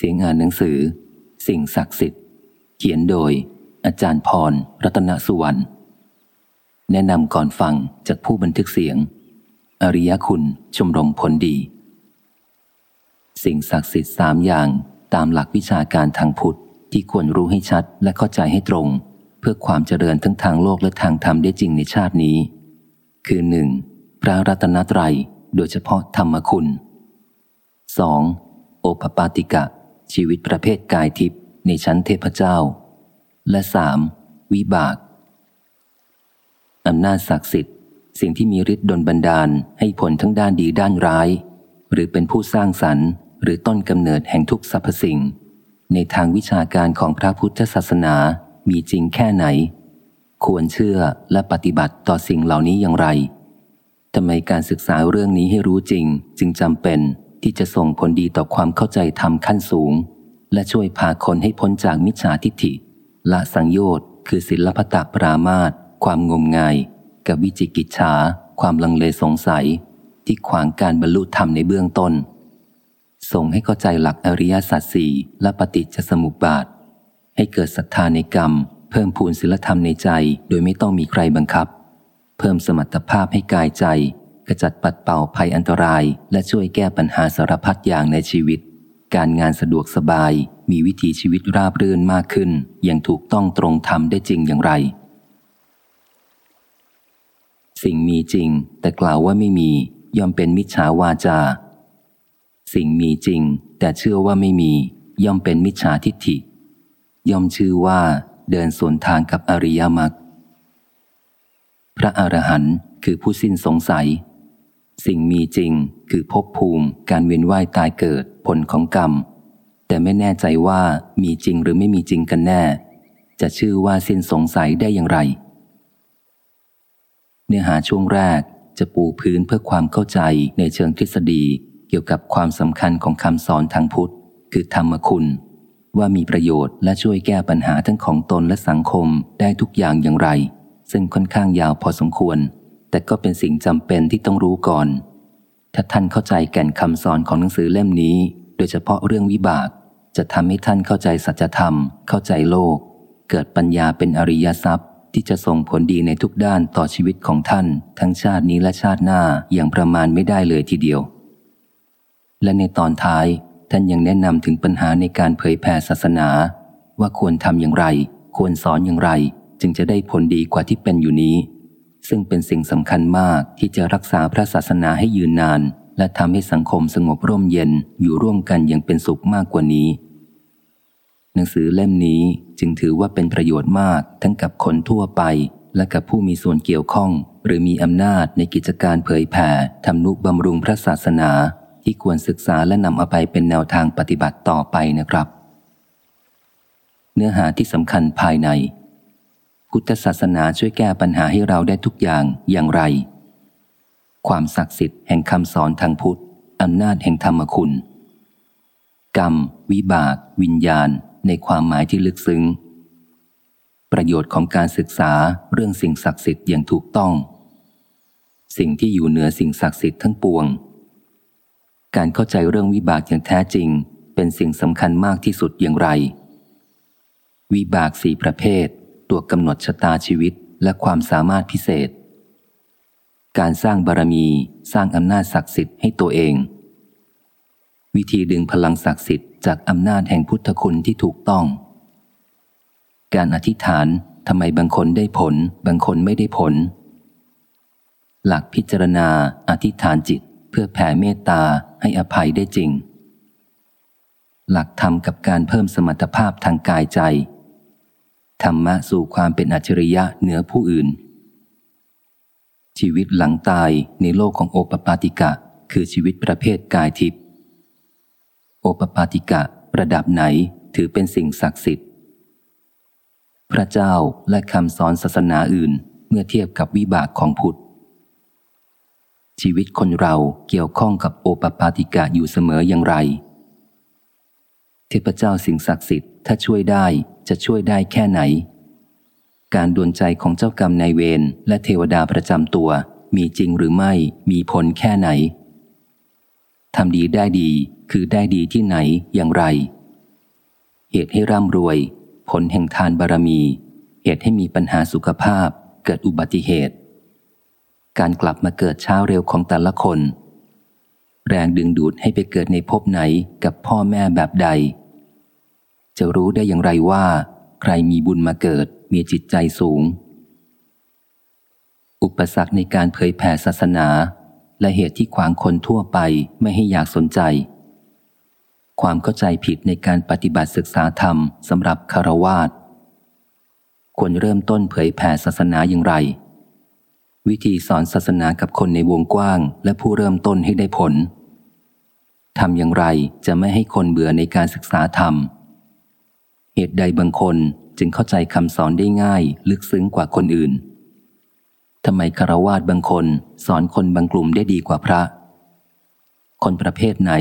สียงอ่านหนังสือ สิ่งศักดิ์สิทธิ์ เขียนโดย อาจารย์พร รัตนสุวรรณ แนะนำก่อนฟังจากผู้บันทึกเสียง อริยคุณชมรมผลดี สิ่งศักดิ์สิทธิ์สามอย่างตามหลักวิชาการทางพุทธที่ควรรู้ให้ชัดและเข้าใจให้ตรง เพื่อความเจริญทั้งทางโลกและทางธรรมได้จริงในชาตินี้ คือหนึ่งพระรัตนตรัย โดยเฉพาะธรรมคุณ 2. โอปปาติกะ ชีวิตประเภทกายทิพย์ในชั้นเทพเจ้า และสามวิบากอำนาจศักดิ์สิทธิ์ สิ่งที่มีฤทธิ์ดลบันดาลให้ผลทั้งด้านดีด้านร้าย หรือเป็นผู้สร้างสรรค์ หรือต้นกำเนิดแห่งทุกสรรพสิ่ง ในทางวิชาการของพระพุทธศาสนามีจริงแค่ไหน ควรเชื่อและปฏิบัติต่อสิ่งเหล่านี้อย่างไรทำไมการศึกษาเรื่องนี้ให้รู้จริงจึงจำเป็น ที่จะส่งผลดีต่อความเข้าใจธรรมขั้นสูง และช่วยพาคนให้พ้นจากมิจฉาทิฏฐิละสังโยชน์คือศิลปตะปรามาตความงมงาย กับวิจิกิจฉา ความลังเลสงสัย ที่ขวางการบรรลุธรรมในเบื้องต้น ส่งให้เข้าใจหลักอริยสัจสี่และปฏิจจสมุปบาท ให้เกิดศรัทธาในกรรม เพิ่มพูนศิลธรรมในใจโดยไม่ต้องมีใครบังคับ เพิ่มสมรรถภาพให้กายใจ ขจัดปัดเป่าภัยอันตราย และช่วยแก้ปัญหาสารพัดอย่างในชีวิต การงานสะดวกสบาย มีวิถีชีวิตราบรื่นมากขึ้น อย่างถูกต้องตรงทำได้จริงอย่างไร สิ่งมีจริง แต่กล่าวว่าไม่มี ย่อมเป็นมิจฉาวาจา สิ่งมีจริง แต่เชื่อว่าไม่มี ย่อมเป็นมิจฉาทิฏฐิ ย่อมชื่อว่าเดินสวนทางกับอริยมรรคพระอรหันต์คือผู้สิ้นสงสัย สิ่งมีจริง คือภพภูมิ การเวียนว่ายตายเกิด ผลของกรรม แต่ไม่แน่ใจว่ามีจริงหรือไม่มีจริงกันแน่ จะชื่อว่าสิ้นสงสัยได้อย่างไร เนื้อหาช่วงแรกจะปูพื้นเพื่อความเข้าใจในเชิงทฤษฎีเกี่ยวกับความสำคัญของคำสอนทางพุทธ คือธรรมคุณ ว่ามีประโยชน์และช่วยแก้ปัญหาทั้งของตนและสังคมได้ทุกอย่างอย่างไร ซึ่งค่อนข้างยาวพอสมควร แต่ก็เป็นสิ่งจำเป็นที่ต้องรู้ก่อน ถ้าท่านเข้าใจแก่นคำสอนของหนังสือเล่มนี้ โดยเฉพาะเรื่องวิบาก จะทำให้ท่านเข้าใจสัจธรรม เข้าใจโลก เกิดปัญญาเป็นอริยทรัพย์ ที่จะส่งผลดีในทุกด้านต่อชีวิตของท่าน ทั้งชาตินี้และชาติหน้าอย่างประมาณไม่ได้เลยทีเดียว และในตอนท้ายท่านยังแนะนำถึงปัญหาในการเผยแผ่ศาสนา ว่าควรทำอย่างไร ควรสอนอย่างไร จึงจะได้ผลดีกว่าที่เป็นอยู่นี้ ซึ่งเป็นสิ่งสำคัญมากที่จะรักษาพระศาสนาให้ยืนนาน และทำให้สังคมสงบร่มเย็นอยู่ร่วมกันอย่างเป็นสุขมากกว่านี้ หนังสือเล่มนี้จึงถือว่าเป็นประโยชน์มากทั้งกับคนทั่วไป และกับผู้มีส่วนเกี่ยวข้อง หรือมีอำนาจในกิจการเผยแผ่ทำนุบำรุงพระศาสนา ที่ควรศึกษาและนำเอาไปเป็นแนวทางปฏิบัติต่อไปนะครับ เนื้อหาที่สำคัญภายใน พุทธศาสนาช่วยแก้ปัญหาให้เราได้ทุกอย่างอย่างไร ความศักดิ์สิทธิ์แห่งคำสอนทางพุทธอำนาจแห่งธรรมคุณ กรรม วิบาก วิญญาณ ในความหมายที่ลึกซึ้ง ประโยชน์ของการศึกษาเรื่องสิ่งศักดิ์สิทธิ์อย่างถูกต้อง สิ่งที่อยู่เหนือสิ่งศักดิ์สิทธิ์ทั้งปวง การเข้าใจเรื่องวิบากอย่างแท้จริง เป็นสิ่งสำคัญมากที่สุดอย่างไร วิบากสี่ประเภท ตัวกำหนดชะตาชีวิตและความสามารถพิเศษ การสร้างบารมีสร้างอำนาจศักดิ์สิทธิ์ให้ตัวเอง วิธีดึงพลังศักดิ์สิทธิ์จากอำนาจแห่งพุทธคุณที่ถูกต้อง การอธิษฐานทำไมบางคนได้ผล บางคนไม่ได้ผล หลักพิจารณาอธิษฐานจิตเพื่อแผ่เมตตาให้อภัยได้จริง หลักธรรมกับการเพิ่มสมรรถภาพทางกายใจ ธรรมะสู่ความเป็นอัจฉริยะเหนือผู้อื่น ชีวิตหลังตายในโลกของโอปปาติกะ คือชีวิตประเภทกายทิพย์โอปปาติกะระดับไหนถือเป็นสิ่งศักดิ์สิทธิ์ พระเจ้าและคำสอนศาสนาอื่นเมื่อเทียบกับวิบากของพุทธ ชีวิตคนเราเกี่ยวข้องกับโอปปาติกะอยู่เสมออย่างไร เทพเจ้าสิ่งศักดิ์สิทธิ์ถ้าช่วยได้ จะช่วยได้แค่ไหน การดวนใจของเจ้ากรรมนายเวรและเทวดาประจำตัว มีจริงหรือไม่มีผลแค่ไหนทำดีได้ดีคือได้ดีที่ไหนอย่างไร เหตุให้ร่ำรวย ผลแห่งทานบารมี เหตุให้มีปัญหาสุขภาพ เกิดอุบัติเหตุ การกลับมาเกิดเช้าเร็วของแต่ละคน แรงดึงดูดให้ไปเกิดในภพไหนกับพ่อแม่แบบใด จะรู้ได้อย่างไรว่า ใครมีบุญมาเกิดมีจิตใจสูง อุปสรรคในการเผยแผ่ศาสนา และเหตุที่ขวางคนทั่วไปไม่ให้อยากสนใจ ความเข้าใจผิดในการปฏิบัติศึกษาธรรมสำหรับคารวาสควรเริ่มต้นเผยแผ่ศาสนาอย่างไร วิธีสอนศาสนากับคนในวงกว้าง และผู้เริ่มต้นให้ได้ผลทำอย่างไรจะไม่ให้คนเบื่อในการศึกษาธรรม เหตุใดบางคนจึงเข้าใจคำสอนได้ง่าย ลึกซึ้งกว่าคนอื่นทำไมคารวาสบางคนสอนคนบางกลุ่มได้ดีกว่าพระ คนประเภทไหน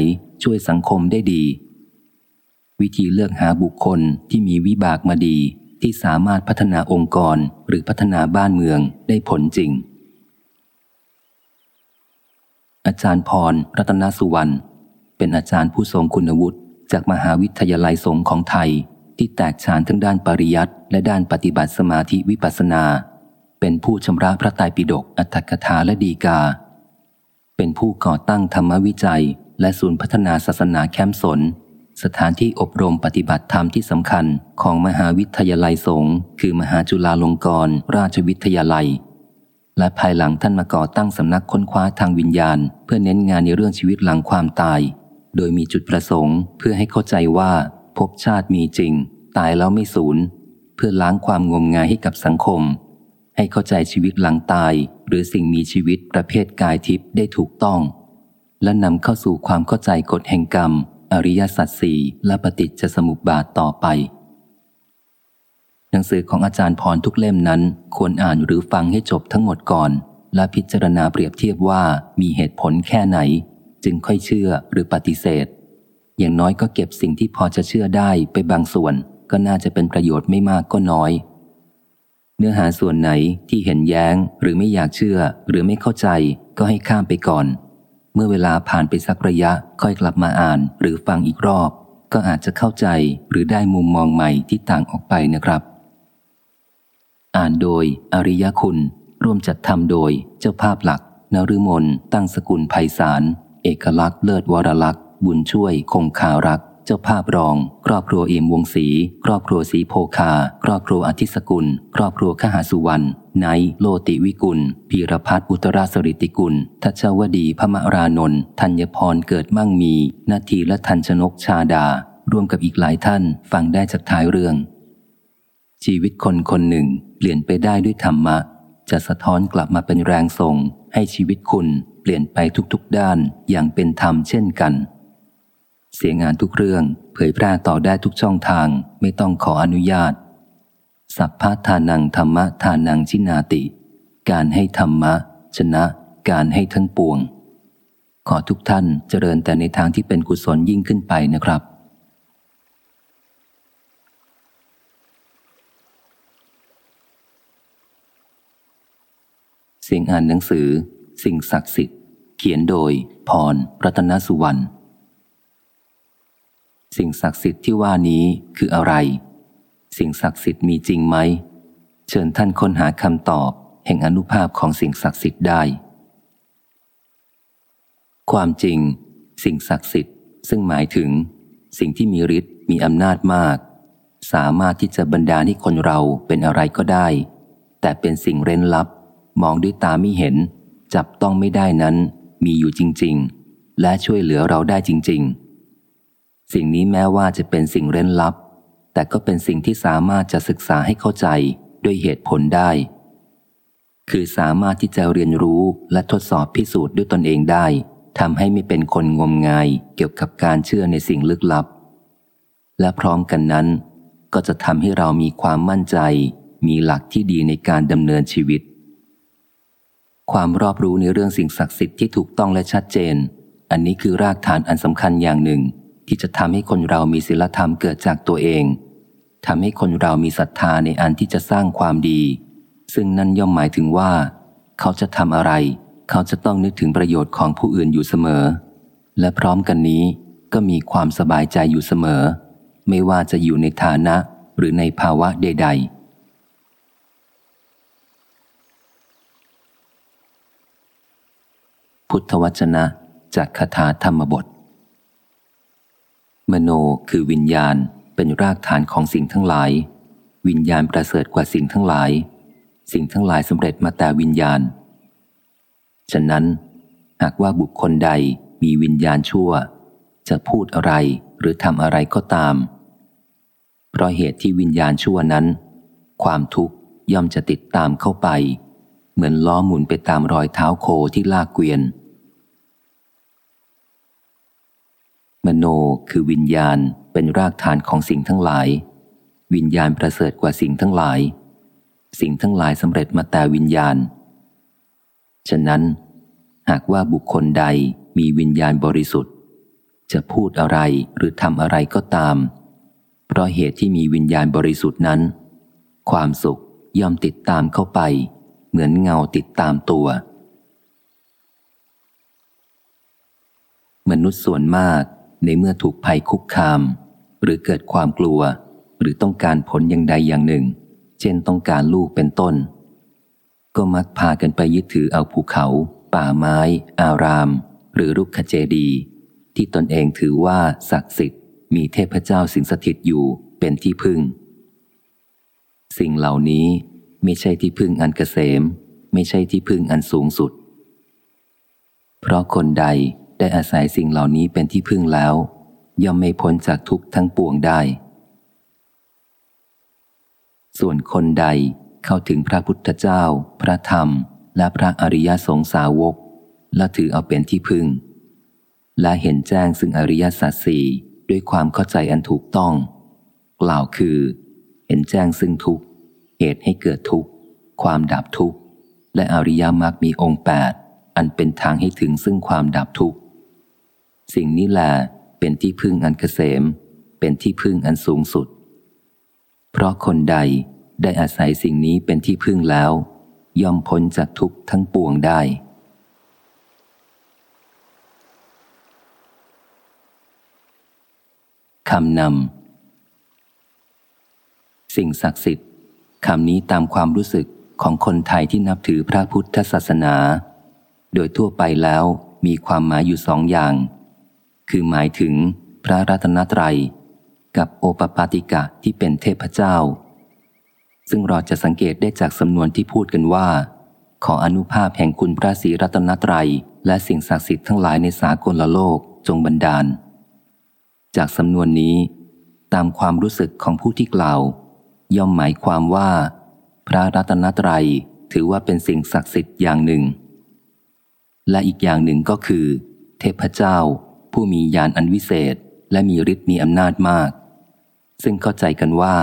ช่วยสังคมได้ดี วิธีเลือกหาบุคคลที่มีวิบากมาดีที่สามารถพัฒนาองค์กรหรือพัฒนาบ้านเมืองได้ผลจริง อาจารย์พรรัตนสุวรรณเป็นอาจารย์ผู้ทรงคุณวุฒิจากมหาวิทยาลัยสงฆ์ของไทย ที่แตกฉานทั้งด้านปริยัติและด้านปฏิบัติสมาธิวิปัสนา เป็นผู้ชำระพระไตรปิฎกอัตถกถาและดีกา เป็นผู้ก่อตั้งธรรมวิจัย และศูนย์พัฒนาศาสนาแคมสน สถานที่อบรมปฏิบัติธรรมที่สำคัญของมหาวิทยาลัยสงฆ์คือมหาจุฬาลงกรณราชวิทยาลัย และภายหลังท่านมาก่อตั้งสำนักค้นคว้าทางวิญญาณ เพื่อเน้นงานในเรื่องชีวิตหลังความตาย โดยมีจุดประสงค์เพื่อให้เข้าใจว่า ภพชาติมีจริง ตายแล้วไม่สูญ เพื่อล้างความงมงายให้กับสังคม ให้เข้าใจชีวิตหลังตาย หรือสิ่งมีชีวิตประเภทกายทิพย์ได้ถูกต้อง และนำเข้าสู่ความเข้าใจกฎแห่งกรรม อริยสัจสี่และปฏิจจสมุปบาทต่อไป หนังสือของอาจารย์พรทุกเล่มนั้น ควรอ่านหรือฟังให้จบทั้งหมดก่อน และพิจารณาเปรียบเทียบว่ามีเหตุผลแค่ไหน จึงค่อยเชื่อหรือปฏิเสธ อย่างน้อยก็เก็บสิ่งที่พอจะเชื่อได้ไปบางส่วน ก็น่าจะเป็นประโยชน์ไม่มากก็น้อย เนื้อหาส่วนไหนที่เห็นแย้งหรือไม่อยากเชื่อ หรือไม่เข้าใจก็ให้ข้ามไปก่อน เมื่อเวลาผ่านไปสักระยะค่อยกลับมาอ่าน หรือฟังอีกรอบ ก็อาจจะเข้าใจหรือได้มุมมองใหม่ที่ต่างออกไปนะครับ อ่านโดย อริยคุณ ร่วมจัดทำโดยเจ้าภาพหลักนฤมลตั้งสกุลไพศาลเอกลักษณ์เลิศวรลักษณ์ บุญช่วย คงคารัก เจ้าภาพรอง ครอบครัวเอี่ยมวงศรีครอบครัวศรีโพคา ครอบครัวอธิสกุล ครอบครัวขหาสุวรรณไนโลติวิกุล พีรพัฒน์อุตราสริติกุล ทัชวดีพมารานนท์ธัญพรเกิดมั่งมีนาทีและทันชนกชาดา ร่วมกับอีกหลายท่านฟังได้จากท้ายเรื่อง ชีวิตคนคนหนึ่ง เปลี่ยนไปได้ด้วยธรรมะ จะสะท้อนกลับมาเป็นแรงส่ง ให้ชีวิตคุณเปลี่ยนไปทุกๆด้านอย่างเป็นธรรมเช่นกัน เสียงานทุกเรื่องเผยแพร่ต่อได้ทุกช่องทางไม่ต้องขออนุญาต สัพพะทานังธรรมะทานังชินาติ การให้ธรรมะ ชนะ การให้ทั้งปวง ขอทุกท่านเจริญแต่ในทางที่เป็นกุศลยิ่งขึ้นไปนะครับ เสียงอ่านหนังสือ สิ่งศักดิ์สิทธิ์ เขียนโดยพรรัตนสุวรรณ สิ่งศักดิ์สิทธิ์ที่ว่านี้คืออะไร สิ่งศักดิ์สิทธิ์มีจริงไหม เชิญท่านค้นหาคำตอบ แห่งอนุภาพของสิ่งศักดิ์สิทธิ์ได้ ความจริง สิ่งศักดิ์สิทธิ์ ซึ่งหมายถึง สิ่งที่มีฤทธิ์มีอำนาจมาก สามารถที่จะบรรดาให้คนเราเป็นอะไรก็ได้ แต่เป็นสิ่งเร้นลับ มองด้วยตาไม่เห็น จับต้องไม่ได้นั้น มีอยู่จริง ๆ และช่วยเหลือเราได้จริง ๆ สิ่งนี้แม้ว่าจะเป็นสิ่งเร้นลับ แต่ก็เป็นสิ่งที่สามารถจะศึกษาให้เข้าใจด้วยเหตุผลได้ คือสามารถที่จะเรียนรู้และทดสอบพิสูจน์ด้วยตนเองได้ทำให้ไม่เป็นคนงมงายเกี่ยวกับการเชื่อในสิ่งลึกลับ และพร้อมกันนั้น ก็จะทำให้เรามีความมั่นใจ มีหลักที่ดีในการดำเนินชีวิต ความรอบรู้ในเรื่องสิ่งศักดิ์สิทธิ์ที่ถูกต้องและชัดเจน อันนี้คือรากฐานอันสำคัญอย่างหนึ่ง ที่จะทำให้คนเรามีศีลธรรมเกิดจากตัวเองทำให้คนเรามีศรัทธาในอันที่จะสร้างความดี ซึ่งนั่นย่อมหมายถึงว่า เขาจะทำอะไร เขาจะต้องนึกถึงประโยชน์ของผู้อื่นอยู่เสมอ และพร้อมกันนี้ก็มีความสบายใจอยู่เสมอ ไม่ว่าจะอยู่ในฐานะหรือในภาวะใด ๆพุทธวจนะจากคาถาธรรมบท มโนคือวิญญาณเป็นรากฐานของสิ่งทั้งหลาย วิญญาณประเสริฐกว่าสิ่งทั้งหลาย สิ่งทั้งหลายสำเร็จมาแต่วิญญาณ ฉะนั้น หากว่าบุคคลใดมีวิญญาณชั่ว จะพูดอะไรหรือทำอะไรก็ตาม เพราะเหตุที่วิญญาณชั่วนั้น ความทุกข์ย่อมจะติดตามเข้าไป เหมือนล้อหมุนไปตามรอยเท้าโคที่ลากเกวียน มโนคือวิญญาณเป็นรากฐานของสิ่งทั้งหลาย วิญญาณประเสริฐกว่าสิ่งทั้งหลาย สิ่งทั้งหลายสำเร็จมาแต่วิญญาณ ฉะนั้น หากว่าบุคคลใดมีวิญญาณบริสุทธิ์ จะพูดอะไรหรือทำอะไรก็ตาม เพราะเหตุที่มีวิญญาณบริสุทธิ์นั้น ความสุขย่อมติดตามเข้าไป เหมือนเงาติดตามตัว มนุษย์ส่วนมาก ในเมื่อถูกภัยคุกคาม หรือเกิดความกลัว หรือต้องการผลอย่างใดอย่างหนึ่ง เช่นต้องการลูกเป็นต้น ก็มักพากันไปยึดถือเอาภูเขา ป่าไม้ อาราม หรือรุกขเจดี ที่ตนเองถือว่าศักดิ์สิทธิ์ มีเทพเจ้าสิงสถิตอยู่เป็นที่พึ่ง สิ่งเหล่านี้ไม่ใช่ที่พึ่งอันเกษม ไม่ใช่ที่พึ่งอันสูงสุด เพราะคนใด ได้อาศัยสิ่งเหล่านี้เป็นที่พึ่งแล้ว ย่อมไม่พ้นจากทุกข์ทั้งปวงได้ ส่วนคนใดเข้าถึงพระพุทธเจ้า พระธรรม และพระอริยสงสาวก และถือเอาเป็นที่พึ่ง และเห็นแจ้งซึ่งอริยสัจสี่ด้วยความเข้าใจอันถูกต้อง กล่าวคือ เห็นแจ้งซึ่งทุกเหตุให้เกิดทุกความดับทุกข์และอริยมรรคมีองค์แปดอันเป็นทางให้ถึงซึ่งความดับทุกข์ สิ่งนี้แหละเป็นที่พึ่งอันเกษม เป็นที่พึ่งอันสูงสุด เพราะคนใดได้อาศัยสิ่งนี้เป็นที่พึ่งแล้ว ย่อมพ้นจากทุกข์ทั้งปวงได้ คำนำสิ่งศักดิ์สิทธิ์คำนี้ตามความรู้สึกของคนไทยที่นับถือพระพุทธศาสนา โดยทั่วไปแล้วมีความหมายอยู่สองอย่าง คือหมายถึงพระรัตนตรัย กับโอปปาติกะที่เป็นเทพเจ้า ซึ่งเราจะสังเกตได้จากสำนวนที่พูดกันว่า ขออนุภาพแห่งคุณพระศรีรัตนตรัย และสิ่งศักดิ์สิทธิ์ทั้งหลายในสากลโลกจงบันดาล จากสำนวนนี้ ตามความรู้สึกของผู้ที่กล่าว ย่อมหมายความว่า พระรัตนตรัยถือว่าเป็นสิ่งศักดิ์สิทธิ์อย่างหนึ่ง และอีกอย่างหนึ่งก็คือ เทพเจ้า ผู้มีญาณอันวิเศษและมีฤทธิ์มีอำนาจมาก ซึ่งเข้าใจกันว่า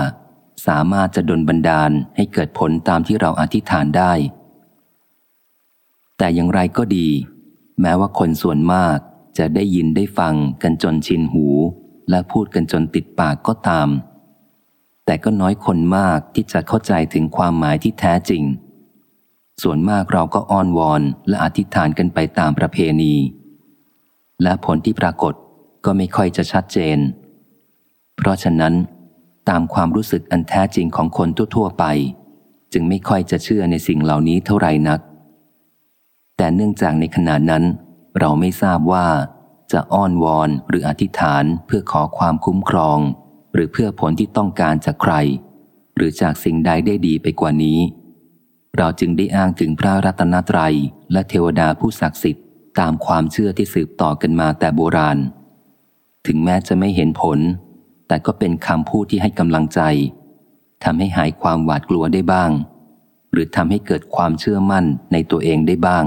สามารถจะดลบันดาลให้เกิดผลตามที่เราอธิษฐานได้ แต่อย่างไรก็ดี แม้ว่าคนส่วนมากจะได้ยินได้ฟังกันจนชินหู และพูดกันจนติดปากก็ตาม แต่ก็น้อยคนมากที่จะเข้าใจถึงความหมายที่แท้จริง ส่วนมากเราก็อ้อนวอนและอธิษฐานกันไปตามประเพณี และผลที่ปรากฏก็ไม่ค่อยจะชัดเจน เพราะฉะนั้น ตามความรู้สึกอันแท้จริงของคนทั่วๆไป จึงไม่ค่อยจะเชื่อในสิ่งเหล่านี้เท่าไรนัก แต่เนื่องจากในขณะนั้น เราไม่ทราบว่าจะอ้อนวอนหรืออธิษฐานเพื่อขอความคุ้มครอง หรือเพื่อผลที่ต้องการจากใคร หรือจากสิ่งใดได้ดีไปกว่านี้ เราจึงได้อ้างถึงพระรัตนตรัยและเทวดาผู้ศักดิ์สิทธิ์ ตามความเชื่อที่สืบต่อกันมาแต่โบราณ ถึงแม้จะไม่เห็นผล แต่ก็เป็นคำพูดที่ให้กำลังใจทำให้หายความหวาดกลัวได้บ้าง หรือทำให้เกิดความเชื่อมั่นในตัวเองได้บ้าง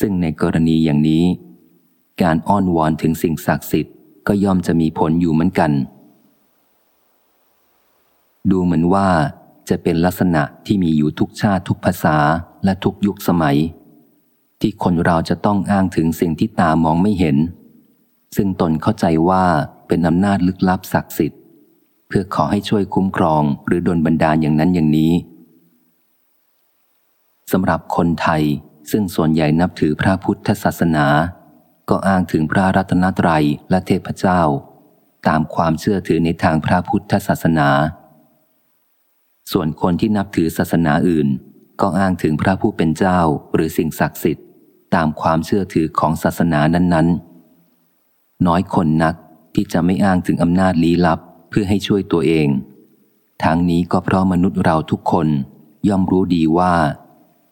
ซึ่งในกรณีอย่างนี้ การอ้อนวอนถึงสิ่งศักดิ์สิทธิ์ก็ย่อมจะมีผลอยู่เหมือนกัน ดูเหมือนว่าจะเป็นลักษณะที่มีอยู่ทุกชาติทุกภาษาและทุกยุคสมัย ที่คนเราจะต้องอ้างถึงสิ่งที่ตามองไม่เห็น ซึ่งตนเข้าใจว่าเป็นอำนาจลึกลับศักดิ์สิทธิ์ เพื่อขอให้ช่วยคุ้มครองหรือดลบันดาลอย่างนั้นอย่างนี้สำหรับคนไทยซึ่งส่วนใหญ่นับถือพระพุทธศาสนา ก็อ้างถึงพระรัตนตรัยและเทพเจ้า ตามความเชื่อถือในทางพระพุทธศาสนา ส่วนคนที่นับถือศาสนาอื่น ก็อ้างถึงพระผู้เป็นเจ้าหรือสิ่งศักดิ์สิทธิ์ ตามความเชื่อถือของศาสนานั้น ๆ น้อยคนนักที่จะไม่อ้างถึงอำนาจลี้ลับเพื่อให้ช่วยตัวเอง ทางนี้ก็เพราะมนุษย์เราทุกคนย่อมรู้ดีว่า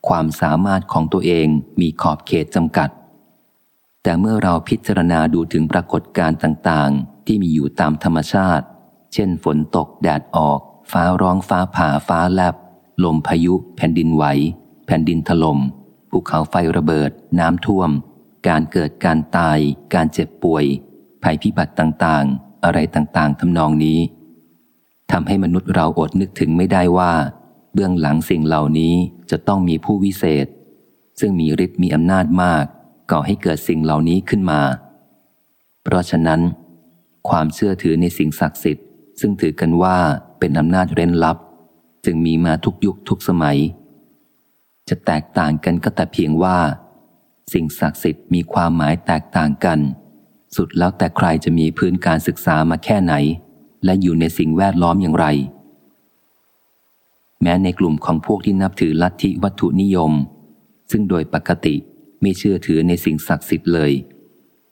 ความสามารถของตัวเองมีขอบเขตจำกัด แต่เมื่อเราพิจารณาดูถึงปรากฏการณ์ต่างๆ ที่มีอยู่ตามธรรมชาติ เช่น ฝนตกแดดออก ฟ้าร้องฟ้าผ่าฟ้าแลบ ลมพายุ แผ่นดินไหว แผ่นดินถลม่ม ภูเขาไฟระเบิด น้ำท่วม การเกิดการตาย การเจ็บป่วย ภัยพิบัติต่างๆ อะไรต่างๆทำนองนี้ทำให้มนุษย์เราอดนึกถึงไม่ได้ว่า เบื้องหลังสิ่งเหล่านี้จะต้องมีผู้วิเศษ ซึ่งมีฤทธิ์มีอำนาจมาก ก่อให้เกิดสิ่งเหล่านี้ขึ้นมา เพราะฉะนั้น ความเชื่อถือในสิ่งศักดิ์สิทธิ์ ซึ่งถือกันว่าเป็นอำนาจเร้นลับ จึงมีมาทุกยุคทุกสมัย จะแตกต่างกันก็แต่เพียงว่า สิ่งศักดิ์สิทธิ์มีความหมายแตกต่างกัน สุดแล้วแต่ใครจะมีพื้นการศึกษามาแค่ไหน และอยู่ในสิ่งแวดล้อมอย่างไร แม้ในกลุ่มของพวกที่นับถือลัทธิวัตถุนิยม ซึ่งโดยปกติไม่เชื่อถือในสิ่งศักดิ์สิทธิ์เลย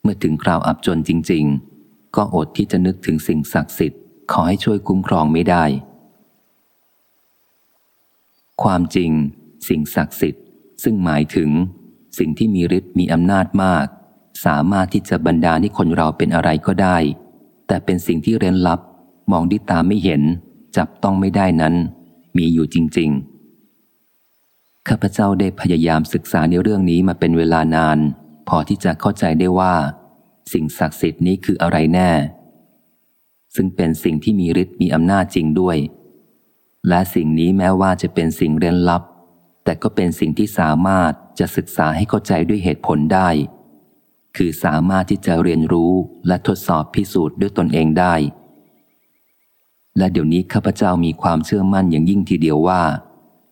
เมื่อถึงคราวอับจนจริง ๆ ก็อดที่จะนึกถึงสิ่งศักดิ์สิทธิ์ขอให้ช่วยคุ้มครองไม่ได้ ความจริง สิ่งศักดิ์สิทธิ์ ซึ่งหมายถึง สิ่งที่มีฤทธิ์มีอำนาจมาก สามารถที่จะบรรดาให้คนเราเป็นอะไรก็ได้ แต่เป็นสิ่งที่เร้นลับ มองด้วยตาไม่เห็น จับต้องไม่ได้นั้น มีอยู่จริง ๆ ข้าพเจ้าได้พยายามศึกษาในเรื่องนี้มาเป็นเวลานาน พอที่จะเข้าใจได้ว่า สิ่งศักดิ์สิทธิ์นี้คืออะไรแน่ ซึ่งเป็นสิ่งที่มีฤทธิ์มีอำนาจจริงด้วยและสิ่งนี้แม้ว่าจะเป็นสิ่งเร้นลับ แต่ก็เป็นสิ่งที่สามารถจะศึกษาให้เข้าใจด้วยเหตุผลได้ คือสามารถที่จะเรียนรู้และทดสอบพิสูจน์ด้วยตนเองได้ และเดี๋ยวนี้ข้าพเจ้ามีความเชื่อมั่นอย่างยิ่งทีเดียวว่า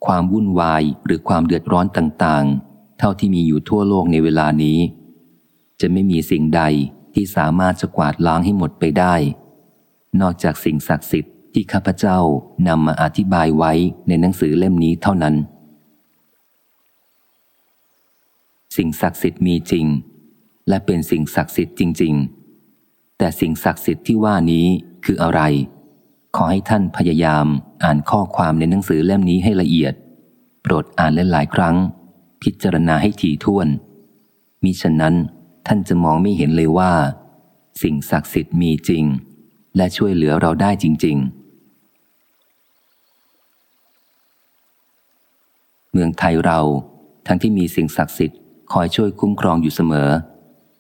ความวุ่นวายหรือความเดือดร้อนต่างๆ เท่าที่มีอยู่ทั่วโลกในเวลานี้ จะไม่มีสิ่งใดที่สามารถจะกวาดล้างให้หมดไปได้ นอกจากสิ่งศักดิ์สิทธิ์ที่ข้าพเจ้านำมาอธิบายไว้ในหนังสือเล่มนี้เท่านั้น สิ่งศักดิ์สิทธิ์มีจริง และเป็นสิ่งศักดิ์สิทธิ์จริง ๆ แต่สิ่งศักดิ์สิทธิ์ที่ว่านี้คืออะไร ขอให้ท่านพยายามอ่านข้อความในหนังสือเล่มนี้ให้ละเอียด โปรดอ่านหลายๆครั้ง พิจารณาให้ถี่ถ้วน มิฉะนั้นท่านจะมองไม่เห็นเลยว่า สิ่งศักดิ์สิทธิ์มีจริง และช่วยเหลือเราได้จริง ๆเมืองไทยเราทั้งที่มีสิ่งศักดิ์สิทธิ์ คอยช่วยคุ้มครองอยู่เสมอ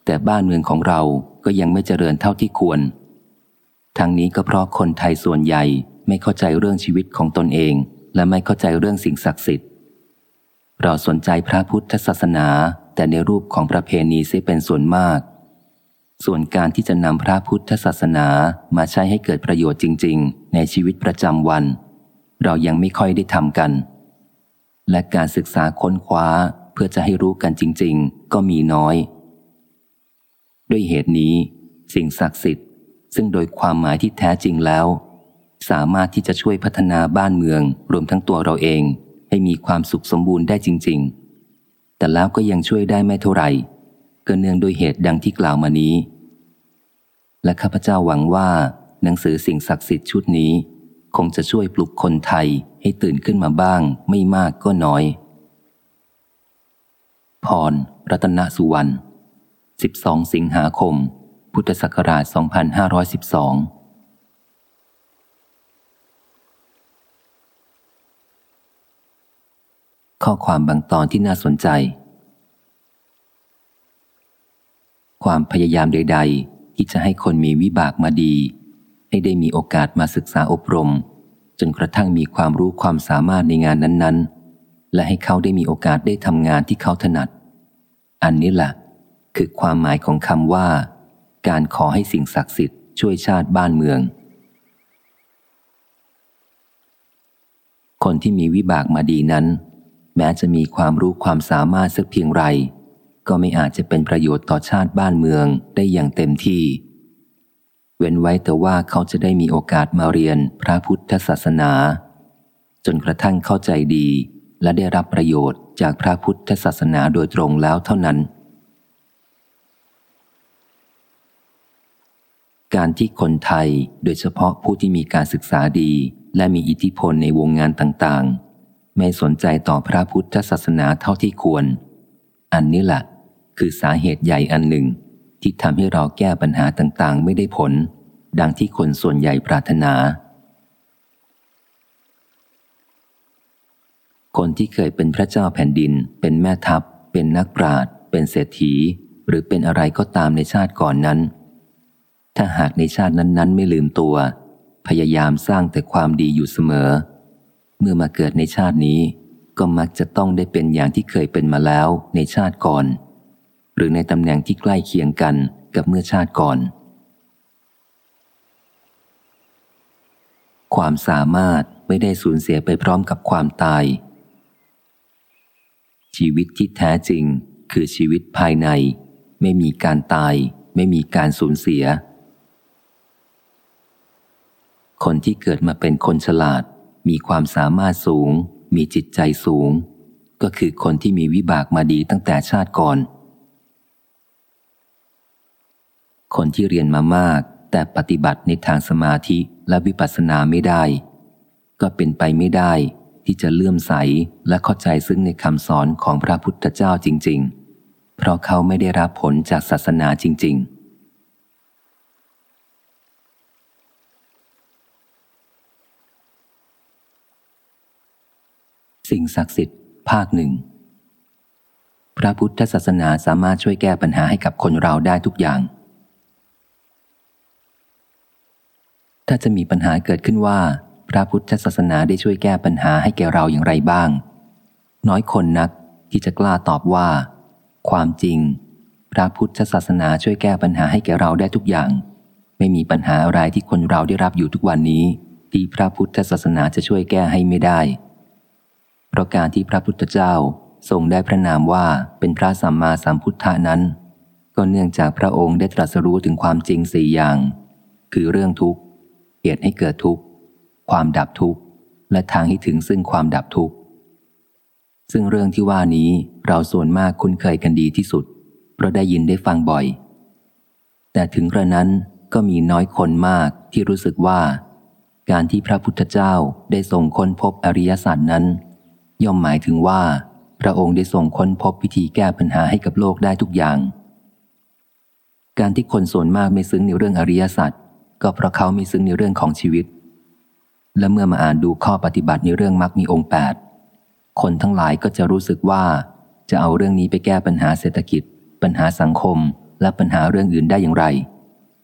แต่บ้านเมืองของเราก็ยังไม่เจริญเท่าที่ควร ทั้งนี้ก็เพราะคนไทยส่วนใหญ่ไม่เข้าใจเรื่องชีวิตของตนเอง และไม่เข้าใจเรื่องสิ่งศักดิ์สิทธิ์ เราสนใจพระพุทธศาสนาแต่ในรูปของประเพณีเสียเป็นส่วนมาก ส่วนการที่จะนำพระพุทธศาสนามาใช้ให้เกิดประโยชน์จริง ๆ ในชีวิตประจำวัน เรายังไม่ค่อยได้ทำกัน และการศึกษาค้นคว้า เพื่อจะให้รู้กันจริง ๆ ก็มีน้อย ด้วยเหตุนี้ สิ่งศักดิ์สิทธิ์ ซึ่งโดยความหมายที่แท้จริงแล้ว สามารถที่จะช่วยพัฒนาบ้านเมืองรวมทั้งตัวเราเอง ให้มีความสุขสมบูรณ์ได้จริง ๆ แต่แล้วก็ยังช่วยได้ไม่เท่าไหร่ก็เนื่องโดยเหตุดังที่กล่าวมานี้ และข้าพเจ้าหวังว่า หนังสือสิ่งศักดิ์สิทธิ์ชุดนี้ คงจะช่วยปลุกคนไทยให้ตื่นขึ้นมาบ้าง ไม่มากก็น้อย พร รัตนสุวรรณ 12 สิงหาคม พุทธศักราช 2512ข้อความบางตอนที่น่าสนใจ ความพยายามใด ๆ ที่จะให้คนมีวิบากมาดี ให้ได้มีโอกาสมาศึกษาอบรม จนกระทั่งมีความรู้ความสามารถในงานนั้นๆ และให้เขาได้มีโอกาสได้ทำงานที่เขาถนัด อันนี้แหละคือความหมายของคำว่า การขอให้สิ่งศักดิ์สิทธิ์ช่วยชาติบ้านเมือง คนที่มีวิบากมาดีนั้น แม้จะมีความรู้ความสามารถสักเพียงไร ก็ไม่อาจจะเป็นประโยชน์ต่อชาติบ้านเมืองได้อย่างเต็มที่เเว้นไว้แต่ว่าเขาจะได้มีโอกาสมาเรียนพระพุทธศาสนา จนกระทั่งเข้าใจดี และได้รับประโยชน์จากพระพุทธศาสนาโดยตรงแล้วเท่านั้น การที่คนไทยโดยเฉพาะผู้ที่มีการศึกษาดี และมีอิทธิพลในวงงานต่างๆ ไม่สนใจต่อพระพุทธศาสนาเท่าที่ควร อันนี้แหละคือสาเหตุใหญ่อันหนึ่ง ที่ทำให้เราแก้ปัญหาต่างๆ ไม่ได้ผล ดังที่คนส่วนใหญ่ปรารถนา คนที่เคยเป็นพระเจ้าแผ่นดิน เป็นแม่ทัพ เป็นนักปราชญ์เป็นเศรษฐี หรือเป็นอะไรก็ตามในชาติก่อนนั้น ถ้าหากในชาตินั้นๆ ไม่ลืมตัว พยายามสร้างแต่ความดีอยู่เสมอ เมื่อมาเกิดในชาตินี้ ก็มักจะต้องได้เป็นอย่างที่เคยเป็นมาแล้วในชาติก่อน หรือในตำแหน่งที่ใกล้เคียงกันกับเมื่อชาติก่อน ความสามารถไม่ได้สูญเสียไปพร้อมกับความตาย ชีวิตที่แท้จริงคือชีวิตภายใน ไม่มีการตาย ไม่มีการสูญเสีย คนที่เกิดมาเป็นคนฉลาด มีความสามารถสูง มีจิตใจสูง ก็คือคนที่มีวิบากมาดีตั้งแต่ชาติก่อน คนที่เรียนมามาก แต่ปฏิบัติในทางสมาธิและวิปัสสนาไม่ได้ ก็เป็นไปไม่ได้ ที่จะเลื่อมใสและเข้าใจซึ่งในคำสอนของพระพุทธเจ้าจริง ๆ เพราะเขาไม่ได้รับผลจากศาสนาจริง ๆสิ่งศักดิ์สิทธิ์ภาคหนึ่ง พระพุทธศาสนาสามารถช่วยแก้ปัญหาให้กับคนเราได้ทุกอย่าง ถ้าจะมีปัญหาเกิดขึ้นว่า พระพุทธศาสนาได้ช่วยแก้ปัญหาให้แก่เราอย่างไรบ้าง น้อยคนนักที่จะกล้าตอบว่า ความจริง พระพุทธศาสนาช่วยแก้ปัญหาให้แก่เราได้ทุกอย่าง ไม่มีปัญหาอะไรที่คนเราได้รับอยู่ทุกวันนี้ ที่พระพุทธศาสนาจะช่วยแก้ให้ไม่ได้เพราะการที่พระพุทธเจ้าทรงได้พระนามว่าเป็นพระสัมมาสัมพุทธานั้น ก็เนื่องจากพระองค์ได้ตรัสรู้ถึงความจริงสี่อย่าง คือเรื่องทุกข์เหตุให้เกิดทุกข์ ความดับทุกข์ และทางให้ถึงซึ่งความดับทุกข์ ซึ่งเรื่องที่ว่านี้เราส่วนมากคุ้นเคยกันดีที่สุด เพราะได้ยินได้ฟังบ่อย แต่ถึงกระนั้นก็มีน้อยคนมากที่รู้สึกว่า การที่พระพุทธเจ้าได้ทรงค้นพบอริยสัจนั้น ย่อมหมายถึงว่า พระองค์ได้ทรงค้นพบวิธีแก้ปัญหาให้กับโลกได้ทุกอย่าง การที่คนส่วนมากไม่ซึ้งในเรื่องอริยสัจก็เพราะเขามีซึ้งในเรื่องของชีวิต และเมื่อมาอ่านดูข้อปฏิบัติในเรื่องมรรคมีองค์แปดคนทั้งหลายก็จะรู้สึกว่าจะเอาเรื่องนี้ไปแก้ปัญหาเศรษฐกิจ ปัญหาสังคม และปัญหาเรื่องอื่นได้อย่างไร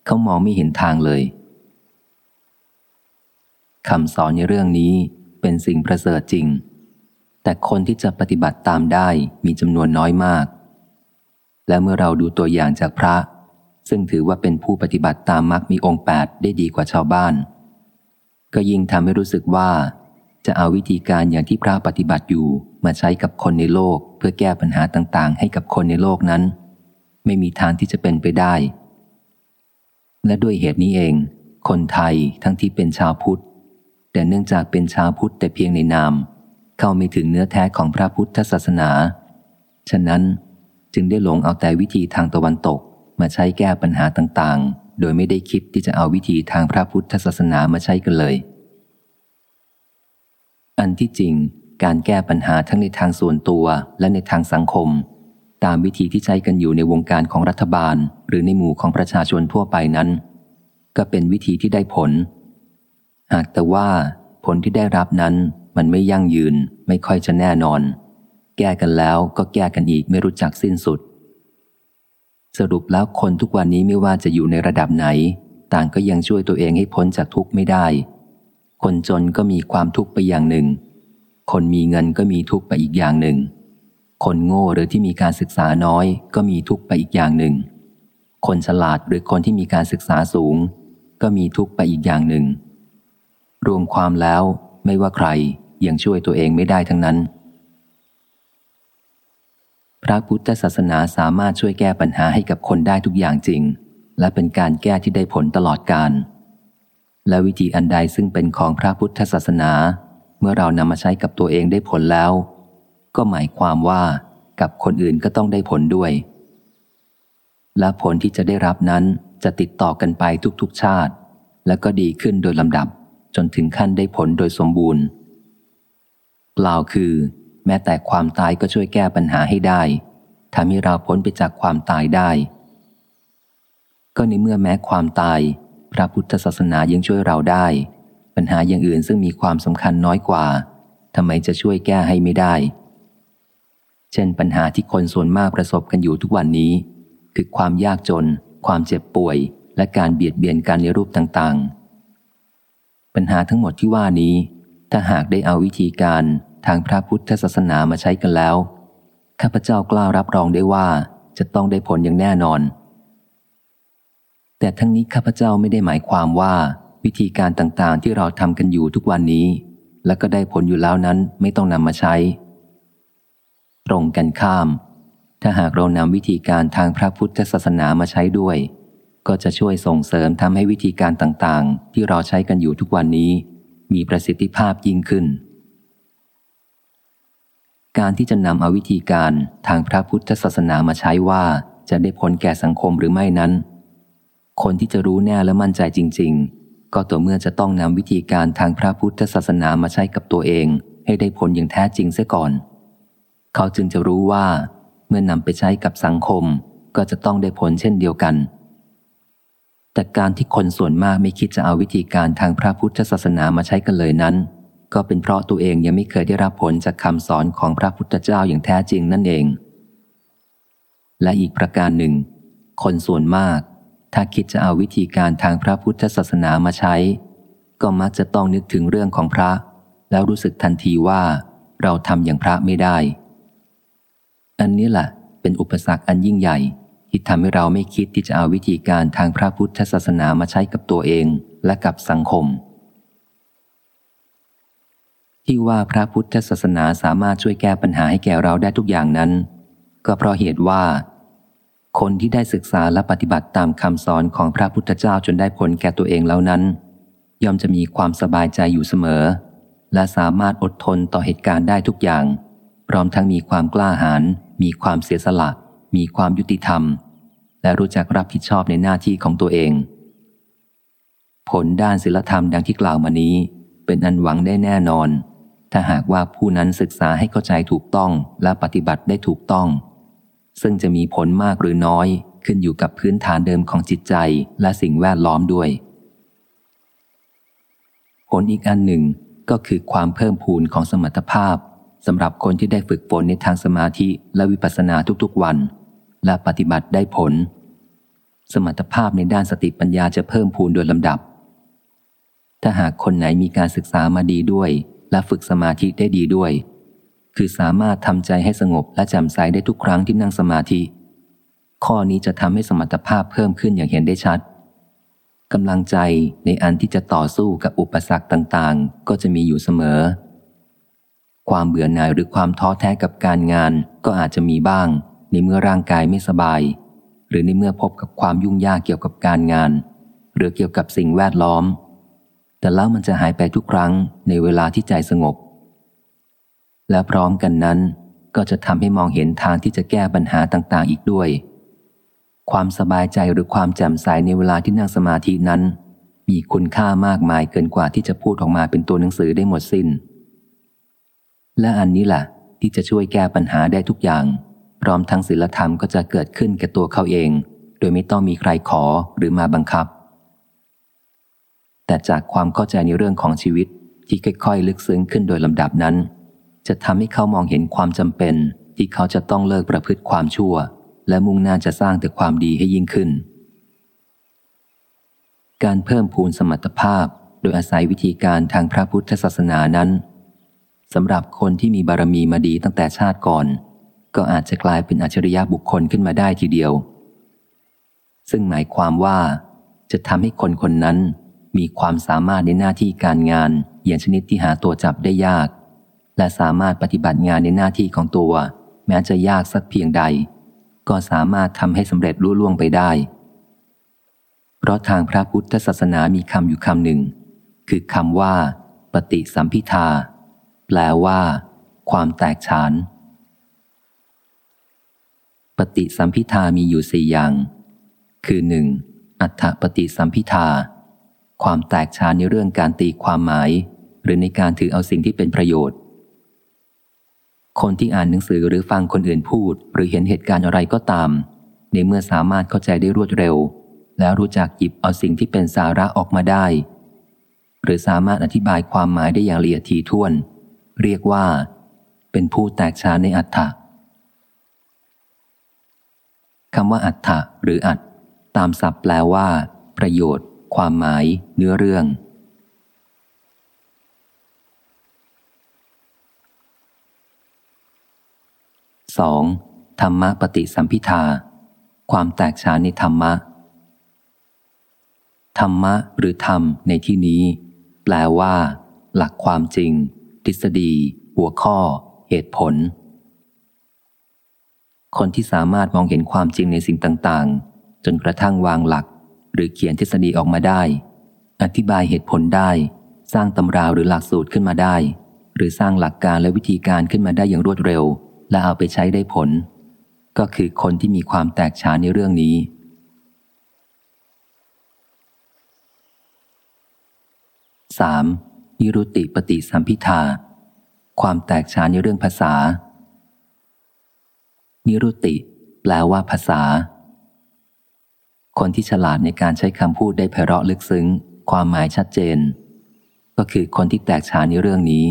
เขามองไม่เห็นทางเลยคำสอนในเรื่องนี้เป็นสิ่งประเสริฐจริง แต่คนที่จะปฏิบัติตามได้มีจำนวนน้อยมาก และเมื่อเราดูตัวอย่างจากพระ ซึ่งถือว่าเป็นผู้ปฏิบัติตามมรรคมีองค์แปดได้ดีกว่าชาวบ้าน ก็ยิ่งทำให้รู้สึกว่า จะเอาวิธีการอย่างที่พระปฏิบัติอยู่มาใช้กับคนในโลก เพื่อแก้ปัญหาต่างๆ ให้กับคนในโลกนั้น ไม่มีทางที่จะเป็นไปได้ และด้วยเหตุนี้เอง คนไทยทั้งที่เป็นชาวพุทธ แต่เนื่องจากเป็นชาวพุทธแต่เพียงในนาม เข้าไม่ถึงเนื้อแท้ของพระพุทธศาสนา ฉะนั้นจึงได้หลงเอาแต่วิธีทางตะวันตกมาใช้แก้ปัญหาต่างๆ โดยไม่ได้คิดที่จะเอาวิธีทางพระพุทธศาสนามาใช้กันเลย อันที่จริง การแก้ปัญหาทั้งในทางส่วนตัวและในทางสังคม ตามวิธีที่ใช้กันอยู่ในวงการของรัฐบาล หรือในหมู่ของประชาชนทั่วไปนั้น ก็เป็นวิธีที่ได้ผล หากแต่ว่าผลที่ได้รับนั้นมันไม่ยั่งยืนไม่ค่อยจะแน่นอน แก้กันแล้วก็แก้กันอีกไม่รู้จักสิ้นสุด สรุปแล้วคนทุกวันนี้ไม่ว่าจะอยู่ในระดับไหน ต่างก็ยังช่วยตัวเองให้พ้นจากทุกข์ไม่ได้ คนจนก็มีความทุกข์ไปอย่างหนึ่ง คนมีเงินก็มีทุกข์ไปอีกอย่างหนึ่ง คนโง่หรือที่มีการศึกษาน้อย ก็มีทุกข์ไปอีกอย่างหนึ่ง คนฉลาดหรือคนที่มีการศึกษาสูง ก็มีทุกข์ไปอีกอย่างหนึ่ง รวมความแล้วไม่ว่าใครยังช่วยตัวเองไม่ได้ทั้งนั้น พระพุทธศาสนาสามารถช่วยแก้ปัญหาให้กับคนได้ทุกอย่างจริง และเป็นการแก้ที่ได้ผลตลอดการ และวิธีอันใดซึ่งเป็นของพระพุทธศาสนา เมื่อเรานำมาใช้กับตัวเองได้ผลแล้ว ก็หมายความว่ากับคนอื่นก็ต้องได้ผลด้วย และผลที่จะได้รับนั้นจะติดต่อกันไปทุกๆชาติ และก็ดีขึ้นโดยลำดับจนถึงขั้นได้ผลโดยสมบูรณ์กล่าวคือ แม้แต่ความตายก็ช่วยแก้ปัญหาให้ได้ทำให้เราพ้นไปจากความตายได้ ก็ในเมื่อแม้ความตาย พระพุทธศาสนายังช่วยเราได้ ปัญหาอย่างอื่นซึ่งมีความสำคัญน้อยกว่าทำไมจะช่วยแก้ให้ไม่ได้ เช่นปัญหาที่คนส่วนมากประสบกันอยู่ทุกวันนี้ คือความยากจน ความเจ็บป่วย และการเบียดเบียนกันในรูปต่างๆ ปัญหาทั้งหมดที่ว่านี้ ถ้าหากได้เอาวิธีการ ทางพระพุทธศาสนามาใช้กันแล้ว ข้าพเจ้ากล้ารับรองได้ว่าจะต้องได้ผลอย่างแน่นอน แต่ทั้งนี้ข้าพเจ้าไม่ได้หมายความว่า วิธีการต่างๆ ที่เราทำกันอยู่ทุกวันนี้ และก็ได้ผลอยู่แล้วนั้นไม่ต้องนำมาใช้ ตรงกันข้าม ถ้าหากเรานำวิธีการทางพระพุทธศาสนามาใช้ด้วย ก็จะช่วยส่งเสริมทำให้วิธีการต่างๆ ที่เราใช้กันอยู่ทุกวันนี้ มีประสิทธิภาพยิ่งขึ้น การที่จะนำเอาวิธีการทางพระพุทธศาสนามาใช้ว่าจะได้ผลแก่สังคมหรือไม่นั้น คนที่จะรู้แน่และมั่นใจจริง ๆ ก็ต่อเมื่อจะต้องนำวิธีการทางพระพุทธศาสนามาใช้กับตัวเอง ให้ได้ผลอย่างแท้จริงเสียก่อน เขาจึงจะรู้ว่า เมื่อนำไปใช้กับสังคม ก็จะต้องได้ผลเช่นเดียวกัน แต่การที่คนส่วนมากไม่คิดจะเอาวิธีการทางพระพุทธศาสนามาใช้กันเลยนั้น ก็เป็นเพราะตัวเองยังไม่เคยได้รับผลจากคำสอนของพระพุทธเจ้าอย่างแท้จริงนั่นเอง และอีกประการหนึ่ง คนส่วนมาก ถ้าคิดจะเอาวิธีการทางพระพุทธศาสนามาใช้ ก็มักจะต้องนึกถึงเรื่องของพระ แล้วรู้สึกทันทีว่าเราทำอย่างพระไม่ได้ อันนี้แหละเป็นอุปสรรคอันยิ่งใหญ่ที่ทำให้เราไม่คิดที่จะเอาวิธีการทางพระพุทธศาสนามาใช้กับตัวเองและกับสังคม ที่ว่าพระพุทธศาสนาสามารถช่วยแก้ปัญหาให้แก่เราได้ทุกอย่างนั้น ก็เพราะเหตุว่า คนที่ได้ศึกษาและปฏิบัติตามคำสอนของพระพุทธเจ้าจนได้ผลแก่ตัวเองแล้วนั้น ย่อมจะมีความสบายใจอยู่เสมอ และสามารถอดทนต่อเหตุการณ์ได้ทุกอย่าง พร้อมทั้งมีความกล้าหาญมีความเสียสละ มีความยุติธรรม และรู้จักรับผิดชอบในหน้าที่ของตัวเอง ผลด้านศีลธรรมดังที่กล่าวมานี้ เป็นอันหวังได้แน่นอน ถ้าหากว่าผู้นั้นศึกษาให้เข้าใจถูกต้องและปฏิบัติได้ถูกต้อง ซึ่งจะมีผลมากหรือน้อยขึ้นอยู่กับพื้นฐานเดิมของจิตใจและสิ่งแวดล้อมด้วย ผลอีกอันหนึ่งก็คือความเพิ่มพูนของสมรรถภาพสำหรับคนที่ได้ฝึกฝนในทางสมาธิและวิปัสสนาทุกๆวัน และปฏิบัติได้ผล สมรรถภาพในด้านสติปัญญาจะเพิ่มพูนโดยลำดับ ถ้าหากคนไหนมีการศึกษามาดีด้วย และฝึกสมาธิได้ดีด้วย คือสามารถทำใจให้สงบและแจ่มใสได้ทุกครั้งที่นั่งสมาธิ ข้อนี้จะทำให้สมรรถภาพเพิ่มขึ้นอย่างเห็นได้ชัดกำลังใจในอันที่จะต่อสู้กับอุปสรรคต่างๆ ก็จะมีอยู่เสมอ ความเบื่อหน่ายหรือความท้อแท้กับการงานก็อาจจะมีบ้าง ในเมื่อร่างกายไม่สบาย หรือในเมื่อพบกับความยุ่งยากเกี่ยวกับการงาน หรือเกี่ยวกับสิ่งแวดล้อม แต่แล้วมันจะหายไปทุกครั้งในเวลาที่ใจสงบ และพร้อมกันนั้น ก็จะทำให้มองเห็นทางที่จะแก้ปัญหาต่างๆ อีกด้วย ความสบายใจหรือความแจ่มใสในเวลาที่นั่งสมาธินั้น มีคุณค่ามากมายเกินกว่าที่จะพูดออกมาเป็นตัวหนังสือได้หมดสิน้น และอันนี้แหละที่จะช่วยแก้ปัญหาได้ทุกอย่าง พร้อมทั้งศีลธรรมก็จะเกิดขึ้นแก่ตัวเขาเอง โดยไม่ต้องมีใครขอหรือมาบังคับ แต่จากความเข้าใจในเรื่องของชีวิตที่ค่อยๆ ลึกซึ้งขึ้นโดยลำดับนั้น จะทำให้เขามองเห็นความจำเป็น ที่เขาจะต้องเลิกประพฤติความชั่ว และมุ่งหน้าจะสร้างแต่ความดีให้ยิ่งขึ้น การเพิ่มพูนสมรรถภาพ โดยอาศัยวิธีการทางพระพุทธศาสนานั้นสำหรับคนที่มีบารมีมาดีตั้งแต่ชาติก่อน ก็อาจจะกลายเป็นอัจฉริยะบุคคลขึ้นมาได้ทีเดียว ซึ่งหมายความว่าจะทำให้คนคนนั้น มีความสามารถในหน้าที่การงาน อย่างชนิดที่หาตัวจับได้ยาก และสามารถปฏิบัติงานในหน้าที่ของตัว แม้จะยากสักเพียงใด ก็สามารถทำให้สำเร็จรุ่ล่วงไปได้ เพราะทางพระพุทธศาสนามีคำอยู่คำหนึ่ง คือคำว่า ปฏิสัมพิทาแปลว่า ความแตกฉาน ปฏิสัมพิทามีอยู่สี่อย่าง คือหนึ่งอัฏฐปฏิสัมพิทา ความแตกฉานในเรื่องการตีความหมาย หรือในการถือเอาสิ่งที่เป็นประโยชน์ คนที่อ่านหนังสือหรือฟังคนอื่นพูด หรือเห็นเหตุการณ์อะไรก็ตาม ในเมื่อสามารถเข้าใจได้รวดเร็ว แล้วรู้จักหยิบเอาสิ่งที่เป็นสาระออกมาได้ หรือสามารถอธิบายความหมายได้อย่างละเอียดถี่ถ้วน เรียกว่า เป็นผู้แตกฉานในอัฏฐะคำว่าอัฏฐะหรืออัตตามศัพท์แปลว่า ประโยชน์ ความหมายเนื้อเรื่อง 2. ธรรมะปฏิสัมพิทา ความแตกฉานในธรรมะ ธรรมะหรือธรรมในที่นี้ แปลว่า หลักความจริง ทฤษฎี หัวข้อ เหตุผล คนที่สามารถมองเห็นความจริงในสิ่งต่าง ๆ จนกระทั่งวางหลัก รือเขียนทฤษฎีออกมาได้ อธิบายเหตุผลได้ สร้างตำราหรือหลักสูตรขึ้นมาได้ หรือสร้างหลักการและวิธีการขึ้นมาได้อย่างรวดเร็ว และเอาไปใช้ได้ผล ก็คือคนที่มีความแตกฉานในเรื่องนี้ 3. นิรุติปฏิสัมพิทาความแตกฉานในเรื่องภาษา นิรุติ แปลว่าภาษา คนที่ฉลาดในการใช้คำพูดได้ไพเราะลึกซึ้ง ความหมายชัดเจน ก็คือคนที่แตกฉานในเรื่องนี้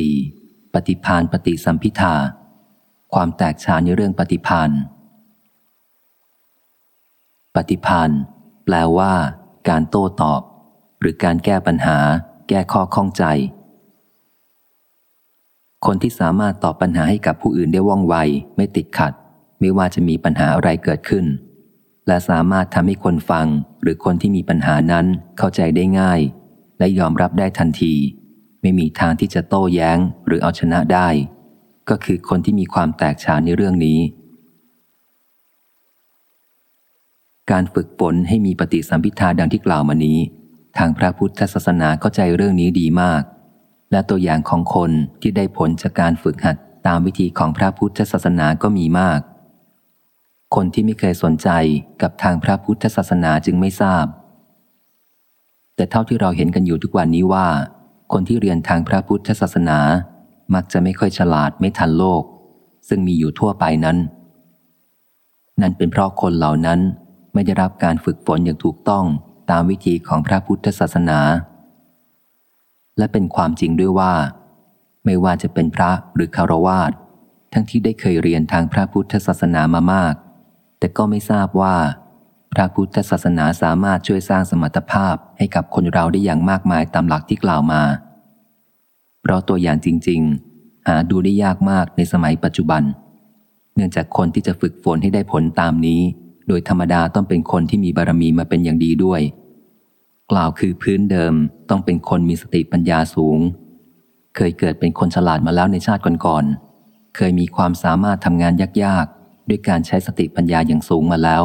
4. ปฏิพานปฏิสัมพิทา ความแตกฉานในเรื่องปฏิพานปฏิพานแปลว่า การโต้ตอบ หรือการแก้ปัญหา แก้ข้อข้องใจ คนที่สามารถตอบปัญหาให้กับผู้อื่นได้ว่องไว ไม่ติดขัด ไม่ว่าจะมีปัญหาอะไรเกิดขึ้น และสามารถทำให้คนฟัง หรือคนที่มีปัญหานั้นเข้าใจได้ง่าย และยอมรับได้ทันที ไม่มีทางที่จะโต้แย้งหรือเอาชนะได้ ก็คือคนที่มีความแตกฉานในเรื่องนี้ การฝึกฝนให้มีปฏิสัมพิทาดังที่กล่าวมานี้ ทางพระพุทธศาสนาเข้าใจเรื่องนี้ดีมาก และตัวอย่างของคนที่ได้ผลจากการฝึกหัดตามวิธีของพระพุทธศาสนาก็มีมาก คนที่ไม่เคยสนใจกับทางพระพุทธศาสนาจึงไม่ทราบ แต่เท่าที่เราเห็นกันอยู่ทุกวันนี้ว่า คนที่เรียนทางพระพุทธศาสนา มักจะไม่ค่อยฉลาดไม่ทันโลก ซึ่งมีอยู่ทั่วไปนั้น นั่นเป็นเพราะคนเหล่านั้นไม่ได้รับการฝึกฝนอย่างถูกต้องตามวิธีของพระพุทธศาสนา และเป็นความจริงด้วยว่า ไม่ว่าจะเป็นพระหรือคารวาสทั้งที่ได้เคยเรียนทางพระพุทธศาสนามามาก แต่ก็ไม่ทราบว่า พระพุทธศาสนาสามารถช่วยสร้างสมรรถภาพให้กับคนเราได้อย่างมากมายตามหลักที่กล่าวมา เพราะตัวอย่างจริง ๆ หาดูได้ยากมากในสมัยปัจจุบัน เนื่องจากคนที่จะฝึกฝนให้ได้ผลตามนี้ โดยธรรมดาต้องเป็นคนที่มีบารมีมาเป็นอย่างดีด้วย กล่าวคือพื้นเดิมต้องเป็นคนมีสติปัญญาสูง เคยเกิดเป็นคนฉลาดมาแล้วในชาติก่อนๆ เคยมีความสามารถทำงานยากๆ ด้วยการใช้สติปัญญาอย่างสูงมาแล้ว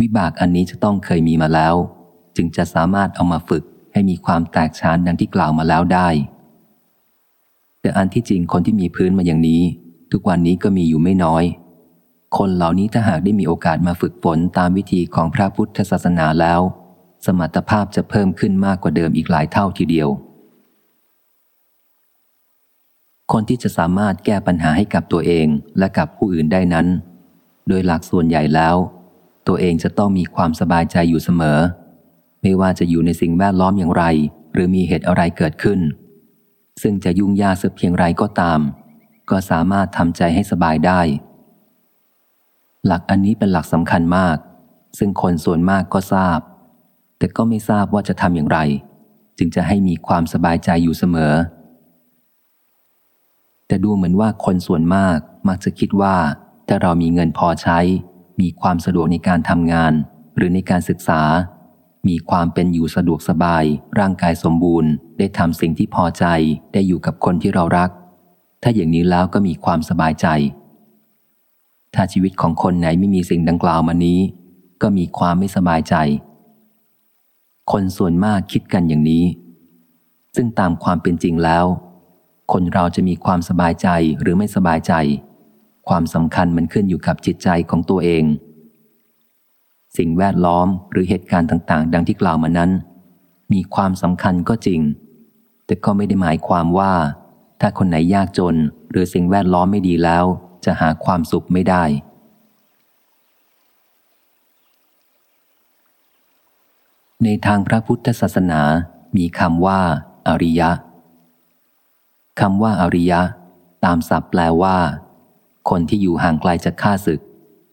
วิบากอันนี้จะต้องเคยมีมาแล้ว จึงจะสามารถเอามาฝึกให้มีความแตกฉานดังที่กล่าวมาแล้วได้ แต่อันที่จริงคนที่มีพื้นมาอย่างนี้ ทุกวันนี้ก็มีอยู่ไม่น้อย คนเหล่านี้ถ้าหากได้มีโอกาสมาฝึกฝนตามวิธีของพระพุทธศาสนาแล้ว สมรรถภาพจะเพิ่มขึ้นมากกว่าเดิมอีกหลายเท่าทีเดียว คนที่จะสามารถแก้ปัญหาให้กับตัวเองและกับผู้อื่นได้นั้น โดยหลักส่วนใหญ่แล้ว ตัวเองจะต้องมีความสบายใจอยู่เสมอ ไม่ว่าจะอยู่ในสิ่งแวดล้อมอย่างไร หรือมีเหตุอะไรเกิดขึ้น ซึ่งจะยุ่งยากสักเพียงไรก็ตาม ก็สามารถทำใจให้สบายได้ หลักอันนี้เป็นหลักสำคัญมาก ซึ่งคนส่วนมากก็ทราบ แต่ก็ไม่ทราบว่าจะทำอย่างไร จึงจะให้มีความสบายใจอยู่เสมอ แต่ดูเหมือนว่าคนส่วนมากมักจะคิดว่า ถ้าเรามีเงินพอใช้ มีความสะดวกในการทำงาน หรือในการศึกษา มีความเป็นอยู่สะดวกสบาย ร่างกายสมบูรณ์ ได้ทำสิ่งที่พอใจได้อยู่กับคนที่เรารัก ถ้าอย่างนี้แล้วก็มีความสบายใจ ถ้าชีวิตของคนไหนไม่มีสิ่งดังกล่าวมานี้ ก็มีความไม่สบายใจ คนส่วนมากคิดกันอย่างนี้ ซึ่งตามความเป็นจริงแล้ว คนเราจะมีความสบายใจหรือไม่สบายใจ ความสำคัญมันขึ้นอยู่กับจิตใจของตัวเอง สิ่งแวดล้อมหรือเหตุการณ์ต่างๆ ดังที่กล่าวมานั้น มีความสำคัญก็จริง แต่ก็ไม่ได้หมายความว่า ถ้าคนไหนยากจนหรือสิ่งแวดล้อมไม่ดีแล้ว จะหาความสุขไม่ได้ ในทางพระพุทธศาสนา มีคำว่า อริยะคำว่าอริยะ ตามศัพท์แปลว่า คนที่อยู่ห่างไกลจากข้าศึก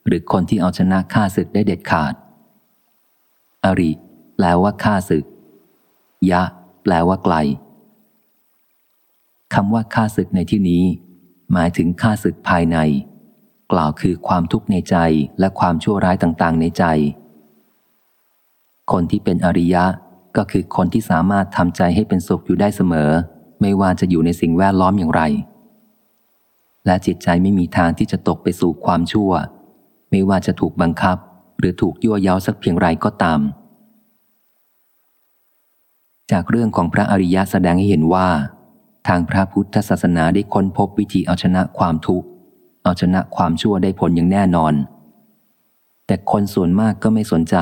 หรือคนที่เอาชนะข้าศึกได้เด็ดขาด อริ แปลว่าข้าศึก ยะ แปลว่าไกลคำว่าข้าศึกในที่นี้ หมายถึงข้าศึกภายใน กล่าวคือความทุกข์ในใจและความชั่วร้ายต่างๆ ในใจ คนที่เป็นอริยะก็คือคนที่สามารถทำใจให้เป็นสุขอยู่ได้เสมอ ไม่ว่าจะอยู่ในสิ่งแวดล้อมอย่างไร และจิตใจไม่มีทางที่จะตกไปสู่ความชั่ว ไม่ว่าจะถูกบังคับ หรือถูกยั่วย้าสักเพียงไรก็ตาม จากเรื่องของพระอริยะแสดงให้เห็นว่า ทางพระพุทธศาสนาได้ค้นพบวิธีเอาชนะความทุกข์เอาชนะความชั่วได้ผลอย่างแน่นอน แต่คนส่วนมากก็ไม่สนใจ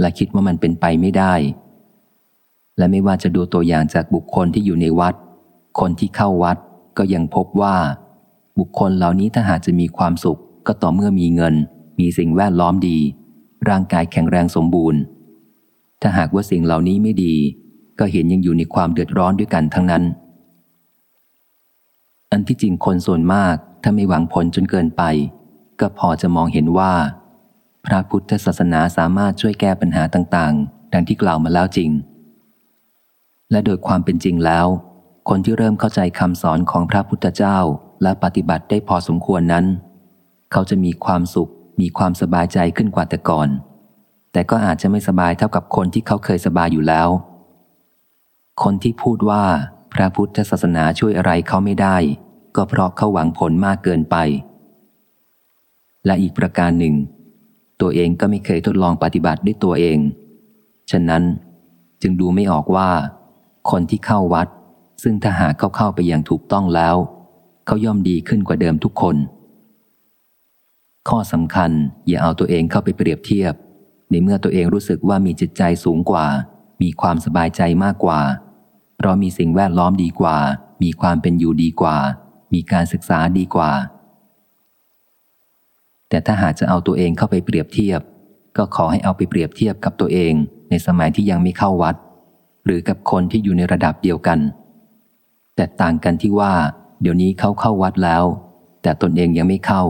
และคิดว่ามันเป็นไปไม่ได้ และไม่ว่าจะดูตัวอย่างจากบุคคลที่อยู่ในวัด คนที่เข้าวัดก็ยังพบว่า บุคคลเหล่านี้ถ้าหากจะมีความสุข ก็ต่อเมื่อมีเงิน มีสิ่งแวดล้อมดี ร่างกายแข็งแรงสมบูรณ์ ถ้าหากว่าสิ่งเหล่านี้ไม่ดี ก็เห็นยังอยู่ในความเดือดร้อนด้วยกันทั้งนั้น อันที่จริงคนส่วนมากถ้าไม่หวังผลจนเกินไป ก็พอจะมองเห็นว่า พระพุทธศาสนาสามารถช่วยแก้ปัญหาต่างๆ ดังที่กล่าวมาแล้วจริง และโดยความเป็นจริงแล้ว คนที่เริ่มเข้าใจคำสอนของพระพุทธเจ้าและปฏิบัติได้พอสมควรนั้น เขาจะมีความสุข มีความสบายใจขึ้นกว่าแต่ก่อน แต่ก็อาจจะไม่สบายเท่ากับคนที่เขาเคยสบายอยู่แล้ว คนที่พูดว่าพระพุทธศาสนาช่วยอะไรเขาไม่ได้ ก็เพราะเขาหวังผลมากเกินไป และอีกประการหนึ่ง ตัวเองก็ไม่เคยทดลองปฏิบัติด้วยตัวเอง ฉะนั้นจึงดูไม่ออกว่า คนที่เข้าวัด ซึ่งถ้าหากเขาเข้าไปอย่างถูกต้องแล้ว เขาย่อมดีขึ้นกว่าเดิมทุกคน ข้อสำคัญอย่าเอาตัวเองเข้าไปเปรียบเทียบ ในเมื่อตัวเองรู้สึกว่ามีจิตใจสูงกว่า มีความสบายใจมากกว่า เพราะมีสิ่งแวดล้อมดีกว่า มีความเป็นอยู่ดีกว่า มีการศึกษาดีกว่า แต่ถ้าหากจะเอาตัวเองเข้าไปเปรียบเทียบ ก็ขอให้เอาไปเปรียบเทียบกับตัวเองในสมัยที่ยังไม่เข้าวัด หรือกับคนที่อยู่ในระดับเดียวกัน แต่ต่างกันที่ว่า เดี๋ยวนี้เขาเข้าวัดแล้ว แต่ตนเองยังไม่เข้า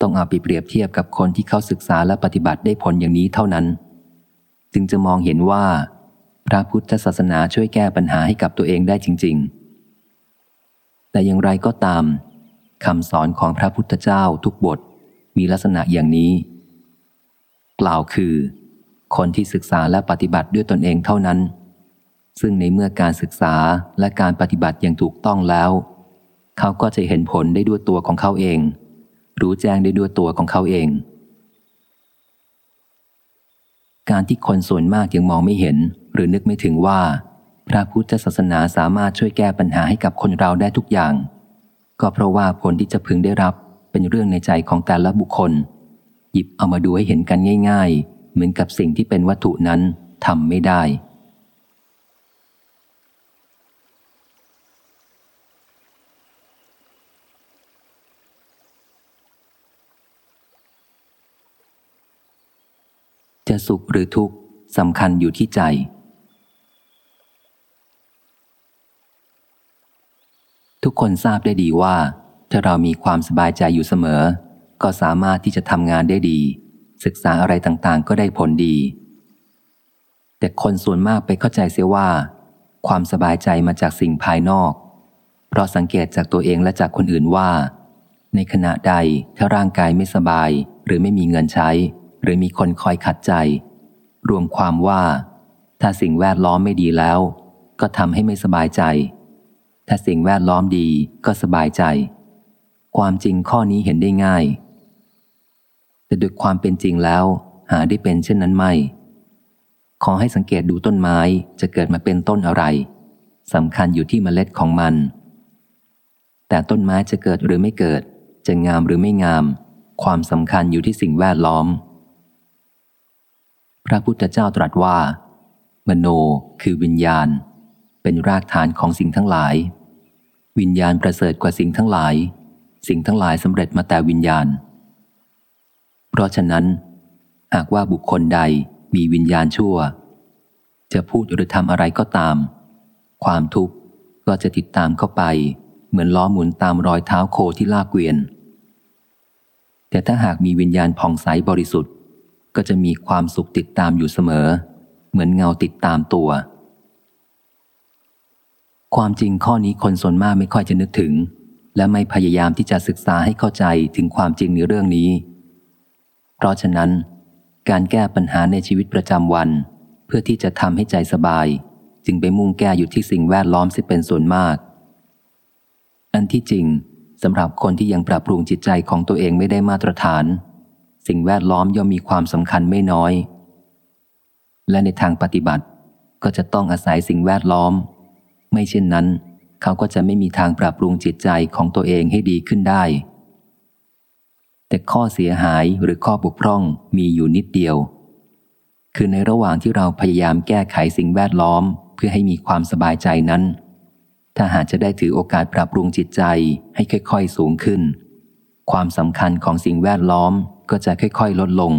ต้องเอาไปเปรียบเทียบกับคนที่เข้าศึกษาและปฏิบัติได้ผลอย่างนี้เท่านั้น จึงจะมองเห็นว่า พระพุทธศาสนาช่วยแก้ปัญหาให้กับตัวเองได้จริง ๆ แต่อย่างไรก็ตาม คำสอนของพระพุทธเจ้าทุกบทมีลักษณะอย่างนี้ กล่าวคือ คนที่ศึกษาและปฏิบัติด้วยตนเองเท่านั้น ซึ่งในเมื่อการศึกษาและการปฏิบัติอย่างถูกต้องแล้ว เขาก็จะเห็นผลได้ด้วยตัวของเขาเอง รู้แจ้งได้ด้วยตัวของเขาเอง การที่คนส่วนมากยังมองไม่เห็น หรือนึกไม่ถึงว่า พระพุทธศาสนาสามารถช่วยแก้ปัญหาให้กับคนเราได้ทุกอย่าง ก็เพราะว่าผลที่จะพึงได้รับเป็นเรื่องในใจของแต่ละบุคคล หยิบเอามาดูให้เห็นกันง่าย ๆ เหมือนกับสิ่งที่เป็นวัตถุนั้นทำไม่ได้ จะสุขหรือทุกข์สำคัญอยู่ที่ใจ ทุกคนทราบได้ดีว่า ถ้าเรามีความสบายใจอยู่เสมอ ก็สามารถที่จะทำงานได้ดี ศึกษาอะไรต่างๆ ก็ได้ผลดี แต่คนส่วนมากไปเข้าใจเสียว่า ความสบายใจมาจากสิ่งภายนอก เพราะสังเกตจากตัวเองและจากคนอื่นว่า ในขณะใดถ้าร่างกายไม่สบาย หรือไม่มีเงินใช้ หรือมีคนคอยขัดใจ รวมความว่า ถ้าสิ่งแวดล้อมไม่ดีแล้ว ก็ทำให้ไม่สบายใจ ถ้าสิ่งแวดล้อมดีก็สบายใจ ความจริงข้อนี้เห็นได้ง่าย แต่โดยความเป็นจริงแล้ว หาได้เป็นเช่นนั้นไม่ ขอให้สังเกตดูต้นไม้จะเกิดมาเป็นต้นอะไรสำคัญอยู่ที่เมล็ดของมัน แต่ต้นไม้จะเกิดหรือไม่เกิด จะงามหรือไม่งาม ความสำคัญอยู่ที่สิ่งแวดล้อม พระพุทธเจ้าตรัสว่า มโนคือวิญญาณ เป็นรากฐานของสิ่งทั้งหลาย วิญญาณประเสริฐกว่าสิ่งทั้งหลาย สิ่งทั้งหลายสำเร็จมาแต่วิญญาณ เพราะฉะนั้น หากว่าบุคคลใดมีวิญญาณชั่ว จะพูดหรือทำอะไรก็ตาม ความทุกข์ก็จะติดตามเข้าไป เหมือนล้อหมุนตามรอยเท้าโคที่ลากเกวียน แต่ถ้าหากมีวิญญาณผ่องใสบริสุทธิ์ ก็จะมีความสุขติดตามอยู่เสมอ เหมือนเงาติดตามตัว ความจริงข้อนี้คนส่วนมากไม่ค่อยจะนึกถึง และไม่พยายามที่จะศึกษาให้เข้าใจถึงความจริงในเรื่องนี้ เพราะฉะนั้น การแก้ปัญหาในชีวิตประจำวัน เพื่อที่จะทำให้ใจสบาย จึงไปมุ่งแก้อยู่ที่สิ่งแวดล้อมที่เป็นส่วนมาก อันที่จริงสำหรับคนที่ยังปรับปรุงจิตใจของตัวเองไม่ได้มาตรฐาน สิ่งแวดล้อมย่อมมีความสำคัญไม่น้อย และในทางปฏิบัติก็จะต้องอาศัยสิ่งแวดล้อม ไม่เช่นนั้น เขาก็จะไม่มีทางปรับปรุงจิตใจของตัวเองให้ดีขึ้นได้ แต่ข้อเสียหายหรือข้อบกพร่องมีอยู่นิดเดียว คือในระหว่างที่เราพยายามแก้ไขสิ่งแวดล้อม เพื่อให้มีความสบายใจนั้น ถ้าหากจะได้ถือโอกาสปรับปรุงจิตใจให้ค่อยๆ สูงขึ้น ความสำคัญของสิ่งแวดล้อมก็จะค่อยๆ ลดลง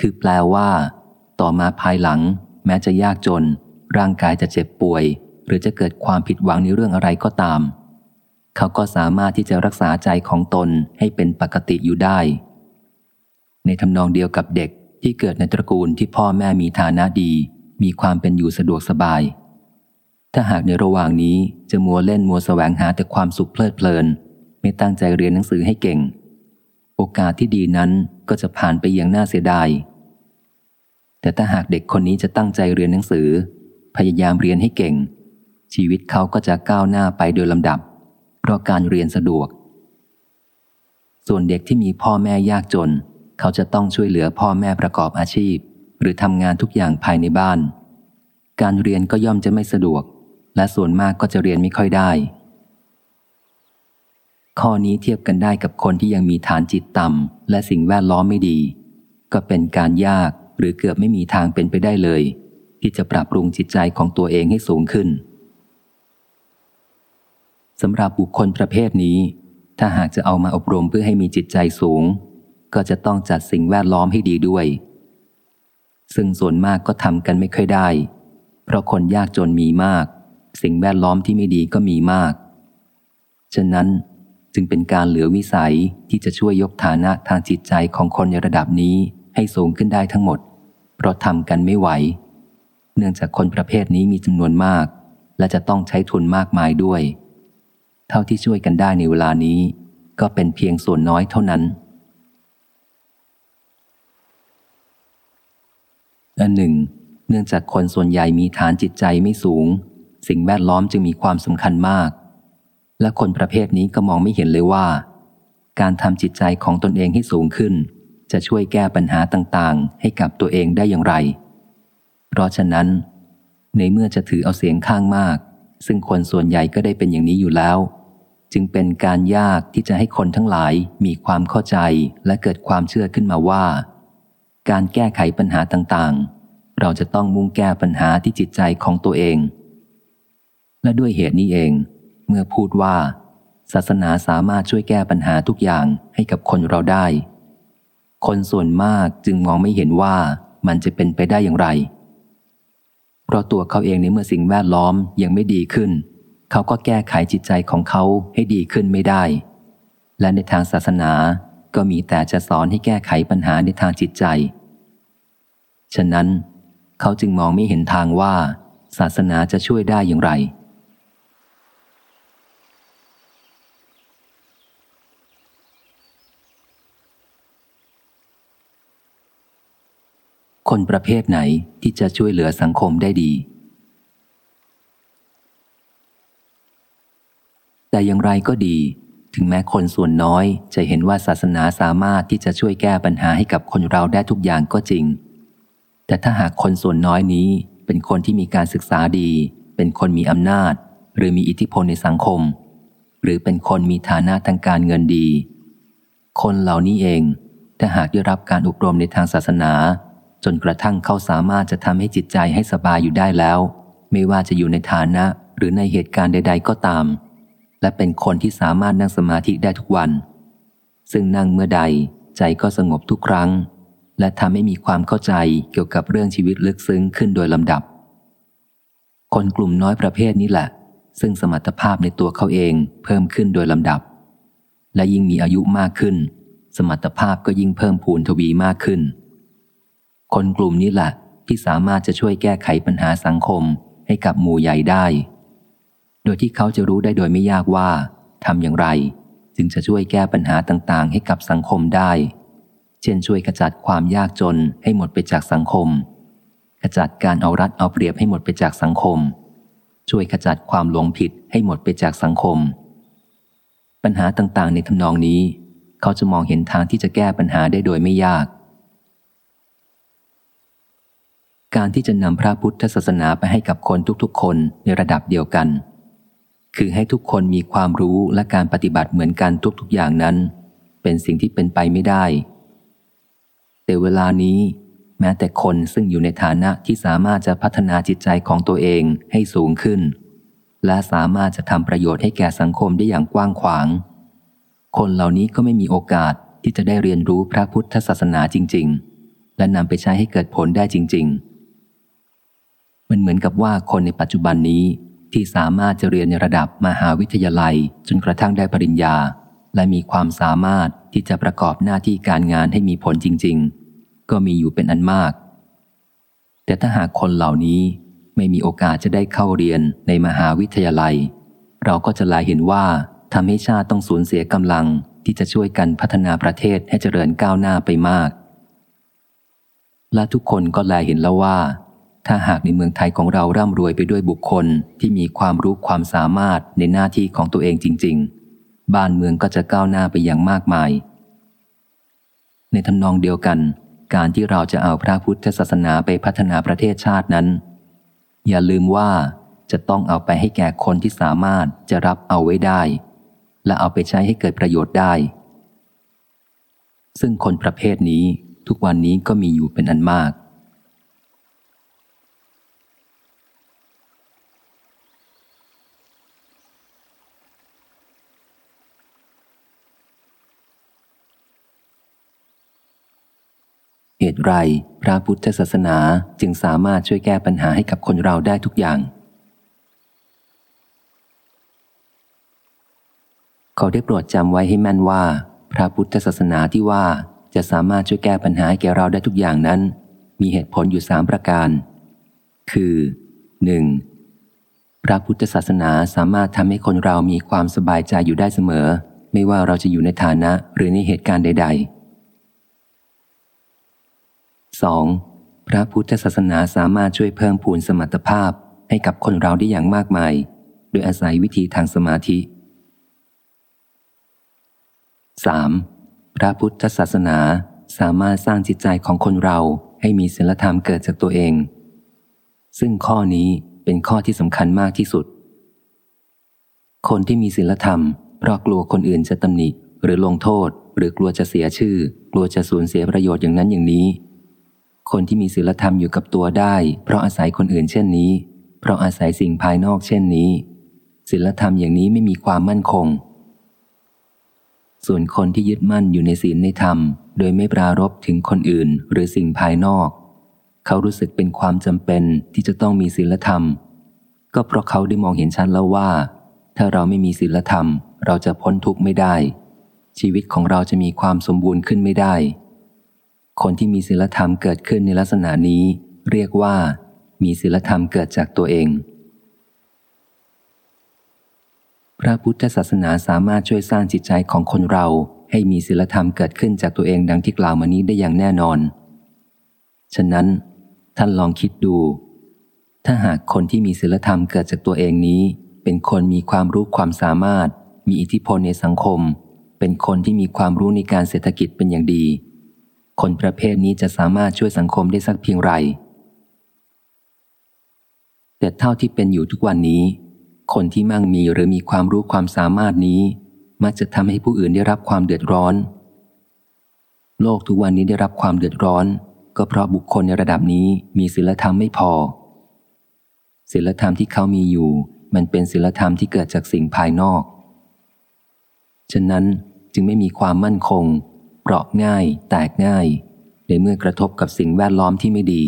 คือแปลว่า ต่อมาภายหลัง แม้จะยากจน ร่างกายจะเจ็บป่วย หรือจะเกิดความผิดหวังในเรื่องอะไรก็ตาม เขาก็สามารถที่จะรักษาใจของตนให้เป็นปกติอยู่ได้ ในทำนองเดียวกับเด็กที่เกิดในตระกูลที่พ่อแม่มีฐานะดี มีความเป็นอยู่สะดวกสบาย ถ้าหากในระหว่างนี้จะมัวเล่นมัวแสวงหาแต่ความสุขเพลิดเพลิน ไม่ตั้งใจเรียนหนังสือให้เก่ง โอกาสที่ดีนั้นก็จะผ่านไปอย่างน่าเสียดายแต่ถ้าหากเด็กคนนี้จะตั้งใจเรียนหนังสือ พยายามเรียนให้เก่ง ชีวิตเขาก็จะก้าวหน้าไปโดยลำดับ เพราะการเรียนสะดวก ส่วนเด็กที่มีพ่อแม่ยากจน เขาจะต้องช่วยเหลือพ่อแม่ประกอบอาชีพ หรือทำงานทุกอย่างภายในบ้าน การเรียนก็ย่อมจะไม่สะดวก และส่วนมากก็จะเรียนไม่ค่อยได้ ข้อนี้เทียบกันได้กับคนที่ยังมีฐานจิตต่ำและสิ่งแวดล้อมไม่ดี ก็เป็นการยากหรือเกือบไม่มีทางเป็นไปได้เลย ที่จะปรับปรุงจิตใจของตัวเองให้สูงขึ้นสำหรับบุคคลประเภทนี้ ถ้าหากจะเอามาอบรมเพื่อให้มีจิตใจสูง ก็จะต้องจัดสิ่งแวดล้อมให้ดีด้วย ซึ่งส่วนมากก็ทำกันไม่ค่อยได้ เพราะคนยากจนมีมาก สิ่งแวดล้อมที่ไม่ดีก็มีมาก ฉะนั้นจึงเป็นการเหลือวิสัยที่จะช่วยยกฐานะทางจิตใจของคนในระดับนี้ให้สูงขึ้นได้ทั้งหมด เพราะทำกันไม่ไหว เนื่องจากคนประเภทนี้มีจำนวนมาก และจะต้องใช้ทุนมากมายด้วย เท่าที่ช่วยกันได้ในเวลานี้ ก็เป็นเพียงส่วนน้อยเท่านั้นอันหนึ่ง เนื่องจากคนส่วนใหญ่มีฐานจิตใจไม่สูง สิ่งแวดล้อมจึงมีความสำคัญมาก และคนประเภทนี้ก็มองไม่เห็นเลยว่า การทำจิตใจของตนเองให้สูงขึ้น จะช่วยแก้ปัญหาต่างๆ ให้กับตัวเองได้อย่างไร เพราะฉะนั้น ในเมื่อจะถือเอาเสียงข้างมาก ซึ่งคนส่วนใหญ่ก็ได้เป็นอย่างนี้อยู่แล้ว จึงเป็นการยากที่จะให้คนทั้งหลายมีความเข้าใจและเกิดความเชื่อขึ้นมาว่า การแก้ไขปัญหาต่างๆ เราจะต้องมุ่งแก้ปัญหาที่จิตใจของตัวเอง และด้วยเหตุนี้เอง เมื่อพูดว่า ศาสนาสามารถช่วยแก้ปัญหาทุกอย่างให้กับคนเราได้ คนส่วนมากจึงมองไม่เห็นว่ามันจะเป็นไปได้อย่างไร เพราะตัวเขาเองในเมื่อสิ่งแวดล้อมยังไม่ดีขึ้น เขาก็แก้ไขจิตใจของเขาให้ดีขึ้นไม่ได้ และในทางศาสนาก็มีแต่จะสอนให้แก้ไขปัญหาในทางจิตใจ ฉะนั้น เขาจึงมองไม่เห็นทางว่า ศาสนาจะช่วยได้อย่างไร คนประเภทไหนที่จะช่วยเหลือสังคมได้ดี แต่อย่างไรก็ดี ถึงแม้คนส่วนน้อยจะเห็นว่าศาสนาสามารถที่จะช่วยแก้ปัญหาให้กับคนเราได้ทุกอย่างก็จริง แต่ถ้าหากคนส่วนน้อยนี้เป็นคนที่มีการศึกษาดี เป็นคนมีอำนาจ หรือมีอิทธิพลในสังคม หรือเป็นคนมีฐานะทางการเงินดี คนเหล่านี้เองถ้าหากได้รับการอบรมในทางศาสนา จนกระทั่งเขาสามารถจะทำให้จิตใจให้สบายอยู่ได้แล้ว ไม่ว่าจะอยู่ในฐานะหรือในเหตุการณ์ใด ๆ ก็ตาม และเป็นคนที่สามารถนั่งสมาธิได้ทุกวัน ซึ่งนั่งเมื่อใดใจก็สงบทุกครั้ง และทำให้มีความเข้าใจเกี่ยวกับเรื่องชีวิตลึกซึ้งขึ้นโดยลำดับ คนกลุ่มน้อยประเภทนี้แหละ ซึ่งสมรรถภาพในตัวเขาเองเพิ่มขึ้นโดยลำดับ และยิ่งมีอายุมากขึ้น สมรรถภาพก็ยิ่งเพิ่มพูนทวีมากขึ้น คนกลุ่มนี้แหละที่สามารถจะช่วยแก้ไขปัญหาสังคมให้กับหมู่ใหญ่ได้ โดยที่เขาจะรู้ได้โดยไม่ยากว่าทำอย่างไร จึงจะช่วยแก้ปัญหาต่างๆ ให้กับสังคมได้ เช่นช่วยขจัดความยากจนให้หมดไปจากสังคม ขจัดการเอารัดเอาเปรียบให้หมดไปจากสังคม ช่วยขจัดความหลงผิดให้หมดไปจากสังคม ปัญหาต่างๆ ในทำนองนี้ เขาจะมองเห็นทางที่จะแก้ปัญหาได้โดยไม่ยาก การที่จะนำพระพุทธศาสนาไปให้กับคนทุกๆ คนในระดับเดียวกัน คือให้ทุกคนมีความรู้และการปฏิบัติเหมือนกันทุกๆ อย่างนั้น เป็นสิ่งที่เป็นไปไม่ได้ แต่เวลานี้ แม้แต่คนซึ่งอยู่ในฐานะที่สามารถจะพัฒนาจิตใจของตัวเองให้สูงขึ้น และสามารถจะทำประโยชน์ให้แก่สังคมได้อย่างกว้างขวาง คนเหล่านี้ก็ไม่มีโอกาสที่จะได้เรียนรู้พระพุทธศาสนาจริง ๆ และนำไปใช้ให้เกิดผลได้จริง ๆ มันเหมือนกับว่าคนในปัจจุบันนี้ที่สามารถจะเรียนในระดับมหาวิทยาลัย จนกระทั่งได้ปริญญา และมีความสามารถที่จะประกอบหน้าที่การงานให้มีผลจริง ๆ ก็มีอยู่เป็นอันมาก แต่ถ้าหากคนเหล่านี้ไม่มีโอกาสจะได้เข้าเรียนในมหาวิทยาลัย เราก็จะลายเห็นว่าทำให้ชาติต้องสูญเสียกำลังที่จะช่วยกันพัฒนาประเทศให้เจริญก้าวหน้าไปมาก และทุกคนก็แลเห็นแล้วว่า ถ้าหากในเมืองไทยของเราร่ำรวยไปด้วยบุคคลที่มีความรู้ความสามารถในหน้าที่ของตัวเองจริง ๆ บ้านเมืองก็จะก้าวหน้าไปอย่างมากมาย ในทำนองเดียวกัน การที่เราจะเอาพระพุทธศาสนาไปพัฒนาประเทศชาตินั้น อย่าลืมว่าจะต้องเอาไปให้แก่คนที่สามารถจะรับเอาไว้ได้ และเอาไปใช้ให้เกิดประโยชน์ได้ ซึ่งคนประเภทนี้ทุกวันนี้ก็มีอยู่เป็นอันมาก เหตุไรพระพุทธศาสนาจึงสามารถช่วยแก้ปัญหาให้กับคนเราได้ทุกอย่าง เขาได้โปรดจำไว้ให้แม่นว่า พระพุทธศาสนาที่ว่าจะสามารถช่วยแก้ปัญหาให้แก่เราได้ทุกอย่างนั้น มีเหตุผลอยู่สามประการ คือ 1. พระพุทธศาสนาสามารถทำให้คนเรามีความสบายใจอยู่ได้เสมอ ไม่ว่าเราจะอยู่ในฐานะหรือในเหตุการณ์ใด ๆ 2. พระพุทธศาสนาสามารถช่วยเพิ่มพูนสมรรถภาพให้กับคนเราได้อย่างมากมาย โดยอาศัยวิธีทางสมาธิ 3. พระพุทธศาสนาสามารถสร้างจิตใจของคนเราให้มีศีลธรรมเกิดจากตัวเอง ซึ่งข้อนี้เป็นข้อที่สำคัญมากที่สุด คนที่มีศีลธรรม เพราะกลัวคนอื่นจะตำหนิหรือลงโทษ หรือกลัวจะเสียชื่อ กลัวจะสูญเสียประโยชน์อย่างนั้นอย่างนี้ คนที่มีศีลธรรมอยู่กับตัวได้ เพราะอาศัยคนอื่นเช่นนี้ เพราะอาศัยสิ่งภายนอกเช่นนี้ศีลธรรมอย่างนี้ไม่มีความมั่นคง ส่วนคนที่ยึดมั่นอยู่ในศีลในธรรม โดยไม่ปรารบถึงคนอื่นหรือสิ่งภายนอก เขารู้สึกเป็นความจำเป็นที่จะต้องมีศีลธรรม ก็เพราะเขาได้มองเห็นชัดแล้วว่า ถ้าเราไม่มีศีลธรรม เราจะพ้นทุกข์ไม่ได้ ชีวิตของเราจะมีความสมบูรณ์ขึ้นไม่ได้ คนที่มีศีลธรรมเกิดขึ้นในลักษณะนี้ เรียกว่า มีศีลธรรมเกิดจากตัวเอง พระพุทธศาสนาสามารถช่วยสร้างจิตใจของคนเราให้มีศีลธรรมเกิดขึ้นจากตัวเองดังที่กล่าวมานี้ได้อย่างแน่นอน ฉะนั้น ท่านลองคิดดู ถ้าหากคนที่มีศีลธรรมเกิดจากตัวเองนี้ เป็นคนมีความรู้ความสามารถ มีอิทธิพลในสังคม เป็นคนที่มีความรู้ในการเศรษฐกิจเป็นอย่างดี คนประเภทนี้จะสามารถช่วยสังคมได้สักเพียงไร แต่เท่าที่เป็นอยู่ทุกวันนี้ คนที่มั่งมีหรือมีความรู้ความสามารถนี้ มักจะทำให้ผู้อื่นได้รับความเดือดร้อน โลกทุกวันนี้ได้รับความเดือดร้อน ก็เพราะบุคคลในระดับนี้มีศีลธรรมไม่พอศีลธรรมที่เขามีอยู่ มันเป็นศีลธรรมที่เกิดจากสิ่งภายนอก ฉะนั้นจึงไม่มีความมั่นคง เปราะง่าย แตกง่าย ในเมื่อกระทบกับสิ่งแวดล้อมที่ไม่ดี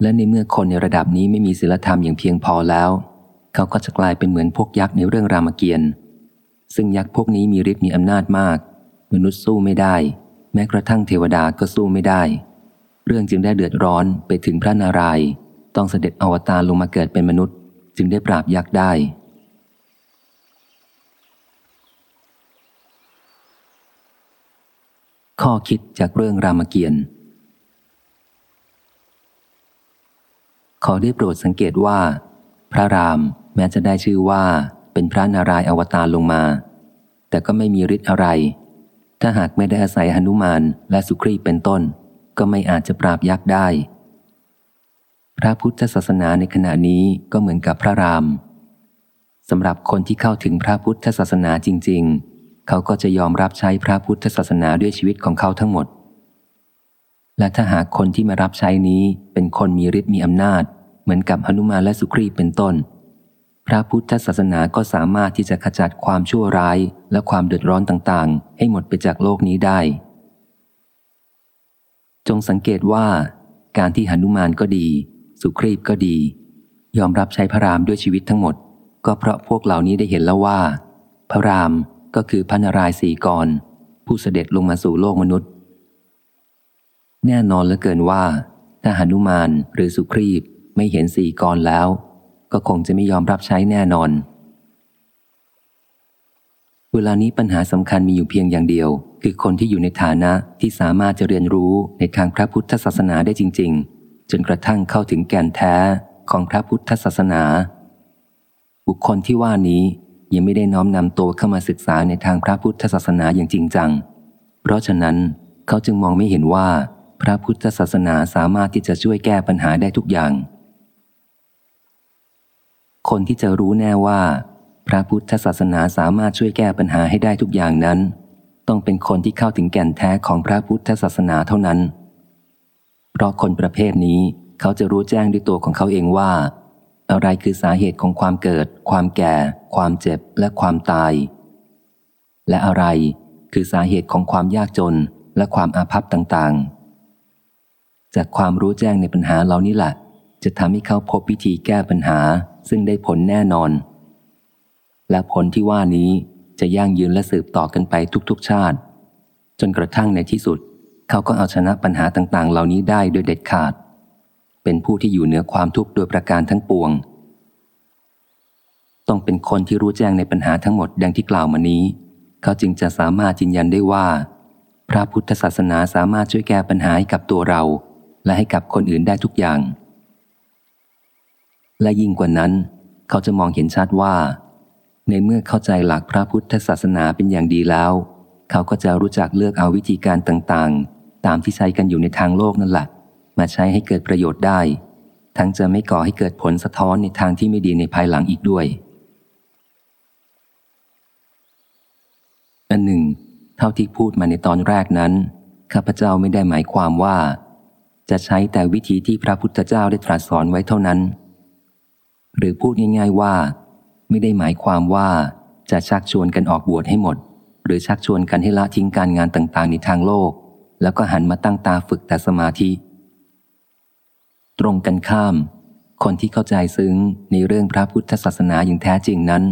และในเมื่อคนในระดับนี้ไม่มีศีลธรรมอย่างเพียงพอแล้ว เขาก็จะกลายเป็นเหมือนพวกยักษ์ในเรื่องรามเกียรติ์ซึ่งยักษ์พวกนี้มีฤทธิ์มีอำนาจมาก มนุษย์สู้ไม่ได้ แม้กระทั่งเทวดาก็สู้ไม่ได้ เรื่องจึงได้เดือดร้อนไปถึงพระนารายณ์ต้องเสด็จอวตารลงมาเกิดเป็นมนุษย์ จึงได้ปราบยักษ์ได้ ข้อคิดจากเรื่องรามเกียรติ์ขอได้โปรดสังเกตว่า พระรามแม้จะได้ชื่อว่าเป็นพระนารายณ์อวตารลงมา แต่ก็ไม่มีฤทธิ์อะไร ถ้าหากไม่ได้อาศัยหนุมานและสุครีเป็นต้น ก็ไม่อาจจะปราบยักษ์ได้ พระพุทธศาสนาในขณะนี้ก็เหมือนกับพระรามสำหรับคนที่เข้าถึงพระพุทธศาสนาจริง ๆ เขาก็จะยอมรับใช้พระพุทธศาสนาด้วยชีวิตของเขาทั้งหมด และถ้าหากคนที่มารับใช้นี้เป็นคนมีฤทธิ์มีอำนาจ เหมือนกับหนุมานและสุครีเป็นต้น พระพุทธศาสนาก็สามารถที่จะขจัดความชั่วร้ายและความเดือดร้อนต่างๆ ให้หมดไปจากโลกนี้ได้ จงสังเกตว่า การที่หนุมานก็ดี สุครีบก็ดี ยอมรับใช้พระรามด้วยชีวิตทั้งหมด ก็เพราะพวกเหล่านี้ได้เห็นแล้วว่า พระราม ก็คือพระนารายณ์สีกร ผู้เสด็จลงมาสู่โลกมนุษย์ แน่นอนเหลือเกินว่า ถ้าหนุมานหรือสุครีบไม่เห็นสีกรแล้ว ก็คงจะไม่ยอมรับใช้แน่นอน เวลานี้ปัญหาสำคัญมีอยู่เพียงอย่างเดียว คือคนที่อยู่ในฐานะที่สามารถจะเรียนรู้ในทางพระพุทธศาสนาได้จริง ๆ จนกระทั่งเข้าถึงแก่นแท้ของพระพุทธศาสนา บุคคลที่ว่านี้ ยังไม่ได้น้อมนำตัวเข้ามาศึกษาในทางพระพุทธศาสนาอย่างจริงจัง เพราะฉะนั้นเขาจึงมองไม่เห็นว่า พระพุทธศาสนาสามารถที่จะช่วยแก้ปัญหาได้ทุกอย่าง คนที่จะรู้แน่ว่า พระพุทธศาสนาสามารถช่วยแก้ปัญหาให้ได้ทุกอย่างนั้น ต้องเป็นคนที่เข้าถึงแก่นแท้ของพระพุทธศาสนาเท่านั้น เพราะคนประเภทนี้เขาจะรู้แจ้งด้วยตัวของเขาเองว่า อะไรคือสาเหตุของความเกิด ความแก่ ความเจ็บและความตาย และอะไรคือสาเหตุของความยากจนและความอาภัพต่างๆ จากความรู้แจ้งในปัญหาเหล่านี้แหละจะทำให้เขาพบวิธีแก้ปัญหาซึ่งได้ผลแน่นอน และผลที่ว่านี้จะยั่งยืนและสืบต่อกันไปทุกๆชาติ จนกระทั่งในที่สุด เขาก็เอาชนะปัญหาต่างๆ เหล่านี้ได้โดยเด็ดขาด เป็นผู้ที่อยู่เหนือความทุกข์โดยประการทั้งปวง ต้องเป็นคนที่รู้แจ้งในปัญหาทั้งหมดดังที่กล่าวมานี้ เขาจึงจะสามารถยืนยันได้ว่า พระพุทธศาสนาสามารถช่วยแก้ปัญหาให้กับตัวเรา และให้กับคนอื่นได้ทุกอย่าง และยิ่งกว่านั้น เขาจะมองเห็นชัดว่า ในเมื่อเข้าใจหลักพระพุทธศาสนาเป็นอย่างดีแล้ว เขาก็จะรู้จักเลือกเอาวิธีการต่างๆ ตามที่ใช้กันอยู่ในทางโลกนั่นแหละ มาใช้ให้เกิดประโยชน์ได้ ทั้งจะไม่ก่อให้เกิดผลสะท้อนในทางที่ไม่ดีในภายหลังอีกด้วย อันหนึ่ง เท่าที่พูดมาในตอนแรกนั้น ข้าพเจ้าไม่ได้หมายความว่า จะใช้แต่วิธีที่พระพุทธเจ้าได้ตรัสสอนไว้เท่านั้น หรือพูดง่าย ๆว่า ไม่ได้หมายความว่าจะชักชวนกันออกบวชให้หมด หรือชักชวนกันให้ละทิ้งการงานต่างๆในทางโลก แล้วก็หันมาตั้งตาฝึกแต่สมาธิ ตรงกันข้าม คนที่เข้าใจซึ้งในเรื่องพระพุทธศาสนาอย่างแท้จริงนั้น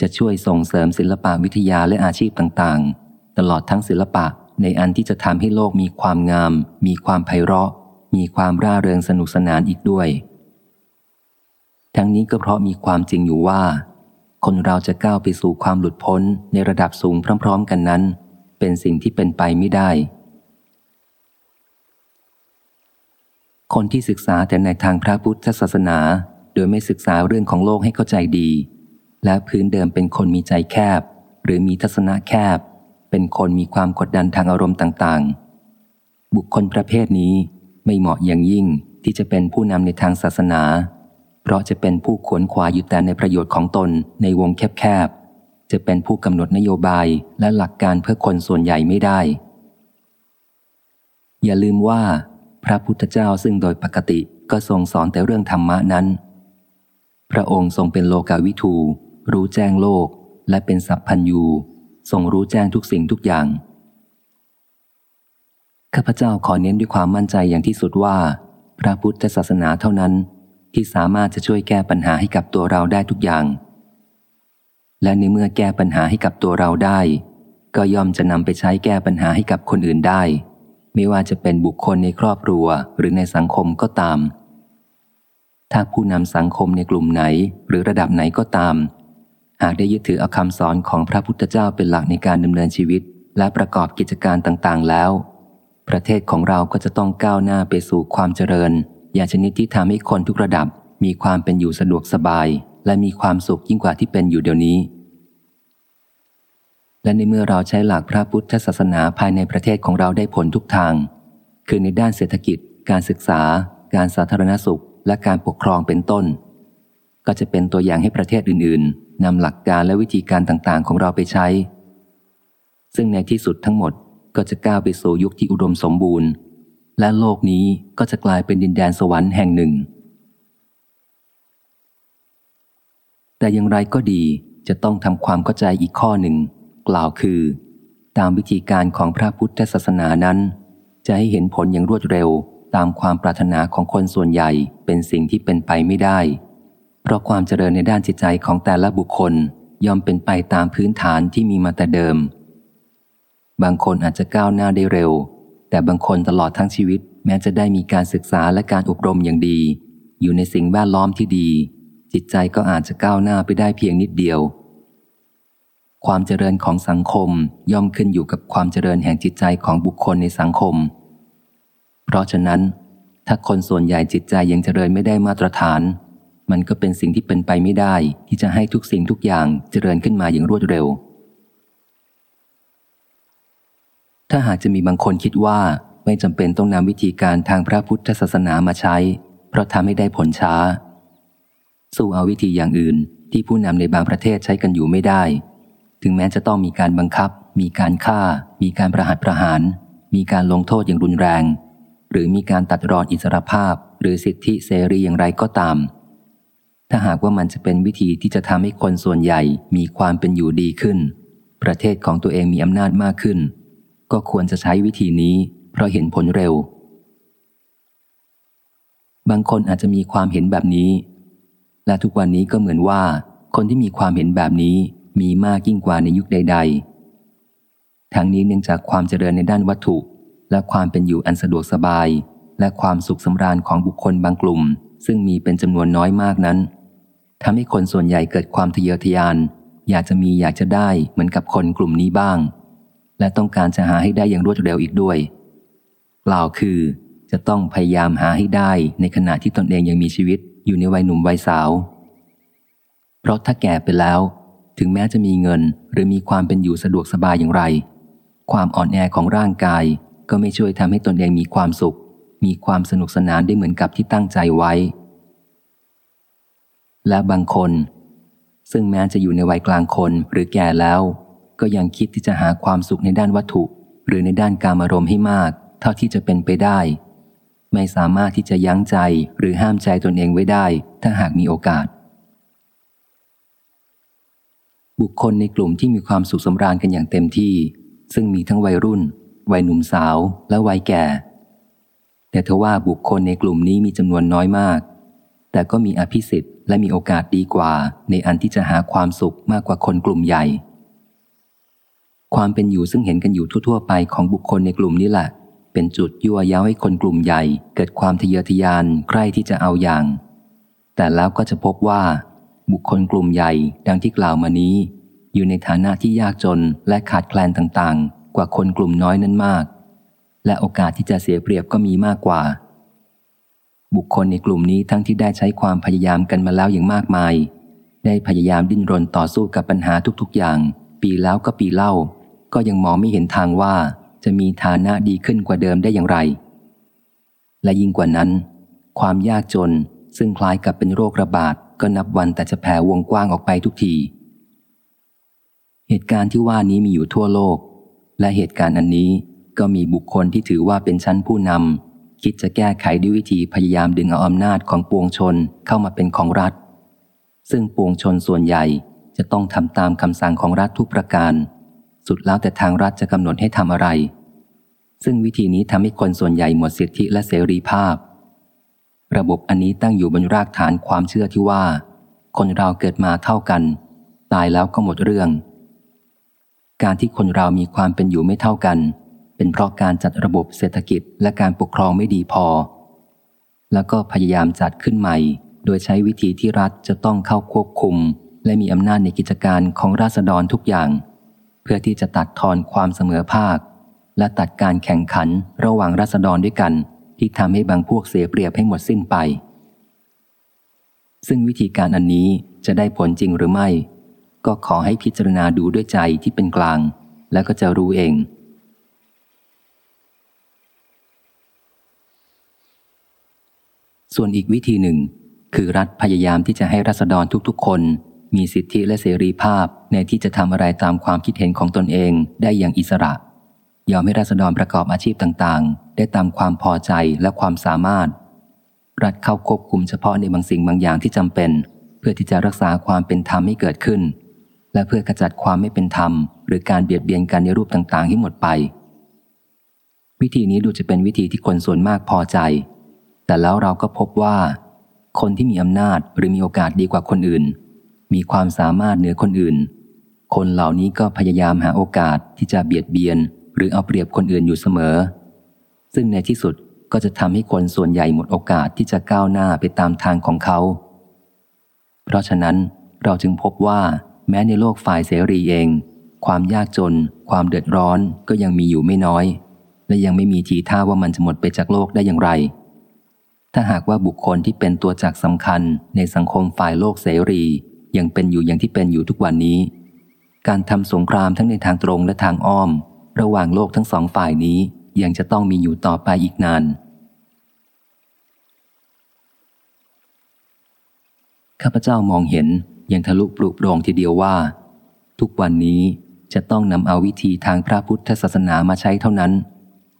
จะช่วยส่งเสริมศิลปะวิทยาและอาชีพต่างๆ ตลอดทั้งศิลปะในอันที่จะทำให้โลกมีความงาม มีความไพเราะ มีความร่าเริงสนุกสนานอีกด้วย ทั้งนี้ก็เพราะมีความจริงอยู่ว่า คนเราจะก้าวไปสู่ความหลุดพ้นในระดับสูงพร้อม ๆ กันนั้น เป็นสิ่งที่เป็นไปไม่ได้ คนที่ศึกษาแต่ในทางพระพุทธศาสนา โดยไม่ศึกษาเรื่องของโลกให้เข้าใจดี และพื้นเดิมเป็นคนมีใจแคบ หรือมีทัศนะแคบ เป็นคนมีความกดดันทางอารมณ์ต่างๆ บุคคลประเภทนี้ไม่เหมาะอย่างยิ่งที่จะเป็นผู้นำในทางศาสนา เพราะจะเป็นผู้ขวนขวายอยู่แต่ในประโยชน์ของตนในวงแคบๆ จะเป็นผู้กำหนดนโยบายและหลักการเพื่อคนส่วนใหญ่ไม่ได้ อย่าลืมว่า พระพุทธเจ้าซึ่งโดยปกติก็ทรงสอนแต่เรื่องธรรมะนั้น พระองค์ทรงเป็นโลกาวิทู รู้แจ้งโลก และเป็นสัพพัญยูทรงรู้แจ้งทุกสิ่งทุกอย่าง ข้าพเจ้าขอเน้นด้วยความมั่นใจอย่างที่สุดว่า พระพุทธศาสนาเท่านั้น ที่สามารถจะช่วยแก้ปัญหาให้กับตัวเราได้ทุกอย่าง และในเมื่อแก้ปัญหาให้กับตัวเราได้ ก็ย่อมจะนำไปใช้แก้ปัญหาให้กับคนอื่นได้ ไม่ว่าจะเป็นบุคคลในครอบครัวหรือในสังคมก็ตาม ถ้าผู้นำสังคมในกลุ่มไหนหรือระดับไหนก็ตาม หากได้ยึดถือเอาคำสอนของพระพุทธเจ้าเป็นหลักในการดำเนินชีวิต และประกอบกิจการต่างๆแล้ว ประเทศของเราก็จะต้องก้าวหน้าไปสู่ความเจริญ อย่างชนิดที่ทำให้คนทุกระดับมีความเป็นอยู่สะดวกสบาย และมีความสุขยิ่งกว่าที่เป็นอยู่เดี๋ยวนี้ และในเมื่อเราใช้หลักพระพุทธศาสนาภายในประเทศของเราได้ผลทุกทาง คือในด้านเศรษฐกิจ การศึกษา การสาธารณสุข และการปกครองเป็นต้น ก็จะเป็นตัวอย่างให้ประเทศอื่น ๆนำหลักการและวิธีการต่างๆ ของเราไปใช้ ซึ่งในที่สุดทั้งหมดก็จะก้าวไปสู่ยุคที่อุดมสมบูรณ์ และโลกนี้ก็จะกลายเป็นดินแดนสวรรค์แห่งหนึ่ง แต่อย่างไรก็ดีจะต้องทำความเข้าใจอีกข้อหนึ่ง กล่าวคือ ตามวิธีการของพระพุทธศาสนานั้น จะให้เห็นผลอย่างรวดเร็วตามความปรารถนาของคนส่วนใหญ่เป็นสิ่งที่เป็นไปไม่ได้ เพราะความเจริญในด้านจิตใจของแต่ละบุคคลย่อมเป็นไปตามพื้นฐานที่มีมาแต่เดิม บางคนอาจจะก้าวหน้าได้เร็ว แต่บางคนตลอดทั้งชีวิต แม้จะได้มีการศึกษาและการอบรมอย่างดี อยู่ในสิ่งแวดล้อมที่ดี จิตใจก็อาจจะก้าวหน้าไปได้เพียงนิดเดียว ความเจริญของสังคมย่อมขึ้นอยู่กับความเจริญแห่งจิตใจของบุคคลในสังคม เพราะฉะนั้น ถ้าคนส่วนใหญ่จิตใจยังเจริญไม่ได้มาตรฐาน มันก็เป็นสิ่งที่เป็นไปไม่ได้ ที่จะให้ทุกสิ่งทุกอย่างเจริญขึ้นมาอย่างรวดเร็ว ถ้าหากจะมีบางคนคิดว่าไม่จำเป็นต้องนำวิธีการทางพระพุทธศาสนามาใช้ เพราะทำให้ได้ผลช้า สู้เอาวิธีอย่างอื่นที่ผู้นำในบางประเทศใช้กันอยู่ไม่ได้ ถึงแม้จะต้องมีการบังคับ มีการฆ่า มีการประหัตประหาร มีการลงโทษอย่างรุนแรง หรือมีการตัดรอนอิสรภาพ หรือสิทธิเสรีอย่างไรก็ตาม ถ้าหากว่ามันจะเป็นวิธีที่จะทำให้คนส่วนใหญ่มีความเป็นอยู่ดีขึ้น ประเทศของตัวเองมีอำนาจมากขึ้น ก็ควรจะใช้วิธีนี้ เพราะเห็นผลเร็ว บางคนอาจจะมีความเห็นแบบนี้ และทุกวันนี้ก็เหมือนว่า คนที่มีความเห็นแบบนี้ มีมากยิ่งกว่าในยุคใด ๆ ทั้งนี้เนื่องจากความเจริญในด้านวัตถุ และความเป็นอยู่อันสะดวกสบาย และความสุขสำราญของบุคคลบางกลุ่ม ซึ่งมีเป็นจำนวนน้อยมากนั้นทำให้คนส่วนใหญ่เกิดความทะเยอทะยาน อยากจะมีอยากจะได้เหมือนกับคนกลุ่มนี้บ้าง และต้องการจะหาให้ได้อย่างรวดเร็วอีกด้วยกล่าวคือจะต้องพยายามหาให้ได้ในขณะที่ตนเองยังมีชีวิตอยู่ในวัยหนุ่มวัยสาว เพราะถ้าแก่ไปแล้ว ถึงแม้จะมีเงินหรือมีความเป็นอยู่สะดวกสบายอย่างไร ความอ่อนแอของร่างกายก็ไม่ช่วยทำให้ตนเองมีความสุข มีความสนุกสนานได้เหมือนกับที่ตั้งใจไว้ และบางคน ซึ่งแม้จะอยู่ในวัยกลางคนหรือแก่แล้ว ก็ยังคิดที่จะหาความสุขในด้านวัตถุ หรือในด้านการอารมณ์ให้มาก เท่าที่จะเป็นไปได้ ไม่สามารถที่จะยั้งใจหรือห้ามใจตนเองไว้ได้ ถ้าหากมีโอกาส บุคคลในกลุ่มที่มีความสุขสำราญกันอย่างเต็มที่ ซึ่งมีทั้งวัยรุ่น วัยหนุ่มสาว และวัยแก่ แต่ทว่าบุคคลในกลุ่มนี้มีจำนวนน้อยมาก แต่ก็มีอภิสิทธิ์และมีโอกาสดีกว่า ในอันที่จะหาความสุขมากกว่าคนกลุ่มใหญ่ ความเป็นอยู่ซึ่งเห็นกันอยู่ทั่วๆ ไปของบุคคลในกลุ่มนี้แหละ เป็นจุดยั่วย้าให้คนกลุ่มใหญ่ เกิดความทะเยอทะยานใคร่ที่จะเอาอย่าง แต่แล้วก็จะพบว่า บุคคลกลุ่มใหญ่ดังที่กล่าวมานี้ อยู่ในฐานะที่ยากจนและขาดแคลนต่างๆ กว่าคนกลุ่มน้อยนั้นมาก และโอกาสที่จะเสียเปรียบก็มีมากกว่า บุคคลในกลุ่มนี้ทั้งที่ได้ใช้ความพยายามกันมาแล้วอย่างมากมาย ได้พยายามดิ้นรนต่อสู้กับปัญหาทุกๆอย่าง ปีแล้วก็ปีเล่า ก็ยังมองไม่เห็นทางว่าจะมีฐานะดีขึ้นกว่าเดิมได้อย่างไร และยิ่งกว่านั้น ความยากจนซึ่งคล้ายกับเป็นโรคระบาด ก็นับวันแต่จะแผ่วงกว้างออกไปทุกที เหตุการณ์ที่ว่านี้มีอยู่ทั่วโลก และเหตุการณ์อันนี้ก็มีบุคคลที่ถือว่าเป็นชั้นผู้นำคิดจะแก้ไขด้วยวิธีพยายามดึงเอาอำนาจของปวงชนเข้ามาเป็นของรัฐ ซึ่งปวงชนส่วนใหญ่จะต้องทำตามคำสั่งของรัฐทุกประการ สุดแล้วแต่ทางรัฐจะกำหนดให้ทำอะไร ซึ่งวิธีนี้ทำให้คนส่วนใหญ่หมดสิทธิและเสรีภาพ ระบบอันนี้ตั้งอยู่บนรากฐานความเชื่อที่ว่า คนเราเกิดมาเท่ากัน ตายแล้วก็หมดเรื่อง การที่คนเรามีความเป็นอยู่ไม่เท่ากัน เป็นเพราะการจัดระบบเศรษฐกิจและการปกครองไม่ดีพอ แล้วก็พยายามจัดขึ้นใหม่ โดยใช้วิธีที่รัฐจะต้องเข้าควบคุม และมีอำนาจในกิจการของราษฎรทุกอย่าง เพื่อที่จะตัดทอนความเสมอภาค และตัดการแข่งขันระหว่างราษฎรด้วยกัน ที่ทำให้บางพวกเสียเปรียบให้หมดสิ้นไป ซึ่งวิธีการอันนี้จะได้ผลจริงหรือไม่ ก็ขอให้พิจารณาดูด้วยใจที่เป็นกลาง แล้วก็จะรู้เอง ส่วนอีกวิธีหนึ่ง คือรัฐพยายามที่จะให้รัษฎรทุกๆ คนมีสิทธิและเสรีภาพในที่จะทำอะไรตามความคิดเห็นของตนเองได้อย่างอิสระ ยอมให้รัษฎรประกอบอาชีพต่างๆ ได้ตามความพอใจและความสามารถ รัฐเข้าควบคุมเฉพาะในบางสิ่งบางอย่างที่จำเป็น เพื่อที่จะรักษาความเป็นธรรมให้เกิดขึ้น และเพื่อขจัดความไม่เป็นธรรม หรือการเบียดเบียนกันในรูปต่างๆ ให้หมดไป วิธีนี้ดูจะเป็นวิธีที่คนส่วนมากพอใจ แต่แล้วเราก็พบว่า คนที่มีอำนาจหรือมีโอกาสดีกว่าคนอื่น มีความสามารถเหนือคนอื่น คนเหล่านี้ก็พยายามหาโอกาสที่จะเบียดเบียน หรือเอาเปรียบคนอื่นอยู่เสมอ ซึ่งในที่สุดก็จะทำให้คนส่วนใหญ่หมดโอกาสที่จะก้าวหน้าไปตามทางของเขา เพราะฉะนั้นเราจึงพบว่าแม้ในโลกฝ่ายเสรีเอง ความยากจน ความเดือดร้อนก็ยังมีอยู่ไม่น้อย และยังไม่มีทีท่าว่ามันจะหมดไปจากโลกได้อย่างไร ถ้าหากว่าบุคคลที่เป็นตัวจักสำคัญในสังคมฝ่ายโลกเสรียังเป็นอยู่อย่างที่เป็นอยู่ทุกวันนี้ การทำสงครามทั้งในทางตรงและทางอ้อม ระหว่างโลกทั้งสองฝ่ายนี้ยังจะต้องมีอยู่ต่อไปอีกนาน ข้าพเจ้ามองเห็นยังทะลุปลุกโปร่งทีเดียวว่า ทุกวันนี้จะต้องนำเอาวิธีทางพระพุทธศาสนามาใช้เท่านั้น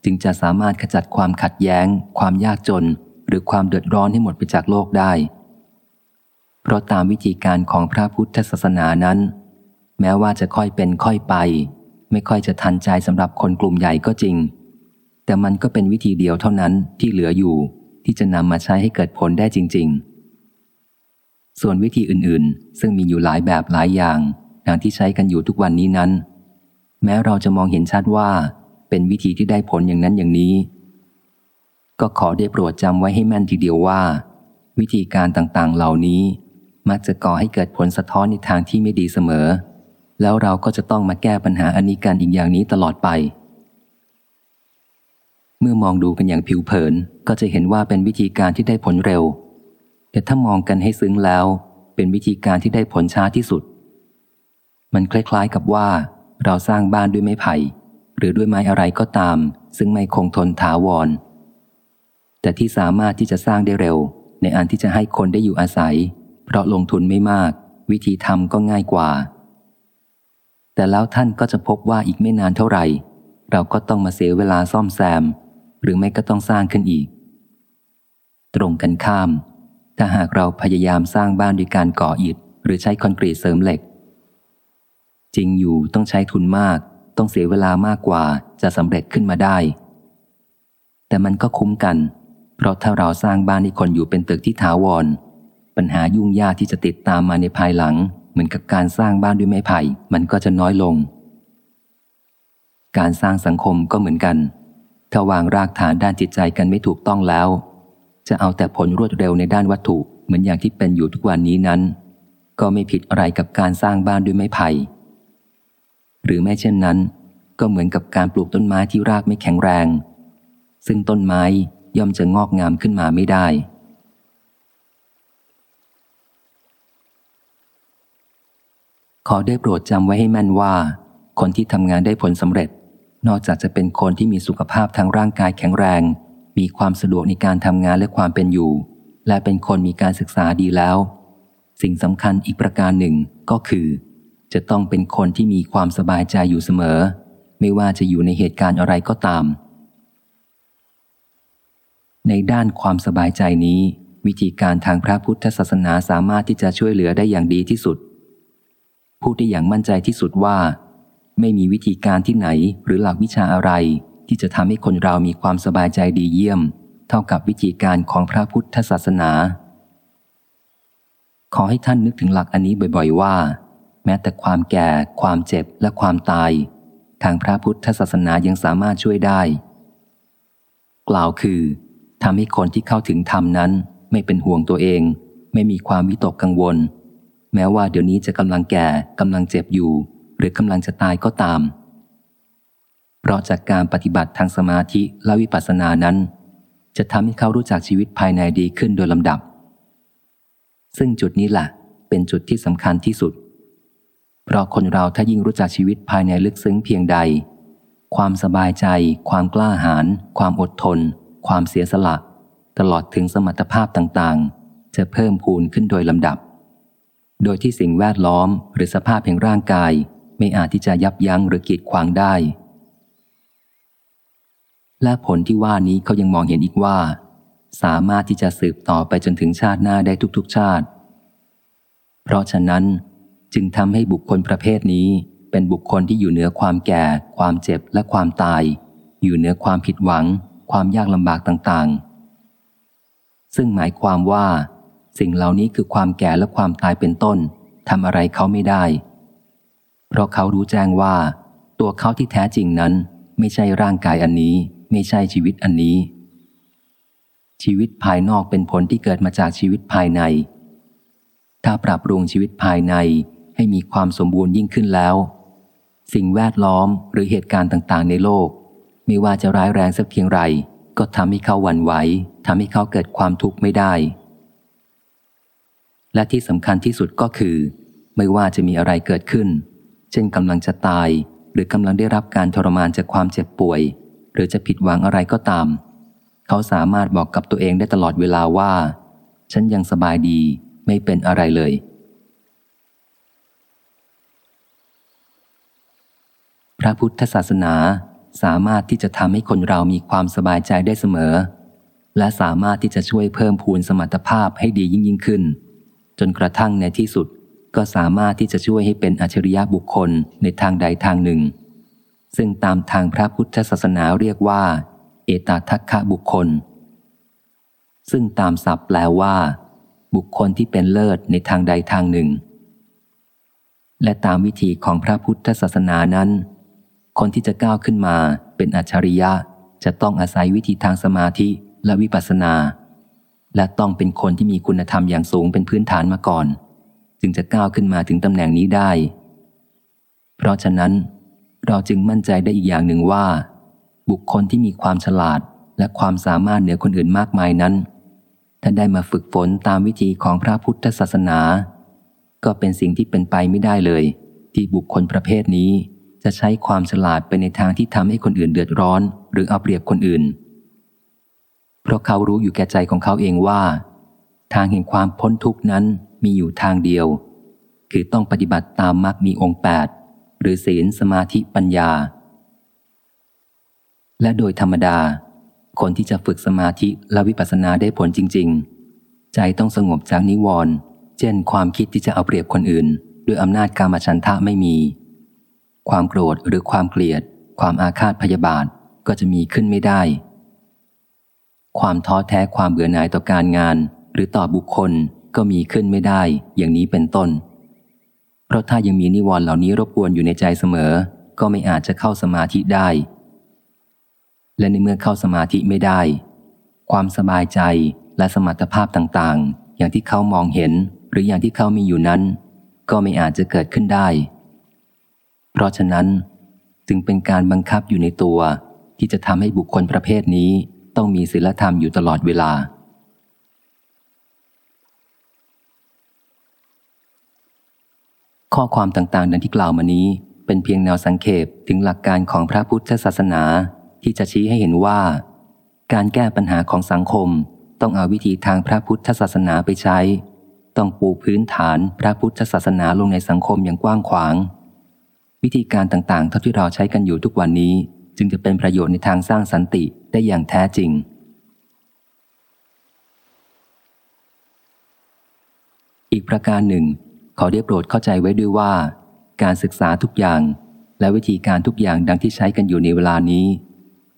จึงจะสามารถขจัดความขัดแย้ง ความยากจน หรือความเดือดร้อนให้หมดไปจากโลกได้ เพราะตามวิธีการของพระพุทธศาสนานั้น แม้ว่าจะค่อยเป็นค่อยไป ไม่ค่อยจะทันใจสำหรับคนกลุ่มใหญ่ก็จริง แต่มันก็เป็นวิธีเดียวเท่านั้นที่เหลืออยู่ ที่จะนำมาใช้ให้เกิดผลได้จริง ๆ ส่วนวิธีอื่นๆ ซึ่งมีอยู่หลายแบบหลายอย่างอย่างที่ใช้กันอยู่ทุกวันนี้นั้น แม้เราจะมองเห็นชัดว่า เป็นวิธีที่ได้ผลอย่างนั้นอย่างนี้ ก็ขอได้โปรดจำไว้ให้แม่นทีเดียวว่า วิธีการต่างๆ เหล่านี้ มักจะก่อให้เกิดผลสะท้อนในทางที่ไม่ดีเสมอ แล้วเราก็จะต้องมาแก้ปัญหาอันนี้การอีกอย่างนี้ตลอดไป เมื่อมองดูกันอย่างผิวเผินก็จะเห็นว่าเป็นวิธีการที่ได้ผลเร็ว แต่ถ้ามองกันให้ซึ้งแล้ว เป็นวิธีการที่ได้ผลช้าที่สุด มันคล้ายๆกับว่าเราสร้างบ้านด้วยไม้ไผ่ หรือด้วยไม้อะไรก็ตาม ซึ่งไม่คงทนถาวร แต่ที่สามารถที่จะสร้างได้เร็ว ในอันที่จะให้คนได้อยู่อาศัย เพราะลงทุนไม่มาก วิธีทำก็ง่ายกว่า แต่แล้วท่านก็จะพบว่าอีกไม่นานเท่าไหร่ เราก็ต้องมาเสียเวลาซ่อมแซม หรือไม่ก็ต้องสร้างขึ้นอีก ตรงกันข้าม ถ้าหากเราพยายามสร้างบ้านด้วยการก่ออิฐ หรือใช้คอนกรีตเสริมเหล็ก จริงอยู่ต้องใช้ทุนมาก ต้องเสียเวลามากกว่าจะสำเร็จขึ้นมาได้ แต่มันก็คุ้มกัน เพราะถ้าเราสร้างบ้านให้คนอยู่เป็นตึกที่ถาวร ปัญหายุ่งยากที่จะติดตามมาในภายหลัง เหมือนกับการสร้างบ้านด้วยไม้ไผ่ มันก็จะน้อยลง การสร้างสังคมก็เหมือนกัน ถ้าวางรากฐานด้านจิตใจกันไม่ถูกต้องแล้ว จะเอาแต่ผลรวดเร็วในด้านวัตถุเหมือนอย่างที่เป็นอยู่ทุกวันนี้นั้น ก็ไม่ผิดอะไรกับการสร้างบ้านด้วยไม้ไผ่ หรือแม้เช่นนั้น ก็เหมือนกับการปลูกต้นไม้ที่รากไม่แข็งแรง ซึ่งต้นไม้ย่อมจะงอกงามขึ้นมาไม่ได้ ขอได้โปรดจำไว้ให้แม่นว่า คนที่ทำงานได้ผลสำเร็จ นอกจากจะเป็นคนที่มีสุขภาพทางร่างกายแข็งแรง มีความสะดวกในการทำงานและความเป็นอยู่ และเป็นคนมีการศึกษาดีแล้ว สิ่งสำคัญอีกประการหนึ่งก็คือ จะต้องเป็นคนที่มีความสบายใจอยู่เสมอ ไม่ว่าจะอยู่ในเหตุการณ์อะไรก็ตาม ในด้านความสบายใจนี้ วิธีการทางพระพุทธศาสนาสามารถที่จะช่วยเหลือได้อย่างดีที่สุด พูดได้อย่างมั่นใจที่สุดว่า ไม่มีวิธีการที่ไหนหรือหลักวิชาอะไร ที่จะทำให้คนเรามีความสบายใจดีเยี่ยม เท่ากับวิธีการของพระพุทธศาสนา ขอให้ท่านนึกถึงหลักอันนี้บ่อย ๆ ว่า แม้แต่ความแก่ ความเจ็บและความตาย ทางพระพุทธศาสนายังสามารถช่วยได้ กล่าวคือทำให้คนที่เข้าถึงธรรมนั้น ไม่เป็นห่วงตัวเอง ไม่มีความวิตกกังวล แม้ว่าเดี๋ยวนี้จะกำลังแก่กำลังเจ็บอยู่ หรือกำลังจะตายก็ตาม เพราะจากการปฏิบัติทางสมาธิและวิปัสสนานั้น จะทำให้เขารู้จักชีวิตภายในดีขึ้นโดยลำดับ ซึ่งจุดนี้แหละเป็นจุดที่สำคัญที่สุด เพราะคนเราถ้ายิ่งรู้จักชีวิตภายในลึกซึ้งเพียงใด ความสบายใจ ความกล้าหาญความอดทน ความเสียสละ ตลอดถึงสมรรถภาพต่างๆ จะเพิ่มพูนขึ้นโดยลำดับ โดยที่สิ่งแวดล้อมหรือสภาพแห่งร่างกาย ไม่อาจที่จะยับยั้งหรือกีดขวางได้ และผลที่ว่านี้เขายังมองเห็นอีกว่า สามารถที่จะสืบต่อไปจนถึงชาติหน้าได้ทุกๆชาติ เพราะฉะนั้นจึงทำให้บุคคลประเภทนี้เป็นบุคคลที่อยู่เหนือความแก่ ความเจ็บและความตาย อยู่เหนือความผิดหวัง ความยากลำบากต่างๆ ซึ่งหมายความว่า สิ่งเหล่านี้คือความแก่และความตายเป็นต้นทำอะไรเขาไม่ได้ เพราะเขารู้แจ้งว่า ตัวเขาที่แท้จริงนั้น ไม่ใช่ร่างกายอันนี้ ไม่ใช่ชีวิตอันนี้ ชีวิตภายนอกเป็นผลที่เกิดมาจากชีวิตภายใน ถ้าปรับปรุงชีวิตภายในให้มีความสมบูรณ์ยิ่งขึ้นแล้ว สิ่งแวดล้อมหรือเหตุการณ์ต่างๆ ในโลก ไม่ว่าจะร้ายแรงสักเพียงไร ก็ทำให้เขาหวั่นไหวทำให้เขาเกิดความทุกข์ไม่ได้ และที่สำคัญที่สุดก็คือ ไม่ว่าจะมีอะไรเกิดขึ้น เช่นกำลังจะตาย หรือกำลังได้รับการทรมานจากความเจ็บป่วย หรือจะผิดหวังอะไรก็ตาม เขาสามารถบอกกับตัวเองได้ตลอดเวลาว่า ฉันยังสบายดีไม่เป็นอะไรเลย พระพุทธศาสนาสามารถที่จะทำให้คนเรามีความสบายใจได้เสมอ และสามารถที่จะช่วยเพิ่มพูนสมรรถภาพให้ดียิ่งยิ่งขึ้น จนกระทั่งในที่สุดก็สามารถที่จะช่วยให้เป็นอัจฉริยะบุคคลในทางใดทางหนึ่ง ซึ่งตามทางพระพุทธศาสนาเรียกว่า เอตทัคคะบุคคล ซึ่งตามศัพท์แปลว่า บุคคลที่เป็นเลิศในทางใดทางหนึ่ง และตามวิธีของพระพุทธศาสนานั้น คนที่จะก้าวขึ้นมาเป็นอัจฉริยะจะต้องอาศัยวิธีทางสมาธิและวิปัสสนา และต้องเป็นคนที่มีคุณธรรมอย่างสูงเป็นพื้นฐานมาก่อน จึงจะก้าวขึ้นมาถึงตำแหน่งนี้ได้ เพราะฉะนั้น เราจึงมั่นใจได้อีกอย่างหนึ่งว่า บุคคลที่มีความฉลาดและความสามารถเหนือคนอื่นมากมายนั้น ถ้าได้มาฝึกฝนตามวิธีของพระพุทธศาสนา ก็เป็นสิ่งที่เป็นไปไม่ได้เลย ที่บุคคลประเภทนี้จะใช้ความฉลาดไปในทางที่ทำให้คนอื่นเดือดร้อน หรือเอาเปรียบคนอื่น เพราะเขารู้อยู่แก่ใจของเขาเองว่า ทางแห่งความพ้นทุกนั้นมีอยู่ทางเดียว คือต้องปฏิบัติตามมรรคมีองค์แปดหรือศีลสมาธิปัญญา และโดยธรรมดา คนที่จะฝึกสมาธิและวิปัสสนาได้ผลจริง ๆ ใจต้องสงบจากนิวรณ์เช่นความคิดที่จะเอาเปรียบคนอื่น ด้วยอำนาจการมฉันทะไม่มี ความโกรธหรือความเกลียด ความอาฆาตพยาบาทก็จะมีขึ้นไม่ได้ ความท้อแท้ความเบื่อหน่ายต่อการงาน หรือต่อบุคคลก็มีขึ้นไม่ได้ อย่างนี้เป็นต้น เพราะถ้ายังมีนิวรณ์เหล่านี้รบกวนอยู่ในใจเสมอ ก็ไม่อาจจะเข้าสมาธิได้ และในเมื่อเข้าสมาธิไม่ได้ ความสบายใจและสมรรถภาพต่างๆ อย่างที่เขามองเห็น หรืออย่างที่เขามีอยู่นั้น ก็ไม่อาจจะเกิดขึ้นได้ เพราะฉะนั้นจึงเป็นการบังคับอยู่ในตัวที่จะทำให้บุคคลประเภทนี้ ต้องมีศีลธรรมอยู่ตลอดเวลา ข้อความต่างๆ ดังที่กล่าวมานี้เป็นเพียงแนวสังเขปถึงหลักการของพระพุทธศาสนาที่จะชี้ให้เห็นว่า การแก้ปัญหาของสังคม ต้องเอาวิธีทางพระพุทธศาสนาไปใช้ ต้องปูพื้นฐานพระพุทธศาสนาลงในสังคมอย่างกว้างขวาง วิธีการต่างๆ เท่าที่เราใช้กันอยู่ทุกวันนี้ จึงจะเป็นประโยชน์ในทางสร้างสันติได้อย่างแท้จริง อีกประการหนึ่ง ขอได้โปรดเข้าใจไว้ด้วยว่า การศึกษาทุกอย่าง และวิธีการทุกอย่างดังที่ใช้กันอยู่ในเวลานี้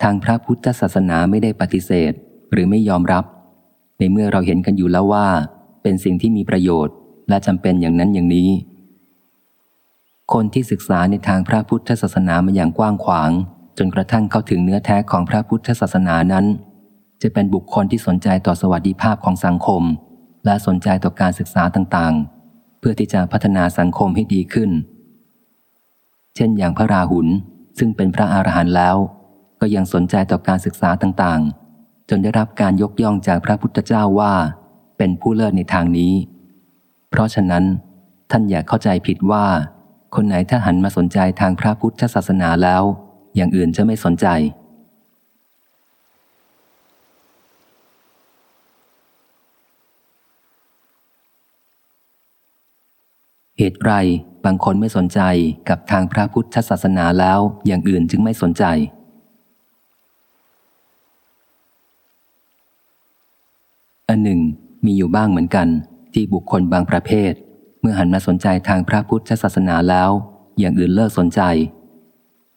ทางพระพุทธศาสนาไม่ได้ปฏิเสธ หรือไม่ยอมรับ ในเมื่อเราเห็นกันอยู่แล้วว่า เป็นสิ่งที่มีประโยชน์ และจำเป็นอย่างนั้นอย่างนี้คนที่ศึกษาในทางพระพุทธศาสนามาอย่างกว้างขวาง จนกระทั่งเข้าถึงเนื้อแท้ของพระพุทธศาสนานั้น จะเป็นบุคคลที่สนใจต่อสวัสดิภาพของสังคม และสนใจต่อการศึกษาต่างๆ เพื่อที่จะพัฒนาสังคมให้ดีขึ้น เช่นอย่างพระราหุลซึ่งเป็นพระอรหันต์แล้ว ก็ยังสนใจต่อการศึกษาต่างๆ จนได้รับการยกย่องจากพระพุทธเจ้าว่า เป็นผู้เลิศในทางนี้ เพราะฉะนั้น ท่านอย่าเข้าใจผิดว่า คนไหนถ้าหันมาสนใจทางพระพุทธศาสนาแล้ว อย่างอื่นจะไม่สนใจ เหตุไรบางคนไม่สนใจกับทางพระพุทธศาสนาแล้วอย่างอื่นจึงไม่สนใจ อันหนึ่ง มีอยู่บ้างเหมือนกัน ที่บุคคลบางประเภท เมื่อหันมาสนใจทางพระพุทธศาสนาแล้ว อย่างอื่นเลิกสนใจ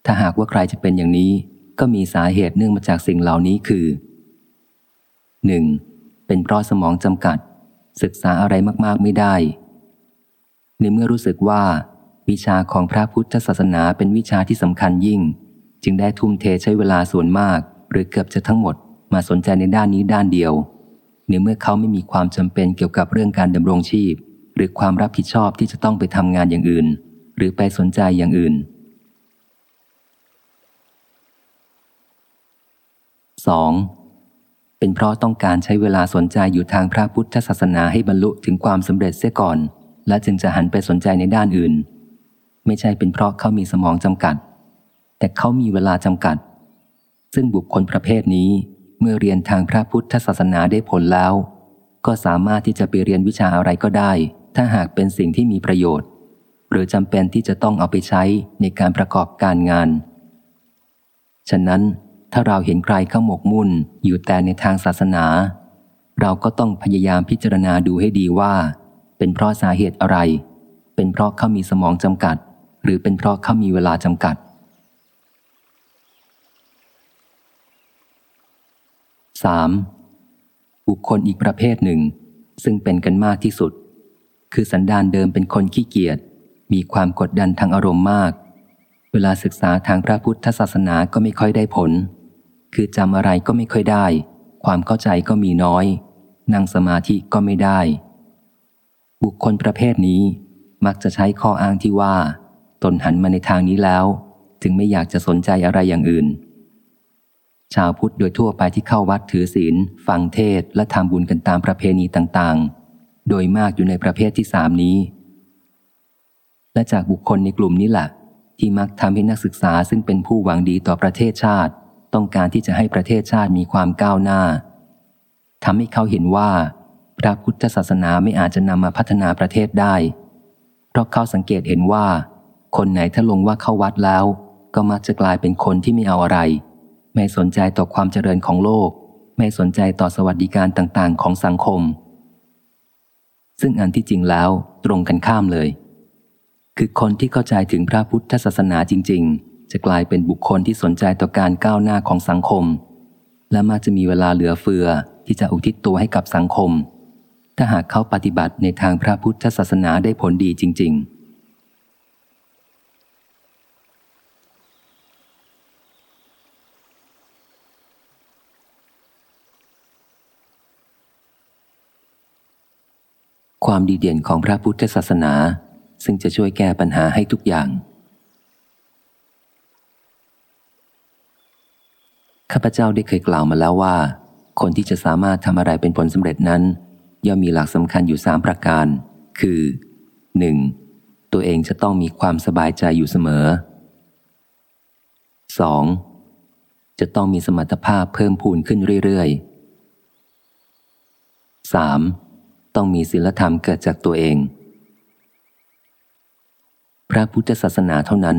ถ้าหากว่าใครจะเป็นอย่างนี้ ก็มีสาเหตุเนื่องมาจากสิ่งเหล่านี้คือ 1. เป็นเพราะสมองจำกัด ศึกษาอะไรมากๆไม่ได้ ในเมื่อรู้สึกว่า วิชาของพระพุทธศาสนาเป็นวิชาที่สำคัญยิ่ง จึงได้ทุ่มเทใช้เวลาส่วนมาก หรือเกือบจะทั้งหมดมาสนใจในด้านนี้ด้านเดียวในเมื่อเขาไม่มีความจำเป็นเกี่ยวกับเรื่องการดำรงชีพ หรือความรับผิดชอบที่จะต้องไปทำงานอย่างอื่น หรือไปสนใจอย่างอื่น 2. เป็นเพราะต้องการใช้เวลาสนใจอยู่ทางพระพุทธศาสนาให้บรรลุถึงความสำเร็จเสียก่อน และจึงจะหันไปสนใจในด้านอื่น ไม่ใช่เป็นเพราะเขามีสมองจำกัด แต่เขามีเวลาจำกัด ซึ่งบุคคลประเภทนี้เมื่อเรียนทางพระพุทธศาสนาได้ผลแล้ว ก็สามารถที่จะไปเรียนวิชาอะไรก็ได้ ถ้าหากเป็นสิ่งที่มีประโยชน์ หรือจำเป็นที่จะต้องเอาไปใช้ในการประกอบการงาน ฉะนั้น ถ้าเราเห็นใครเข้าหมกมุ่นอยู่แต่ในทางศาสนา เราก็ต้องพยายามพิจารณาดูให้ดีว่า เป็นเพราะสาเหตุอะไร เป็นเพราะเขามีสมองจำกัด หรือเป็นเพราะเขามีเวลาจำกัด 3. บุคคลอีกประเภทหนึ่ง ซึ่งเป็นกันมากที่สุด คือสันดานเดิมเป็นคนขี้เกียจมีความกดดันทางอารมณ์มาก เวลาศึกษาทางพระพุทธศาสนาก็ไม่ค่อยได้ผล คือจำอะไรก็ไม่ค่อยได้ ความเข้าใจก็มีน้อย นั่งสมาธิก็ไม่ได้ บุคคลประเภทนี้มักจะใช้ข้ออ้างที่ว่า ตนหันมาในทางนี้แล้ว จึงไม่อยากจะสนใจอะไรอย่างอื่น ชาวพุทธโดยทั่วไปที่เข้าวัดถือศีล ฟังเทศและทำบุญกันตามประเพณีต่างๆ โดยมากอยู่ในประเภทที่สามนี้ และจากบุคคลในกลุ่มนี้แหละที่มักทำให้นักศึกษาซึ่งเป็นผู้หวังดีต่อประเทศชาติ ต้องการที่จะให้ประเทศชาติมีความก้าวหน้าทำให้เขาเห็นว่า พระพุทธศาสนาไม่อาจจะนำมาพัฒนาประเทศได้ เพราะเขาสังเกตเห็นว่า คนไหนถ้าลงว่าเข้าวัดแล้ว ก็มักจะกลายเป็นคนที่ไม่เอาอะไร ไม่สนใจต่อความเจริญของโลก ไม่สนใจต่อสวัสดิการต่างๆ ของสังคม ซึ่งอันที่จริงแล้วตรงกันข้ามเลย คือคนที่เข้าใจถึงพระพุทธศาสนาจริง ๆ จะกลายเป็นบุคคลที่สนใจต่อการก้าวหน้าของสังคม และมักจะมีเวลาเหลือเฟือที่จะอุทิศตัวให้กับสังคม ถ้าหากเขาปฏิบัติในทางพระพุทธศาสนาได้ผลดีจริง ๆความดีเด่นของพระพุทธศาสนา ซึ่งจะช่วยแก้ปัญหาให้ทุกอย่าง ข้าพเจ้าได้เคยกล่าวมาแล้วว่า คนที่จะสามารถทำอะไรเป็นผลสำเร็จนั้น ย่อมมีหลักสำคัญอยู่สามประการ คือ 1. ตัวเองจะต้องมีความสบายใจอยู่เสมอ 2. จะต้องมีสมรรถภาพเพิ่มพูนขึ้นเรื่อยๆ 3. ต้องมีศีลธรรมเกิดจากตัวเอง พระพุทธศาสนาเท่านั้น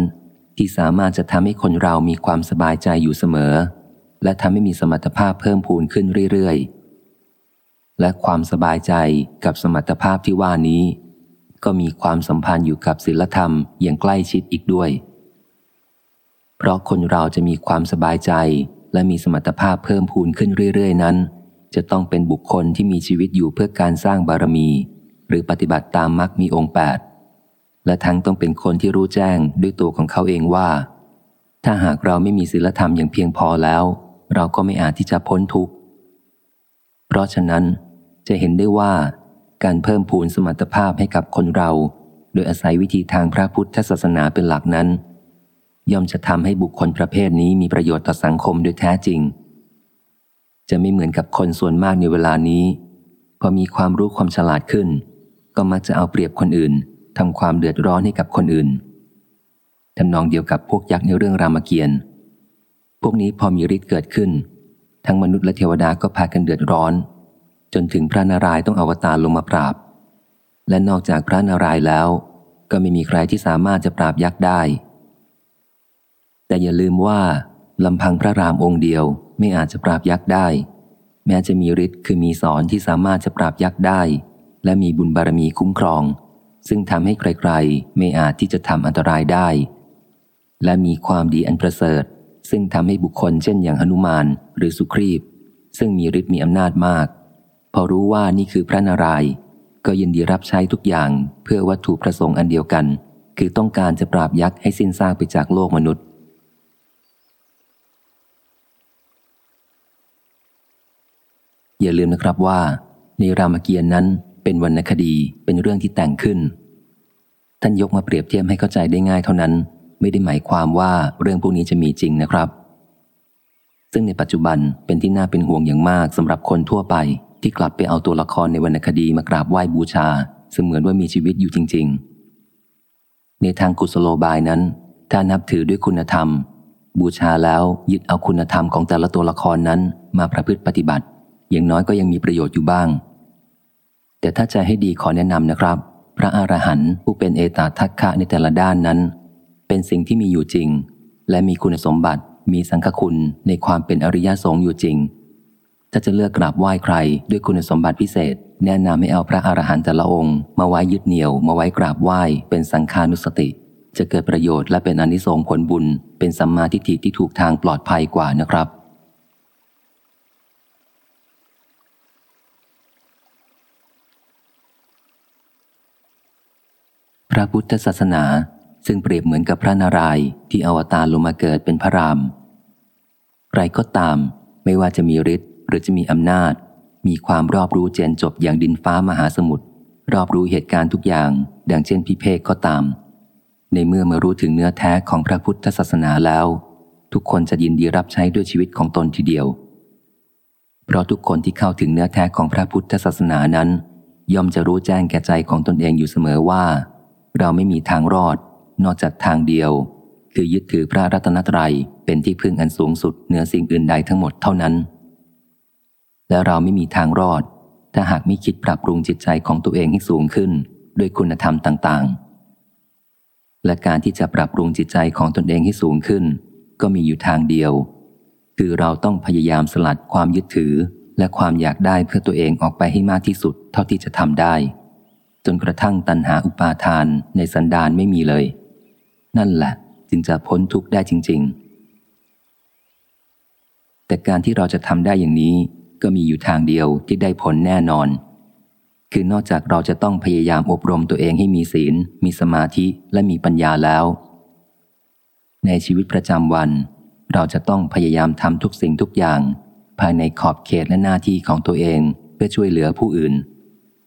ที่สามารถจะทำให้คนเรามีความสบายใจอยู่เสมอ และทำให้มีสมรรถภาพเพิ่มพูนขึ้นเรื่อยๆ และความสบายใจกับสมรรถภาพที่ว่านี้ ก็มีความสัมพันธ์อยู่กับศีลธรรมอย่างใกล้ชิดอีกด้วย เพราะคนเราจะมีความสบายใจและมีสมรรถภาพเพิ่มพูนขึ้นเรื่อยๆ นั้น จะต้องเป็นบุคคลที่มีชีวิตอยู่เพื่อการสร้างบารมี หรือปฏิบัติตามมรรคมีองค์แปดและทั้งต้องเป็นคนที่รู้แจ้งด้วยตัวของเขาเองว่า ถ้าหากเราไม่มีศีลธรรมอย่างเพียงพอแล้ว เราก็ไม่อาจที่จะพ้นทุกข์ เพราะฉะนั้นจะเห็นได้ว่าการเพิ่มพูนสมรรถภาพให้กับคนเรา โดยอาศัยวิธีทางพระพุทธศาสนาเป็นหลักนั้น ย่อมจะทำให้บุคคลประเภทนี้มีประโยชน์ต่อสังคมโดยแท้จริง จะไม่เหมือนกับคนส่วนมากในเวลานี้ พอมีความรู้ความฉลาดขึ้น ก็มักจะเอาเปรียบคนอื่นทำความเดือดร้อนให้กับคนอื่นทำนองเดียวกับพวกยักษ์ในเรื่องรามเกียรติ์ พวกนี้พอมีฤทธิ์เกิดขึ้น ทั้งมนุษย์และเทวดาก็พากันเดือดร้อน จนถึงพระนารายณ์ต้องอวตารลงมาปราบ และนอกจากพระนารายณ์แล้ว ก็ไม่มีใครที่สามารถจะปราบยักษ์ได้ แต่อย่าลืมว่าลำพังพระรามองค์เดียวไม่อาจจะปราบยักษ์ได้ แม้จะมีฤทธิ์คือมีสอนที่สามารถจะปราบยักษ์ได้ และมีบุญบารมีคุ้มครอง ซึ่งทำให้ใครๆ ไม่อาจที่จะทำอันตรายได้ และมีความดีอันประเสริฐ ซึ่งทำให้บุคคลเช่นอย่างหนุมานหรือสุครีบ ซึ่งมีฤทธิ์มีอำนาจมาก พอรู้ว่านี่คือพระนารายณ์ก็ยินดีรับใช้ทุกอย่างเพื่อวัตถุประสงค์อันเดียวกัน คือต้องการจะปราบยักษ์ให้สิ้นซากไปจากโลกมนุษย์อย่าลืมนะครับว่า ในรามเกียรตินั้นเป็นวรรณคดีเป็นเรื่องที่แต่งขึ้น ท่านยกมาเปรียบเทียบให้เข้าใจได้ง่ายเท่านั้น ไม่ได้หมายความว่าเรื่องพวกนี้จะมีจริงนะครับ ซึ่งในปัจจุบันเป็นที่น่าเป็นห่วงอย่างมากสำหรับคนทั่วไป ที่กลับไปเอาตัวละครในวรรณคดีมากราบไหว้บูชา เสมือนว่ามีชีวิตอยู่จริง ๆ ในทางกุศโลบายนั้น ถ้านับถือด้วยคุณธรรม บูชาแล้วยึดเอาคุณธรรมของแต่ละตัวละครนั้นมาประพฤติปฏิบัติ อย่างน้อยก็ยังมีประโยชน์อยู่บ้าง แต่ถ้าจะให้ดีขอแนะนำนะครับพระอรหันต์ผู้เป็นเอตาทัคคะในแต่ละด้านนั้น เป็นสิ่งที่มีอยู่จริง และมีคุณสมบัติมีสังฆคุณในความเป็นอริยสงฆ์อยู่จริง ถ้าจะเลือกกราบไหว้ใครด้วยคุณสมบัติพิเศษ แนะนำให้เอาพระอรหันต์แต่ละองค์มาไว้ยึดเหนี่ยวมาไว้กราบไหว้เป็นสังฆานุสติ จะเกิดประโยชน์และเป็นอนิสงส์ผลบุญ เป็นสัมมาทิฏฐิที่ถูกทางปลอดภัยกว่านะครับพระพุทธศาสนา ซึ่งเปรียบเหมือนกับพระนารายณ์ที่อวตารลงมาเกิดเป็นพระราม ใครก็ตาม ไม่ว่าจะมีฤทธิ์หรือจะมีอำนาจ มีความรอบรู้เจนจบอย่างดินฟ้ามหาสมุทรรอบรู้เหตุการณ์ทุกอย่าง ดังเช่นพิเภกก็ตาม ในเมื่อมารู้ถึงเนื้อแท้ของพระพุทธศาสนาแล้ว ทุกคนจะยินดีรับใช้ด้วยชีวิตของตนทีเดียว เพราะทุกคนที่เข้าถึงเนื้อแท้ของพระพุทธศาสนานั้น ย่อมจะรู้แจ้งแก่ใจของตนเองอยู่เสมอว่า เราไม่มีทางรอด นอกจากทางเดียว คือยึดถือพระรัตนตรัยเป็นที่พึ่งอันสูงสุดเหนือสิ่งอื่นใดทั้งหมดเท่านั้น และเราไม่มีทางรอด ถ้าหากไม่คิดปรับปรุงจิตใจของตัวเองให้สูงขึ้นด้วยคุณธรรมต่างๆ และการที่จะปรับปรุงจิตใจของตนเองให้สูงขึ้น ก็มีอยู่ทางเดียว คือเราต้องพยายามสลัดความยึดถือและความอยากได้เพื่อตัวเองออกไปให้มากที่สุดเท่าที่จะทำได้ จนกระทั่งตัณหาอุปาทานในสันดานไม่มีเลย นั่นแหละจึงจะพ้นทุกข์ได้จริง ๆ แต่การที่เราจะทำได้อย่างนี้ก็มีอยู่ทางเดียวที่ได้ผลแน่นอน คือนอกจากเราจะต้องพยายามอบรมตัวเองให้มีศีล มีสมาธิและมีปัญญาแล้ว ในชีวิตประจำวัน เราจะต้องพยายามทำทุกสิ่งทุกอย่าง ภายในขอบเขตและหน้าที่ของตัวเองเพื่อช่วยเหลือผู้อื่น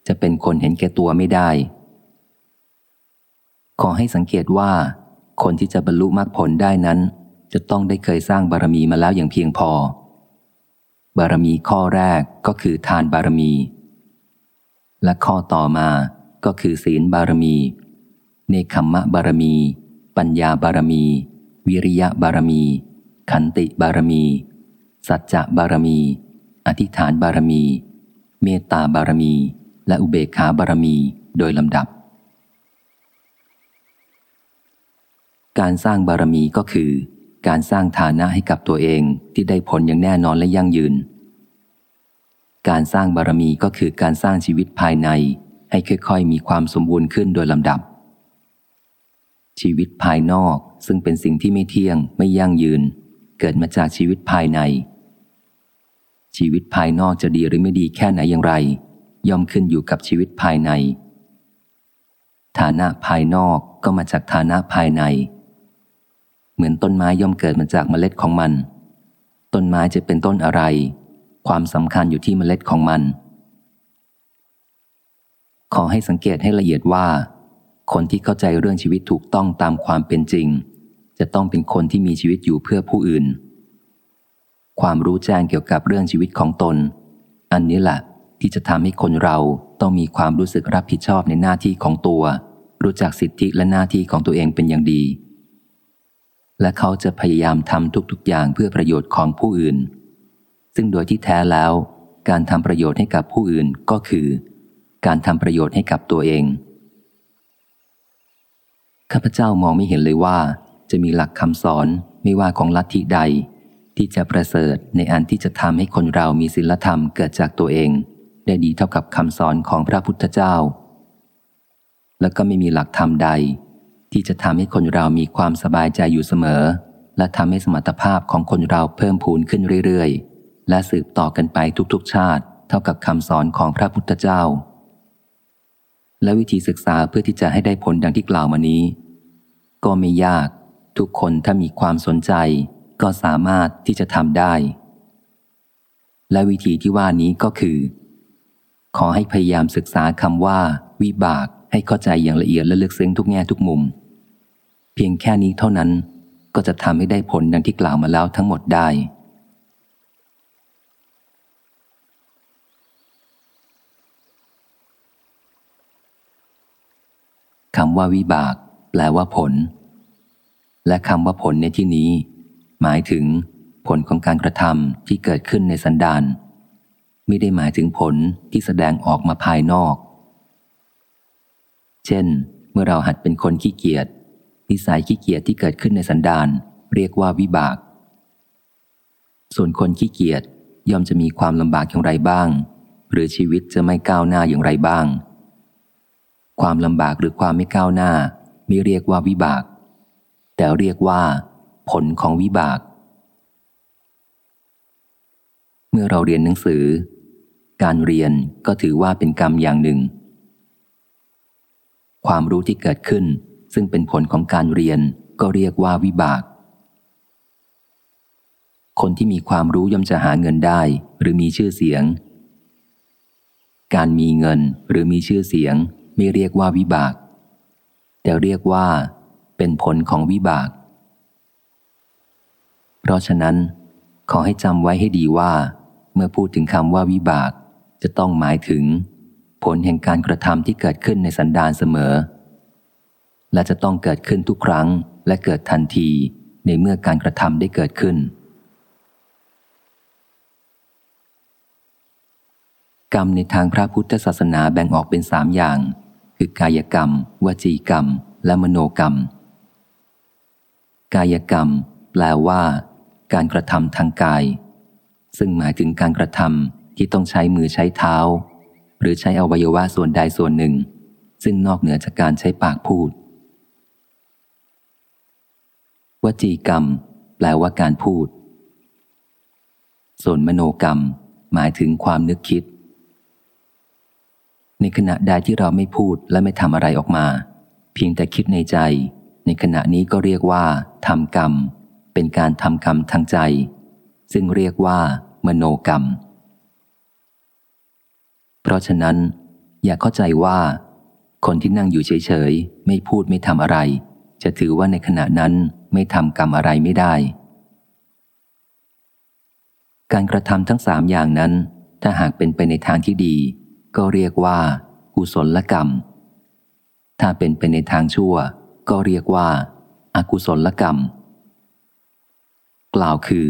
จะเป็นคนเห็นแก่ตัวไม่ได้ ขอให้สังเกตว่า คนที่จะบรรลุมรรคผลได้นั้น จะต้องได้เคยสร้างบารมีมาแล้วอย่างเพียงพอ บารมีข้อแรกก็คือทานบารมี และข้อต่อมาก็คือศีลบารมี เนคขมมะบารมี ปัญญาบารมี วิริยะบารมี ขันติบารมี สัจจะบารมี อธิษฐานบารมี เมตตาบารมี และอุเบกขาบารมีโดยลำดับ การสร้างบารมีก็คือ การสร้างฐานะให้กับตัวเองที่ได้ผลอย่างแน่นอนและยั่งยืน การสร้างบารมีก็คือการสร้างชีวิตภายใน ให้ค่อยๆ มีความสมบูรณ์ขึ้นโดยลำดับ ชีวิตภายนอกซึ่งเป็นสิ่งที่ไม่เที่ยงไม่ยั่งยืน เกิดมาจากชีวิตภายใน ชีวิตภายนอกจะดีหรือไม่ดีแค่ไหนอย่างไร ย่อมขึ้นอยู่กับชีวิตภายใน ฐานะภายนอกก็มาจากฐานะภายใน เหมือนต้นไม้ย่อมเกิดมาจากเมล็ดของมัน ต้นไม้จะเป็นต้นอะไร ความสำคัญอยู่ที่เมล็ดของมัน ขอให้สังเกตให้ละเอียดว่า คนที่เข้าใจเรื่องชีวิตถูกต้องตามความเป็นจริง จะต้องเป็นคนที่มีชีวิตอยู่เพื่อผู้อื่น ความรู้แจ้งเกี่ยวกับเรื่องชีวิตของตน อันนี้แหละที่จะทำให้คนเราต้องมีความรู้สึกรับผิดชอบในหน้าที่ของตัว รู้จักสิทธิและหน้าที่ของตัวเองเป็นอย่างดี และเขาจะพยายามทำทุกๆอย่างเพื่อประโยชน์ของผู้อื่น ซึ่งโดยที่แท้แล้ว การทำประโยชน์ให้กับผู้อื่นก็คือ การทำประโยชน์ให้กับตัวเองข้าพเจ้ามองไม่เห็นเลยว่า จะมีหลักคำสอนไม่ว่าของลัทธิใด ที่จะประเสริฐในอันที่จะทำให้คนเรามีศีลธรรมเกิดจากตัวเอง ได้ดีเท่ากับคำสอนของพระพุทธเจ้า แล้วก็ไม่มีหลักธรรมใด ที่จะทำให้คนเรามีความสบายใจอยู่เสมอ และทำให้สมรรถภาพของคนเราเพิ่มพูนขึ้นเรื่อยๆ และสืบต่อกันไปทุกๆ ชาติ เท่ากับคำสอนของพระพุทธเจ้า และวิธีศึกษาเพื่อที่จะให้ได้ผลดังที่กล่าวมานี้ ก็ไม่ยาก ทุกคนถ้ามีความสนใจ ก็สามารถที่จะทำได้ และวิธีที่ว่านี้ก็คือ ขอให้พยายามศึกษาคำว่า วิบากให้เข้าใจอย่างละเอียดและลึกซึ้งทุกแง่ทุกมุม เพียงแค่นี้เท่านั้นก็จะทำให้ได้ผลดังที่กล่าวมาแล้วทั้งหมดได้ คำว่าวิบาก แปลว่าผล และคำว่าผลในที่นี้ หมายถึงผลของการกระทำที่เกิดขึ้นในสันดานไม่ได้หมายถึงผลที่แสดงออกมาภายนอก เช่น เมื่อเราหัดเป็นคนขี้เกียจ นิสัยขี้เกียจที่เกิดขึ้นในสันดานเรียกว่าวิบาก ส่วนคนขี้เกียจย่อมจะมีความลำบากอย่างไรบ้าง หรือชีวิตจะไม่ก้าวหน้าอย่างไรบ้าง ความลำบากหรือความไม่ก้าวหน้าไม่เรียกว่าวิบาก แต่เรียกว่า ผลของวิบาก เมื่อเราเรียนหนังสือ การเรียนก็ถือว่าเป็นกรรมอย่างหนึ่ง ความรู้ที่เกิดขึ้น ซึ่งเป็นผลของการเรียนก็เรียกว่าวิบาก คนที่มีความรู้ย่อมจะหาเงินได้ หรือมีชื่อเสียง การมีเงินหรือมีชื่อเสียง ไม่เรียกว่าวิบาก แต่เรียกว่า เป็นผลของวิบาก เพราะฉะนั้น ขอให้จำไว้ให้ดีว่า เมื่อพูดถึงคำว่าวิบาก จะต้องหมายถึง ผลแห่งการกระทำที่เกิดขึ้นในสันดานเสมอ และจะต้องเกิดขึ้นทุกครั้งและเกิดทันทีในเมื่อการกระทำได้เกิดขึ้น กรรมในทางพระพุทธศาสนาแบ่งออกเป็นสามอย่าง คือกายกรรม วจีกรรม และมโนกรรม กายกรรม แปลว่า การกระทำทางกาย ซึ่งหมายถึงการกระทำที่ต้องใช้มือใช้เท้า หรือใช้อวัยวะส่วนใดส่วนหนึ่ง ซึ่งนอกเหนือจากการใช้ปากพูด วจีกรรม แปลว่าการพูด ส่วนมโนกรรม หมายถึงความนึกคิด ในขณะใดที่เราไม่พูดและไม่ทำอะไรออกมา เพียงแต่คิดในใจ ในขณะนี้ก็เรียกว่าทำกรรม เป็นการทำกรรมทางใจ ซึ่งเรียกว่า มโนกรรม เพราะฉะนั้น อย่าเข้าใจว่า คนที่นั่งอยู่เฉยๆไม่พูดไม่ทำอะไร จะถือว่าในขณะนั้น ไม่ทำกรรมอะไรไม่ได้ การกระทำทั้งสามอย่างนั้น ถ้าหากเป็นไปในทางที่ดี ก็เรียกว่า กุศลกรรม ถ้าเป็นไปในทางชั่ว ก็เรียกว่าอากุศลกรรม กล่าวคือ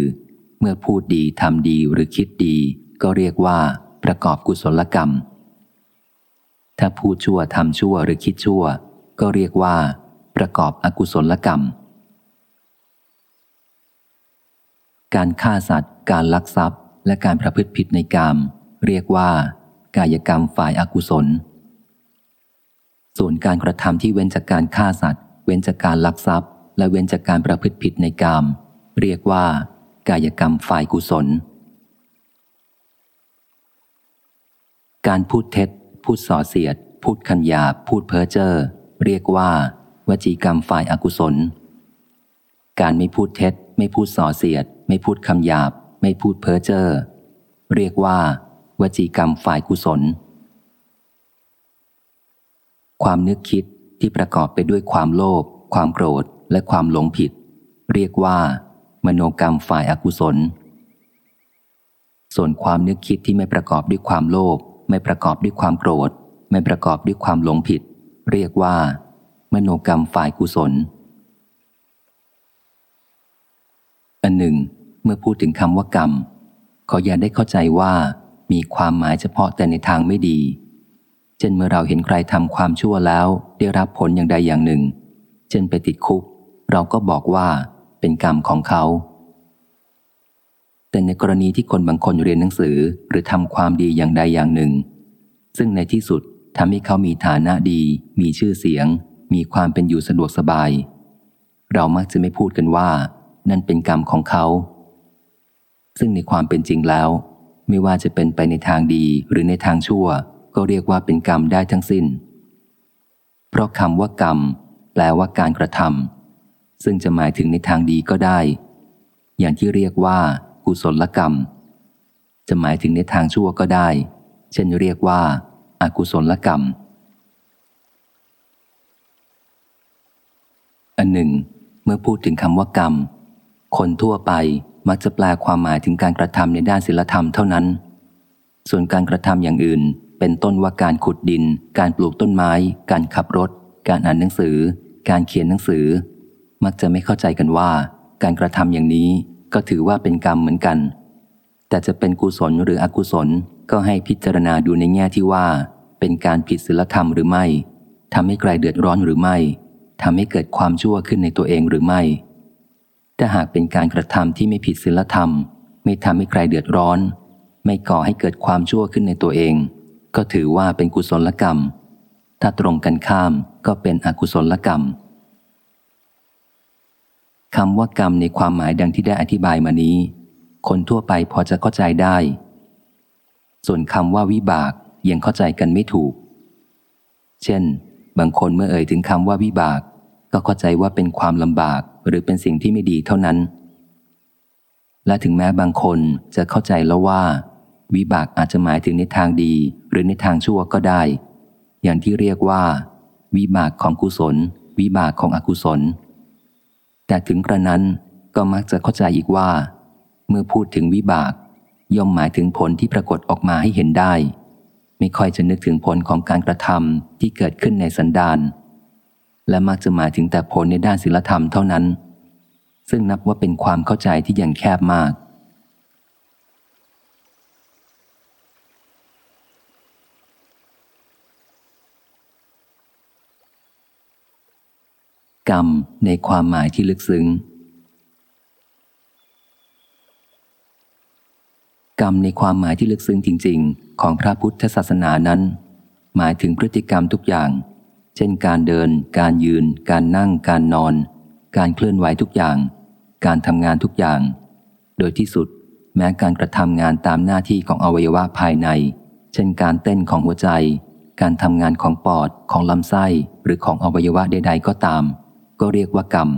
เมื่อพูดดีทำดีหรือคิดดี ก็เรียกว่า ประกอบกุศลกรรม ถ้าพูดชั่วทำชั่วหรือคิดชั่ว ก็เรียกว่า ประกอบอกุศลกรรม การฆ่าสัตว์ การลักทรัพย์ และการประพฤติผิดในกาม เรียกว่า กายกรรมฝ่ายอากุศล ส่วนการกระทำที่เว้นจากการฆ่าสัตว์ เว้นจากการลักทรัพย์ และเว้นจากการประพฤติผิดในกาม เรียกว่า กายกรรมฝ่ายกุศล การพูดเท็จ พูดส่อเสียด พูดคันยาพูดเพ้อเจ้อเรียกว่า วจีกรรมฝ่ายอากุศลการไม่พูดเท็จ ไม่พูดส่อเสียด ไม่พูดคำหยาบ ไม่พูดเพ้อเจ้อเรียกว่า วจีกรรมฝ่ายกุศล ความนึกคิดที่ประกอบไปด้วยความโลภความโกรธและความหลงผิด เรียกว่า มโนกรรมฝ่ายอากุศล ส่วนความนึกคิดที่ไม่ประกอบด้วยความโลภไม่ประกอบด้วยความโกรธ ไม่ประกอบด้วยความหลงผิด เรียกว่า มโนกรรมฝ่ายกุศลอันหนึ่ง เมื่อพูดถึงคำว่ากรรม ขออย่าได้เข้าใจว่ามีความหมายเฉพาะแต่ในทางไม่ดี เช่นเมื่อเราเห็นใครทำความชั่วแล้วได้รับผลอย่างใดอย่างหนึ่ง เช่นไปติดคุก เราก็บอกว่าเป็นกรรมของเขา แต่ในกรณีที่คนบางคนเรียนหนังสือหรือทำความดีอย่างใดอย่างหนึ่ง ซึ่งในที่สุดทำให้เขามีฐานะดี มีชื่อเสียง มีความเป็นอยู่สะดวกสบาย เรามักจะไม่พูดกันว่า นั่นเป็นกรรมของเขา ซึ่งในความเป็นจริงแล้ว ไม่ว่าจะเป็นไปในทางดีหรือในทางชั่ว ก็เรียกว่าเป็นกรรมได้ทั้งสิ้น เพราะคำว่ากรรม แปลว่าการกระทำซึ่งจะหมายถึงในทางดีก็ได้ อย่างที่เรียกว่า กุศลกรรม จะหมายถึงในทางชั่วก็ได้ เช่นเรียกว่า อากุศลกรรมอันหนึ่ง เมื่อพูดถึงคำว่ากรรม คนทั่วไป มักจะแปลความหมายถึงการกระทำในด้านศิลธรรมเท่านั้น ส่วนการกระทำอย่างอื่น เป็นต้นว่าการขุดดิน การปลูกต้นไม้ การขับรถ การอ่านหนังสือ การเขียนหนังสือ มักจะไม่เข้าใจกันว่า การกระทำอย่างนี้ก็ถือว่าเป็นกรรมเหมือนกัน แต่จะเป็นกุศลหรืออกุศลก็ให้พิจารณาดูในแง่ที่ว่า เป็นการผิดศีลธรรมหรือไม่ทำให้ใครเดือดร้อนหรือไม่ทำให้เกิดความชั่วขึ้นในตัวเองหรือไม่ ถ้าหากเป็นการกระทำที่ไม่ผิดศีลธรรม ไม่ทำให้ใครเดือดร้อน ไม่ก่อให้เกิดความชั่วขึ้นในตัวเอง ก็ถือว่าเป็นกุศลกรรม ถ้าตรงกันข้ามก็เป็นอกุศลกรรมคำว่ากรรมในความหมายดังที่ได้อธิบายมานี้ คนทั่วไปพอจะเข้าใจได้ ส่วนคำว่าวิบากยังเข้าใจกันไม่ถูก เช่น บางคนเมื่อเอ่ยถึงคำว่าวิบาก ก็เข้าใจว่าเป็นความลำบาก หรือเป็นสิ่งที่ไม่ดีเท่านั้น และถึงแม้บางคนจะเข้าใจแล้วว่า วิบากอาจจะหมายถึงในทางดีหรือในทางชั่วก็ได้ อย่างที่เรียกว่า วิบากของกุศล วิบากของอกุศล แต่ถึงกระนั้นก็มักจะเข้าใจอีกว่า เมื่อพูดถึงวิบาก ย่อมหมายถึงผลที่ปรากฏออกมาให้เห็นได้ ไม่ค่อยจะนึกถึงผลของการกระทำที่เกิดขึ้นในสันดาน และมักจะหมายถึงแต่ผลในด้านศีลธรรมเท่านั้น ซึ่งนับว่าเป็นความเข้าใจที่ยังแคบมาก กรรมในความหมายที่ลึกซึ้ง กรรมในความหมายที่ลึกซึ้งจริง ๆ ของพระพุทธศาสนานั้น หมายถึงพฤติกรรมทุกอย่าง เช่นการเดิน การยืน การนั่ง การนอน การเคลื่อนไหวทุกอย่าง การทำงานทุกอย่าง โดยที่สุด แม้การกระทำงานตามหน้าที่ของอวัยวะภายใน เช่นการเต้นของหัวใจ การทำงานของปอด ของลำไส้ หรือของอวัยวะใด ๆ ก็ตาม ก็เรียกว่ากรรม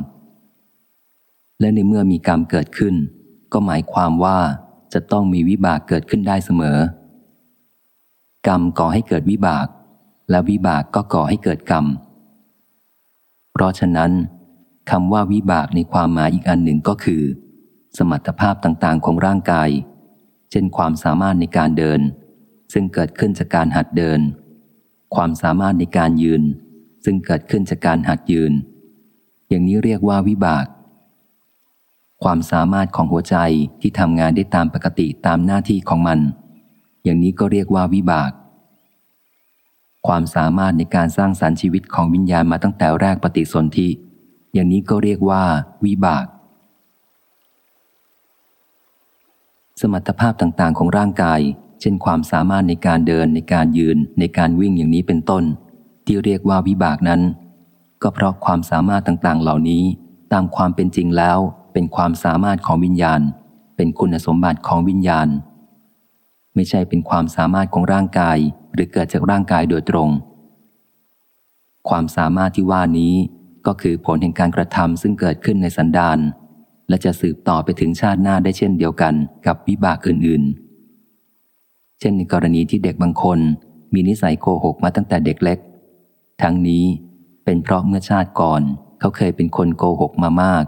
และในเมื่อมีกรรมเกิดขึ้น ก็หมายความว่าจะต้องมีวิบากเกิดขึ้นได้เสมอ กรรมก่อให้เกิดวิบาก และวิบากก็ก่อให้เกิดกรรม เพราะฉะนั้นคำว่าวิบากในความหมายอีกอันหนึ่งก็คือ สมรรถภาพต่างๆ ของร่างกาย เช่นความสามารถในการเดิน ซึ่งเกิดขึ้นจากการหัดเดิน ความสามารถในการยืน ซึ่งเกิดขึ้นจากการหัดยืน อย่างนี้เรียกว่าวิบาก ความสามารถของหัวใจที่ทำงานได้ตามปกติตามหน้าที่ของมัน อย่างนี้ก็เรียกว่าวิบาก ความสามารถในการสร้างสารรค์ชีวิตของวิญญาณมาตั้งแต่แรกปฏิสนธิ อย่างนี้ก็เรียกว่า วิบาก สมรรถภาพต่างๆ ของร่างกาย เช่นความสามารถในการเดินในการยืนในการวิ่งอย่างนี้เป็นต้น ที่เรียกว่าวิบากนั้น ก็เพราะความสามารถต่างๆ เหล่านี้ ตามความเป็นจริงแล้ว เป็นความสามารถของวิญญาณ เป็นคุณสมบัติของวิญญาณ ไม่ใช่เป็นความสามารถของร่างกาย หรือเกิดจากร่างกายโดยตรง ความสามารถที่ว่านี้ก็คือผลแห่งการกระทำซึ่งเกิดขึ้นในสันดานและจะสืบต่อไปถึงชาติหน้าได้เช่นเดียวกันกับวิบากอื่นๆ เช่นในกรณีที่เด็กบางคนมีนิสัยโกหกมาตั้งแต่เด็กเล็ก ทั้งนี้เป็นเพราะเมื่อชาติก่อน เขาเคยเป็นคนโกหกมามาก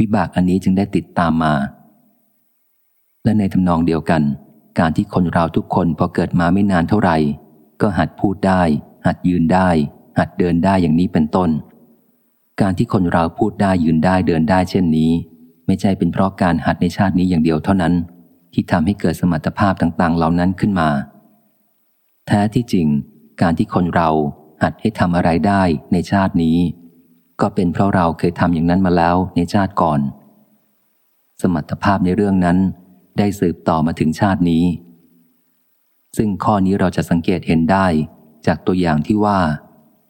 วิบากอันนี้จึงได้ติดตามมา และในทำนองเดียวกัน การที่คนเราทุกคนพอเกิดมาไม่นานเท่าไหร่ ก็หัดพูดได้ หัดยืนได้ หัดเดินได้อย่างนี้เป็นต้น การที่คนเราพูดได้ยืนได้เดินได้เช่นนี้ ไม่ใช่เป็นเพราะการหัดในชาตินี้อย่างเดียวเท่านั้น ที่ทำให้เกิดสมรรถภาพต่าง ๆ เหล่านั้นขึ้นมา แท้ที่จริง การที่คนเราหัดให้ทำอะไรได้ในชาตินี้ ก็เป็นเพราะเราเคยทำอย่างนั้นมาแล้วในชาติก่อน สมรรถภาพในเรื่องนั้น ได้สืบต่อมาถึงชาตินี้ ซึ่งข้อนี้เราจะสังเกตเห็นได้จากตัวอย่างที่ว่า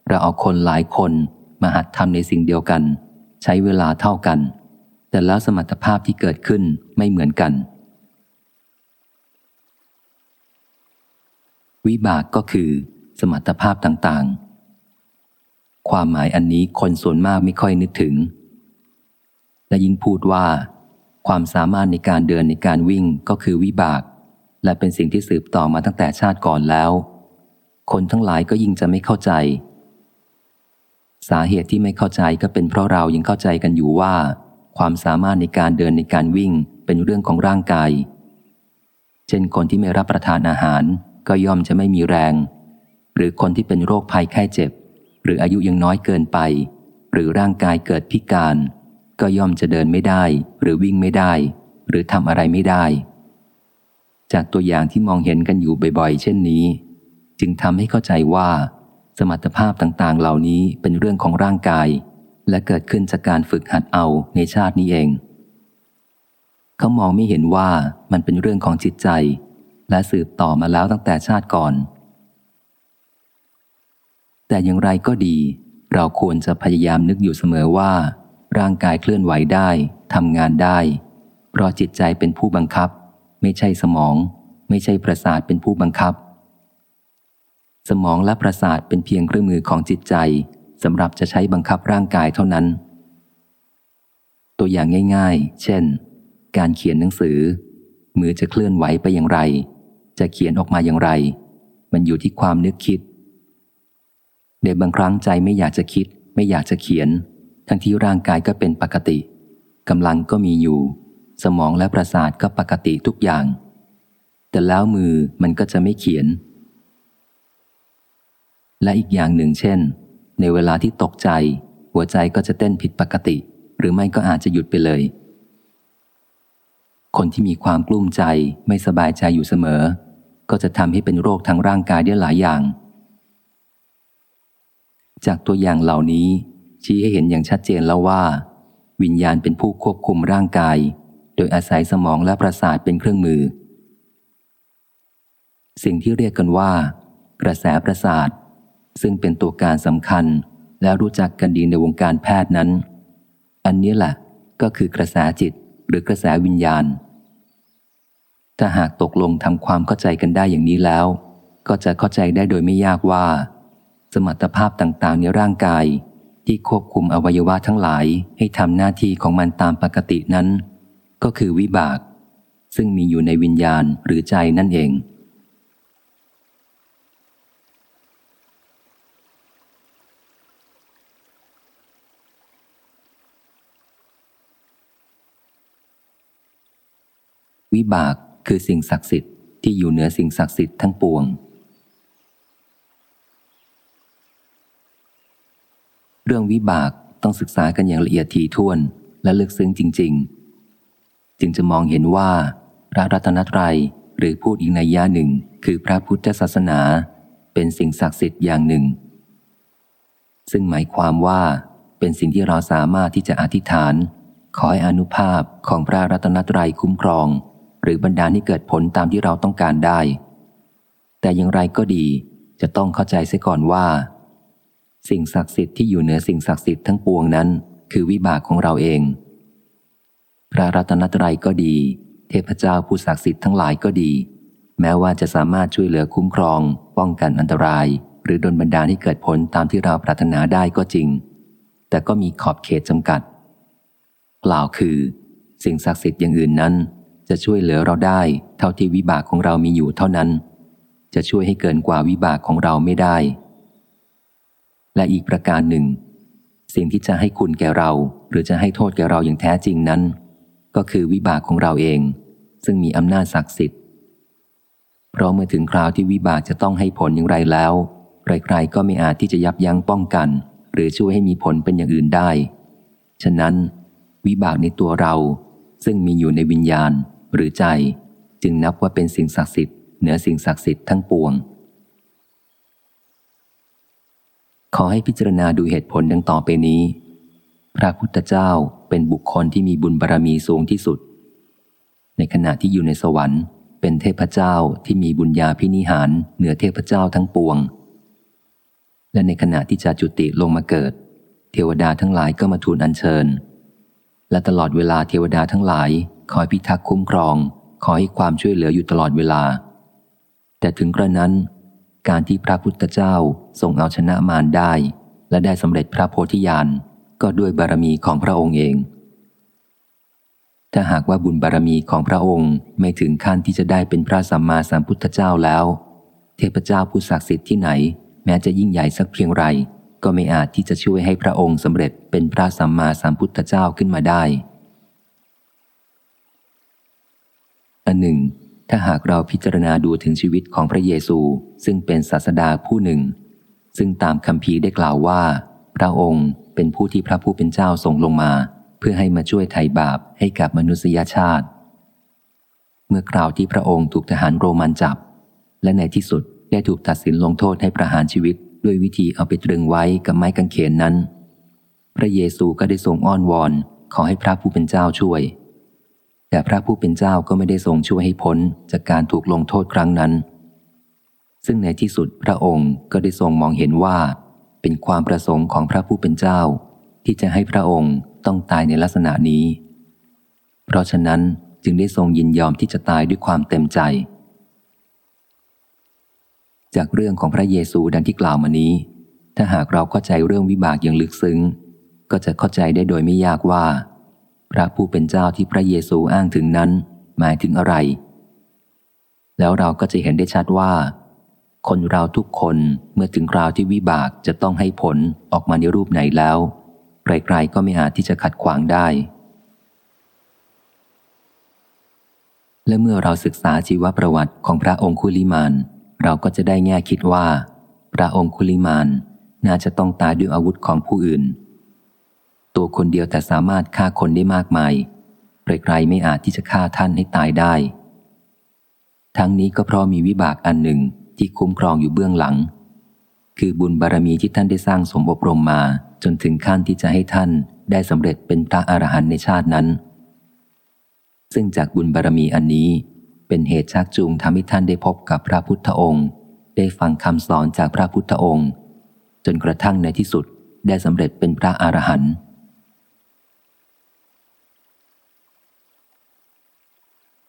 เราเอาคนหลายคนมาหัดทำในสิ่งเดียวกัน ใช้เวลาเท่ากัน แต่แล้วสมรรถภาพที่เกิดขึ้นไม่เหมือนกัน วิบากก็คือ สมรรถภาพต่างๆ ความหมายอันนี้คนส่วนมากไม่ค่อยนึกถึง และยิ่งพูดว่า ความสามารถในการเดินในการวิ่งก็คือวิบาก และเป็นสิ่งที่สืบต่อมาตั้งแต่ชาติก่อนแล้ว คนทั้งหลายก็ยิ่งจะไม่เข้าใจ สาเหตุที่ไม่เข้าใจก็เป็นเพราะเรายังเข้าใจกันอยู่ว่า ความสามารถในการเดินในการวิ่งเป็นเรื่องของร่างกาย เช่นคนที่ไม่รับประทานอาหารก็ย่อมจะไม่มีแรง หรือคนที่เป็นโรคภัยไข้เจ็บ หรืออายุยังน้อยเกินไป หรือร่างกายเกิดพิการ ก็ย่อมจะเดินไม่ได้ หรือวิ่งไม่ได้ หรือทำอะไรไม่ได้ จากตัวอย่างที่มองเห็นกันอยู่บ่อยๆ เช่นนี้ จึงทำให้เข้าใจว่า สมรรถภาพต่างๆ เหล่านี้เป็นเรื่องของร่างกาย และเกิดขึ้นจากการฝึกหัดเอาในชาตินี้เอง เขามองไม่เห็นว่ามันเป็นเรื่องของจิตใจ และสืบต่อมาแล้วตั้งแต่ชาติก่อน แต่อย่างไรก็ดีเราควรจะพยายามนึกอยู่เสมอว่า ร่างกายเคลื่อนไหวได้ทำงานได้ เพราะจิตใจเป็นผู้บังคับ ไม่ใช่สมอง ไม่ใช่ประสาทเป็นผู้บังคับ สมองและประสาทเป็นเพียงเครื่องมือของจิตใจสำหรับจะใช้บังคับร่างกายเท่านั้น ตัวอย่างง่าย ๆ เช่น การเขียนหนังสือ มือจะเคลื่อนไหวไปอย่างไร จะเขียนออกมาอย่างไร มันอยู่ที่ความนึกคิดในบางครั้งใจไม่อยากจะคิด ไม่อยากจะเขียน ทั้งที่ร่างกายก็เป็นปกติกำลังก็มีอยู่ สมองและประสาทก็ปกติทุกอย่าง แต่แล้วมือมันก็จะไม่เขียน และอีกอย่างหนึ่งเช่น ในเวลาที่ตกใจ หัวใจก็จะเต้นผิดปกติ หรือไม่ก็อาจจะหยุดไปเลย คนที่มีความกลุ้มใจไม่สบายใจอยู่เสมอ ก็จะทำให้เป็นโรคทางร่างกายได้หลายอย่าง จากตัวอย่างเหล่านี้ ชี้ให้เห็นอย่างชัดเจนแล้วว่า วิญญาณเป็นผู้ควบคุมร่างกาย โดยอาศัยสมองและประสาทเป็นเครื่องมือ สิ่งที่เรียกกันว่า กระแสประสาท ซึ่งเป็นตัวการสำคัญและรู้จักกันดีในวงการแพทย์นั้น อันนี้แหละก็คือกระแสจิตหรือกระแสวิญญาณ ถ้าหากตกลงทำความเข้าใจกันได้อย่างนี้แล้ว ก็จะเข้าใจได้โดยไม่ยากว่า สมรรถภาพต่างๆในร่างกาย ที่ควบคุมอวัยวะทั้งหลายให้ทำหน้าที่ของมันตามปกตินั้น ก็คือวิบาก ซึ่งมีอยู่ในวิญญาณหรือใจนั่นเอง วิบากคือสิ่งศักดิ์สิทธิ์ที่อยู่เหนือสิ่งศักดิ์สิทธิ์ทั้งปวง เรื่องวิบากต้องศึกษากันอย่างละเอียดทีท่วนและลึกซึ้งจริง ๆ จึงจะมองเห็นว่าพระรัตนตรัยหรือพูดอีกในย่าหนึ่ง คือพระพุทธศาสนา เป็นสิ่งศักดิ์สิทธิ์อย่างหนึ่ง ซึ่งหมายความว่าเป็นสิ่งที่เราสามารถที่จะอธิษฐาน ขอให้อนุภาพของพระรัตนตรัยคุ้มครอง หรือบรรดาให้เกิดผลตามที่เราต้องการได้ แต่อย่างไรก็ดีจะต้องเข้าใจเสียก่อนว่า สิ่งศักดิ์สิทธิ์ที่อยู่เหนือสิ่งศักดิ์สิทธิ์ทั้งปวงนั้น คือวิบากของเราเอง พระรัตนตรัยก็ดี เทพเจ้าผู้ศักดิ์สิทธิ์ทั้งหลายก็ดี แม้ว่าจะสามารถช่วยเหลือคุ้มครอง ป้องกันอันตราย หรือดลบันดาลให้เกิดผลตามที่เราปรารถนาได้ก็จริง แต่ก็มีขอบเขตจำกัดกล่าวคือ สิ่งศักดิ์สิทธิ์อย่างอื่นนั้น จะช่วยเหลือเราได้ เท่าที่วิบากของเรามีอยู่เท่านั้น จะช่วยให้เกินกว่าวิบากของเราไม่ได้ และอีกประการหนึ่ง สิ่งที่จะให้คุณแก่เรา หรือจะให้โทษแก่เราอย่างแท้จริงนั้น ก็คือวิบากของเราเอง ซึ่งมีอำนาจศักดิ์สิทธิ์ เพราะเมื่อถึงคราวที่วิบากจะต้องให้ผลอย่างไรแล้วใครๆก็ไม่อาจที่จะยับยั้งป้องกัน หรือช่วยให้มีผลเป็นอย่างอื่นได้ ฉะนั้น วิบากในตัวเราซึ่งมีอยู่ในวิญญาณหรือใจ จึงนับว่าเป็นสิ่งศักดิ์สิทธิ์เหนือสิ่งศักดิ์สิทธิ์ทั้งปวง ขอให้พิจารณาดูเหตุผลดังต่อไปนี้ พระพุทธเจ้าเป็นบุคคลที่มีบุญบารรมีสูงที่สุด ในขณะที่อยู่ในสวรรค์ เป็นเทพเจ้าที่มีบุญญาพินิหารเหนือเทพเจ้าทั้งปวง และในขณะที่จะจุติลงมาเกิด เทวดาทั้งหลายก็มาทูลอัญเชิญ และตลอดเวลาเทวดาทั้งหลายคอยพิทักษ์คุ้มครองขอยให้ความช่วยเหลืออยู่ตลอดเวลา แต่ถึงกระนั้น การที่พระพุทธเจ้าทรงเอาชนะมารได้ และได้สำเร็จพระโพธิญาณก็ด้วยบารมีของพระองค์เอง ถ้าหากว่าบุญบารมีของพระองค์ไม่ถึงขั้นที่จะได้เป็นพระสัมมาสัมพุทธเจ้าแล้ว เทพเจ้าผู้ศักดิ์สิทธิ์ที่ไหน แม้จะยิ่งใหญ่สักเพียงไร ก็ไม่อาจที่จะช่วยให้พระองค์สำเร็จเป็นพระสัมมาสัมพุทธเจ้าขึ้นมาได้อันหนึ่ง ถ้าหากเราพิจารณาดูถึงชีวิตของพระเยซู ซึ่งเป็นศาสดาผู้หนึ่ง ซึ่งตามคำพีได้กล่าวว่า พระองค์เป็นผู้ที่พระผู้เป็นเจ้าส่งลงมา เพื่อให้มาช่วยไถ่บาปให้กับมนุษยชาติ เมื่อกล่าวที่พระองค์ถูกทหารโรมันจับ และในที่สุดได้ถูกตัดสินลงโทษให้ประหารชีวิต ด้วยวิธีเอาไปตรึงไว้กับไม้กางเขนนั้น พระเยซูก็ได้ทรงอ้อนวอนขอให้พระผู้เป็นเจ้าช่วย แต่พระผู้เป็นเจ้าก็ไม่ได้ทรงช่วยให้พ้นจากการถูกลงโทษครั้งนั้น ซึ่งในที่สุดพระองค์ก็ได้ทรงมองเห็นว่า เป็นความประสงค์ของพระผู้เป็นเจ้า ที่จะให้พระองค์ต้องตายในลักษณะนี้ เพราะฉะนั้นจึงได้ทรงยินยอมที่จะตายด้วยความเต็มใจ จากเรื่องของพระเยซูดังที่กล่าวมานี้ ถ้าหากเราเข้าใจเรื่องวิบากอย่างลึกซึ้ง ก็จะเข้าใจได้โดยไม่ยากว่า พระผู้เป็นเจ้าที่พระเยซูอ้างถึงนั้น หมายถึงอะไร แล้วเราก็จะเห็นได้ชัดว่า คนเราทุกคนเมื่อถึงคราวที่วิบากจะต้องให้ผลออกมาในรูปไหนแล้วใครๆก็ไม่อาจที่จะขัดขวางได้ และเมื่อเราศึกษาชีวประวัติของพระองคุลิมาน เราก็จะได้แง่คิดว่า พระองคุลิมานน่าจะต้องตายด้วยอาวุธของผู้อื่น ตัวคนเดียวแต่สามารถฆ่าคนได้มากมายใครๆไม่อาจที่จะฆ่าท่านให้ตายได้ ทั้งนี้ก็เพราะมีวิบากอันหนึ่งที่คุ้มครองอยู่เบื้องหลัง คือบุญบารรมีที่ท่านได้สร้างสมอบรมมา จนถึงขั้นที่จะให้ท่านได้สำเร็จเป็นพระอรหันต์ในชาตินั้น ซึ่งจากบุญบารรมีอันนี้เป็นเหตุชักจูงทำให้ท่านได้พบกับพระพุทธองค์ ได้ฟังคำสอนจากพระพุทธองค์ จนกระทั่งในที่สุดได้สำเร็จเป็นพระอรหันต์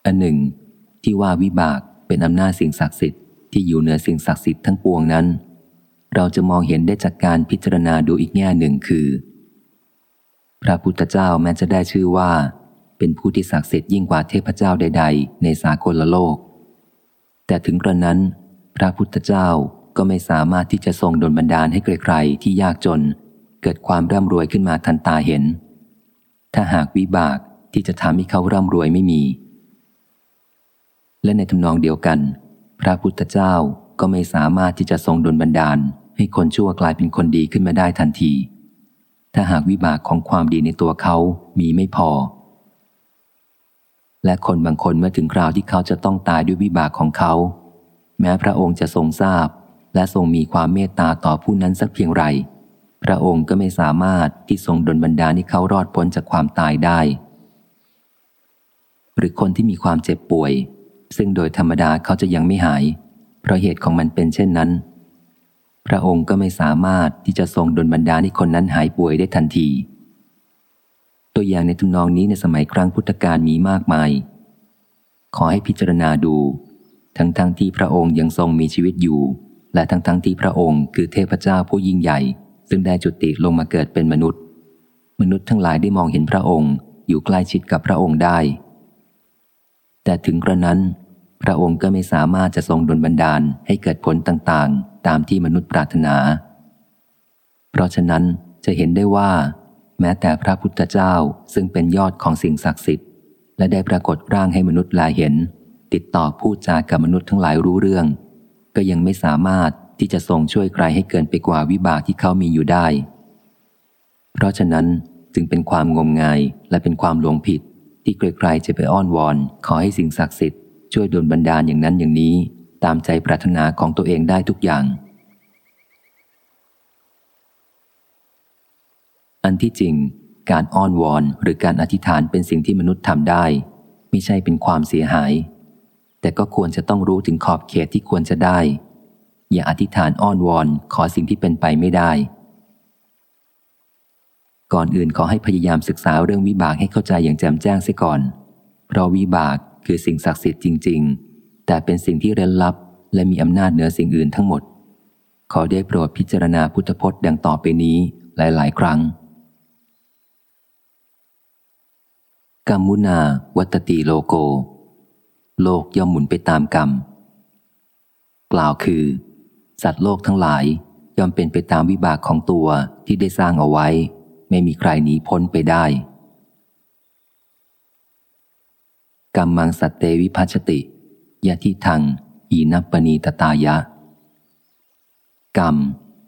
อันหนึ่ง ที่ว่าวิบากเป็นอำนาจสิ่งศักดิ์สิทธิ์ที่อยู่เหนือสิ่งศักดิ์สิทธิ์ทั้งปวงนั้น เราจะมองเห็นได้จากการพิจารณาดูอีกแง่หนึ่งคือ พระพุทธเจ้าแม้จะได้ชื่อว่า เป็นผู้ที่ศักดิ์สิทธิ์ยิ่งกว่าเทพเจ้าใด ๆ ในสากลโลก แต่ถึงกระนั้น พระพุทธเจ้าก็ไม่สามารถที่จะทรงดลบันดาลให้ใครๆที่ยากจน เกิดความร่ำรวยขึ้นมาทันตาเห็น ถ้าหากวิบากที่จะทำให้เขาร่ำรวยไม่มี และในทำนองเดียวกัน พระพุทธเจ้าก็ไม่สามารถที่จะทรงดลบันดาล ให้คนชั่วกลายเป็นคนดีขึ้นมาได้ทันที ถ้าหากวิบากของความดีในตัวเขามีไม่พอ และคนบางคนเมื่อถึงคราวที่เขาจะต้องตายด้วยวิบากของเขา แม้พระองค์จะทรงทราบ และทรงมีความเมตตาต่อผู้นั้นสักเพียงไร พระองค์ก็ไม่สามารถที่ทรงดลบันดาลให้เขารอดพ้นจากความตายได้ หรือคนที่มีความเจ็บป่วย ซึ่งโดยธรรมดาเขาจะยังไม่หาย เพราะเหตุของมันเป็นเช่นนั้น พระองค์ก็ไม่สามารถที่จะทรงดลบรรดาให้คนนั้นหายป่วยได้ทันที ตัวอย่างในทุนองนี้ในสมัยครั้งพุทธกาลมีมากมาย ขอให้พิจารณาดู ทั้งๆทที่พระองค์ยังทรงมีชีวิตอยู่ และทั้งๆทที่พระองค์คือเทพเจ้าผู้ยิ่งใหญ่ ซึ่งได้จุติลงมาเกิดเป็นมนุษย์ มนุษย์ทั้งหลายได้มองเห็นพระองค์ อยู่ใกล้ชิดกับพระองค์ได้ แต่ถึงกระนั้น พระองค์ก็ไม่สามารถจะทรงดลบันดาลให้เกิดผลต่างๆ ตามที่มนุษย์ปรารถนา เพราะฉะนั้นจะเห็นได้ว่า แม้แต่พระพุทธเจ้าซึ่งเป็นยอดของสิ่งศักดิ์สิทธิ์ และได้ปรากฏร่างให้มนุษย์ลายเห็น ติดต่อพูดจากับมนุษย์ทั้งหลายรู้เรื่อง ก็ยังไม่สามารถที่จะทรงช่วยใครให้เกินไปกว่าวิบากที่เขามีอยู่ได้ เพราะฉะนั้นจึงเป็นความงมงายและเป็นความหลงผิด ที่ใครๆจะไปอ้อนวอนขอให้สิ่งศักดิ์สิทธิ์ช่วยดลบันดาลอย่างนั้นอย่างนี้ ตามใจปรารถนาของตัวเองได้ทุกอย่าง อันที่จริง การอ้อนวอนหรือการอธิษฐานเป็นสิ่งที่มนุษย์ทำได้ ไม่ใช่เป็นความเสียหาย แต่ก็ควรจะต้องรู้ถึงขอบเขตที่ควรจะได้ อย่าอธิษฐานอ้อนวอนขอสิ่งที่เป็นไปไม่ได้ ก่อนอื่นขอให้พยายามศึกษาเรื่องวิบากให้เข้าใจอย่างแจ่มแจ้งเสียก่อน เพราะวิบากคือสิ่งศักดิ์สิทธิ์จริง ๆ แต่เป็นสิ่งที่เร้นลับ และมีอำนาจเหนือสิ่งอื่นทั้งหมด ขอได้โปรดพิจารณาพุทธพจน์ดังต่อไปนี้หลาย ๆ ครั้งกรรมุนาวัตติโลโก โลกย่อมหมุนไปตามกรรม กล่าวคือ สัตว์โลกทั้งหลายย่อมเป็นไปตามวิบากของตัวที่ได้สร้างเอาไว้ ไม่มีใครหนีพ้นไปได้ กรรมังสัตเตวิพัชติยะทิทัง อีนับปณีตตายะ กรรม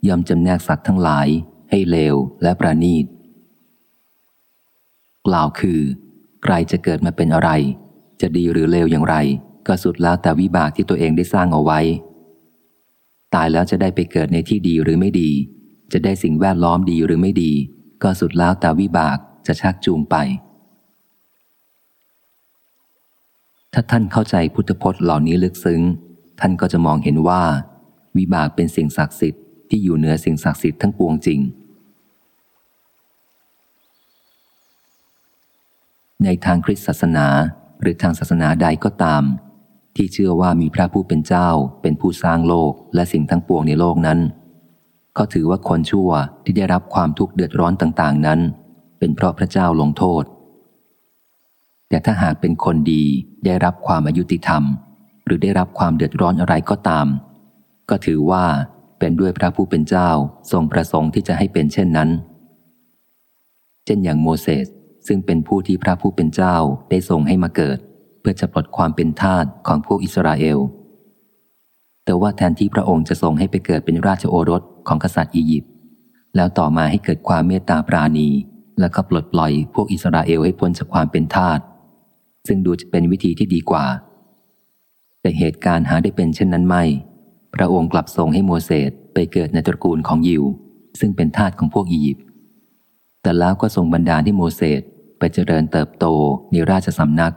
ย่อมจำแนกสัตว์ทั้งหลายให้เลวและประณีตกล่าวคือ ใครจะเกิดมาเป็นอะไร จะดีหรือเลวอย่างไร ก็สุดแล้วแต่วิบากที่ตัวเองได้สร้างเอาไว้ ตายแล้วจะได้ไปเกิดในที่ดีหรือไม่ดี จะได้สิ่งแวดล้อมดีหรือไม่ดี ก็สุดแล้วแต่วิบากจะชักจูงไป ถ้าท่านเข้าใจพุทธพจน์เหล่านี้ลึกซึ้ง ท่านก็จะมองเห็นว่า วิบากเป็นสิ่งศักดิ์สิทธิ์ที่อยู่เหนือสิ่งศักดิ์สิทธิ์ทั้งปวงจริง ในทางคริสตศาสนาหรือทางศาสนาใดก็ตาม ที่เชื่อว่ามีพระผู้เป็นเจ้าเป็นผู้สร้างโลกและสิ่งทั้งปวงในโลกนั้น ก็ถือว่าคนชั่วที่ได้รับความทุกข์เดือดร้อนต่างๆ นั้น เป็นเพราะพระเจ้าลงโทษ แต่ถ้าหากเป็นคนดีได้รับความอายุติธรรม หรือได้รับความเดือดร้อนอะไรก็ตาม ก็ถือว่าเป็นด้วยพระผู้เป็นเจ้าทรงประสงค์ที่จะให้เป็นเช่นนั้น เช่นอย่างโมเสสซึ่งเป็นผู้ที่พระผู้เป็นเจ้าได้ทรงให้มาเกิด เพื่อจะปลดความเป็นทาสของพวกอิสราเอล แต่ว่าแทนที่พระองค์จะทรงให้ไปเกิดเป็นราชโอรส ของกษัตริย์อียิปต์แล้วต่อมาให้เกิดความเมตตาปราณี และก็ปลดปล่อยพวกอิสราเอลให้พ้นจากความเป็นทาสซึ่งดูจะเป็นวิธีที่ดีกว่า แต่เหตุการณ์หาได้เป็นเช่นนั้นไม่ พระองค์กลับส่งให้โมเสสไปเกิดในตระกูลของยิว ซึ่งเป็นทาสของพวกอียิปต์แต่แล้วก็ทรงบรรดาลให้โมเสสไปเจริญเติบโตในราชสำนัก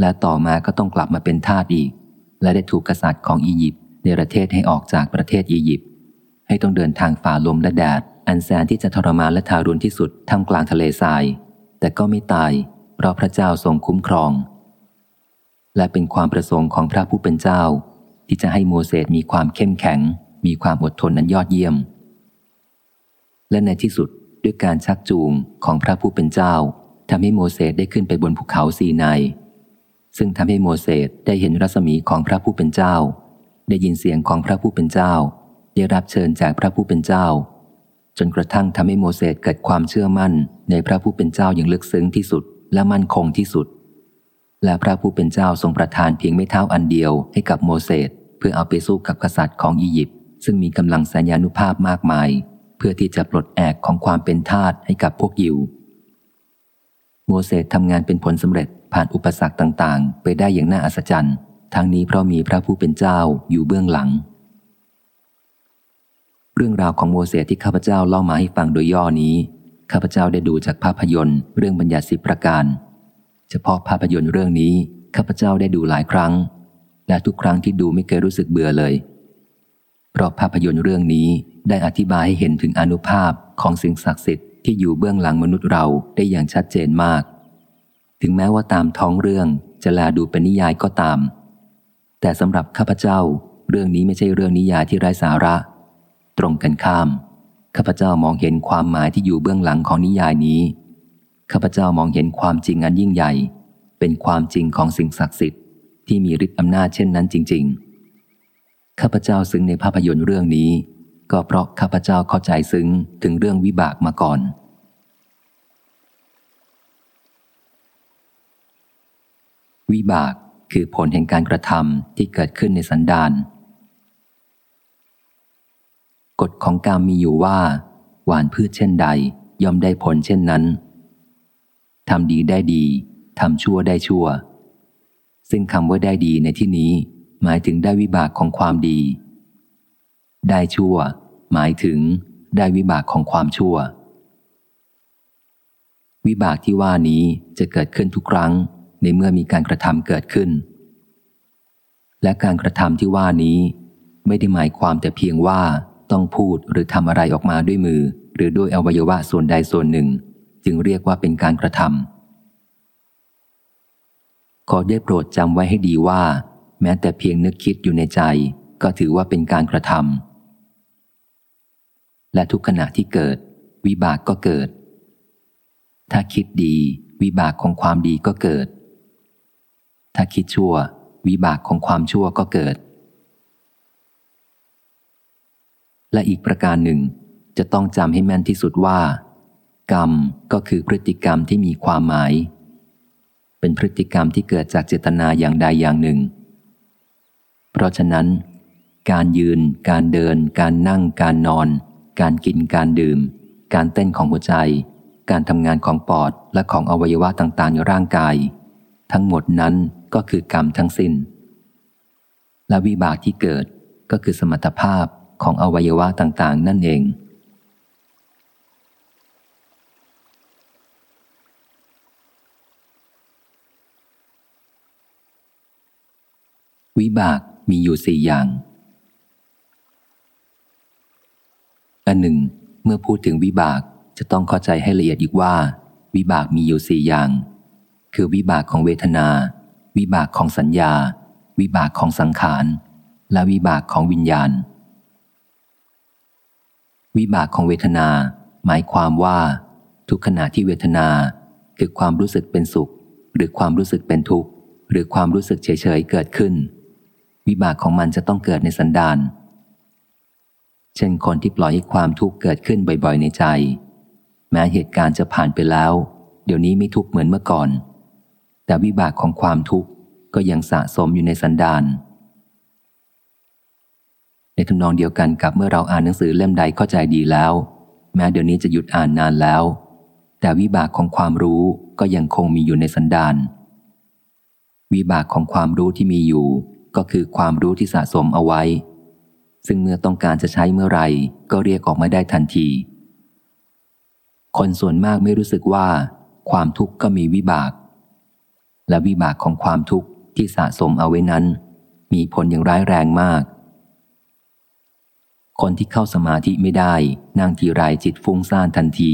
และต่อมาก็ต้องกลับมาเป็นทาสอีก และได้ถูกกษัตริย์ของอียิปต์ในประเทศให้ออกจากประเทศอียิปต์ ให้ต้องเดินทางฝ่าลมและแดด อันแสนที่จะทรมานและทารุณที่สุดท่ามกลางทะเลทราย แต่ก็ไม่ตาย เพราะพระเจ้าทรงคุ้มครอง และเป็นความประสงค์ของพระผู้เป็นเจ้า ที่จะให้โมเสสมีความเข้มแข็ง มีความอดทนนั้นยอดเยี่ยม และในที่สุดด้วยการชักจูงของพระผู้เป็นเจ้าทำให้โมเสสได้ขึ้นไปบนภูเขาซีนายซึ่งทำให้โมเสสได้เห็นรัศมีของพระผู้เป็นเจ้า ได้ยินเสียงของพระผู้เป็นเจ้า ได้รับเชิญจากพระผู้เป็นเจ้า จนกระทั่งทำให้โมเสสเกิดความเชื่อมั่นในพระผู้เป็นเจ้าอย่างลึกซึ้งที่สุดและมั่นคงที่สุด และพระผู้เป็นเจ้าทรงประทานเพียงไม่เท่าอันเดียวให้กับโมเสสเพื่อเอาไปสู้กับกษัตริย์ของอียิปต์ซึ่งมีกำลังสัญญานุภาพมากมาย เพื่อที่จะปลดแอกของความเป็นทาสให้กับพวกยิว โมเสสทำงานเป็นผลสำเร็จผ่านอุปสรรคต่างๆ ไปได้อย่างน่าอัศจรรย์ ทั้งนี้เพราะมีพระผู้เป็นเจ้าอยู่เบื้องหลัง เรื่องราวของโมเสสที่ข้าพเจ้าเล่ามาให้ฟังโดยย่อนี้ ข้าพเจ้าได้ดูจากภาพยนตร์ เรื่องบัญญัติสิบประการ เฉพาะภาพยนตร์เรื่องนี้ข้าพเจ้าได้ดูหลายครั้ง และทุกครั้งที่ดูไม่เคยรู้สึกเบื่อเลย เพราะภาพยนตร์เรื่องนี้ได้อธิบายให้เห็นถึงอนุภาพของสิ่งศักดิ์สิทธิ์ที่อยู่เบื้องหลังมนุษย์เราได้อย่างชัดเจนมาก ถึงแม้ว่าตามท้องเรื่องจะแลดูเป็นนิยายก็ตาม แต่สำหรับข้าพเจ้า เรื่องนี้ไม่ใช่เรื่องนิยายที่ไร้สาระ ตรงกันข้าม ข้าพเจ้ามองเห็นความหมายที่อยู่เบื้องหลังของนิยายนี้ ข้าพเจ้ามองเห็นความจริงอันยิ่งใหญ่ เป็นความจริงของสิ่งศักดิ์สิทธิ์ที่มีฤทธิ์อำนาจเช่นนั้นจริง ๆ ข้าพเจ้าซึ้งในภาพยนตร์เรื่องนี้ ก็เพราะข้าพเจ้าเข้าใจซึ้งถึงเรื่องวิบากมาก่อนวิบากคือผลแห่งการกระทำที่เกิดขึ้นในสันดาน กฎของกรรมมีอยู่ว่า หวานพืชเช่นใด ย่อมได้ผลเช่นนั้นทำดีได้ดีทำชั่วได้ชั่ว ซึ่งคำว่าได้ดีในที่นี้ หมายถึงได้วิบากของความดี ได้ชั่ว หมายถึงได้วิบากของความชั่ว วิบากที่ว่านี้จะเกิดขึ้นทุกครั้ง ในเมื่อมีการกระทำเกิดขึ้น และการกระทำที่ว่านี้ ไม่ได้หมายความแต่เพียงว่า ต้องพูดหรือทำอะไรออกมาด้วยมือ หรือด้วยอวัยวะส่วนใดส่วนหนึ่ง จึงเรียกว่าเป็นการกระทำขอได้โปรดจำไว้ให้ดีว่า แม้แต่เพียงนึกคิดอยู่ในใจ ก็ถือว่าเป็นการกระทำและทุกขณะที่เกิด วิบากก็เกิด ถ้าคิดดี วิบากของความดีก็เกิด ถ้าคิดชั่ว วิบากของความชั่วก็เกิด และอีกประการหนึ่ง จะต้องจำให้แม่นที่สุดว่า กรรมก็คือพฤติกรรมที่มีความหมาย เป็นพฤติกรรมที่เกิดจากเจตนาอย่างใดอย่างหนึ่ง เพราะฉะนั้น การยืน การเดิน การนั่ง การนอน การกินการดื่ม การเต้นของหัวใจ การทำงานของปอดและของอวัยวะต่างๆในร่างกาย ทั้งหมดนั้นก็คือกรรมทั้งสิน้น และวิบากที่เกิดก็คือสมรรถภาพ ของอวัยวะต่างๆ นั่นเอง วิบากมีอยู่สี่อย่าง อันหนึ่ง เมื่อพูดถึงวิบากจะต้องเข้าใจให้ละเอียดอีกว่า วิบากมีอยู่สี่อย่าง คือวิบากของเวทนา วิบากของสัญญา วิบากของสังขาร และวิบากของวิญญาณ วิบากของเวทนา หมายความว่า ทุกขณะที่เวทนา คือความรู้สึกเป็นสุข หรือความรู้สึกเป็นทุกข์ หรือความรู้สึกเฉยๆเกิดขึ้น วิบากของมันจะต้องเกิดในสันดานเช่นคนที่ปล่อยให้ความทุกข์เกิดขึ้นบ่อยๆ ในใจ แม้เหตุการณ์จะผ่านไปแล้ว เดี๋ยวนี้ไม่ทุกข์เหมือนเมื่อก่อน แต่วิบากของความทุกข์ก็ยังสะสมอยู่ในสันดาน ในทำนองเดียวกันกับเมื่อเราอ่านหนังสือเล่มใดเข้าใจดีแล้ว แม้เดี๋ยวนี้จะหยุดอ่านนานแล้ว แต่วิบากของความรู้ก็ยังคงมีอยู่ในสันดานวิบากของความรู้ที่มีอยู่ ก็คือความรู้ที่สะสมเอาไว้ ซึ่งเมื่อต้องการจะใช้เมื่อไรก็เรียกออกมาได้ทันที คนส่วนมากไม่รู้สึกว่า ความทุกข์ก็มีวิบาก และวิบากของความทุกข์ที่สะสมเอาไว้นั้น มีผลอย่างร้ายแรงมาก คนที่เข้าสมาธิไม่ได้ นั่งทีไรจิตฟุ้งซ่านทันที